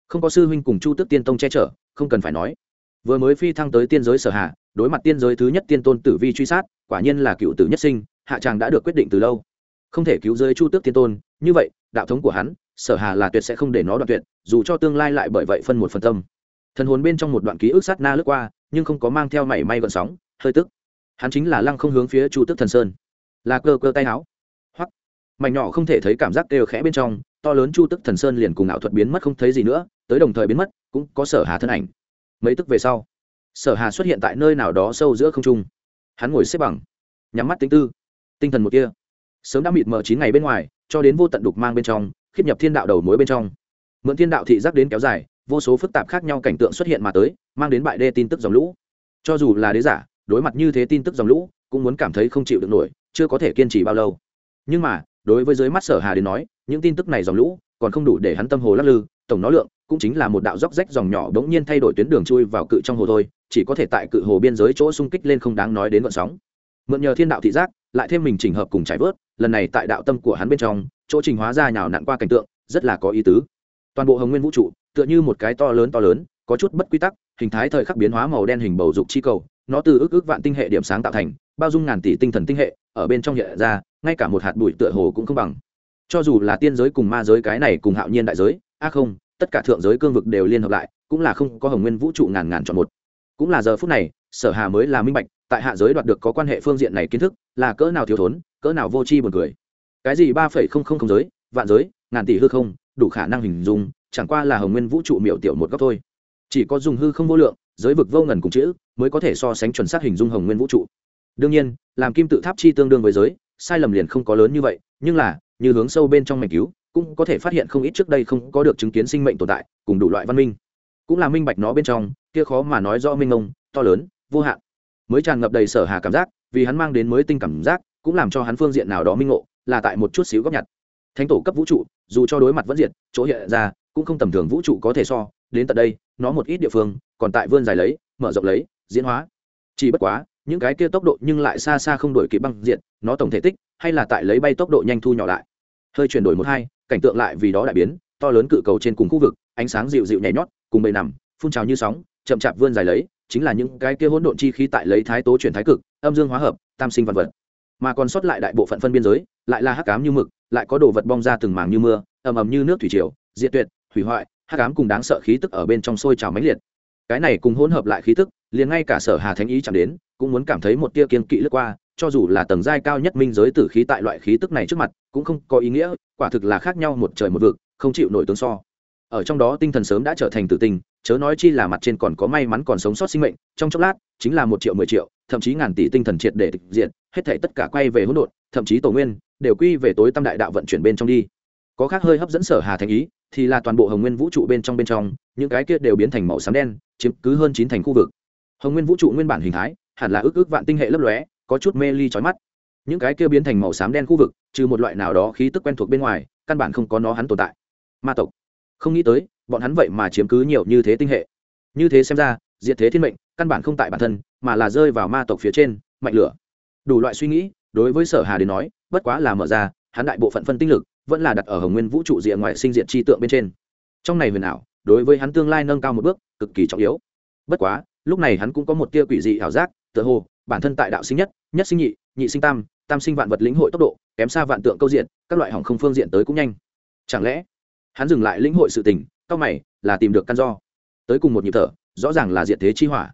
Không có sư huynh cùng chu tước tiên tông che chở, không cần phải nói. Vừa mới phi thăng tới tiên giới sở hà, đối mặt tiên giới thứ nhất tiên tôn tử vi truy sát, quả nhiên là cựu tử nhất sinh, hạ tràng đã được quyết định từ lâu. Không thể cứu giới chu tước tiên tôn, như vậy, đạo thống của hắn, sở hà là tuyệt sẽ không để nó đoạn tuyệt, dù cho tương lai lại bởi vậy phân một phần tâm thần hồn bên trong một đoạn ký ức sát na lướt qua, nhưng không có mang theo mảy may gọn sóng, hơi tức. Hắn chính là lăng không hướng phía chu tước thần sơn. Là cơ cơ tay áo. Hoặc mảnh nhỏ không thể thấy cảm giác đều khẽ bên trong, to lớn chu tức thần sơn liền cùng ảo thuật biến mất không thấy gì nữa, tới đồng thời biến mất, cũng có sở hà thân ảnh. Mấy tức về sau, sở hà xuất hiện tại nơi nào đó sâu giữa không trung. Hắn ngồi xếp bằng, nhắm mắt tính tư, tinh thần một kia. Sớm đã mịt mờ chín ngày bên ngoài, cho đến vô tận đục mang bên trong, khiếp nhập thiên đạo đầu mối bên trong. Mượn thiên đạo thị giác đến kéo dài vô số phức tạp khác nhau cảnh tượng xuất hiện mà tới, mang đến bại đê tin tức dòng lũ. Cho dù là đế giả, đối mặt như thế tin tức dòng lũ, cũng muốn cảm thấy không chịu được nổi, chưa có thể kiên trì bao lâu. Nhưng mà, đối với dưới mắt sở hà đến nói, những tin tức này dòng lũ, còn không đủ để hắn tâm hồ lắc lư, tổng nó lượng cũng chính là một đạo dốc rách dòng nhỏ bỗng nhiên thay đổi tuyến đường chui vào cự trong hồ thôi, chỉ có thể tại cự hồ biên giới chỗ xung kích lên không đáng nói đến vận sóng. Mượn nhờ thiên đạo thị giác, lại thêm mình chỉnh hợp cùng trải vớt, lần này tại đạo tâm của hắn bên trong, chỗ trình hóa ra nhào nặn qua cảnh tượng, rất là có ý tứ. Toàn bộ hồng nguyên vũ trụ tựa như một cái to lớn to lớn, có chút bất quy tắc, hình thái thời khắc biến hóa màu đen hình bầu dục chi cầu, nó từ ước ước vạn tinh hệ điểm sáng tạo thành, bao dung ngàn tỷ tinh thần tinh hệ, ở bên trong hiện ra, ngay cả một hạt bụi tựa hồ cũng không bằng. Cho dù là tiên giới cùng ma giới cái này cùng hạo nhiên đại giới, a à không, tất cả thượng giới cương vực đều liên hợp lại, cũng là không có hồng nguyên vũ trụ ngàn ngàn chọn một. Cũng là giờ phút này, sở hà mới là minh bạch, tại hạ giới đoạt được có quan hệ phương diện này kiến thức, là cỡ nào thiếu thốn, cỡ nào vô tri buồn cười. Cái gì ba phẩy không không không giới, vạn giới, ngàn tỷ hư không, đủ khả năng hình dung chẳng qua là hồng nguyên vũ trụ miểu tiểu một góc thôi. Chỉ có dùng hư không vô lượng, giới vực vô ngần cùng chữ, mới có thể so sánh chuẩn xác hình dung hồng nguyên vũ trụ. Đương nhiên, làm kim tự tháp chi tương đương với giới, sai lầm liền không có lớn như vậy, nhưng là, như hướng sâu bên trong mảnh cứu, cũng có thể phát hiện không ít trước đây không có được chứng kiến sinh mệnh tồn tại, cùng đủ loại văn minh. Cũng là minh bạch nó bên trong, kia khó mà nói rõ minh ông, to lớn, vô hạn. Mới tràn ngập đầy sở hà cảm giác, vì hắn mang đến mới tinh cảm giác, cũng làm cho hắn phương diện nào đó minh ngộ, là tại một chút xíu góp nhặt. Thánh tổ cấp vũ trụ, dù cho đối mặt vẫn diệt, chỗ hiện ra cũng không tầm thường vũ trụ có thể so, đến tận đây, nó một ít địa phương, còn tại vươn dài lấy, mở rộng lấy, diễn hóa. Chỉ bất quá, những cái kia tốc độ nhưng lại xa xa không đổi kịp băng diện nó tổng thể tích, hay là tại lấy bay tốc độ nhanh thu nhỏ lại. Hơi chuyển đổi một hai, cảnh tượng lại vì đó đại biến, to lớn cự cầu trên cùng khu vực, ánh sáng dịu dịu nhảy nhót, cùng bầy nằm, phun trào như sóng, chậm chạp vươn dài lấy, chính là những cái kia hỗn độn chi khí tại lấy thái tố chuyển thái cực, âm dương hóa hợp, tam sinh vân vật. Mà còn sót lại đại bộ phận phân biên giới, lại là hắc ám như mực, lại có đồ vật bong ra từng mảng như mưa, ầm ầm như nước thủy triều, diệt tuyệt hủy hoại, hắc ám cùng đáng sợ khí tức ở bên trong sôi trào mãnh liệt. Cái này cùng hỗn hợp lại khí tức, liền ngay cả sở hà thánh ý chẳng đến, cũng muốn cảm thấy một tia kiên kỵ lướt qua, cho dù là tầng giai cao nhất minh giới tử khí tại loại khí tức này trước mặt, cũng không có ý nghĩa, quả thực là khác nhau một trời một vực, không chịu nổi tướng so. Ở trong đó tinh thần sớm đã trở thành tử tình, chớ nói chi là mặt trên còn có may mắn còn sống sót sinh mệnh, trong chốc lát, chính là một triệu mười triệu, thậm chí ngàn tỷ tinh thần triệt để tịch diện hết thể tất cả quay về hỗn độn, thậm chí tổ nguyên, đều quy về tối tâm đại đạo vận chuyển bên trong đi. Có khác hơi hấp dẫn sở hà thành ý thì là toàn bộ hồng nguyên vũ trụ bên trong bên trong, những cái kia đều biến thành màu xám đen, chiếm cứ hơn chín thành khu vực. Hồng nguyên vũ trụ nguyên bản hình thái, hẳn là ước ước vạn tinh hệ lấp lóe, có chút mê ly trói mắt. Những cái kia biến thành màu xám đen khu vực, trừ một loại nào đó khí tức quen thuộc bên ngoài, căn bản không có nó hắn tồn tại. Ma tộc. Không nghĩ tới, bọn hắn vậy mà chiếm cứ nhiều như thế tinh hệ. Như thế xem ra, diệt thế thiên mệnh, căn bản không tại bản thân, mà là rơi vào ma tộc phía trên, mạnh lửa. Đủ loại suy nghĩ, đối với sở hà đến nói, bất quá là mở ra, hắn đại bộ phận phân tinh lực vẫn là đặt ở hồng nguyên vũ trụ diện ngoài sinh diện chi tượng bên trên. Trong này huyền ảo, đối với hắn tương lai nâng cao một bước, cực kỳ trọng yếu. Bất quá, lúc này hắn cũng có một tia quỷ dị ảo giác, tựa hồ, bản thân tại đạo sinh nhất nhất sinh nhị nhị sinh tam tam sinh vạn vật lĩnh hội tốc độ, kém xa vạn tượng câu diện, các loại hỏng không phương diện tới cũng nhanh. Chẳng lẽ, hắn dừng lại lĩnh hội sự tình, cao mày, là tìm được căn do. Tới cùng một nhịp thở, rõ ràng là diện thế chi hỏa.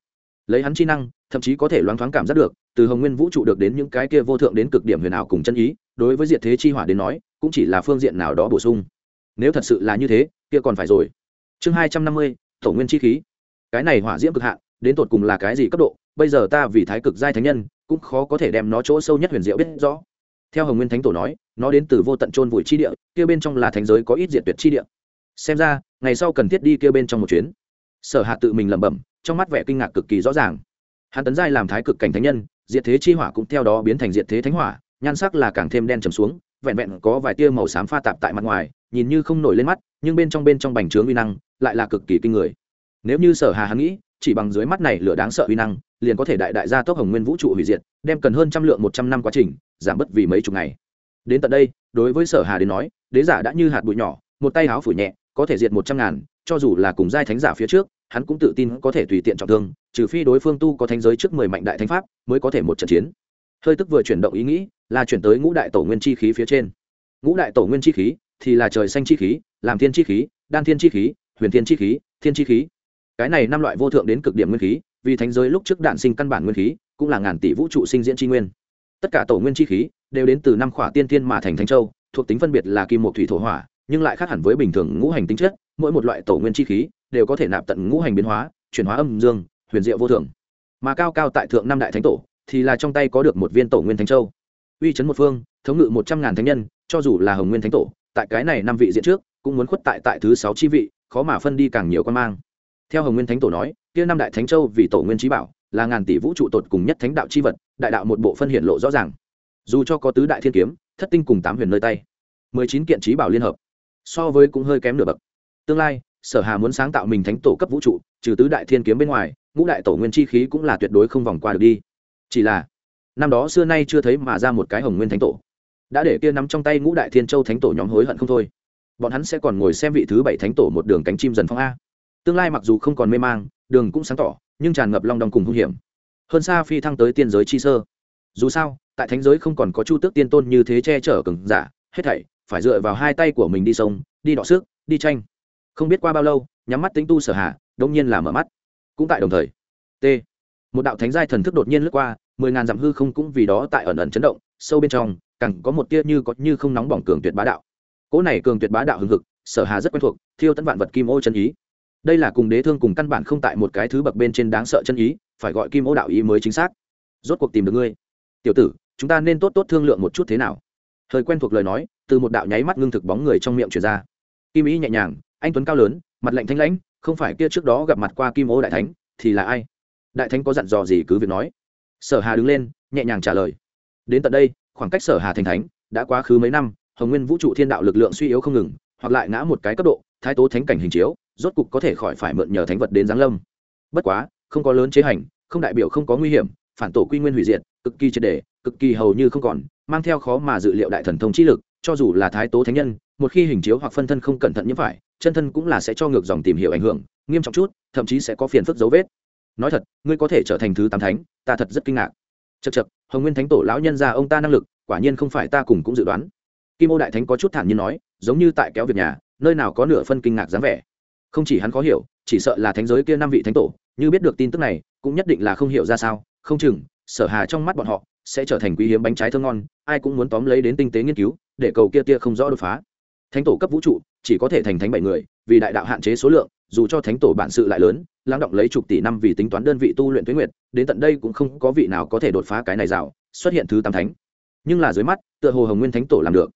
Lấy hắn chi năng, thậm chí có thể loáng thoáng cảm giác được, từ hồng nguyên vũ trụ được đến những cái kia vô thượng đến cực điểm huyền ảo cùng chân ý, đối với diệt thế chi hỏa đến nói cũng chỉ là phương diện nào đó bổ sung. Nếu thật sự là như thế, kia còn phải rồi. Chương hai trăm năm mươi, tổ nguyên chi khí. Cái này hỏa diễm cực hạn, đến tột cùng là cái gì cấp độ? Bây giờ ta vì thái cực giai thánh nhân, cũng khó có thể đem nó chỗ sâu nhất huyền diệu biết rõ. Theo hồng nguyên thánh tổ nói, nó đến từ vô tận trôn vùi chi địa, kia bên trong là thánh giới có ít diện tuyệt chi địa. Xem ra, ngày sau cần thiết đi kia bên trong một chuyến. Sở hạ tự mình lẩm bẩm, trong mắt vẻ kinh ngạc cực kỳ rõ ràng. Hắn tấn giai làm thái cực cảnh thánh nhân, diệt thế chi hỏa cũng theo đó biến thành diệt thế thánh hỏa, nhan sắc là càng thêm đen trầm xuống vẹn vẹn có vài tia màu xám pha tạp tại mặt ngoài, nhìn như không nổi lên mắt, nhưng bên trong bên trong bành trướng uy năng lại là cực kỳ kinh người. Nếu như sở hà hắn nghĩ, chỉ bằng dưới mắt này lửa đáng sợ uy năng, liền có thể đại đại gia tốc hồng nguyên vũ trụ hủy diệt, đem cần hơn trăm lượng một trăm năm quá trình giảm bớt vì mấy chục ngày. Đến tận đây, đối với sở hà đến nói, đế giả đã như hạt bụi nhỏ, một tay háo phủ nhẹ, có thể diệt một trăm ngàn, cho dù là cùng giai thánh giả phía trước, hắn cũng tự tin có thể tùy tiện trọng thương, trừ phi đối phương tu có thánh giới trước mười mạnh đại thánh pháp, mới có thể một trận chiến. Hơi tức vừa chuyển động ý nghĩ là chuyển tới ngũ đại tổ nguyên chi khí phía trên. Ngũ đại tổ nguyên chi khí thì là trời xanh chi khí, làm thiên chi khí, đan thiên chi khí, huyền thiên chi khí, thiên chi khí. Cái này năm loại vô thượng đến cực điểm nguyên khí, vì thánh giới lúc trước đạn sinh căn bản nguyên khí, cũng là ngàn tỷ vũ trụ sinh diễn chi nguyên. Tất cả tổ nguyên chi khí đều đến từ năm khỏa tiên thiên mà thành thánh châu, thuộc tính phân biệt là kim một thủy, thổ, hỏa, nhưng lại khác hẳn với bình thường ngũ hành tính chất, mỗi một loại tổ nguyên chi khí đều có thể nạp tận ngũ hành biến hóa, chuyển hóa âm dương, huyền diệu vô thường mà cao cao tại thượng năm đại thánh tổ thì là trong tay có được một viên tổ nguyên thánh châu uy chấn một phương, thống ngự một trăm ngàn thánh nhân, cho dù là hồng nguyên thánh tổ, tại cái này năm vị diễn trước, cũng muốn khuất tại tại thứ sáu chi vị, khó mà phân đi càng nhiều con mang. Theo hồng nguyên thánh tổ nói, kia năm đại thánh châu vì tổ nguyên trí bảo, là ngàn tỷ vũ trụ tột cùng nhất thánh đạo chi vật, đại đạo một bộ phân hiện lộ rõ ràng. Dù cho có tứ đại thiên kiếm, thất tinh cùng tám huyền nơi tay, mười chín kiện trí bảo liên hợp, so với cũng hơi kém nửa bậc. Tương lai, sở hà muốn sáng tạo mình thánh tổ cấp vũ trụ, trừ tứ đại thiên kiếm bên ngoài, ngũ đại tổ nguyên chi khí cũng là tuyệt đối không vòng qua được đi. Chỉ là năm đó xưa nay chưa thấy mà ra một cái hồng nguyên thánh tổ. Đã để kia nắm trong tay ngũ đại thiên châu thánh tổ nhóm hối hận không thôi. Bọn hắn sẽ còn ngồi xem vị thứ bảy thánh tổ một đường cánh chim dần phong a. Tương lai mặc dù không còn mê mang, đường cũng sáng tỏ, nhưng tràn ngập long đong cùng hung hiểm. Hơn xa phi thăng tới tiên giới chi sơ. Dù sao, tại thánh giới không còn có chu tước tiên tôn như thế che chở cừng giả, hết thảy phải dựa vào hai tay của mình đi sông, đi đọ sức đi tranh. Không biết qua bao lâu, nhắm mắt tính tu sở hạ đông nhiên là mở mắt. Cũng tại đồng thời, t. Một đạo thánh giai thần thức đột nhiên lướt qua mười ngàn dặm hư không cũng vì đó tại ẩn ẩn chấn động, sâu bên trong cẳng có một tia như có như không nóng bỏng cường tuyệt bá đạo. Cỗ này cường tuyệt bá đạo hưng hực, sở hà rất quen thuộc, thiêu tấn vạn vật kim ô chân ý. Đây là cùng đế thương cùng căn bản không tại một cái thứ bậc bên trên đáng sợ chân ý, phải gọi kim ô đạo ý mới chính xác. Rốt cuộc tìm được ngươi. Tiểu tử, chúng ta nên tốt tốt thương lượng một chút thế nào? Thời quen thuộc lời nói, từ một đạo nháy mắt ngưng thực bóng người trong miệng truyền ra. Kim ý nhẹ nhàng, anh tuấn cao lớn, mặt lạnh thanh lãnh, không phải kia trước đó gặp mặt qua kim ô đại thánh, thì là ai? Đại thánh có dặn dò gì cứ việc nói sở hà đứng lên, nhẹ nhàng trả lời. Đến tận đây, khoảng cách sở hà thành thánh đã quá khứ mấy năm, hồng nguyên vũ trụ thiên đạo lực lượng suy yếu không ngừng, hoặc lại ngã một cái cấp độ, thái tố thánh cảnh hình chiếu, rốt cục có thể khỏi phải mượn nhờ thánh vật đến giáng lâm. Bất quá, không có lớn chế hành, không đại biểu không có nguy hiểm, phản tổ quy nguyên hủy diệt, cực kỳ triệt đề cực kỳ hầu như không còn, mang theo khó mà dự liệu đại thần thông trí lực, cho dù là thái tố thánh nhân, một khi hình chiếu hoặc phân thân không cẩn thận như phải, chân thân cũng là sẽ cho ngược dòng tìm hiểu ảnh hưởng, nghiêm trọng chút, thậm chí sẽ có phiền phức dấu vết nói thật, ngươi có thể trở thành thứ tám thánh, ta thật rất kinh ngạc. Chật chật hồng nguyên thánh tổ lão nhân ra ông ta năng lực, quả nhiên không phải ta cùng cũng dự đoán. Kim ô đại thánh có chút thản nhiên nói, giống như tại kéo việc nhà, nơi nào có nửa phân kinh ngạc dáng vẻ. Không chỉ hắn khó hiểu, chỉ sợ là thánh giới kia năm vị thánh tổ, như biết được tin tức này, cũng nhất định là không hiểu ra sao, không chừng, sở hà trong mắt bọn họ, sẽ trở thành quý hiếm bánh trái thơ ngon, ai cũng muốn tóm lấy đến tinh tế nghiên cứu, để cầu kia tia không rõ đột phá. Thánh tổ cấp vũ trụ, chỉ có thể thành thánh bảy người, vì đại đạo hạn chế số lượng dù cho thánh tổ bản sự lại lớn, lắng động lấy chục tỷ năm vì tính toán đơn vị tu luyện tuyến nguyệt, đến tận đây cũng không có vị nào có thể đột phá cái này rào, xuất hiện thứ tam thánh. Nhưng là dưới mắt, tựa hồ hồng nguyên thánh tổ làm được.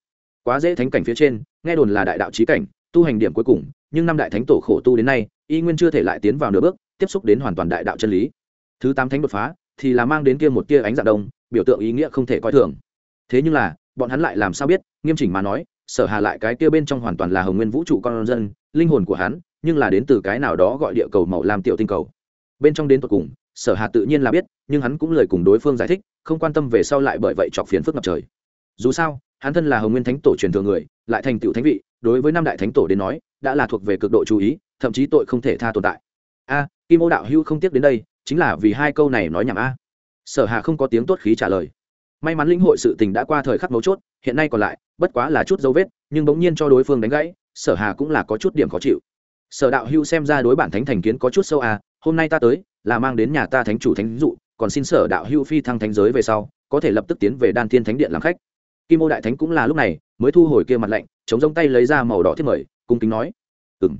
Quá dễ thánh cảnh phía trên, nghe đồn là đại đạo trí cảnh, tu hành điểm cuối cùng, nhưng năm đại thánh tổ khổ tu đến nay, y nguyên chưa thể lại tiến vào nửa bước, tiếp xúc đến hoàn toàn đại đạo chân lý. Thứ tám thánh đột phá, thì là mang đến kia một tia ánh dạng đông, biểu tượng ý nghĩa không thể coi thường. Thế nhưng là, bọn hắn lại làm sao biết, nghiêm chỉnh mà nói, sở hà lại cái kia bên trong hoàn toàn là hồng nguyên vũ trụ con dân, linh hồn của hắn nhưng là đến từ cái nào đó gọi địa cầu màu làm tiểu tinh cầu. Bên trong đến tột cùng, sở hà tự nhiên là biết, nhưng hắn cũng lời cùng đối phương giải thích, không quan tâm về sau lại bởi vậy chọc phiền phức ngập trời. Dù sao, hắn thân là hồng nguyên thánh tổ truyền thừa người, lại thành tựu thánh vị, đối với năm đại thánh tổ đến nói, đã là thuộc về cực độ chú ý, thậm chí tội không thể tha tồn tại. A, kim ô đạo hưu không tiếc đến đây, chính là vì hai câu này nói nhảm a. Sở hà không có tiếng tốt khí trả lời. May mắn lĩnh hội sự tình đã qua thời khắc mấu chốt, hiện nay còn lại, bất quá là chút dấu vết, nhưng bỗng nhiên cho đối phương đánh gãy, sở hà cũng là có chút điểm khó chịu sở đạo hưu xem ra đối bản thánh thành kiến có chút sâu à hôm nay ta tới, là mang đến nhà ta thánh chủ thánh dụ, còn xin sở đạo hưu phi thăng thánh giới về sau, có thể lập tức tiến về đan thiên thánh điện làm khách. Kim ô đại thánh cũng là lúc này, mới thu hồi kia mặt lạnh, chống giống tay lấy ra màu đỏ thiết mời, cung kính nói. Ừng